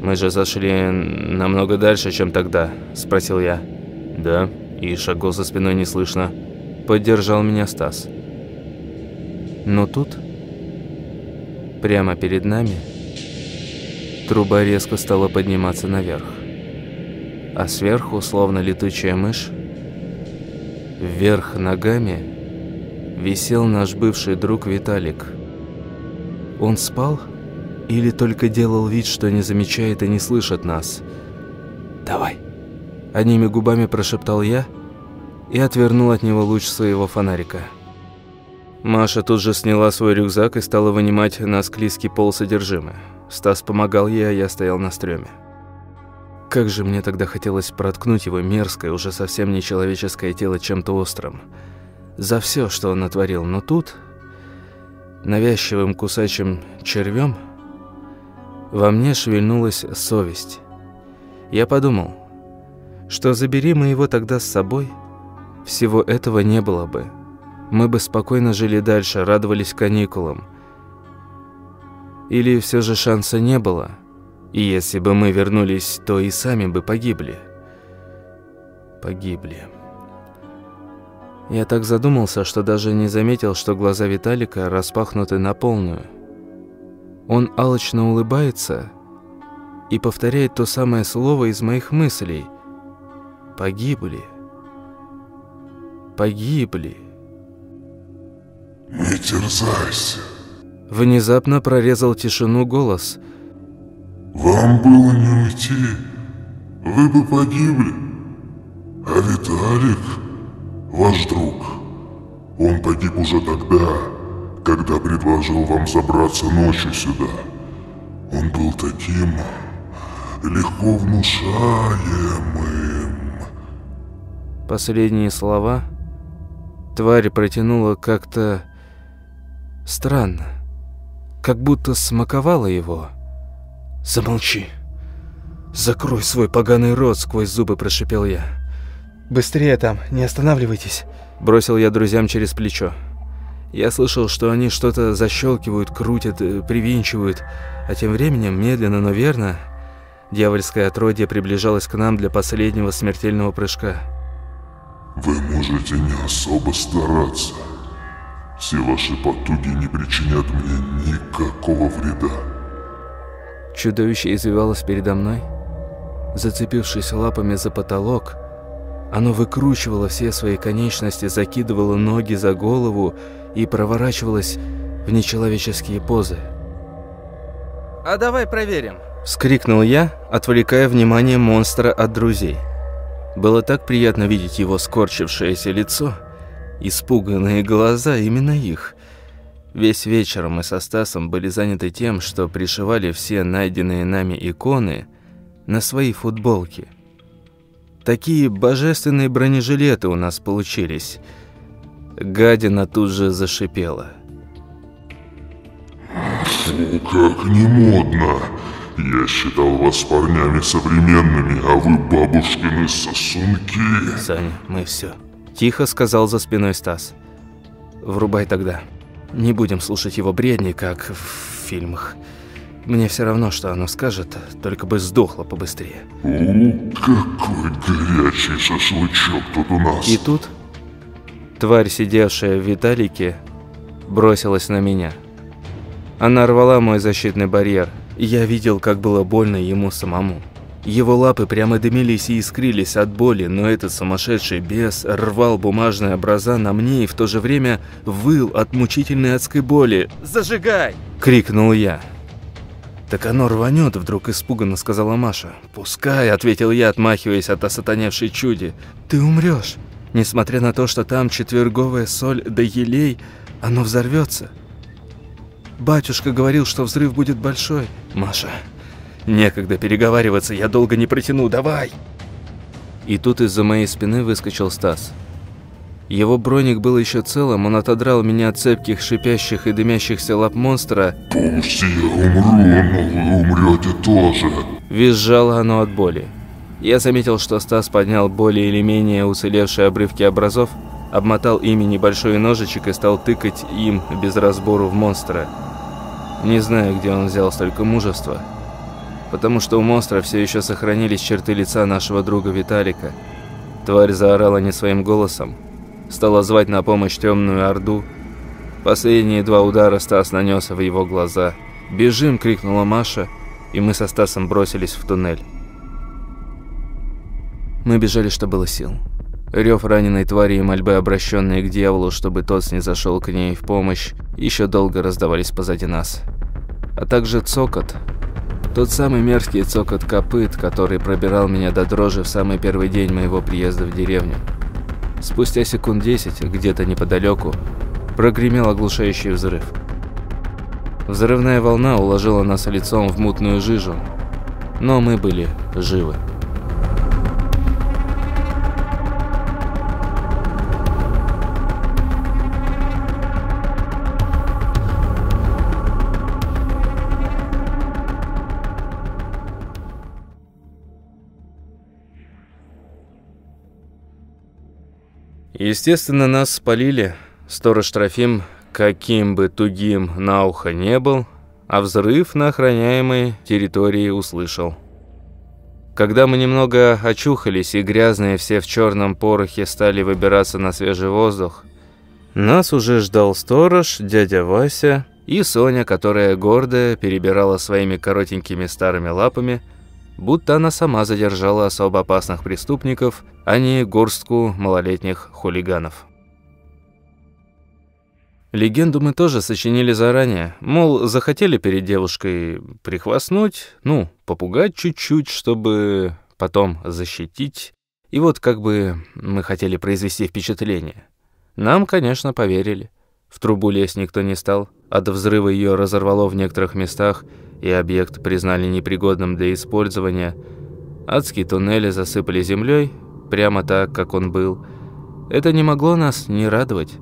«Мы же зашли намного дальше, чем тогда», – спросил я. «Да, и шагов за спиной не слышно», – поддержал меня Стас. Но тут, прямо перед нами, труба резко стала подниматься наверх. А сверху, словно летучая мышь, вверх ногами висел наш бывший друг Виталик. Он спал или только делал вид, что не замечает и не слышит нас? «Давай», Одними губами прошептал я и отвернул от него луч своего фонарика. Маша тут же сняла свой рюкзак и стала вынимать на склизкий пол содержимое. Стас помогал ей, а я стоял на стреме. Как же мне тогда хотелось проткнуть его мерзкое, уже совсем нечеловеческое тело чем-то острым. За все, что он натворил. Но тут, навязчивым кусачим червем, во мне шевельнулась совесть. Я подумал, что забери мы его тогда с собой, всего этого не было бы. Мы бы спокойно жили дальше, радовались каникулам. Или все же шанса не было, и если бы мы вернулись, то и сами бы погибли. Погибли. Я так задумался, что даже не заметил, что глаза Виталика распахнуты на полную. Он алчно улыбается и повторяет то самое слово из моих мыслей. Погибли. Погибли. Не терзайся. Внезапно прорезал тишину голос. Вам было не уйти. Вы бы погибли. А Виталик, ваш друг, он погиб уже тогда, когда предложил вам забраться ночью сюда. Он был таким легко внушаемым. Последние слова тварь протянула как-то странно, как будто смаковала его. «Замолчи! Закрой свой поганый рот!» — сквозь зубы прошипел я. «Быстрее там, не останавливайтесь!» Бросил я друзьям через плечо. Я слышал, что они что-то защелкивают, крутят, э, привинчивают, а тем временем, медленно, но верно, дьявольское отродье приближалось к нам для последнего смертельного прыжка. Вы можете не особо стараться. Все ваши потуги не причинят мне никакого вреда. Чудовище извивалось передо мной. Зацепившись лапами за потолок, оно выкручивало все свои конечности, закидывало ноги за голову и проворачивалось в нечеловеческие позы. «А давай проверим!» – вскрикнул я, отвлекая внимание монстра от друзей. Было так приятно видеть его скорчившееся лицо, испуганные глаза, именно их. Весь вечер мы со Стасом были заняты тем, что пришивали все найденные нами иконы на свои футболки. Такие божественные бронежилеты у нас получились. Гадина тут же зашипела. Как не модно. Я считал вас парнями современными, а вы бабушкины сосунки. Саня, мы все. Тихо сказал за спиной Стас. Врубай тогда. Не будем слушать его бредни, как в фильмах. Мне все равно, что оно скажет, только бы сдохло побыстрее. У, какой горячий шашлычок тут у нас. И тут тварь, сидевшая в Виталике, бросилась на меня. Она рвала мой защитный барьер – я видел, как было больно ему самому. Его лапы прямо дымились и искрились от боли, но этот сумасшедший бес рвал бумажные образа на мне и в то же время выл от мучительной адской боли. «Зажигай!» – крикнул я. «Так оно рванет», – вдруг испуганно сказала Маша. «Пускай», – ответил я, отмахиваясь от осатаневшей чуди. «Ты умрешь. Несмотря на то, что там четверговая соль да елей, оно взорвется». Батюшка говорил, что взрыв будет большой. Маша, некогда переговариваться, я долго не протяну, давай. И тут из-за моей спины выскочил Стас. Его броник был еще целым, он отодрал меня от цепких, шипящих и дымящихся лап монстра. «Пусть я умру, но вы умрете тоже!» Визжало оно от боли. Я заметил, что Стас поднял более или менее уцелевшие обрывки образов, обмотал ими небольшой ножичек и стал тыкать им без разбору в монстра. Не знаю, где он взял столько мужества, потому что у монстра все еще сохранились черты лица нашего друга Виталика. Тварь заорала не своим голосом, стала звать на помощь темную орду. Последние два удара Стас нанес в его глаза. «Бежим!» – крикнула Маша, и мы со Стасом бросились в туннель. Мы бежали, что было сил. Рев раненой твари и мольбы, обращенные к дьяволу, чтобы тот снизошел к ней в помощь, еще долго раздавались позади нас. А также цокот. Тот самый мерзкий цокот копыт, который пробирал меня до дрожи в самый первый день моего приезда в деревню. Спустя секунд десять, где-то неподалеку, прогремел оглушающий взрыв. Взрывная волна уложила нас лицом в мутную жижу, но мы были живы. Естественно, нас спалили. Сторож Трофим, каким бы тугим на ухо не был, а взрыв на охраняемой территории услышал. Когда мы немного очухались и грязные все в черном порохе стали выбираться на свежий воздух, нас уже ждал сторож, дядя Вася и Соня, которая гордо перебирала своими коротенькими старыми лапами, будто она сама задержала особо опасных преступников, а не горстку малолетних хулиганов. Легенду мы тоже сочинили заранее. Мол, захотели перед девушкой прихвастнуть, ну, попугать чуть-чуть, чтобы потом защитить. И вот как бы мы хотели произвести впечатление. Нам, конечно, поверили. В трубу лезть никто не стал. От взрыва ее разорвало в некоторых местах, и объект признали непригодным для использования. Адские туннели засыпали землей, прямо так, как он был. Это не могло нас не радовать.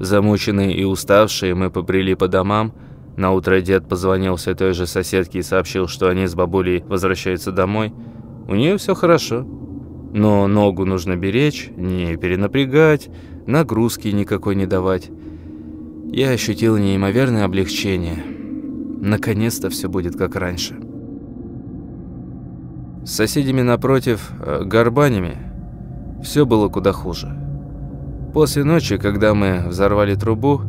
Замученные и уставшие, мы побрели по домам. На утро дед позвонил все той же соседке и сообщил, что они с бабулей возвращаются домой. У нее все хорошо. Но ногу нужно беречь, не перенапрягать, нагрузки никакой не давать. Я ощутил неимоверное облегчение. Наконец-то все будет как раньше. С соседями напротив, э, горбанями, все было куда хуже. После ночи, когда мы взорвали трубу,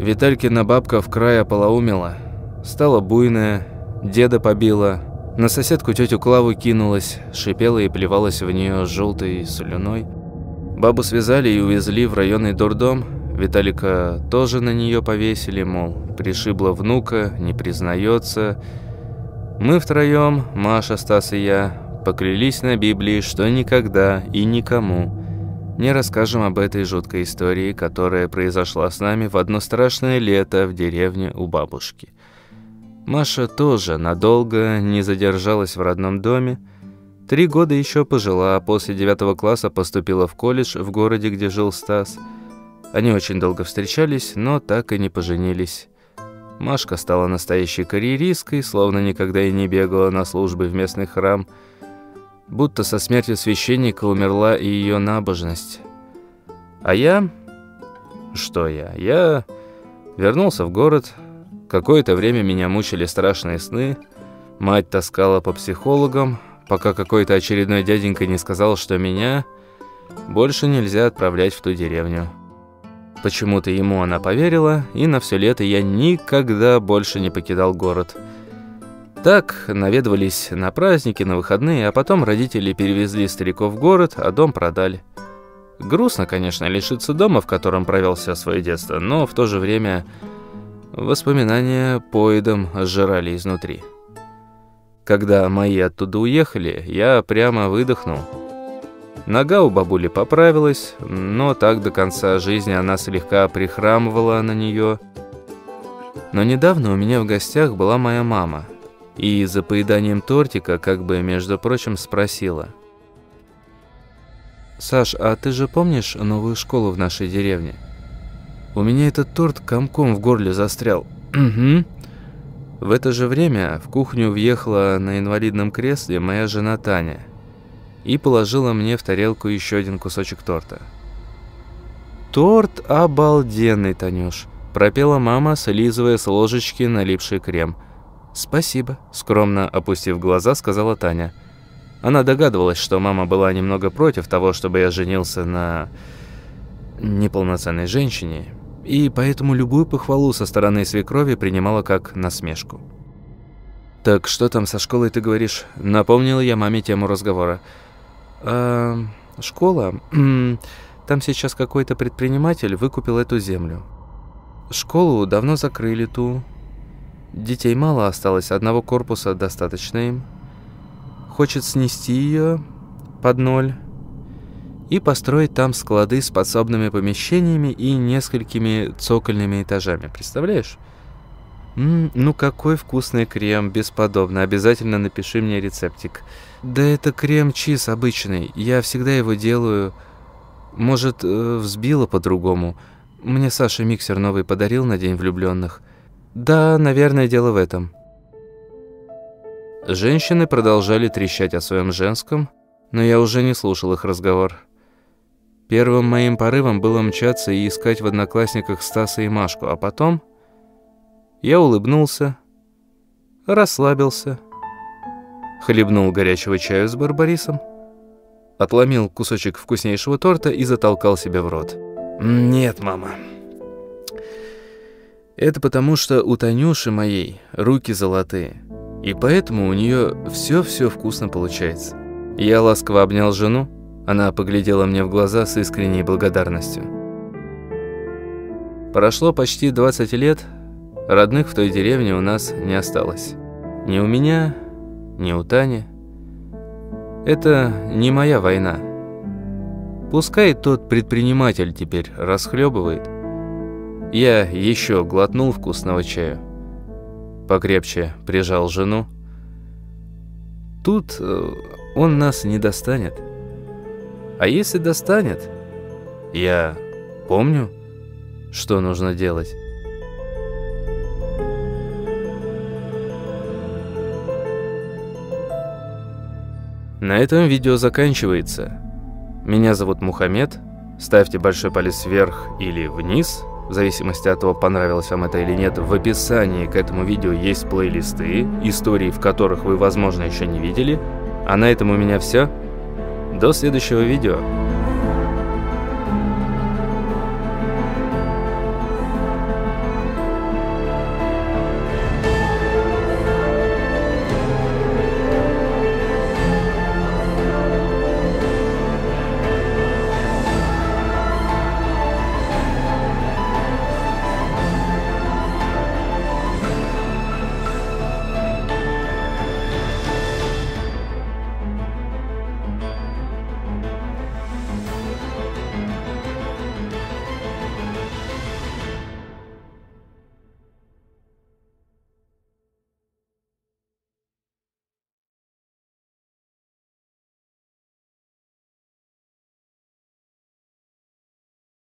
Виталькина бабка в край ополоумела, стала буйная, деда побила, на соседку тетю Клаву кинулась, шипела и плевалась в нее желтой слюной. Бабу связали и увезли в районный дурдом. Виталика тоже на нее повесили, мол, пришибла внука, не признается. Мы втроем, Маша, Стас и я, поклялись на Библии, что никогда и никому не расскажем об этой жуткой истории, которая произошла с нами в одно страшное лето в деревне у бабушки. Маша тоже надолго не задержалась в родном доме. Три года еще пожила, а после девятого класса поступила в колледж в городе, где жил Стас. Они очень долго встречались, но так и не поженились. Машка стала настоящей карьеристкой, словно никогда и не бегала на службы в местный храм – будто со смертью священника умерла и ее набожность. А я... Что я? Я вернулся в город. Какое-то время меня мучили страшные сны. Мать таскала по психологам, пока какой-то очередной дяденька не сказал, что меня больше нельзя отправлять в ту деревню. Почему-то ему она поверила, и на все лето я никогда больше не покидал город. Так наведывались на праздники, на выходные, а потом родители перевезли стариков в город, а дом продали. Грустно, конечно, лишиться дома, в котором провел все свое детство, но в то же время воспоминания поедом сжирали изнутри. Когда мои оттуда уехали, я прямо выдохнул. Нога у бабули поправилась, но так до конца жизни она слегка прихрамывала на нее. Но недавно у меня в гостях была моя мама – и за поеданием тортика, как бы, между прочим, спросила. «Саш, а ты же помнишь новую школу в нашей деревне? У меня этот торт комком в горле застрял». «Угу». В это же время в кухню въехала на инвалидном кресле моя жена Таня и положила мне в тарелку еще один кусочек торта. «Торт обалденный, Танюш!» – пропела мама, слизывая с ложечки налипший крем – «Спасибо», – скромно опустив глаза, сказала Таня. Она догадывалась, что мама была немного против того, чтобы я женился на неполноценной женщине, и поэтому любую похвалу со стороны свекрови принимала как насмешку. «Так что там со школой ты говоришь?» – напомнила я маме тему разговора. «А, школа? Там сейчас какой-то предприниматель выкупил эту землю. Школу давно закрыли ту, Детей мало осталось, одного корпуса достаточно им. Хочет снести ее под ноль и построить там склады с подсобными помещениями и несколькими цокольными этажами. Представляешь? М -м, ну какой вкусный крем, бесподобно. Обязательно напиши мне рецептик. Да это крем-чиз обычный. Я всегда его делаю. Может, э, взбила по-другому. Мне Саша миксер новый подарил на День влюбленных. Да, наверное, дело в этом. Женщины продолжали трещать о своем женском, но я уже не слушал их разговор. Первым моим порывом было мчаться и искать в одноклассниках Стаса и Машку, а потом я улыбнулся, расслабился, хлебнул горячего чаю с барбарисом, отломил кусочек вкуснейшего торта и затолкал себе в рот. «Нет, мама». Это потому, что у Танюши моей руки золотые, и поэтому у нее все-все вкусно получается. Я ласково обнял жену, она поглядела мне в глаза с искренней благодарностью. Прошло почти 20 лет, родных в той деревне у нас не осталось. Ни у меня, ни у Тани. Это не моя война. Пускай тот предприниматель теперь расхлебывает. Я еще глотнул вкусного чаю. Покрепче прижал жену. Тут э, он нас не достанет. А если достанет, я помню, что нужно делать. На этом видео заканчивается. Меня зовут Мухаммед. Ставьте большой палец вверх или вниз, в зависимости от того, понравилось вам это или нет. В описании к этому видео есть плейлисты, истории в которых вы, возможно, еще не видели. А на этом у меня все. До следующего видео.